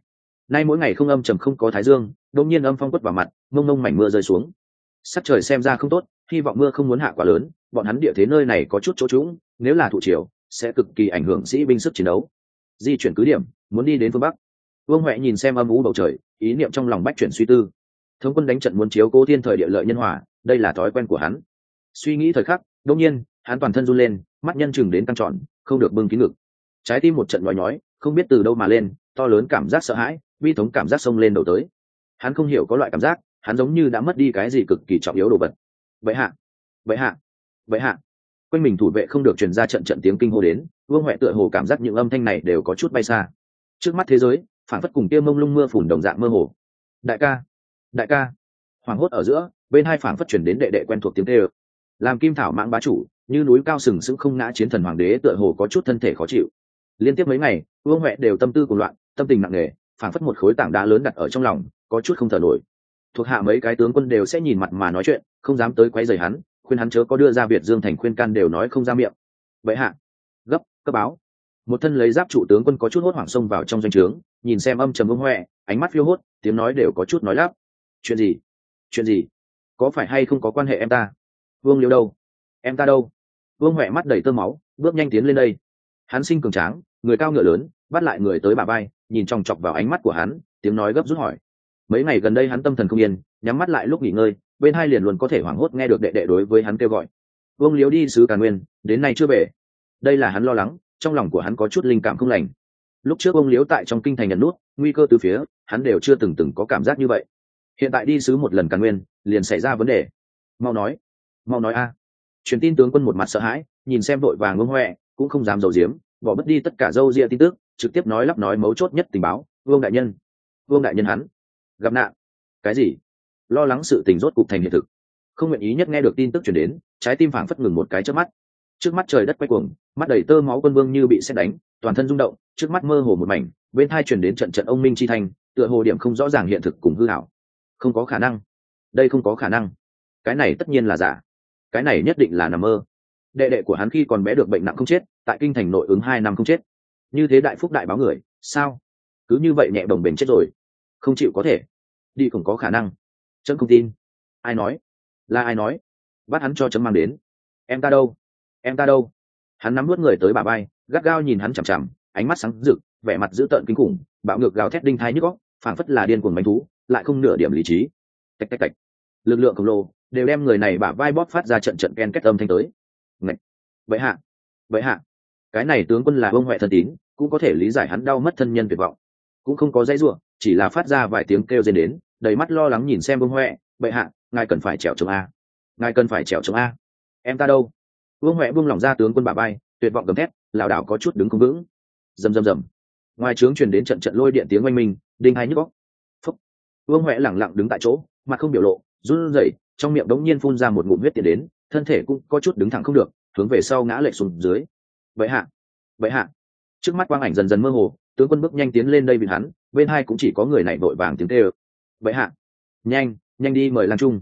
Nay mỗi ngày không âm trầm không có thái dương đông nhiên âm phong quất vào mặt, mông mông mảnh mưa rơi xuống. Sắc trời xem ra không tốt, hy vọng mưa không muốn hạ quá lớn, bọn hắn địa thế nơi này có chút chỗ trũng, nếu là thủ triều, sẽ cực kỳ ảnh hưởng sĩ binh sức chiến đấu. Di chuyển cứ điểm, muốn đi đến phương bắc. Vương huệ nhìn xem âm u bầu trời, ý niệm trong lòng bách chuyển suy tư. Thống quân đánh trận muốn chiếu cố thiên thời địa lợi nhân hòa, đây là thói quen của hắn. Suy nghĩ thời khắc đông nhiên hắn toàn thân run lên, mắt nhân chừng đến căng trọn không được bưng kín ngực. Trái tim một trận nói nhói, không biết từ đâu mà lên, to lớn cảm giác sợ hãi, bi thống cảm giác xông lên đầu tới. Hắn không hiểu có loại cảm giác, hắn giống như đã mất đi cái gì cực kỳ trọng yếu đồ vật. Vậy hạ vậy hạ vậy hạ. Quanh mình thủ vệ không được truyền ra trận trận tiếng kinh hô đến, vương huệ tựa hồ cảm giác những âm thanh này đều có chút bay xa. Trước mắt thế giới phản phất cùng kia mông lung mưa phủn đồng dạng mơ hồ. Đại ca đại ca. Hoảng hốt ở giữa, bên hai phản phất chuyển đến đệ đệ quen thuộc tiếng tê ơ làm kim thảo mãng bá chủ, như núi cao sừng sững không ngã chiến thần hoàng đế tựa hồ có chút thân thể khó chịu. Liên tiếp mấy ngày, vương huệ đều tâm tư cùng loạn, tâm tình nặng nề phản phất một khối tảng đá lớn đặt ở trong lòng, có chút không thở nổi. Thuộc hạ mấy cái tướng quân đều sẽ nhìn mặt mà nói chuyện, không dám tới quấy rầy hắn, khuyên hắn chớ có đưa ra việt dương thành khuyên can đều nói không ra miệng. Vậy hạ, gấp, cấp báo. Một thân lấy giáp trụ tướng quân có chút hốt hoảng xông vào trong doanh trướng, nhìn xem âm trầm vương huệ, ánh mắt phiêu hốt, tiếng nói đều có chút nói lắp. Chuyện gì? Chuyện gì? Có phải hay không có quan hệ em ta? Vương liêu đâu? Em ta đâu? Vương huệ mắt đầy tơ máu, bước nhanh tiến lên đây. Hắn sinh cường tráng, người cao ngựa lớn, bắt lại người tới bà bay nhìn chòng chọc vào ánh mắt của hắn, tiếng nói gấp rút hỏi. Mấy ngày gần đây hắn tâm thần không yên, nhắm mắt lại lúc nghỉ ngơi, bên hai liền luôn có thể hoảng hốt nghe được đệ đệ đối với hắn kêu gọi. Vương liếu đi sứ càn nguyên, đến nay chưa về. Đây là hắn lo lắng, trong lòng của hắn có chút linh cảm không lành. Lúc trước ông liếu tại trong kinh thành nhận nút, nguy cơ từ phía hắn đều chưa từng từng có cảm giác như vậy. Hiện tại đi sứ một lần càn nguyên, liền xảy ra vấn đề. Mau nói mau nói a. Truyền tin tướng quân một mặt sợ hãi nhìn xem vội vàng ngưng huệ cũng không dám giấu giếm bỏ bất đi tất cả dâu ria tin tức trực tiếp nói lắp nói mấu chốt nhất tình báo vương đại nhân vương đại nhân hắn gặp nạn. Cái gì? Lo lắng sự tình rốt cục thành hiện thực. Không nguyện ý nhất nghe được tin tức chuyển đến trái tim phảng phất ngừng một cái trước mắt. Trước mắt trời đất quay cuồng mắt đầy tơ máu quân vương như bị xét đánh toàn thân rung động trước mắt mơ hồ một mảnh bên hai chuyển đến trận trận ông minh chi thành, tựa hồ điểm không rõ ràng hiện thực cùng hư hảo không có khả năng. Đây không có khả năng. Cái này tất nhiên là giả cái này nhất định là nằm mơ. Đệ đệ của hắn khi còn bé được bệnh nặng không chết, tại kinh thành nội ứng hai năm không chết. Như thế đại phúc đại báo người, sao? Cứ như vậy nhẹ đồng bền chết rồi. Không chịu có thể. Đi cũng có khả năng. Chấm không tin. Ai nói? Là ai nói? Bắt hắn cho chấm mang đến. Em ta đâu? Em ta đâu? Hắn nắm nuốt người tới bà bay gắt gao nhìn hắn chằm chằm, ánh mắt sáng rực, vẻ mặt dữ tợn kinh khủng, bạo ngược gào thét đinh thai nhức góc phảng phất là điên cuồng bánh thú, lại không nửa điểm lý trí. Tạch tạch tạch lực lượng khổng lồ, đều đem người này bả vai bóp phát ra trận trận ken kết âm thanh tới. Ngậy! vậy hạ! Vậy hạ! Cái này tướng quân là ông huệ thân tín, cũng có thể lý giải hắn đau mất thân nhân tuyệt vọng. Cũng không có dãy ruộng chỉ là phát ra vài tiếng kêu dên đến, đầy mắt lo lắng nhìn xem vương huệ. Bệ hạ, ngài cần phải trèo chống a. Ngài cần phải trèo chống a. Em ta đâu? Vương huệ buông lỏng ra tướng quân bà bay tuyệt vọng gầm thét, lảo đảo có chút đứng không vững. Rầm rầm rầm. Ngoài trướng truyền đến trận trận lôi điện tiếng oanh minh, đinh hai nhức góc phúc! Vương huệ lẳng lặng đứng tại chỗ, mặt không biểu lộ run rẩy, trong miệng đống nhiên phun ra một ngụm huyết tiền đến, thân thể cũng có chút đứng thẳng không được, hướng về sau ngã lệch xuống dưới. Vậy hạ vậy hạ. Trước mắt quang ảnh dần dần mơ hồ, tướng quân bước nhanh tiến lên đây vì hắn, bên hai cũng chỉ có người này vội vàng tiếng tê ơ vậy hạ, nhanh nhanh đi mời lan trung.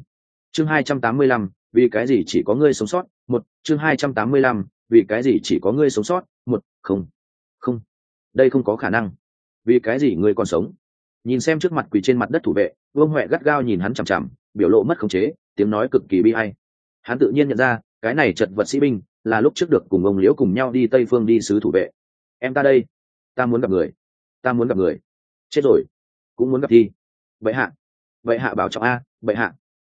Chương hai trăm tám mươi lăm, vì cái gì chỉ có ngươi sống sót? Một, chương hai trăm tám mươi lăm, vì cái gì chỉ có ngươi sống sót? Một, không không, đây không có khả năng. Vì cái gì ngươi còn sống? Nhìn xem trước mặt quỳ trên mặt đất thủ vệ, vương huệ gắt gao nhìn hắn chằm chằm, biểu lộ mất khống chế, tiếng nói cực kỳ bi hay hắn tự nhiên nhận ra, cái này chật vật sĩ binh, là lúc trước được cùng ông liễu cùng nhau đi tây phương đi sứ thủ vệ. Em ta đây, ta muốn gặp người, ta muốn gặp người. Chết rồi, cũng muốn gặp thi. Vậy hạ vậy hạ bảo trọng a vậy hạ.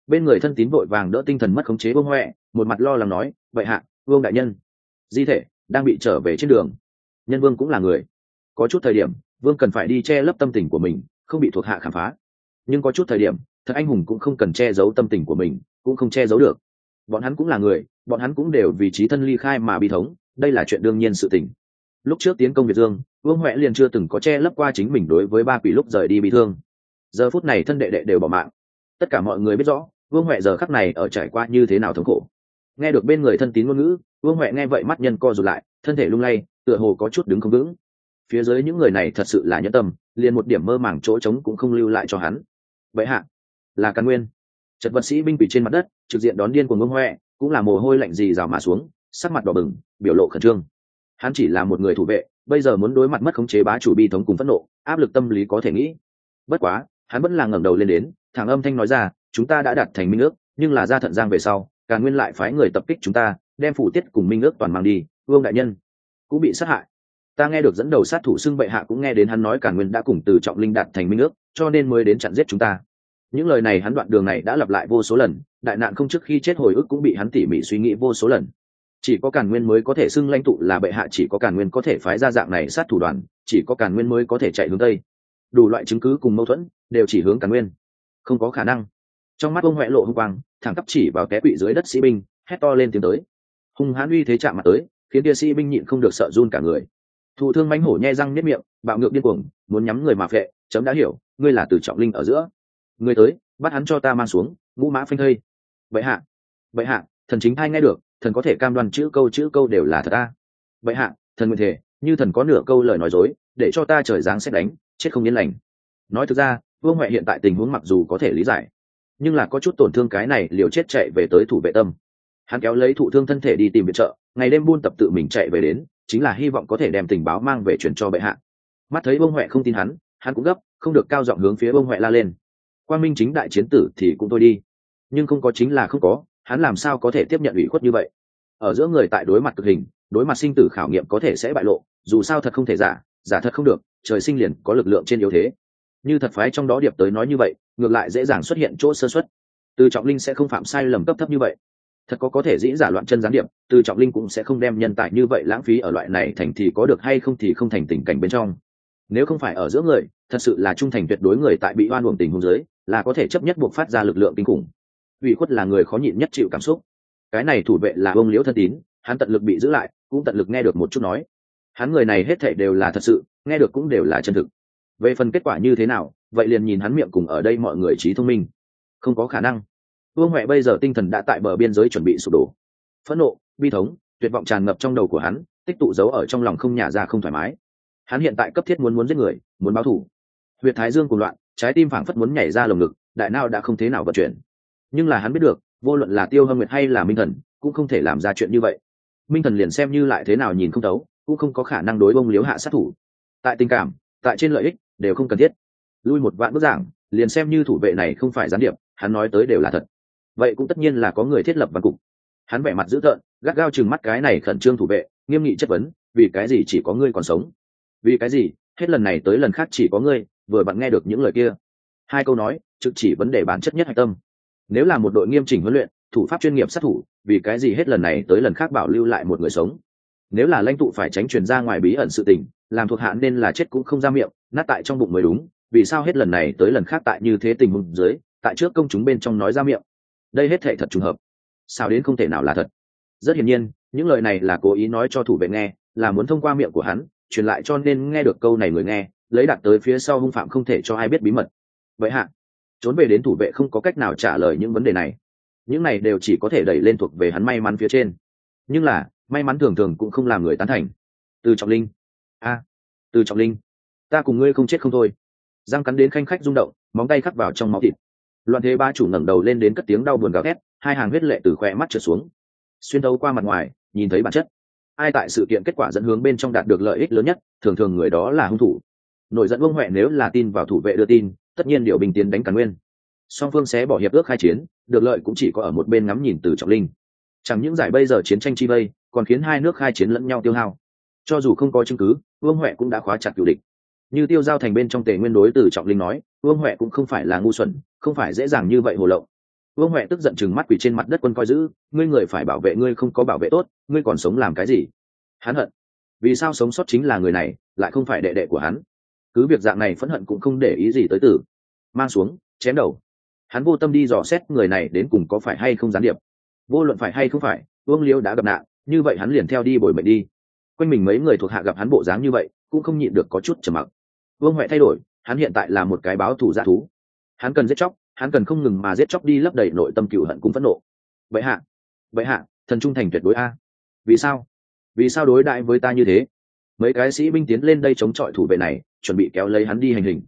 Bên người thân tín vội vàng đỡ tinh thần mất khống chế vương huệ, một mặt lo lắng nói vậy hạ, vương đại nhân, di thể đang bị trở về trên đường. Nhân vương cũng là người. Có chút thời điểm vương cần phải đi che lấp tâm tình của mình, không bị thuộc hạ khám phá. Nhưng có chút thời điểm, thật anh hùng cũng không cần che giấu tâm tình của mình, cũng không che giấu được. Bọn hắn cũng là người, bọn hắn cũng đều vì trí thân ly khai mà bi thống, đây là chuyện đương nhiên sự tình. Lúc trước tiến công việt dương, vương huệ liền chưa từng có che lấp qua chính mình đối với ba quỷ lúc rời đi bị thương. Giờ phút này thân đệ đệ đều bỏ mạng. Tất cả mọi người biết rõ, vương huệ giờ khắc này ở trải qua như thế nào thống khổ. Nghe được bên người thân tín ngôn ngữ, vương huệ nghe vậy mắt nhân co rụt lại, thân thể lung lay, tựa hồ có chút đứng không vững phía dưới những người này thật sự là nhẫn tâm, liền một điểm mơ màng chỗ trống cũng không lưu lại cho hắn. Vậy hạ, là căn nguyên. Chật vật sĩ binh quỷ trên mặt đất, trực diện đón điên của vương huệ cũng là mồ hôi lạnh gì rào mà xuống, sắc mặt đỏ bừng, biểu lộ khẩn trương. Hắn chỉ là một người thủ vệ, bây giờ muốn đối mặt mất khống chế bá chủ bi thống cùng phẫn nộ, áp lực tâm lý có thể nghĩ. Bất quá, hắn vẫn là ngẩng đầu lên đến thằng âm thanh nói ra, chúng ta đã đặt thành minh ước, nhưng là ra thận giang về sau cả nguyên lại phái người tập kích chúng ta, đem phủ tiết cùng minh ước toàn mang đi, vương đại nhân cũng bị sát hại ta nghe được dẫn đầu sát thủ xưng bệ hạ cũng nghe đến hắn nói cả nguyên đã cùng từ trọng linh đạt thành minh ước, cho nên mới đến chặn giết chúng ta. Những lời này hắn đoạn đường này đã lặp lại vô số lần, đại nạn không trước khi chết hồi ức cũng bị hắn tỉ mỉ suy nghĩ vô số lần. Chỉ có càn nguyên mới có thể xưng lãnh tụ là bệ hạ, chỉ có càn nguyên có thể phái ra dạng này sát thủ đoàn, chỉ có càn nguyên mới có thể chạy hướng tây. Đủ loại chứng cứ cùng mâu thuẫn, đều chỉ hướng càn nguyên. Không có khả năng. Trong mắt ông huệ lộ hung quang, thẳng tắp chỉ vào té quỵ dưới đất sĩ binh, hét to lên tiếng tới. Hung hãn uy thế chạm mặt tới, khiến kia sĩ binh nhịn không được sợ run cả người thụ thương mánh hổ nhe răng nếp miệng, bạo ngược điên cuồng, muốn nhắm người mà phệ, chấm đã hiểu, ngươi là từ trọng linh ở giữa. Ngươi tới, bắt hắn cho ta mang xuống, ngũ mã phanh thây. Vậy hạ vậy hạ, thần chính thai nghe được, thần có thể cam đoan chữ câu chữ câu đều là thật ta vậy hạ, thần nguyện thể, như thần có nửa câu lời nói dối, để cho ta trời giáng xét đánh, chết không yên lành. Nói thực ra, vương huệ hiện tại tình huống mặc dù có thể lý giải, nhưng là có chút tổn thương cái này liều chết chạy về tới thủ vệ tâm. Hắn kéo lấy thụ thương thân thể đi tìm viện trợ, ngày đêm buôn tập tự mình chạy về đến chính là hy vọng có thể đem tình báo mang về chuyển cho bệ hạ. Mắt thấy bông huệ không tin hắn hắn cũng gấp, không được cao giọng hướng phía bông huệ la lên. Quan minh chính đại chiến tử thì cũng thôi đi. Nhưng không có chính là không có, hắn làm sao có thể tiếp nhận ủy khuất như vậy? Ở giữa người tại đối mặt cực hình, đối mặt sinh tử khảo nghiệm có thể sẽ bại lộ, dù sao thật không thể giả giả thật không được, trời sinh liền có lực lượng trên yếu thế. Như thật phái trong đó điệp tới nói như vậy, ngược lại dễ dàng xuất hiện chỗ sơ xuất từ trọng linh sẽ không phạm sai lầm cấp thấp như vậy thật có có thể dĩ giả loạn chân gián điệp, từ trọng linh cũng sẽ không đem nhân tài như vậy lãng phí ở loại này thành thì có được hay không thì không thành tình cảnh bên trong. Nếu không phải ở giữa người, thật sự là trung thành tuyệt đối người tại bị oan uổng tình hôn giới là có thể chấp nhất buộc phát ra lực lượng kinh khủng. Ủy khuất là người khó nhịn nhất chịu cảm xúc. Cái này thủ vệ là ông liễu thân tín, hắn tận lực bị giữ lại, cũng tận lực nghe được một chút nói. Hắn người này hết thảy đều là thật sự, nghe được cũng đều là chân thực. Về phần kết quả như thế nào, vậy liền nhìn hắn miệng cùng ở đây mọi người trí thông minh. Không có khả năng vương huệ bây giờ tinh thần đã tại bờ biên giới chuẩn bị sụp đổ. Phẫn nộ bi thống tuyệt vọng tràn ngập trong đầu của hắn tích tụ giấu ở trong lòng không nhả ra không thoải mái. Hắn hiện tại cấp thiết muốn muốn giết người muốn báo thù. Huyện thái dương cùng loạn trái tim phảng phất muốn nhảy ra lồng ngực đại nao đã không thế nào vận chuyển. Nhưng là hắn biết được vô luận là tiêu hâm nguyệt hay là minh thần cũng không thể làm ra chuyện như vậy. Minh thần liền xem như lại thế nào nhìn không tấu, cũng không có khả năng đối bông liếu hạ sát thủ. Tại tình cảm tại trên lợi ích đều không cần thiết. Lui một vạn bức giảng liền xem như thủ vệ này không phải gián điệp hắn nói tới đều là thật vậy cũng tất nhiên là có người thiết lập văn cục. Hắn vẻ mặt dữ tợn, gắt gao chừng mắt cái này khẩn trương thủ vệ, nghiêm nghị chất vấn, vì cái gì chỉ có ngươi còn sống? Vì cái gì? Hết lần này tới lần khác chỉ có ngươi, vừa bạn nghe được những lời kia. Hai câu nói, trực chỉ vấn đề bản chất nhất hạch tâm. Nếu là một đội nghiêm chỉnh huấn luyện, thủ pháp chuyên nghiệp sát thủ, vì cái gì hết lần này tới lần khác bảo lưu lại một người sống? Nếu là lãnh tụ phải tránh truyền ra ngoài bí ẩn sự tình, làm thuộc hạ nên là chết cũng không ra miệng, nát tại trong bụng mới đúng, vì sao hết lần này tới lần khác tại như thế tình huống dưới, tại trước công chúng bên trong nói ra miệng? Đây hết thể thật trùng hợp. Sao đến không thể nào là thật? Rất hiển nhiên, những lời này là cố ý nói cho thủ vệ nghe, là muốn thông qua miệng của hắn, truyền lại cho nên nghe được câu này người nghe, lấy đặt tới phía sau hung phạm không thể cho ai biết bí mật. Vậy hạ, trốn về đến thủ vệ không có cách nào trả lời những vấn đề này. Những này đều chỉ có thể đẩy lên thuộc về hắn may mắn phía trên. Nhưng là, may mắn thường thường cũng không làm người tán thành. Từ trọng linh. A, từ trọng linh, ta cùng ngươi không chết không thôi. Răng cắn đến khanh khách rung động, móng tay khắc vào trong máu thịt loạn thế ba chủ ngẩng đầu lên đến cất tiếng đau buồn gào thét, hai hàng huyết lệ từ khoe mắt trượt xuống. Xuyên thấu qua mặt ngoài, nhìn thấy bản chất. Ai tại sự kiện kết quả dẫn hướng bên trong đạt được lợi ích lớn nhất, thường thường người đó là hung thủ. Nổi dẫn vương huệ nếu là tin vào thủ vệ đưa tin, tất nhiên điều bình tiến đánh càn nguyên. Song phương sẽ bỏ hiệp ước khai chiến, được lợi cũng chỉ có ở một bên ngắm nhìn từ trọng linh. Chẳng những giải bây giờ chiến tranh chi vây, còn khiến hai nước khai chiến lẫn nhau tiêu hao. Cho dù không có chứng cứ, vương huệ cũng đã khóa chặt cựu địch như tiêu giao thành bên trong tề nguyên đối từ trọng linh nói, vương huệ cũng không phải là ngu xuẩn, không phải dễ dàng như vậy hồ lộng. Vương huệ tức giận chừng mắt quỷ trên mặt đất quân coi giữ, ngươi người phải bảo vệ ngươi không có bảo vệ tốt, ngươi còn sống làm cái gì? Hắn hận. Vì sao sống sót chính là người này, lại không phải đệ đệ của hắn? Cứ việc dạng này phẫn hận cũng không để ý gì tới tử. Mang xuống, chém đầu. Hắn vô tâm đi dò xét người này đến cùng có phải hay không gián điệp. Vô luận phải hay không phải, vương liêu đã gặp nạn, như vậy hắn liền theo đi bồi mệnh đi. Quanh mình mấy người thuộc hạ gặp hắn bộ dáng như vậy, cũng không nhịn được có chút trầm mặc vương huệ thay đổi, hắn hiện tại là một cái báo thù dạ thú. Hắn cần giết chóc, hắn cần không ngừng mà giết chóc đi lấp đầy nội tâm cựu hận cùng phẫn nộ. Vậy hạ vậy hạ, thần trung thành tuyệt đối a. Vì sao? Vì sao đối đại với ta như thế? Mấy cái sĩ binh tiến lên đây chống chọi thủ vệ này, chuẩn bị kéo lấy hắn đi hành hình.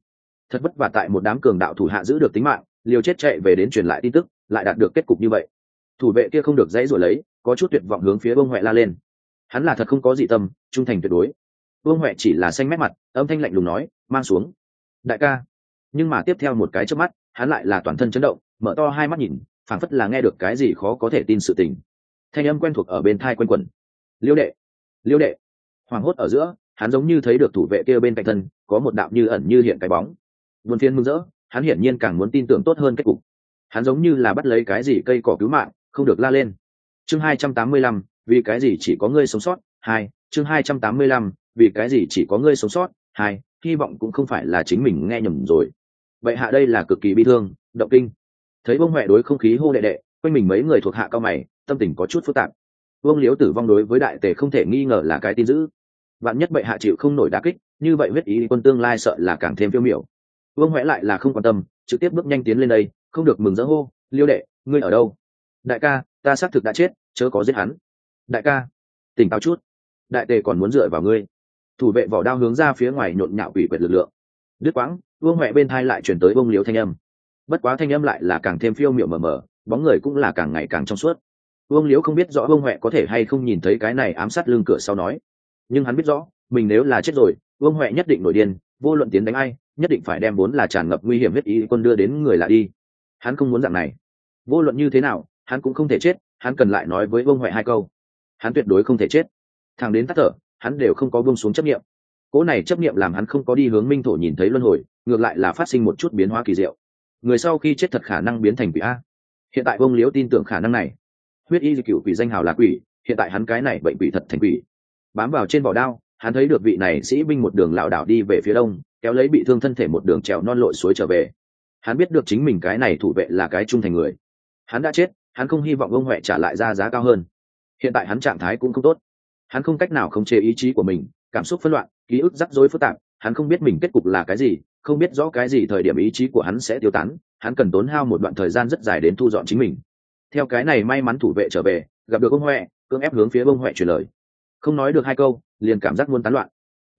Thật vất vả tại một đám cường đạo thủ hạ giữ được tính mạng, liều chết chạy về đến truyền lại tin tức, lại đạt được kết cục như vậy. Thủ vệ kia không được dãy rồi lấy, có chút tuyệt vọng hướng phía Vương huệ la lên. Hắn là thật không có dị tâm, trung thành tuyệt đối. Vương huệ chỉ là xanh mét mặt, âm thanh lạnh lùng nói mang xuống. Đại ca. Nhưng mà tiếp theo một cái trước mắt, hắn lại là toàn thân chấn động, mở to hai mắt nhìn, phảng phất là nghe được cái gì khó có thể tin sự tình. Thanh âm quen thuộc ở bên thai quanh quẩn. Liêu đệ. Liêu đệ. Hoảng hốt ở giữa, hắn giống như thấy được thủ vệ kia bên cạnh thân, có một đạo như ẩn như hiện cái bóng. Buồn phiên mừng rỡ, hắn hiển nhiên càng muốn tin tưởng tốt hơn kết cục. Hắn giống như là bắt lấy cái gì cây cỏ cứu mạng, không được la lên. Chương hai trăm tám mươi lăm, vì cái gì chỉ có ngươi sống sót? Hai, chương hai trăm tám mươi lăm, vì cái gì chỉ có ngươi sống sót? Hai hy vọng cũng không phải là chính mình nghe nhầm rồi. Vậy hạ đây là cực kỳ bi thương, động kinh. Thấy bông huệ đối không khí hô đệ đệ, quanh mình mấy người thuộc hạ cao mày, tâm tình có chút phức tạp. Vương liếu tử vong đối với đại tề không thể nghi ngờ là cái tin dữ. Bạn nhất bệ hạ chịu không nổi đá kích, như vậy huyết ý quân tương lai sợ là càng thêm phiêu miểu. Vương huệ lại là không quan tâm, trực tiếp bước nhanh tiến lên đây, không được mừng rỡ hô, liêu đệ, ngươi ở đâu? Đại ca, ta xác thực đã chết, chớ có giết hắn. Đại ca, tỉnh táo chút. Đại tề còn muốn dựa vào ngươi thủ vệ vỏ đao hướng ra phía ngoài nhộn nhạo quỷ quyệt lực lượng. Đứt quãng, vương huệ bên thai lại chuyển tới bông liếu thanh âm. Bất quá thanh âm lại là càng thêm phiêu miệu mờ mờ, bóng người cũng là càng ngày càng trong suốt. Vương liếu không biết rõ vương huệ có thể hay không nhìn thấy cái này ám sát lưng cửa sau nói. Nhưng hắn biết rõ, mình nếu là chết rồi, vương huệ nhất định nổi điên, vô luận tiến đánh ai, nhất định phải đem vốn là tràn ngập nguy hiểm huyết ý quân đưa đến người lạ đi. Hắn không muốn dạng này. Vô luận như thế nào, hắn cũng không thể chết, hắn cần lại nói với vương huệ hai câu. Hắn tuyệt đối không thể chết. Thằng đến tắt thở hắn đều không có buông xuống chấp nghiệm cỗ này chấp nghiệm làm hắn không có đi hướng minh thổ nhìn thấy luân hồi, ngược lại là phát sinh một chút biến hóa kỳ diệu. Người sau khi chết thật khả năng biến thành quỷ a. Hiện tại bông liễu tin tưởng khả năng này. Huyết y cựu quỷ danh hào là quỷ, hiện tại hắn cái này bệnh quỷ thật thành quỷ. Bám vào trên vỏ đao, hắn thấy được vị này sĩ binh một đường lảo đảo đi về phía đông, kéo lấy bị thương thân thể một đường trèo non lội suối trở về. Hắn biết được chính mình cái này thủ vệ là cái trung thành người. Hắn đã chết, hắn không hy vọng ông huệ trả lại ra giá cao hơn. Hiện tại hắn trạng thái cũng không tốt hắn không cách nào khống chế ý chí của mình, cảm xúc phân loạn, ký ức rắc rối phức tạp, hắn không biết mình kết cục là cái gì, không biết rõ cái gì thời điểm ý chí của hắn sẽ tiêu tán, hắn cần tốn hao một đoạn thời gian rất dài đến thu dọn chính mình. Theo cái này may mắn thủ vệ trở về, gặp được ông huệ, cưỡng ép hướng phía ông huệ truyền lời. Không nói được hai câu, liền cảm giác muốn tán loạn.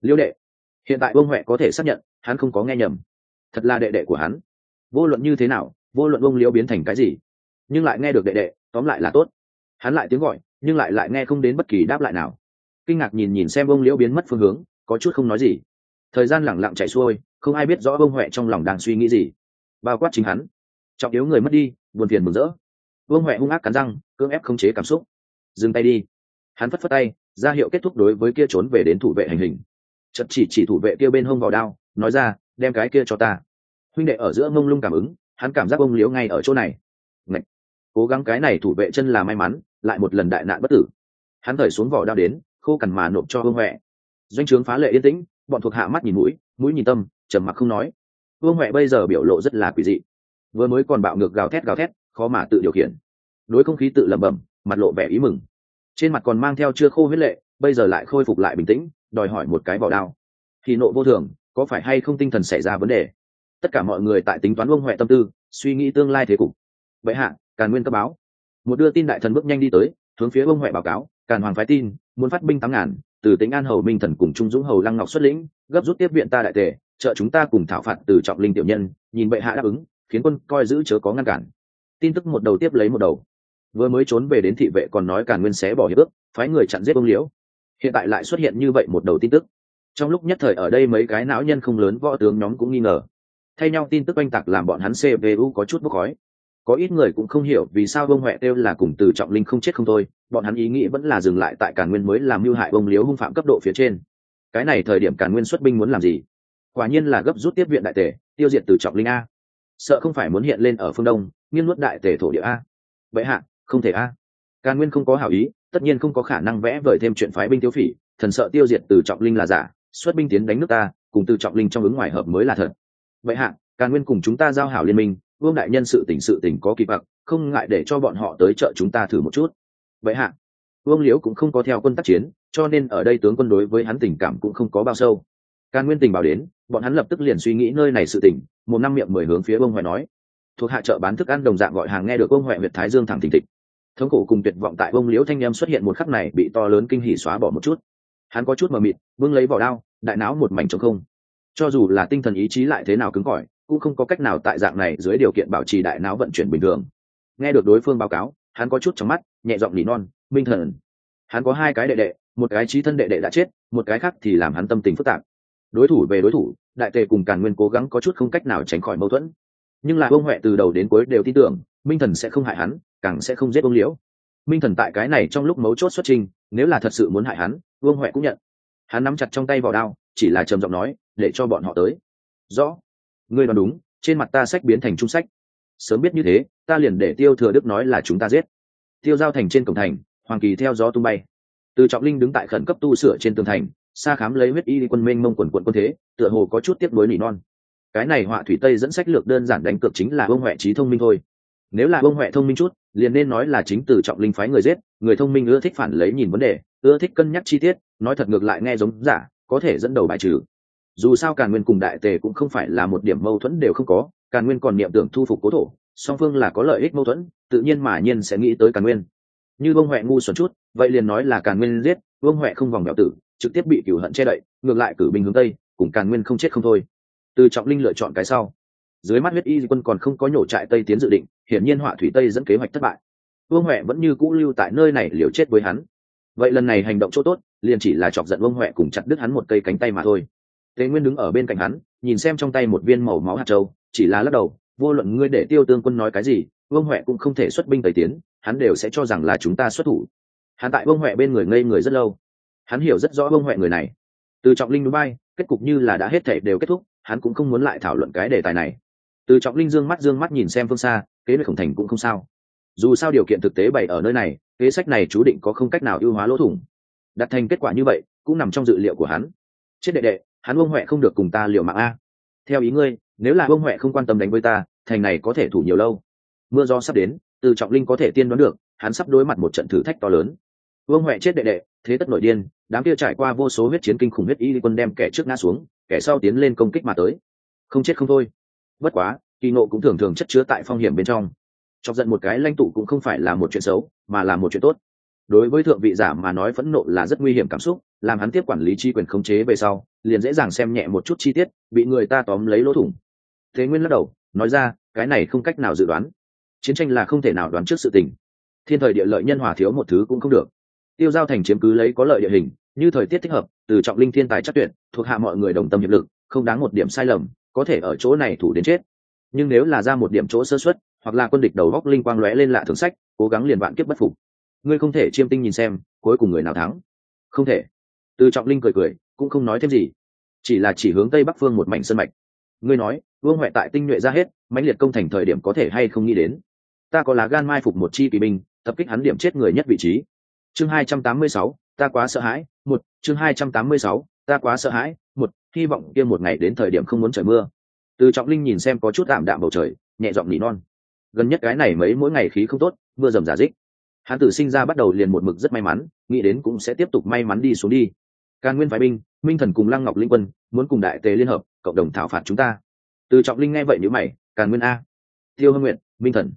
Liêu đệ, hiện tại ông huệ có thể xác nhận, hắn không có nghe nhầm. Thật là đệ đệ của hắn. Vô luận như thế nào, vô luận ông liễu biến thành cái gì, nhưng lại nghe được đệ đệ, tóm lại là tốt. Hắn lại tiếng gọi nhưng lại lại nghe không đến bất kỳ đáp lại nào. Kinh ngạc nhìn nhìn xem ông liễu biến mất phương hướng, có chút không nói gì. Thời gian lẳng lặng chạy xuôi, không ai biết rõ ông huệ trong lòng đang suy nghĩ gì. Bao quát chính hắn. Trọng yếu người mất đi, buồn phiền mừng rỡ. Vương huệ hung ác cắn răng, cưỡng ép khống chế cảm xúc. Dừng tay đi. Hắn phất phất tay, ra hiệu kết thúc đối với kia trốn về đến thủ vệ hành hình. Chật chỉ chỉ thủ vệ kia bên hông vào đao, nói ra, đem cái kia cho ta. Huynh đệ ở giữa mông lung cảm ứng, hắn cảm giác ông liễu ngay ở chỗ này. Ngậy! cố gắng cái này thủ vệ chân là may mắn lại một lần đại nạn bất tử. Hắn thởi xuống vỏ đao đến, khô cằn mà nộp cho vương huệ. Doanh trướng phá lệ yên tĩnh, bọn thuộc hạ mắt nhìn mũi mũi nhìn tâm, trầm mặc không nói. Vương huệ bây giờ biểu lộ rất là quỷ dị. Vừa mới còn bạo ngược gào thét gào thét, khó mà tự điều khiển. Đối không khí tự lẩm bẩm, mặt lộ vẻ ý mừng. Trên mặt còn mang theo chưa khô huyết lệ, bây giờ lại khôi phục lại bình tĩnh, đòi hỏi một cái vỏ đao. Thì nộ vô thường, có phải hay không tinh thần xảy ra vấn đề? Tất cả mọi người tại tính toán vương huệ tâm tư, suy nghĩ tương lai thế cục. Vậy hạ, càn nguyên cấp báo một đưa tin đại thần bước nhanh đi tới, hướng phía bông huệ báo cáo, càn hoàng phái tin, muốn phát binh tám ngàn, từ tính an hầu minh thần cùng trung dũng hầu lăng ngọc xuất lĩnh, gấp rút tiếp viện ta đại tề, trợ chúng ta cùng thảo phạt từ trọng linh tiểu nhân, nhìn bệ hạ đáp ứng, khiến quân coi giữ chớ có ngăn cản. Tin tức một đầu tiếp lấy một đầu. Vừa mới trốn về đến thị vệ còn nói càn nguyên xé bỏ hiệp ước, phái người chặn giết ông liễu. Hiện tại lại xuất hiện như vậy một đầu tin tức. Trong lúc nhất thời ở đây mấy cái não nhân không lớn võ tướng nhóm cũng nghi ngờ. Thay nhau tin tức oanh tạc làm bọn hắn cpu có chút bốc khói có ít người cũng không hiểu vì sao bông huệ têu là cùng từ trọng linh không chết không thôi, bọn hắn ý nghĩ vẫn là dừng lại tại càn nguyên mới làm mưu hại bông liếu hung phạm cấp độ phía trên. Cái này thời điểm càn nguyên xuất binh muốn làm gì? Quả nhiên là gấp rút tiếp viện đại tề, tiêu diệt từ trọng linh a. Sợ không phải muốn hiện lên ở phương đông nghiên nuốt đại tề thổ địa a. Vậy hạ, không thể a. Càn nguyên không có hảo ý, tất nhiên không có khả năng vẽ vời thêm chuyện phái binh tiêu phỉ, thần sợ tiêu diệt từ trọng linh là giả, xuất binh tiến đánh nước ta, cùng từ trọng linh trong ứng ngoài hợp mới là thật. Vậy hạ, càn nguyên cùng chúng ta giao hảo liên minh vương đại nhân sự tỉnh sự tỉnh có kịp bạc không ngại để cho bọn họ tới chợ chúng ta thử một chút. Vậy hạ, vương liễu cũng không có theo quân tác chiến, cho nên ở đây tướng quân đối với hắn tình cảm cũng không có bao sâu. Càn nguyên tình bảo đến, bọn hắn lập tức liền suy nghĩ nơi này sự tỉnh một năm miệng mười hướng phía vương huệ nói. Thuộc hạ chợ bán thức ăn đồng dạng gọi hàng nghe được vương huệ huyện thái dương thẳng thình thịch. Thống cổ cùng tuyệt vọng tại vương liễu thanh em xuất hiện một khắc này bị to lớn kinh hỉ xóa bỏ một chút. Hắn có chút mờ mịt, vương lấy vỏ đao, đại não một mảnh trống không. Cho dù là tinh thần ý chí lại thế nào cứng cỏi cũng không có cách nào tại dạng này dưới điều kiện bảo trì đại não vận chuyển bình thường. Nghe được đối phương báo cáo, hắn có chút trong mắt, nhẹ giọng nỉ non, minh thần. Hắn có hai cái đệ đệ, một cái trí thân đệ đệ đã chết, một cái khác thì làm hắn tâm tình phức tạp. Đối thủ về đối thủ, đại tề cùng càn nguyên cố gắng có chút không cách nào tránh khỏi mâu thuẫn. Nhưng là ông huệ từ đầu đến cuối đều tin tưởng, minh thần sẽ không hại hắn, càng sẽ không giết ông liễu. Minh thần tại cái này trong lúc mấu chốt xuất trình, nếu là thật sự muốn hại hắn vương huệ cũng nhận. Hắn nắm chặt trong tay vào đao, chỉ là trầm giọng nói, để cho bọn họ tới. Rõ ngươi đoán đúng, trên mặt ta sách biến thành trung sách. Sớm biết như thế, ta liền để tiêu thừa đức nói là chúng ta giết. Tiêu giao thành trên cổng thành, hoàng kỳ theo gió tung bay. Từ trọng linh đứng tại khẩn cấp tu sửa trên tường thành xa khám lấy huyết y quân mênh mông quần quận quân thế, tựa hồ có chút tiếp nối nỉ non. Cái này họa thủy tây dẫn sách lược đơn giản đánh cược chính là bông huệ trí thông minh thôi. Nếu là bông huệ thông minh chút, liền nên nói là chính từ trọng linh phái người giết, người thông minh ưa thích phản lấy nhìn vấn đề, ưa thích cân nhắc chi tiết, nói thật ngược lại nghe giống giả, có thể dẫn đầu bài trừ dù sao càn nguyên cùng đại tề cũng không phải là một điểm mâu thuẫn đều không có, càn nguyên còn niệm tưởng thu phục cố thổ, song phương là có lợi ích mâu thuẫn, tự nhiên mà nhiên sẽ nghĩ tới càn nguyên. Như Vương huệ ngu xuẩn chút, vậy liền nói là càn nguyên giết, Vương huệ không vòng mẹo tử, trực tiếp bị cửu hận che đậy, ngược lại cử binh hướng tây, cùng càn nguyên không chết không thôi. Từ trọng linh lựa chọn cái sau. Dưới mắt huyết y quân còn không có nhổ trại tây tiến dự định, hiển nhiên họa thủy tây dẫn kế hoạch thất bại. Vương huệ vẫn như cũ lưu tại nơi này liều chết với hắn. Vậy lần này hành động chỗ tốt, liền chỉ là chọc giận vương huệ cùng chặt đứt hắn một cây cánh tay mà thôi tề nguyên đứng ở bên cạnh hắn, nhìn xem trong tay một viên màu máu hạt châu, chỉ là lắc đầu, vô luận ngươi để tiêu tương quân nói cái gì, vương huệ cũng không thể xuất binh tây tiến, hắn đều sẽ cho rằng là chúng ta xuất thủ. Hắn tại vương huệ bên người ngây người rất lâu. Hắn hiểu rất rõ vương huệ người này. Từ trọng linh núi bay, kết cục như là đã hết thể đều kết thúc, hắn cũng không muốn lại thảo luận cái đề tài này. Từ trọng linh dương mắt dương mắt nhìn xem phương xa, kế hoạch khổng thành cũng không sao. Dù sao điều kiện thực tế bày ở nơi này, kế sách này chú định có không cách nào ưu hóa lỗ thủng. Đặt thành kết quả như vậy, cũng nằm trong dự liệu của hắn. Chết đệ đệ hắn ông huệ không được cùng ta liệu mạng a. Theo ý ngươi, nếu là ông huệ không quan tâm đánh với ta, thành này có thể thủ nhiều lâu. Mưa gió sắp đến, từ trọng linh có thể tiên đoán được, hắn sắp đối mặt một trận thử thách to lớn. Vương huệ chết đệ đệ, thế tất nội điên, đám kia trải qua vô số huyết chiến kinh khủng huyết y quân đem kẻ trước ngã xuống, kẻ sau tiến lên công kích mà tới. Không chết không thôi. Bất quá, kỳ nộ cũng thường thường chất chứa tại phong hiểm bên trong. Chọc giận một cái lãnh tụ cũng không phải là một chuyện xấu, mà là một chuyện tốt đối với thượng vị giả mà nói phẫn nộ là rất nguy hiểm cảm xúc, làm hắn tiếp quản lý chi quyền khống chế về sau, liền dễ dàng xem nhẹ một chút chi tiết, bị người ta tóm lấy lỗ thủng. Thế nguyên lắc đầu, nói ra, cái này không cách nào dự đoán. Chiến tranh là không thể nào đoán trước sự tình. Thiên thời địa lợi nhân hòa thiếu một thứ cũng không được. Tiêu giao thành chiếm cứ lấy có lợi địa hình, như thời tiết thích hợp, từ trọng linh thiên tài chắc tuyệt, thuộc hạ mọi người đồng tâm hiệp lực, không đáng một điểm sai lầm, có thể ở chỗ này thủ đến chết. Nhưng nếu là ra một điểm chỗ sơ xuất hoặc là quân địch đầu góc linh quang lóe lên lạ thường sách, cố gắng liền vạn kiếp bất phục ngươi không thể chiêm tinh nhìn xem, cuối cùng người nào thắng? Không thể. Từ trọng linh cười cười, cũng không nói thêm gì. Chỉ là chỉ hướng tây bắc phương một mảnh sân mạch. Ngươi nói, vương huệ tại tinh nhuệ ra hết, mãnh liệt công thành thời điểm có thể hay không nghĩ đến? Ta có lá gan mai phục một chi kỳ binh, tập kích hắn điểm chết người nhất vị trí. Chương hai trăm tám mươi sáu, ta quá sợ hãi, một, chương hai trăm tám mươi sáu, ta quá sợ hãi, một, hy vọng kia một ngày đến thời điểm không muốn trời mưa. Từ trọng linh nhìn xem có chút tạm đạm bầu trời, nhẹ giọng nỉ non. Gần nhất cái này mấy mỗi ngày khí không tốt, mưa rầm giả dích hắn tử sinh ra bắt đầu liền một mực rất may mắn, nghĩ đến cũng sẽ tiếp tục may mắn đi xuống đi. Càn nguyên phái binh, minh thần cùng lăng ngọc linh quân, muốn cùng đại tề liên hợp, cộng đồng thảo phạt chúng ta. Từ trọng linh nghe vậy nếu mày càn nguyên a, tiêu hương nguyện minh thần.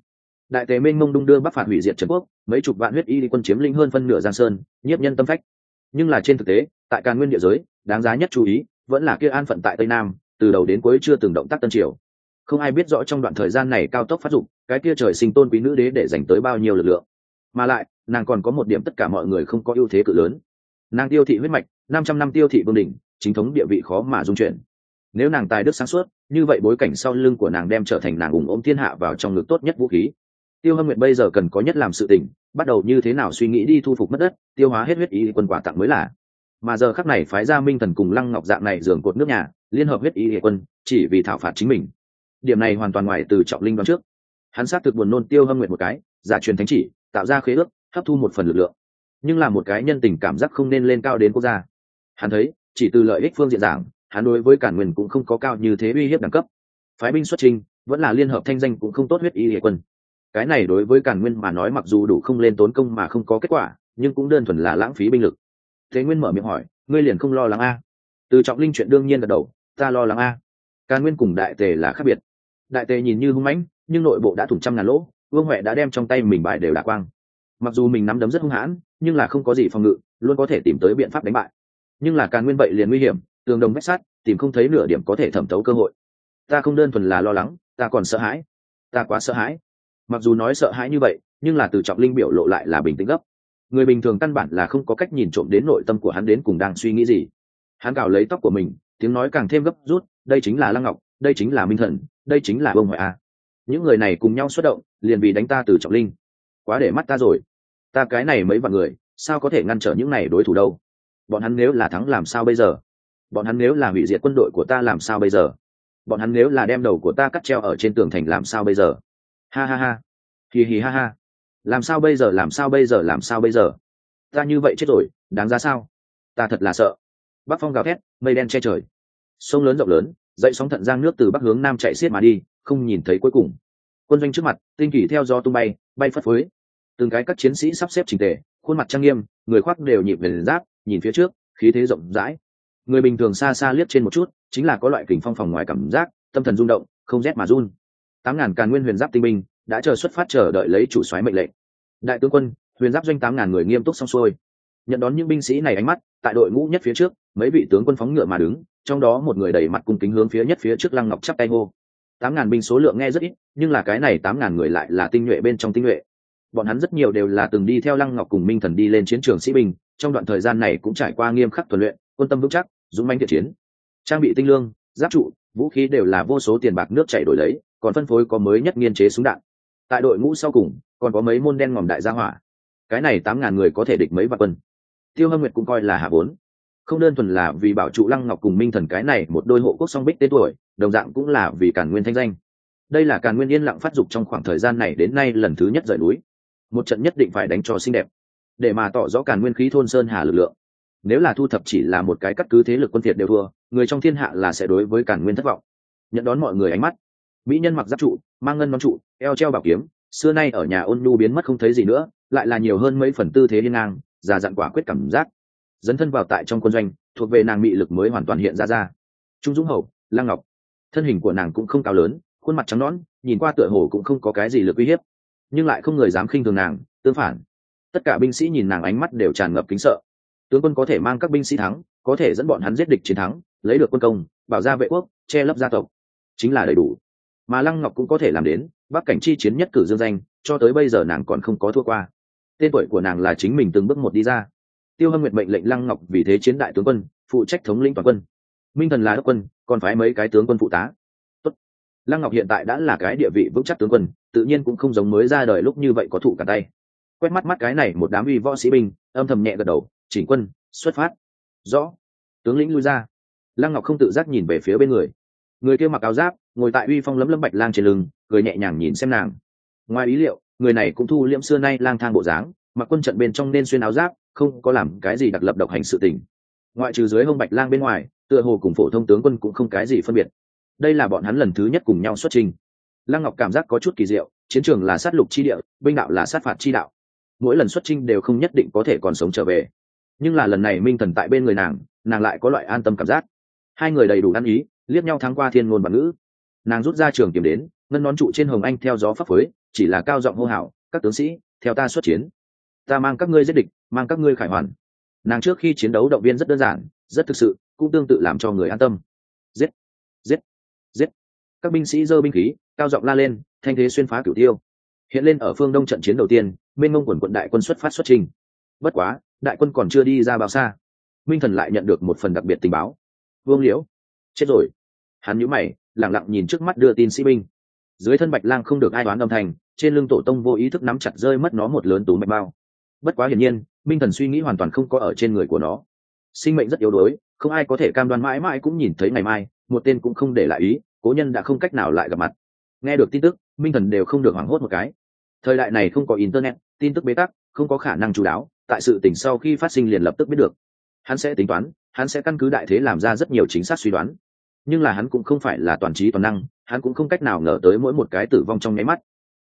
Đại tề minh mông đung đưa bắc phạt hủy diệt trần quốc, mấy chục vạn huyết y đi quân chiếm linh hơn phân nửa giang sơn, nhiếp nhân tâm phách. Nhưng là trên thực tế, tại càn nguyên địa giới, đáng giá nhất chú ý, vẫn là kia an phận tại tây nam, từ đầu đến cuối chưa từng động tác tân triều. Không ai biết rõ trong đoạn thời gian này cao tốc phát dụng cái kia trời sinh tôn quý nữ đế để dành tới bao nhiêu lực lượng mà lại, nàng còn có một điểm tất cả mọi người không có ưu thế cự lớn. Nàng tiêu thị huyết mạch, năm trăm năm tiêu thị vương đình chính thống địa vị khó mà dung chuyển. Nếu nàng tài đức sáng suốt, như vậy bối cảnh sau lưng của nàng đem trở thành nàng ủng ôm thiên hạ vào trong ngực tốt nhất vũ khí. Tiêu hâm nguyện bây giờ cần có nhất làm sự tình, bắt đầu như thế nào suy nghĩ đi thu phục mất đất, tiêu hóa hết huyết ý quân quả tặng mới là. Mà giờ khắc này phái ra minh thần cùng lăng ngọc dạng này dường cột nước nhà, liên hợp huyết ý hệ quân, chỉ vì thảo phạt chính mình. Điểm này hoàn toàn ngoài từ trọng linh đoán trước. Hắn xác thực buồn nôn tiêu hâm nguyện một cái, giả truyền thánh chỉ tạo ra khế ước, hấp thu một phần lực lượng. Nhưng là một cái nhân tình cảm giác không nên lên cao đến quốc gia. Hắn thấy, chỉ từ lợi ích phương diện giảng, hắn đối với cản nguyên cũng không có cao như thế uy hiếp đẳng cấp. Phái binh xuất trình, vẫn là liên hợp thanh danh cũng không tốt huyết y hệ quân. Cái này đối với cản nguyên mà nói mặc dù đủ không lên tốn công mà không có kết quả, nhưng cũng đơn thuần là lãng phí binh lực. Thế nguyên mở miệng hỏi, ngươi liền không lo lắng a? Từ trọng linh chuyện đương nhiên gật đầu, ta lo lắng a. Càn nguyên cùng đại tề là khác biệt. Đại tề nhìn như hung mãnh, nhưng nội bộ đã thủng trăm ngàn lỗ vương huệ đã đem trong tay mình bài đều đả quang. Mặc dù mình nắm đấm rất hung hãn, nhưng là không có gì phòng ngự, luôn có thể tìm tới biện pháp đánh bại. Nhưng là càng nguyên vậy liền nguy hiểm, tường đồng vách sát tìm không thấy nửa điểm có thể thẩm thấu cơ hội. Ta không đơn thuần là lo lắng, ta còn sợ hãi. Ta quá sợ hãi. Mặc dù nói sợ hãi như vậy, nhưng là từ trọng linh biểu lộ lại là bình tĩnh gấp. Người bình thường căn bản là không có cách nhìn trộm đến nội tâm của hắn đến cùng đang suy nghĩ gì. Hắn cào lấy tóc của mình, tiếng nói càng thêm gấp rút, đây chính là lăng ngọc, đây chính là minh thần, đây chính là Vương ngoại a những người này cùng nhau xuất động, liền vì đánh ta từ trọng linh. Quá để mắt ta rồi. Ta cái này mấy vạn người, sao có thể ngăn trở những này đối thủ đâu? Bọn hắn nếu là thắng làm sao bây giờ? Bọn hắn nếu là hủy diệt quân đội của ta làm sao bây giờ? Bọn hắn nếu là đem đầu của ta cắt treo ở trên tường thành làm sao bây giờ? Ha ha ha. Hì hì ha ha. Làm sao bây giờ, làm sao bây giờ, làm sao bây giờ? Ta như vậy chết rồi, đáng ra sao? Ta thật là sợ. Bắc phong gào thét, mây đen che trời. Sông lớn rộng lớn dậy sóng thận giang nước từ bắc hướng nam chạy xiết mà đi không nhìn thấy cuối cùng. Quân doanh trước mặt, tinh kỳ theo gió tung bay bay phất phới. Từng cái các chiến sĩ sắp xếp trình tề, khuôn mặt trang nghiêm, người khoác đều nhịp về giáp, nhìn phía trước, khí thế rộng rãi. Người bình thường xa xa liếc trên một chút, chính là có loại kình phong phòng ngoài cảm giác, tâm thần rung động, không rét mà run. Tám ngàn càn nguyên huyền giáp tinh binh, đã chờ xuất phát chờ đợi lấy chủ soái mệnh lệnh. Đại tướng quân, huyền giáp doanh tám ngàn người nghiêm túc xong xuôi. Nhận đón những binh sĩ này ánh mắt, tại đội ngũ nhất phía trước, mấy vị tướng quân phóng ngựa mà đứng, trong đó một người đẩy mặt cung kính hướng phía nhất phía trước lăng ngọc chắp tay ngô tám ngàn binh số lượng nghe rất ít, nhưng là cái này tám ngàn người lại là tinh nhuệ bên trong tinh nhuệ. Bọn hắn rất nhiều đều là từng đi theo lăng ngọc cùng minh thần đi lên chiến trường sĩ binh, trong đoạn thời gian này cũng trải qua nghiêm khắc tuần luyện, quân tâm vững chắc, dũng manh thiện chiến. Trang bị tinh lương, giáp trụ, vũ khí đều là vô số tiền bạc nước chảy đổi lấy, còn phân phối có mới nhất nghiên chế súng đạn. Tại đội ngũ sau cùng, còn có mấy môn đen ngòm đại gia hỏa. Cái này tám ngàn người có thể địch mấy vạn quân. Tiêu hâm nguyệt cũng coi là hạ vốn không đơn thuần là vì bảo trụ lăng ngọc cùng minh thần cái này một đôi hộ quốc song bích tên tuổi, đồng dạng cũng là vì cản nguyên thanh danh. Đây là cản nguyên yên lặng phát dục trong khoảng thời gian này đến nay lần thứ nhất rời núi. Một trận nhất định phải đánh cho xinh đẹp, để mà tỏ rõ cản nguyên khí thôn sơn hà lực lượng. Nếu là thu thập chỉ là một cái cắt cứ thế lực quân thiệt đều thua, người trong thiên hạ là sẽ đối với cản nguyên thất vọng. Nhận đón mọi người ánh mắt. Mỹ nhân mặc giáp trụ, mang ngân nón trụ, eo treo bảo kiếm, xưa nay ở nhà ôn nhu biến mất không thấy gì nữa, lại là nhiều hơn mấy phần tư thế liên ngang, già dặn quả quyết cảm giác dấn thân vào tại trong quân doanh, thuộc về nàng mị lực mới hoàn toàn hiện ra ra. Trung dũng hậu, lăng ngọc. Thân hình của nàng cũng không cao lớn, khuôn mặt trắng nõn, nhìn qua tựa hồ cũng không có cái gì lực uy hiếp. Nhưng lại không người dám khinh thường nàng, tương phản. Tất cả binh sĩ nhìn nàng ánh mắt đều tràn ngập kính sợ. Tướng quân có thể mang các binh sĩ thắng, có thể dẫn bọn hắn giết địch chiến thắng, lấy được quân công, bảo gia vệ quốc, che lấp gia tộc. Chính là đầy đủ. Mà lăng ngọc cũng có thể làm đến, bắc cảnh chi chiến nhất cử dương danh, cho tới bây giờ nàng còn không có thua qua. Tên tuổi của nàng là chính mình từng bước một đi ra tiêu hâm nguyệt mệnh lệnh lăng ngọc vì thế chiến đại tướng quân, phụ trách thống lĩnh toàn quân. Minh thần là đốc quân, còn phải mấy cái tướng quân phụ tá. Tốt. lăng ngọc hiện tại đã là cái địa vị vững chắc tướng quân, tự nhiên cũng không giống mới ra đời lúc như vậy có thủ cả tay. Quét mắt mắt cái này một đám uy võ sĩ binh, âm thầm nhẹ gật đầu, chỉnh quân, xuất phát. Rõ. Tướng lĩnh lui ra. Lăng ngọc không tự giác nhìn về phía bên người. Người kia mặc áo giáp, ngồi tại uy phong lấm lấm bạch lang trên lưng, cười nhẹ nhàng nhìn xem nàng. Ngoài ý liệu, người này cũng thu liễm xưa nay lang thang bộ dáng, mặc quân trận bên trong nên xuyên áo giáp không có làm cái gì đặc lập độc hành sự tình. Ngoại trừ dưới hông bạch lang bên ngoài, tựa hồ cùng phổ thông tướng quân cũng không cái gì phân biệt. Đây là bọn hắn lần thứ nhất cùng nhau xuất trình lăng ngọc cảm giác có chút kỳ diệu, chiến trường là sát lục chi địa, binh đạo là sát phạt chi đạo. Mỗi lần xuất trinh đều không nhất định có thể còn sống trở về. Nhưng là lần này minh thần tại bên người nàng nàng lại có loại an tâm cảm giác. Hai người đầy đủ ăn ý, liếc nhau thắng qua thiên ngôn bản ngữ. Nàng rút ra trường kiếm đến, ngân nón trụ trên hồng anh theo gió phấp phới, chỉ là cao giọng hô hào, các tướng sĩ, theo ta xuất chiến ta mang các ngươi giết địch, mang các ngươi khải hoàn. Nàng trước khi chiến đấu động viên rất đơn giản, rất thực sự, cũng tương tự làm cho người an tâm. Giết giết giết. Các binh sĩ giơ binh khí, cao giọng la lên, thanh thế xuyên phá cửu tiêu. Hiện lên ở phương đông trận chiến đầu tiên, bên ngông quần quận đại quân xuất phát xuất trình. Bất quá, đại quân còn chưa đi ra bao xa. Minh thần lại nhận được một phần đặc biệt tình báo. Vương liễu, chết rồi. Hắn nhũ mày lẳng lặng nhìn trước mắt đưa tin sĩ binh. Dưới thân bạch lang không được ai đoán âm thanh, trên lưng tổ tông vô ý thức nắm chặt rơi mất nó một lớn tú mạch bao bất quá hiển nhiên, minh thần suy nghĩ hoàn toàn không có ở trên người của nó. Sinh mệnh rất yếu đuối, không ai có thể cam đoan mãi mãi cũng nhìn thấy ngày mai, một tên cũng không để lại ý, cố nhân đã không cách nào lại gặp mặt. Nghe được tin tức, minh thần đều không được hoảng hốt một cái. Thời đại này không có internet, tin tức bế tắc, không có khả năng chú đáo, tại sự tình sau khi phát sinh liền lập tức biết được. Hắn sẽ tính toán, hắn sẽ căn cứ đại thế làm ra rất nhiều chính xác suy đoán. Nhưng là hắn cũng không phải là toàn trí toàn năng, hắn cũng không cách nào ngờ tới mỗi một cái tử vong trong nháy mắt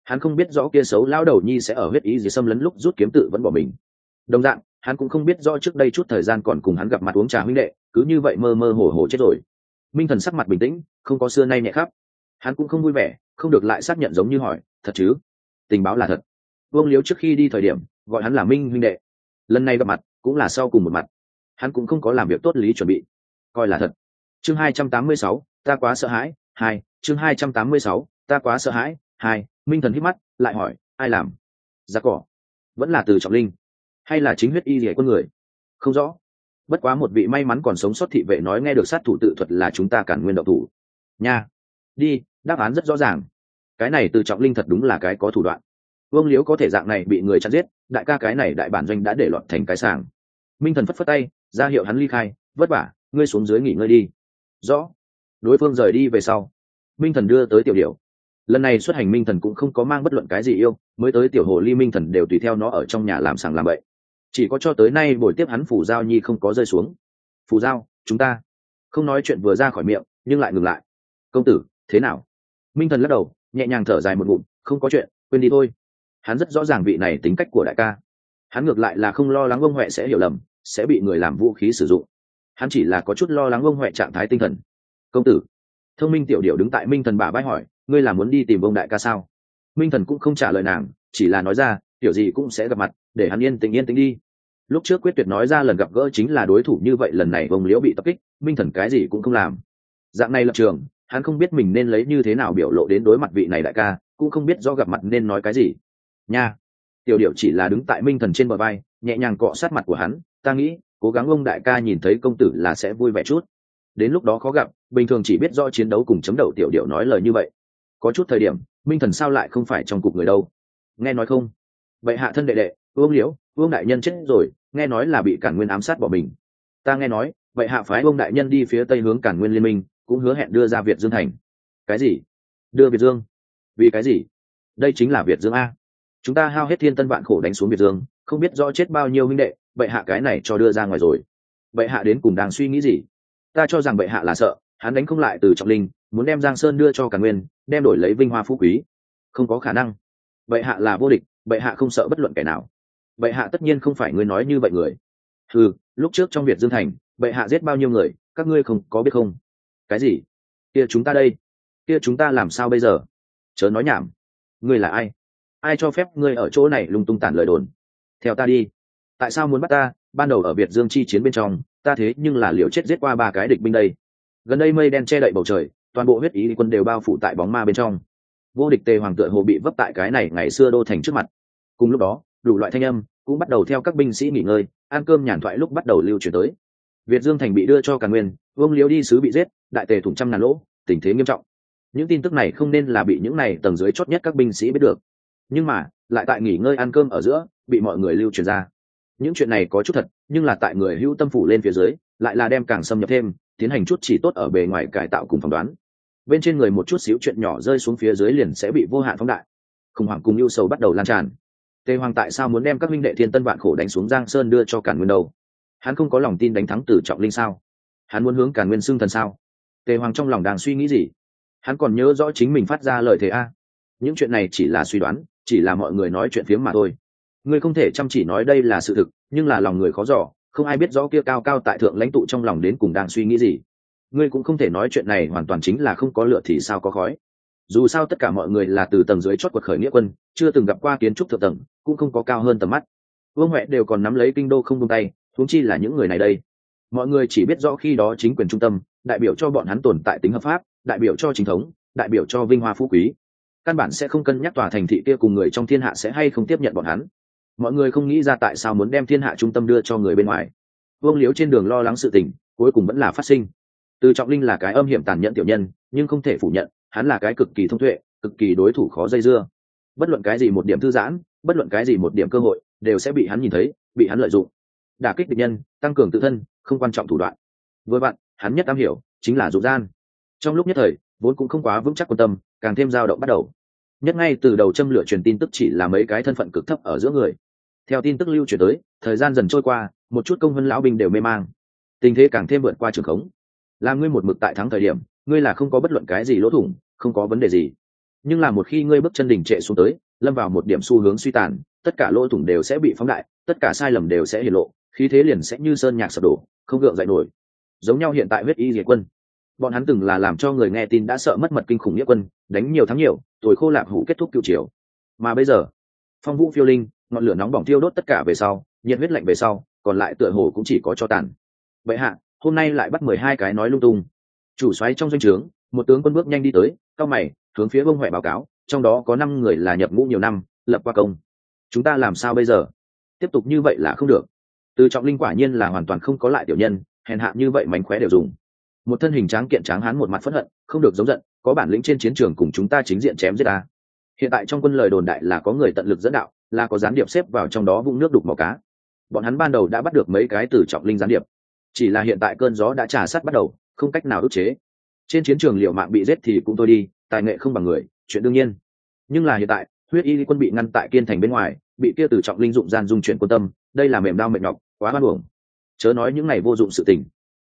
hắn không biết rõ kia xấu lao đầu nhi sẽ ở huyết ý gì xâm lấn lúc rút kiếm tự vẫn bỏ mình. Đồng dạng, hắn cũng không biết rõ trước đây chút thời gian còn cùng hắn gặp mặt uống trà huynh đệ, cứ như vậy mơ mơ hồ hồ chết rồi. Minh thần sắc mặt bình tĩnh, không có xưa nay nhẹ khắp. Hắn cũng không vui vẻ, không được lại xác nhận giống như hỏi, thật chứ? Tình báo là thật. Vương liếu trước khi đi thời điểm, gọi hắn là minh huynh đệ. Lần này gặp mặt, cũng là sau cùng một mặt. Hắn cũng không có làm việc tốt lý chuẩn bị. Coi là thật. Chương hai trăm tám mươi sáu, ta quá sợ hãi, hai, chương hai trăm tám mươi sáu, ta quá sợ hãi, hai minh thần hít mắt, lại hỏi, ai làm? Giá cỏ. Vẫn là từ trọng linh. Hay là chính huyết y rỉa con người? Không rõ. Bất quá một vị may mắn còn sống sót thị vệ nói nghe được sát thủ tự thuật là chúng ta cản nguyên độc thủ. Nha. Đi, đáp án rất rõ ràng. Cái này từ trọng linh thật đúng là cái có thủ đoạn. Vương liếu có thể dạng này bị người chặn giết, đại ca cái này đại bản doanh đã để lọt thành cái sàng. Minh thần phất phất tay, ra hiệu hắn ly khai, vất vả, ngươi xuống dưới nghỉ ngơi đi. Rõ. Đối phương rời đi về sau, minh thần đưa tới tiểu điệu lần này xuất hành minh thần cũng không có mang bất luận cái gì yêu, mới tới tiểu hồ ly minh thần đều tùy theo nó ở trong nhà làm sàng làm bậy. Chỉ có cho tới nay buổi tiếp hắn phủ giao nhi không có rơi xuống. Phù giao, chúng ta. Không nói chuyện vừa ra khỏi miệng, nhưng lại ngừng lại. Công tử, thế nào? Minh thần lắc đầu, nhẹ nhàng thở dài một bụng không có chuyện, quên đi thôi. Hắn rất rõ ràng vị này tính cách của đại ca. Hắn ngược lại là không lo lắng ông huệ sẽ hiểu lầm, sẽ bị người làm vũ khí sử dụng. Hắn chỉ là có chút lo lắng ông huệ trạng thái tinh thần. Công tử. Thông minh tiểu điệu đứng tại minh thần bà bái hỏi ngươi là muốn đi tìm ông đại ca sao? Minh thần cũng không trả lời nàng, chỉ là nói ra kiểu gì cũng sẽ gặp mặt, để hắn yên tình yên tĩnh đi. Lúc trước quyết tuyệt nói ra lần gặp gỡ chính là đối thủ như vậy, lần này vông liễu bị tập kích, minh thần cái gì cũng không làm. Dạng này lập trường, hắn không biết mình nên lấy như thế nào biểu lộ đến đối mặt vị này đại ca, cũng không biết do gặp mặt nên nói cái gì. Nha! Tiểu điệu chỉ là đứng tại minh thần trên bờ vai, nhẹ nhàng cọ sát mặt của hắn, ta nghĩ, cố gắng ông đại ca nhìn thấy công tử là sẽ vui vẻ chút. Đến lúc đó khó gặp, bình thường chỉ biết do chiến đấu cùng chấm đầu tiểu điệu nói lời như vậy có chút thời điểm, minh thần sao lại không phải trong cục người đâu? Nghe nói không? Vậy hạ thân đệ đệ, vương liễu, vương đại nhân chết rồi, nghe nói là bị cản nguyên ám sát bỏ mình. Ta nghe nói, vậy hạ phái vương đại nhân đi phía tây hướng cản nguyên liên minh, cũng hứa hẹn đưa ra việt dương thành. Cái gì? Đưa việt dương? Vì cái gì? Đây chính là việt dương a. Chúng ta hao hết thiên tân vạn khổ đánh xuống việt dương, không biết rõ chết bao nhiêu huynh đệ, vậy hạ cái này cho đưa ra ngoài rồi. Vậy hạ đến cùng đang suy nghĩ gì? Ta cho rằng vậy hạ là sợ, hắn đánh không lại từ trọng linh muốn đem giang sơn đưa cho cả nguyên, đem đổi lấy vinh hoa phú quý. Không có khả năng. Bệ hạ là vô địch, bệ hạ không sợ bất luận kẻ nào. Bệ hạ tất nhiên không phải ngươi nói như vậy người. Ừ lúc trước trong việt dương thành, bệ hạ giết bao nhiêu người, các ngươi không có biết không? Cái gì? Kia chúng ta đây. Kia chúng ta làm sao bây giờ? Chớ nói nhảm. Ngươi là ai? Ai cho phép ngươi ở chỗ này lung tung tản lời đồn? Theo ta đi. Tại sao muốn bắt ta? Ban đầu ở việt dương chi chiến bên trong, ta thế nhưng là liều chết giết qua ba cái địch binh đây. Gần đây mây đen che đậy bầu trời toàn bộ huyết ý quân đều bao phủ tại bóng ma bên trong. Vô địch tề hoàng tựa hồ bị vấp tại cái này ngày xưa đô thành trước mặt. Cùng lúc đó, đủ loại thanh âm cũng bắt đầu theo các binh sĩ nghỉ ngơi, ăn cơm nhàn thoại lúc bắt đầu lưu truyền tới. Việt dương thành bị đưa cho càn nguyên, vương liếu đi sứ bị giết, đại tề thủng trăm ngàn lỗ, tình thế nghiêm trọng. Những tin tức này không nên là bị những này tầng dưới chót nhất các binh sĩ biết được. Nhưng mà, lại tại nghỉ ngơi ăn cơm ở giữa, bị mọi người lưu truyền ra. Những chuyện này có chút thật, nhưng là tại người hưu tâm phủ lên phía dưới, lại là đem càng xâm nhập thêm, tiến hành chút chỉ tốt ở bề ngoài cải tạo cùng phỏng đoán bên trên người một chút xíu chuyện nhỏ rơi xuống phía dưới liền sẽ bị vô hạn phóng đại. Khủng hoảng cùng ưu sầu bắt đầu lan tràn. Tề hoàng tại sao muốn đem các minh đệ thiên tân vạn khổ đánh xuống giang sơn đưa cho cản nguyên đầu hắn không có lòng tin đánh thắng từ trọng linh sao? Hắn muốn hướng cản nguyên xưng thần sao? Tề hoàng trong lòng đang suy nghĩ gì? Hắn còn nhớ rõ chính mình phát ra lời thế a. Những chuyện này chỉ là suy đoán, chỉ là mọi người nói chuyện phiếm mà thôi. Ngươi không thể chăm chỉ nói đây là sự thực, nhưng là lòng người khó giỏ không ai biết rõ kia cao cao tại thượng lãnh tụ trong lòng đến cùng đang suy nghĩ gì ngươi cũng không thể nói chuyện này hoàn toàn chính là không có lửa thì sao có khói. Dù sao tất cả mọi người là từ tầng dưới chót quật khởi nghĩa quân, chưa từng gặp qua kiến trúc thượng tầng, cũng không có cao hơn tầm mắt. Vương huệ đều còn nắm lấy kinh đô không tung tay thúng chi là những người này đây. Mọi người chỉ biết rõ khi đó chính quyền trung tâm, đại biểu cho bọn hắn tồn tại tính hợp pháp, đại biểu cho chính thống, đại biểu cho vinh hoa phú quý. Căn bản sẽ không cân nhắc tòa thành thị kia cùng người trong thiên hạ sẽ hay không tiếp nhận bọn hắn. Mọi người không nghĩ ra tại sao muốn đem thiên hạ trung tâm đưa cho người bên ngoài. Vương liếu trên đường lo lắng sự tình, cuối cùng vẫn là phát sinh từ trọng linh là cái âm hiểm tàn nhẫn tiểu nhân, nhưng không thể phủ nhận, hắn là cái cực kỳ thông tuệ, cực kỳ đối thủ khó dây dưa. Bất luận cái gì một điểm thư giãn, bất luận cái gì một điểm cơ hội, đều sẽ bị hắn nhìn thấy, bị hắn lợi dụng. Đả kích địch nhân, tăng cường tự thân, không quan trọng thủ đoạn. Với bạn hắn nhất am hiểu, chính là dục gian. Trong lúc nhất thời, vốn cũng không quá vững chắc quan tâm, càng thêm dao động bắt đầu. Nhất ngay từ đầu châm lửa truyền tin tức chỉ là mấy cái thân phận cực thấp ở giữa người. Theo tin tức lưu truyền tới, thời gian dần trôi qua, một chút công vân lão binh đều mê mang. Tình thế càng thêm vượt qua trường khống là ngươi một mực tại thắng thời điểm, ngươi là không có bất luận cái gì lỗ thủng, không có vấn đề gì. Nhưng là một khi ngươi bước chân đỉnh trệ xuống tới, lâm vào một điểm xu hướng suy tàn, tất cả lỗ thủng đều sẽ bị phóng đại, tất cả sai lầm đều sẽ hiển lộ, khí thế liền sẽ như sơn nhạc sập đổ, không gượng dậy nổi. Giống nhau hiện tại huyết y diệt quân. Bọn hắn từng là làm cho người nghe tin đã sợ mất mật kinh khủng nghĩa quân, đánh nhiều thắng nhiều tuổi khô lạc hủ kết thúc cựu triều. Mà bây giờ, phong vũ phiêu linh, ngọn lửa nóng bỏng thiêu đốt tất cả về sau, nhiệt huyết lạnh về sau, còn lại tựa hồ cũng chỉ có cho tàn. Vậy hạ hôm nay lại bắt mười hai cái nói lung tung. Chủ xoáy trong doanh trướng, một tướng quân bước nhanh đi tới, cao mày, hướng phía bông huệ báo cáo, trong đó có năm người là nhập ngũ nhiều năm, lập qua công. Chúng ta làm sao bây giờ? Tiếp tục như vậy là không được. Từ trọng linh quả nhiên là hoàn toàn không có lại tiểu nhân, hèn hạ như vậy mánh khóe đều dùng. Một thân hình tráng kiện tráng hán một mặt phẫn hận, không được giống giận, có bản lĩnh trên chiến trường cùng chúng ta chính diện chém giết ta. Hiện tại trong quân lời đồn đại là có người tận lực dẫn đạo, là có gián điệp xếp vào trong đó vũng nước đục màu cá. Bọn hắn ban đầu đã bắt được mấy cái từ trọng linh gián điệp chỉ là hiện tại cơn gió đã trà sát bắt đầu, không cách nào ức chế. Trên chiến trường liệu mạng bị giết thì cũng thôi đi, tài nghệ không bằng người, chuyện đương nhiên. Nhưng là hiện tại, huyết y quân bị ngăn tại kiên thành bên ngoài, bị kia từ trọng linh dụng gian dung chuyển quân tâm, đây là mềm đau mệt nhọc, quá hoan hưởng chớ nói những ngày vô dụng sự tình.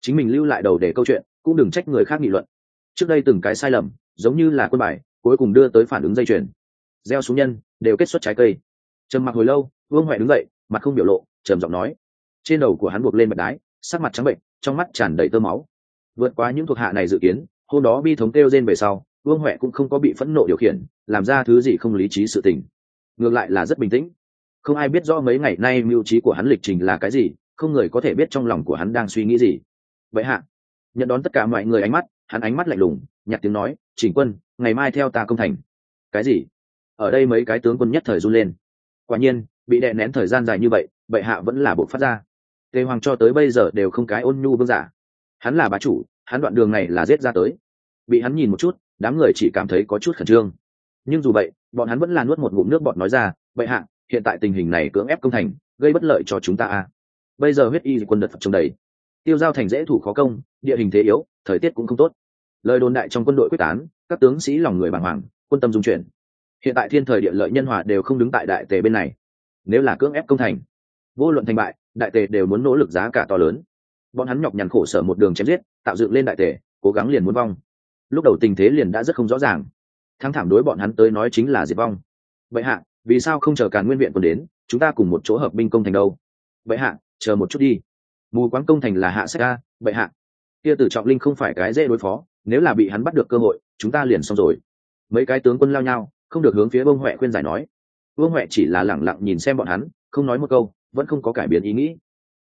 Chính mình lưu lại đầu để câu chuyện, cũng đừng trách người khác nghị luận. Trước đây từng cái sai lầm, giống như là quân bài, cuối cùng đưa tới phản ứng dây chuyền. Gieo xuống nhân, đều kết xuất trái cây. Trầm mặc hồi lâu, vương huệ đứng dậy, mặt không biểu lộ, trầm giọng nói. Trên đầu của hắn buộc lên mặt đái sắc mặt trắng bệnh, trong mắt tràn đầy tơ máu. Vượt qua những thuộc hạ này dự kiến, hôm đó bi thống kêu rên về sau, vương huệ cũng không có bị phẫn nộ điều khiển, làm ra thứ gì không lý trí sự tình. Ngược lại là rất bình tĩnh. Không ai biết rõ mấy ngày nay mưu trí của hắn lịch trình là cái gì, không người có thể biết trong lòng của hắn đang suy nghĩ gì. Vậy hạ, nhận đón tất cả mọi người ánh mắt, hắn ánh mắt lạnh lùng nhặt tiếng nói, chỉnh quân, ngày mai theo ta công thành. Cái gì? Ở đây mấy cái tướng quân nhất thời run lên. Quả nhiên, bị đè nén thời gian dài như vậy, bệ hạ vẫn là bộ phát ra tề hoàng cho tới bây giờ đều không cái ôn nhu vương giả. Hắn là bá chủ, hắn đoạn đường này là giết ra tới. Bị hắn nhìn một chút, đám người chỉ cảm thấy có chút khẩn trương. Nhưng dù vậy, bọn hắn vẫn là nuốt một ngụm nước bọn nói ra, bệ hạ, hiện tại tình hình này cưỡng ép công thành, gây bất lợi cho chúng ta a. Bây giờ huyết y quân đợt phật trông đầy. Tiêu giao thành dễ thủ khó công, địa hình thế yếu, thời tiết cũng không tốt. Lời đồn đại trong quân đội quyết tán, các tướng sĩ lòng người bàng hoàng, quân tâm dung chuyển. Hiện tại thiên thời địa lợi nhân hòa đều không đứng tại đại tề bên này. Nếu là cưỡng ép công thành, vô luận thành bại đại tề đều muốn nỗ lực giá cả to lớn. Bọn hắn nhọc nhằn khổ sở một đường chém giết, tạo dựng lên đại tề, cố gắng liền muốn vong. Lúc đầu tình thế liền đã rất không rõ ràng. Thắng thảm đối bọn hắn tới nói chính là diệt vong. Vậy hạ, vì sao không chờ càn nguyên viện còn đến, chúng ta cùng một chỗ hợp binh công thành đâu? Vậy hạ, chờ một chút đi. Mù quáng công thành là hạ sách ca vậy hạ. Kia tử trọng linh không phải cái dễ đối phó, nếu là bị hắn bắt được cơ hội, chúng ta liền xong rồi. Mấy cái tướng quân lao nhau, không được hướng phía vương huệ khuyên giải nói. Vương huệ chỉ là lẳng lặng nhìn xem bọn hắn, không nói một câu vẫn không có cải biến ý nghĩ.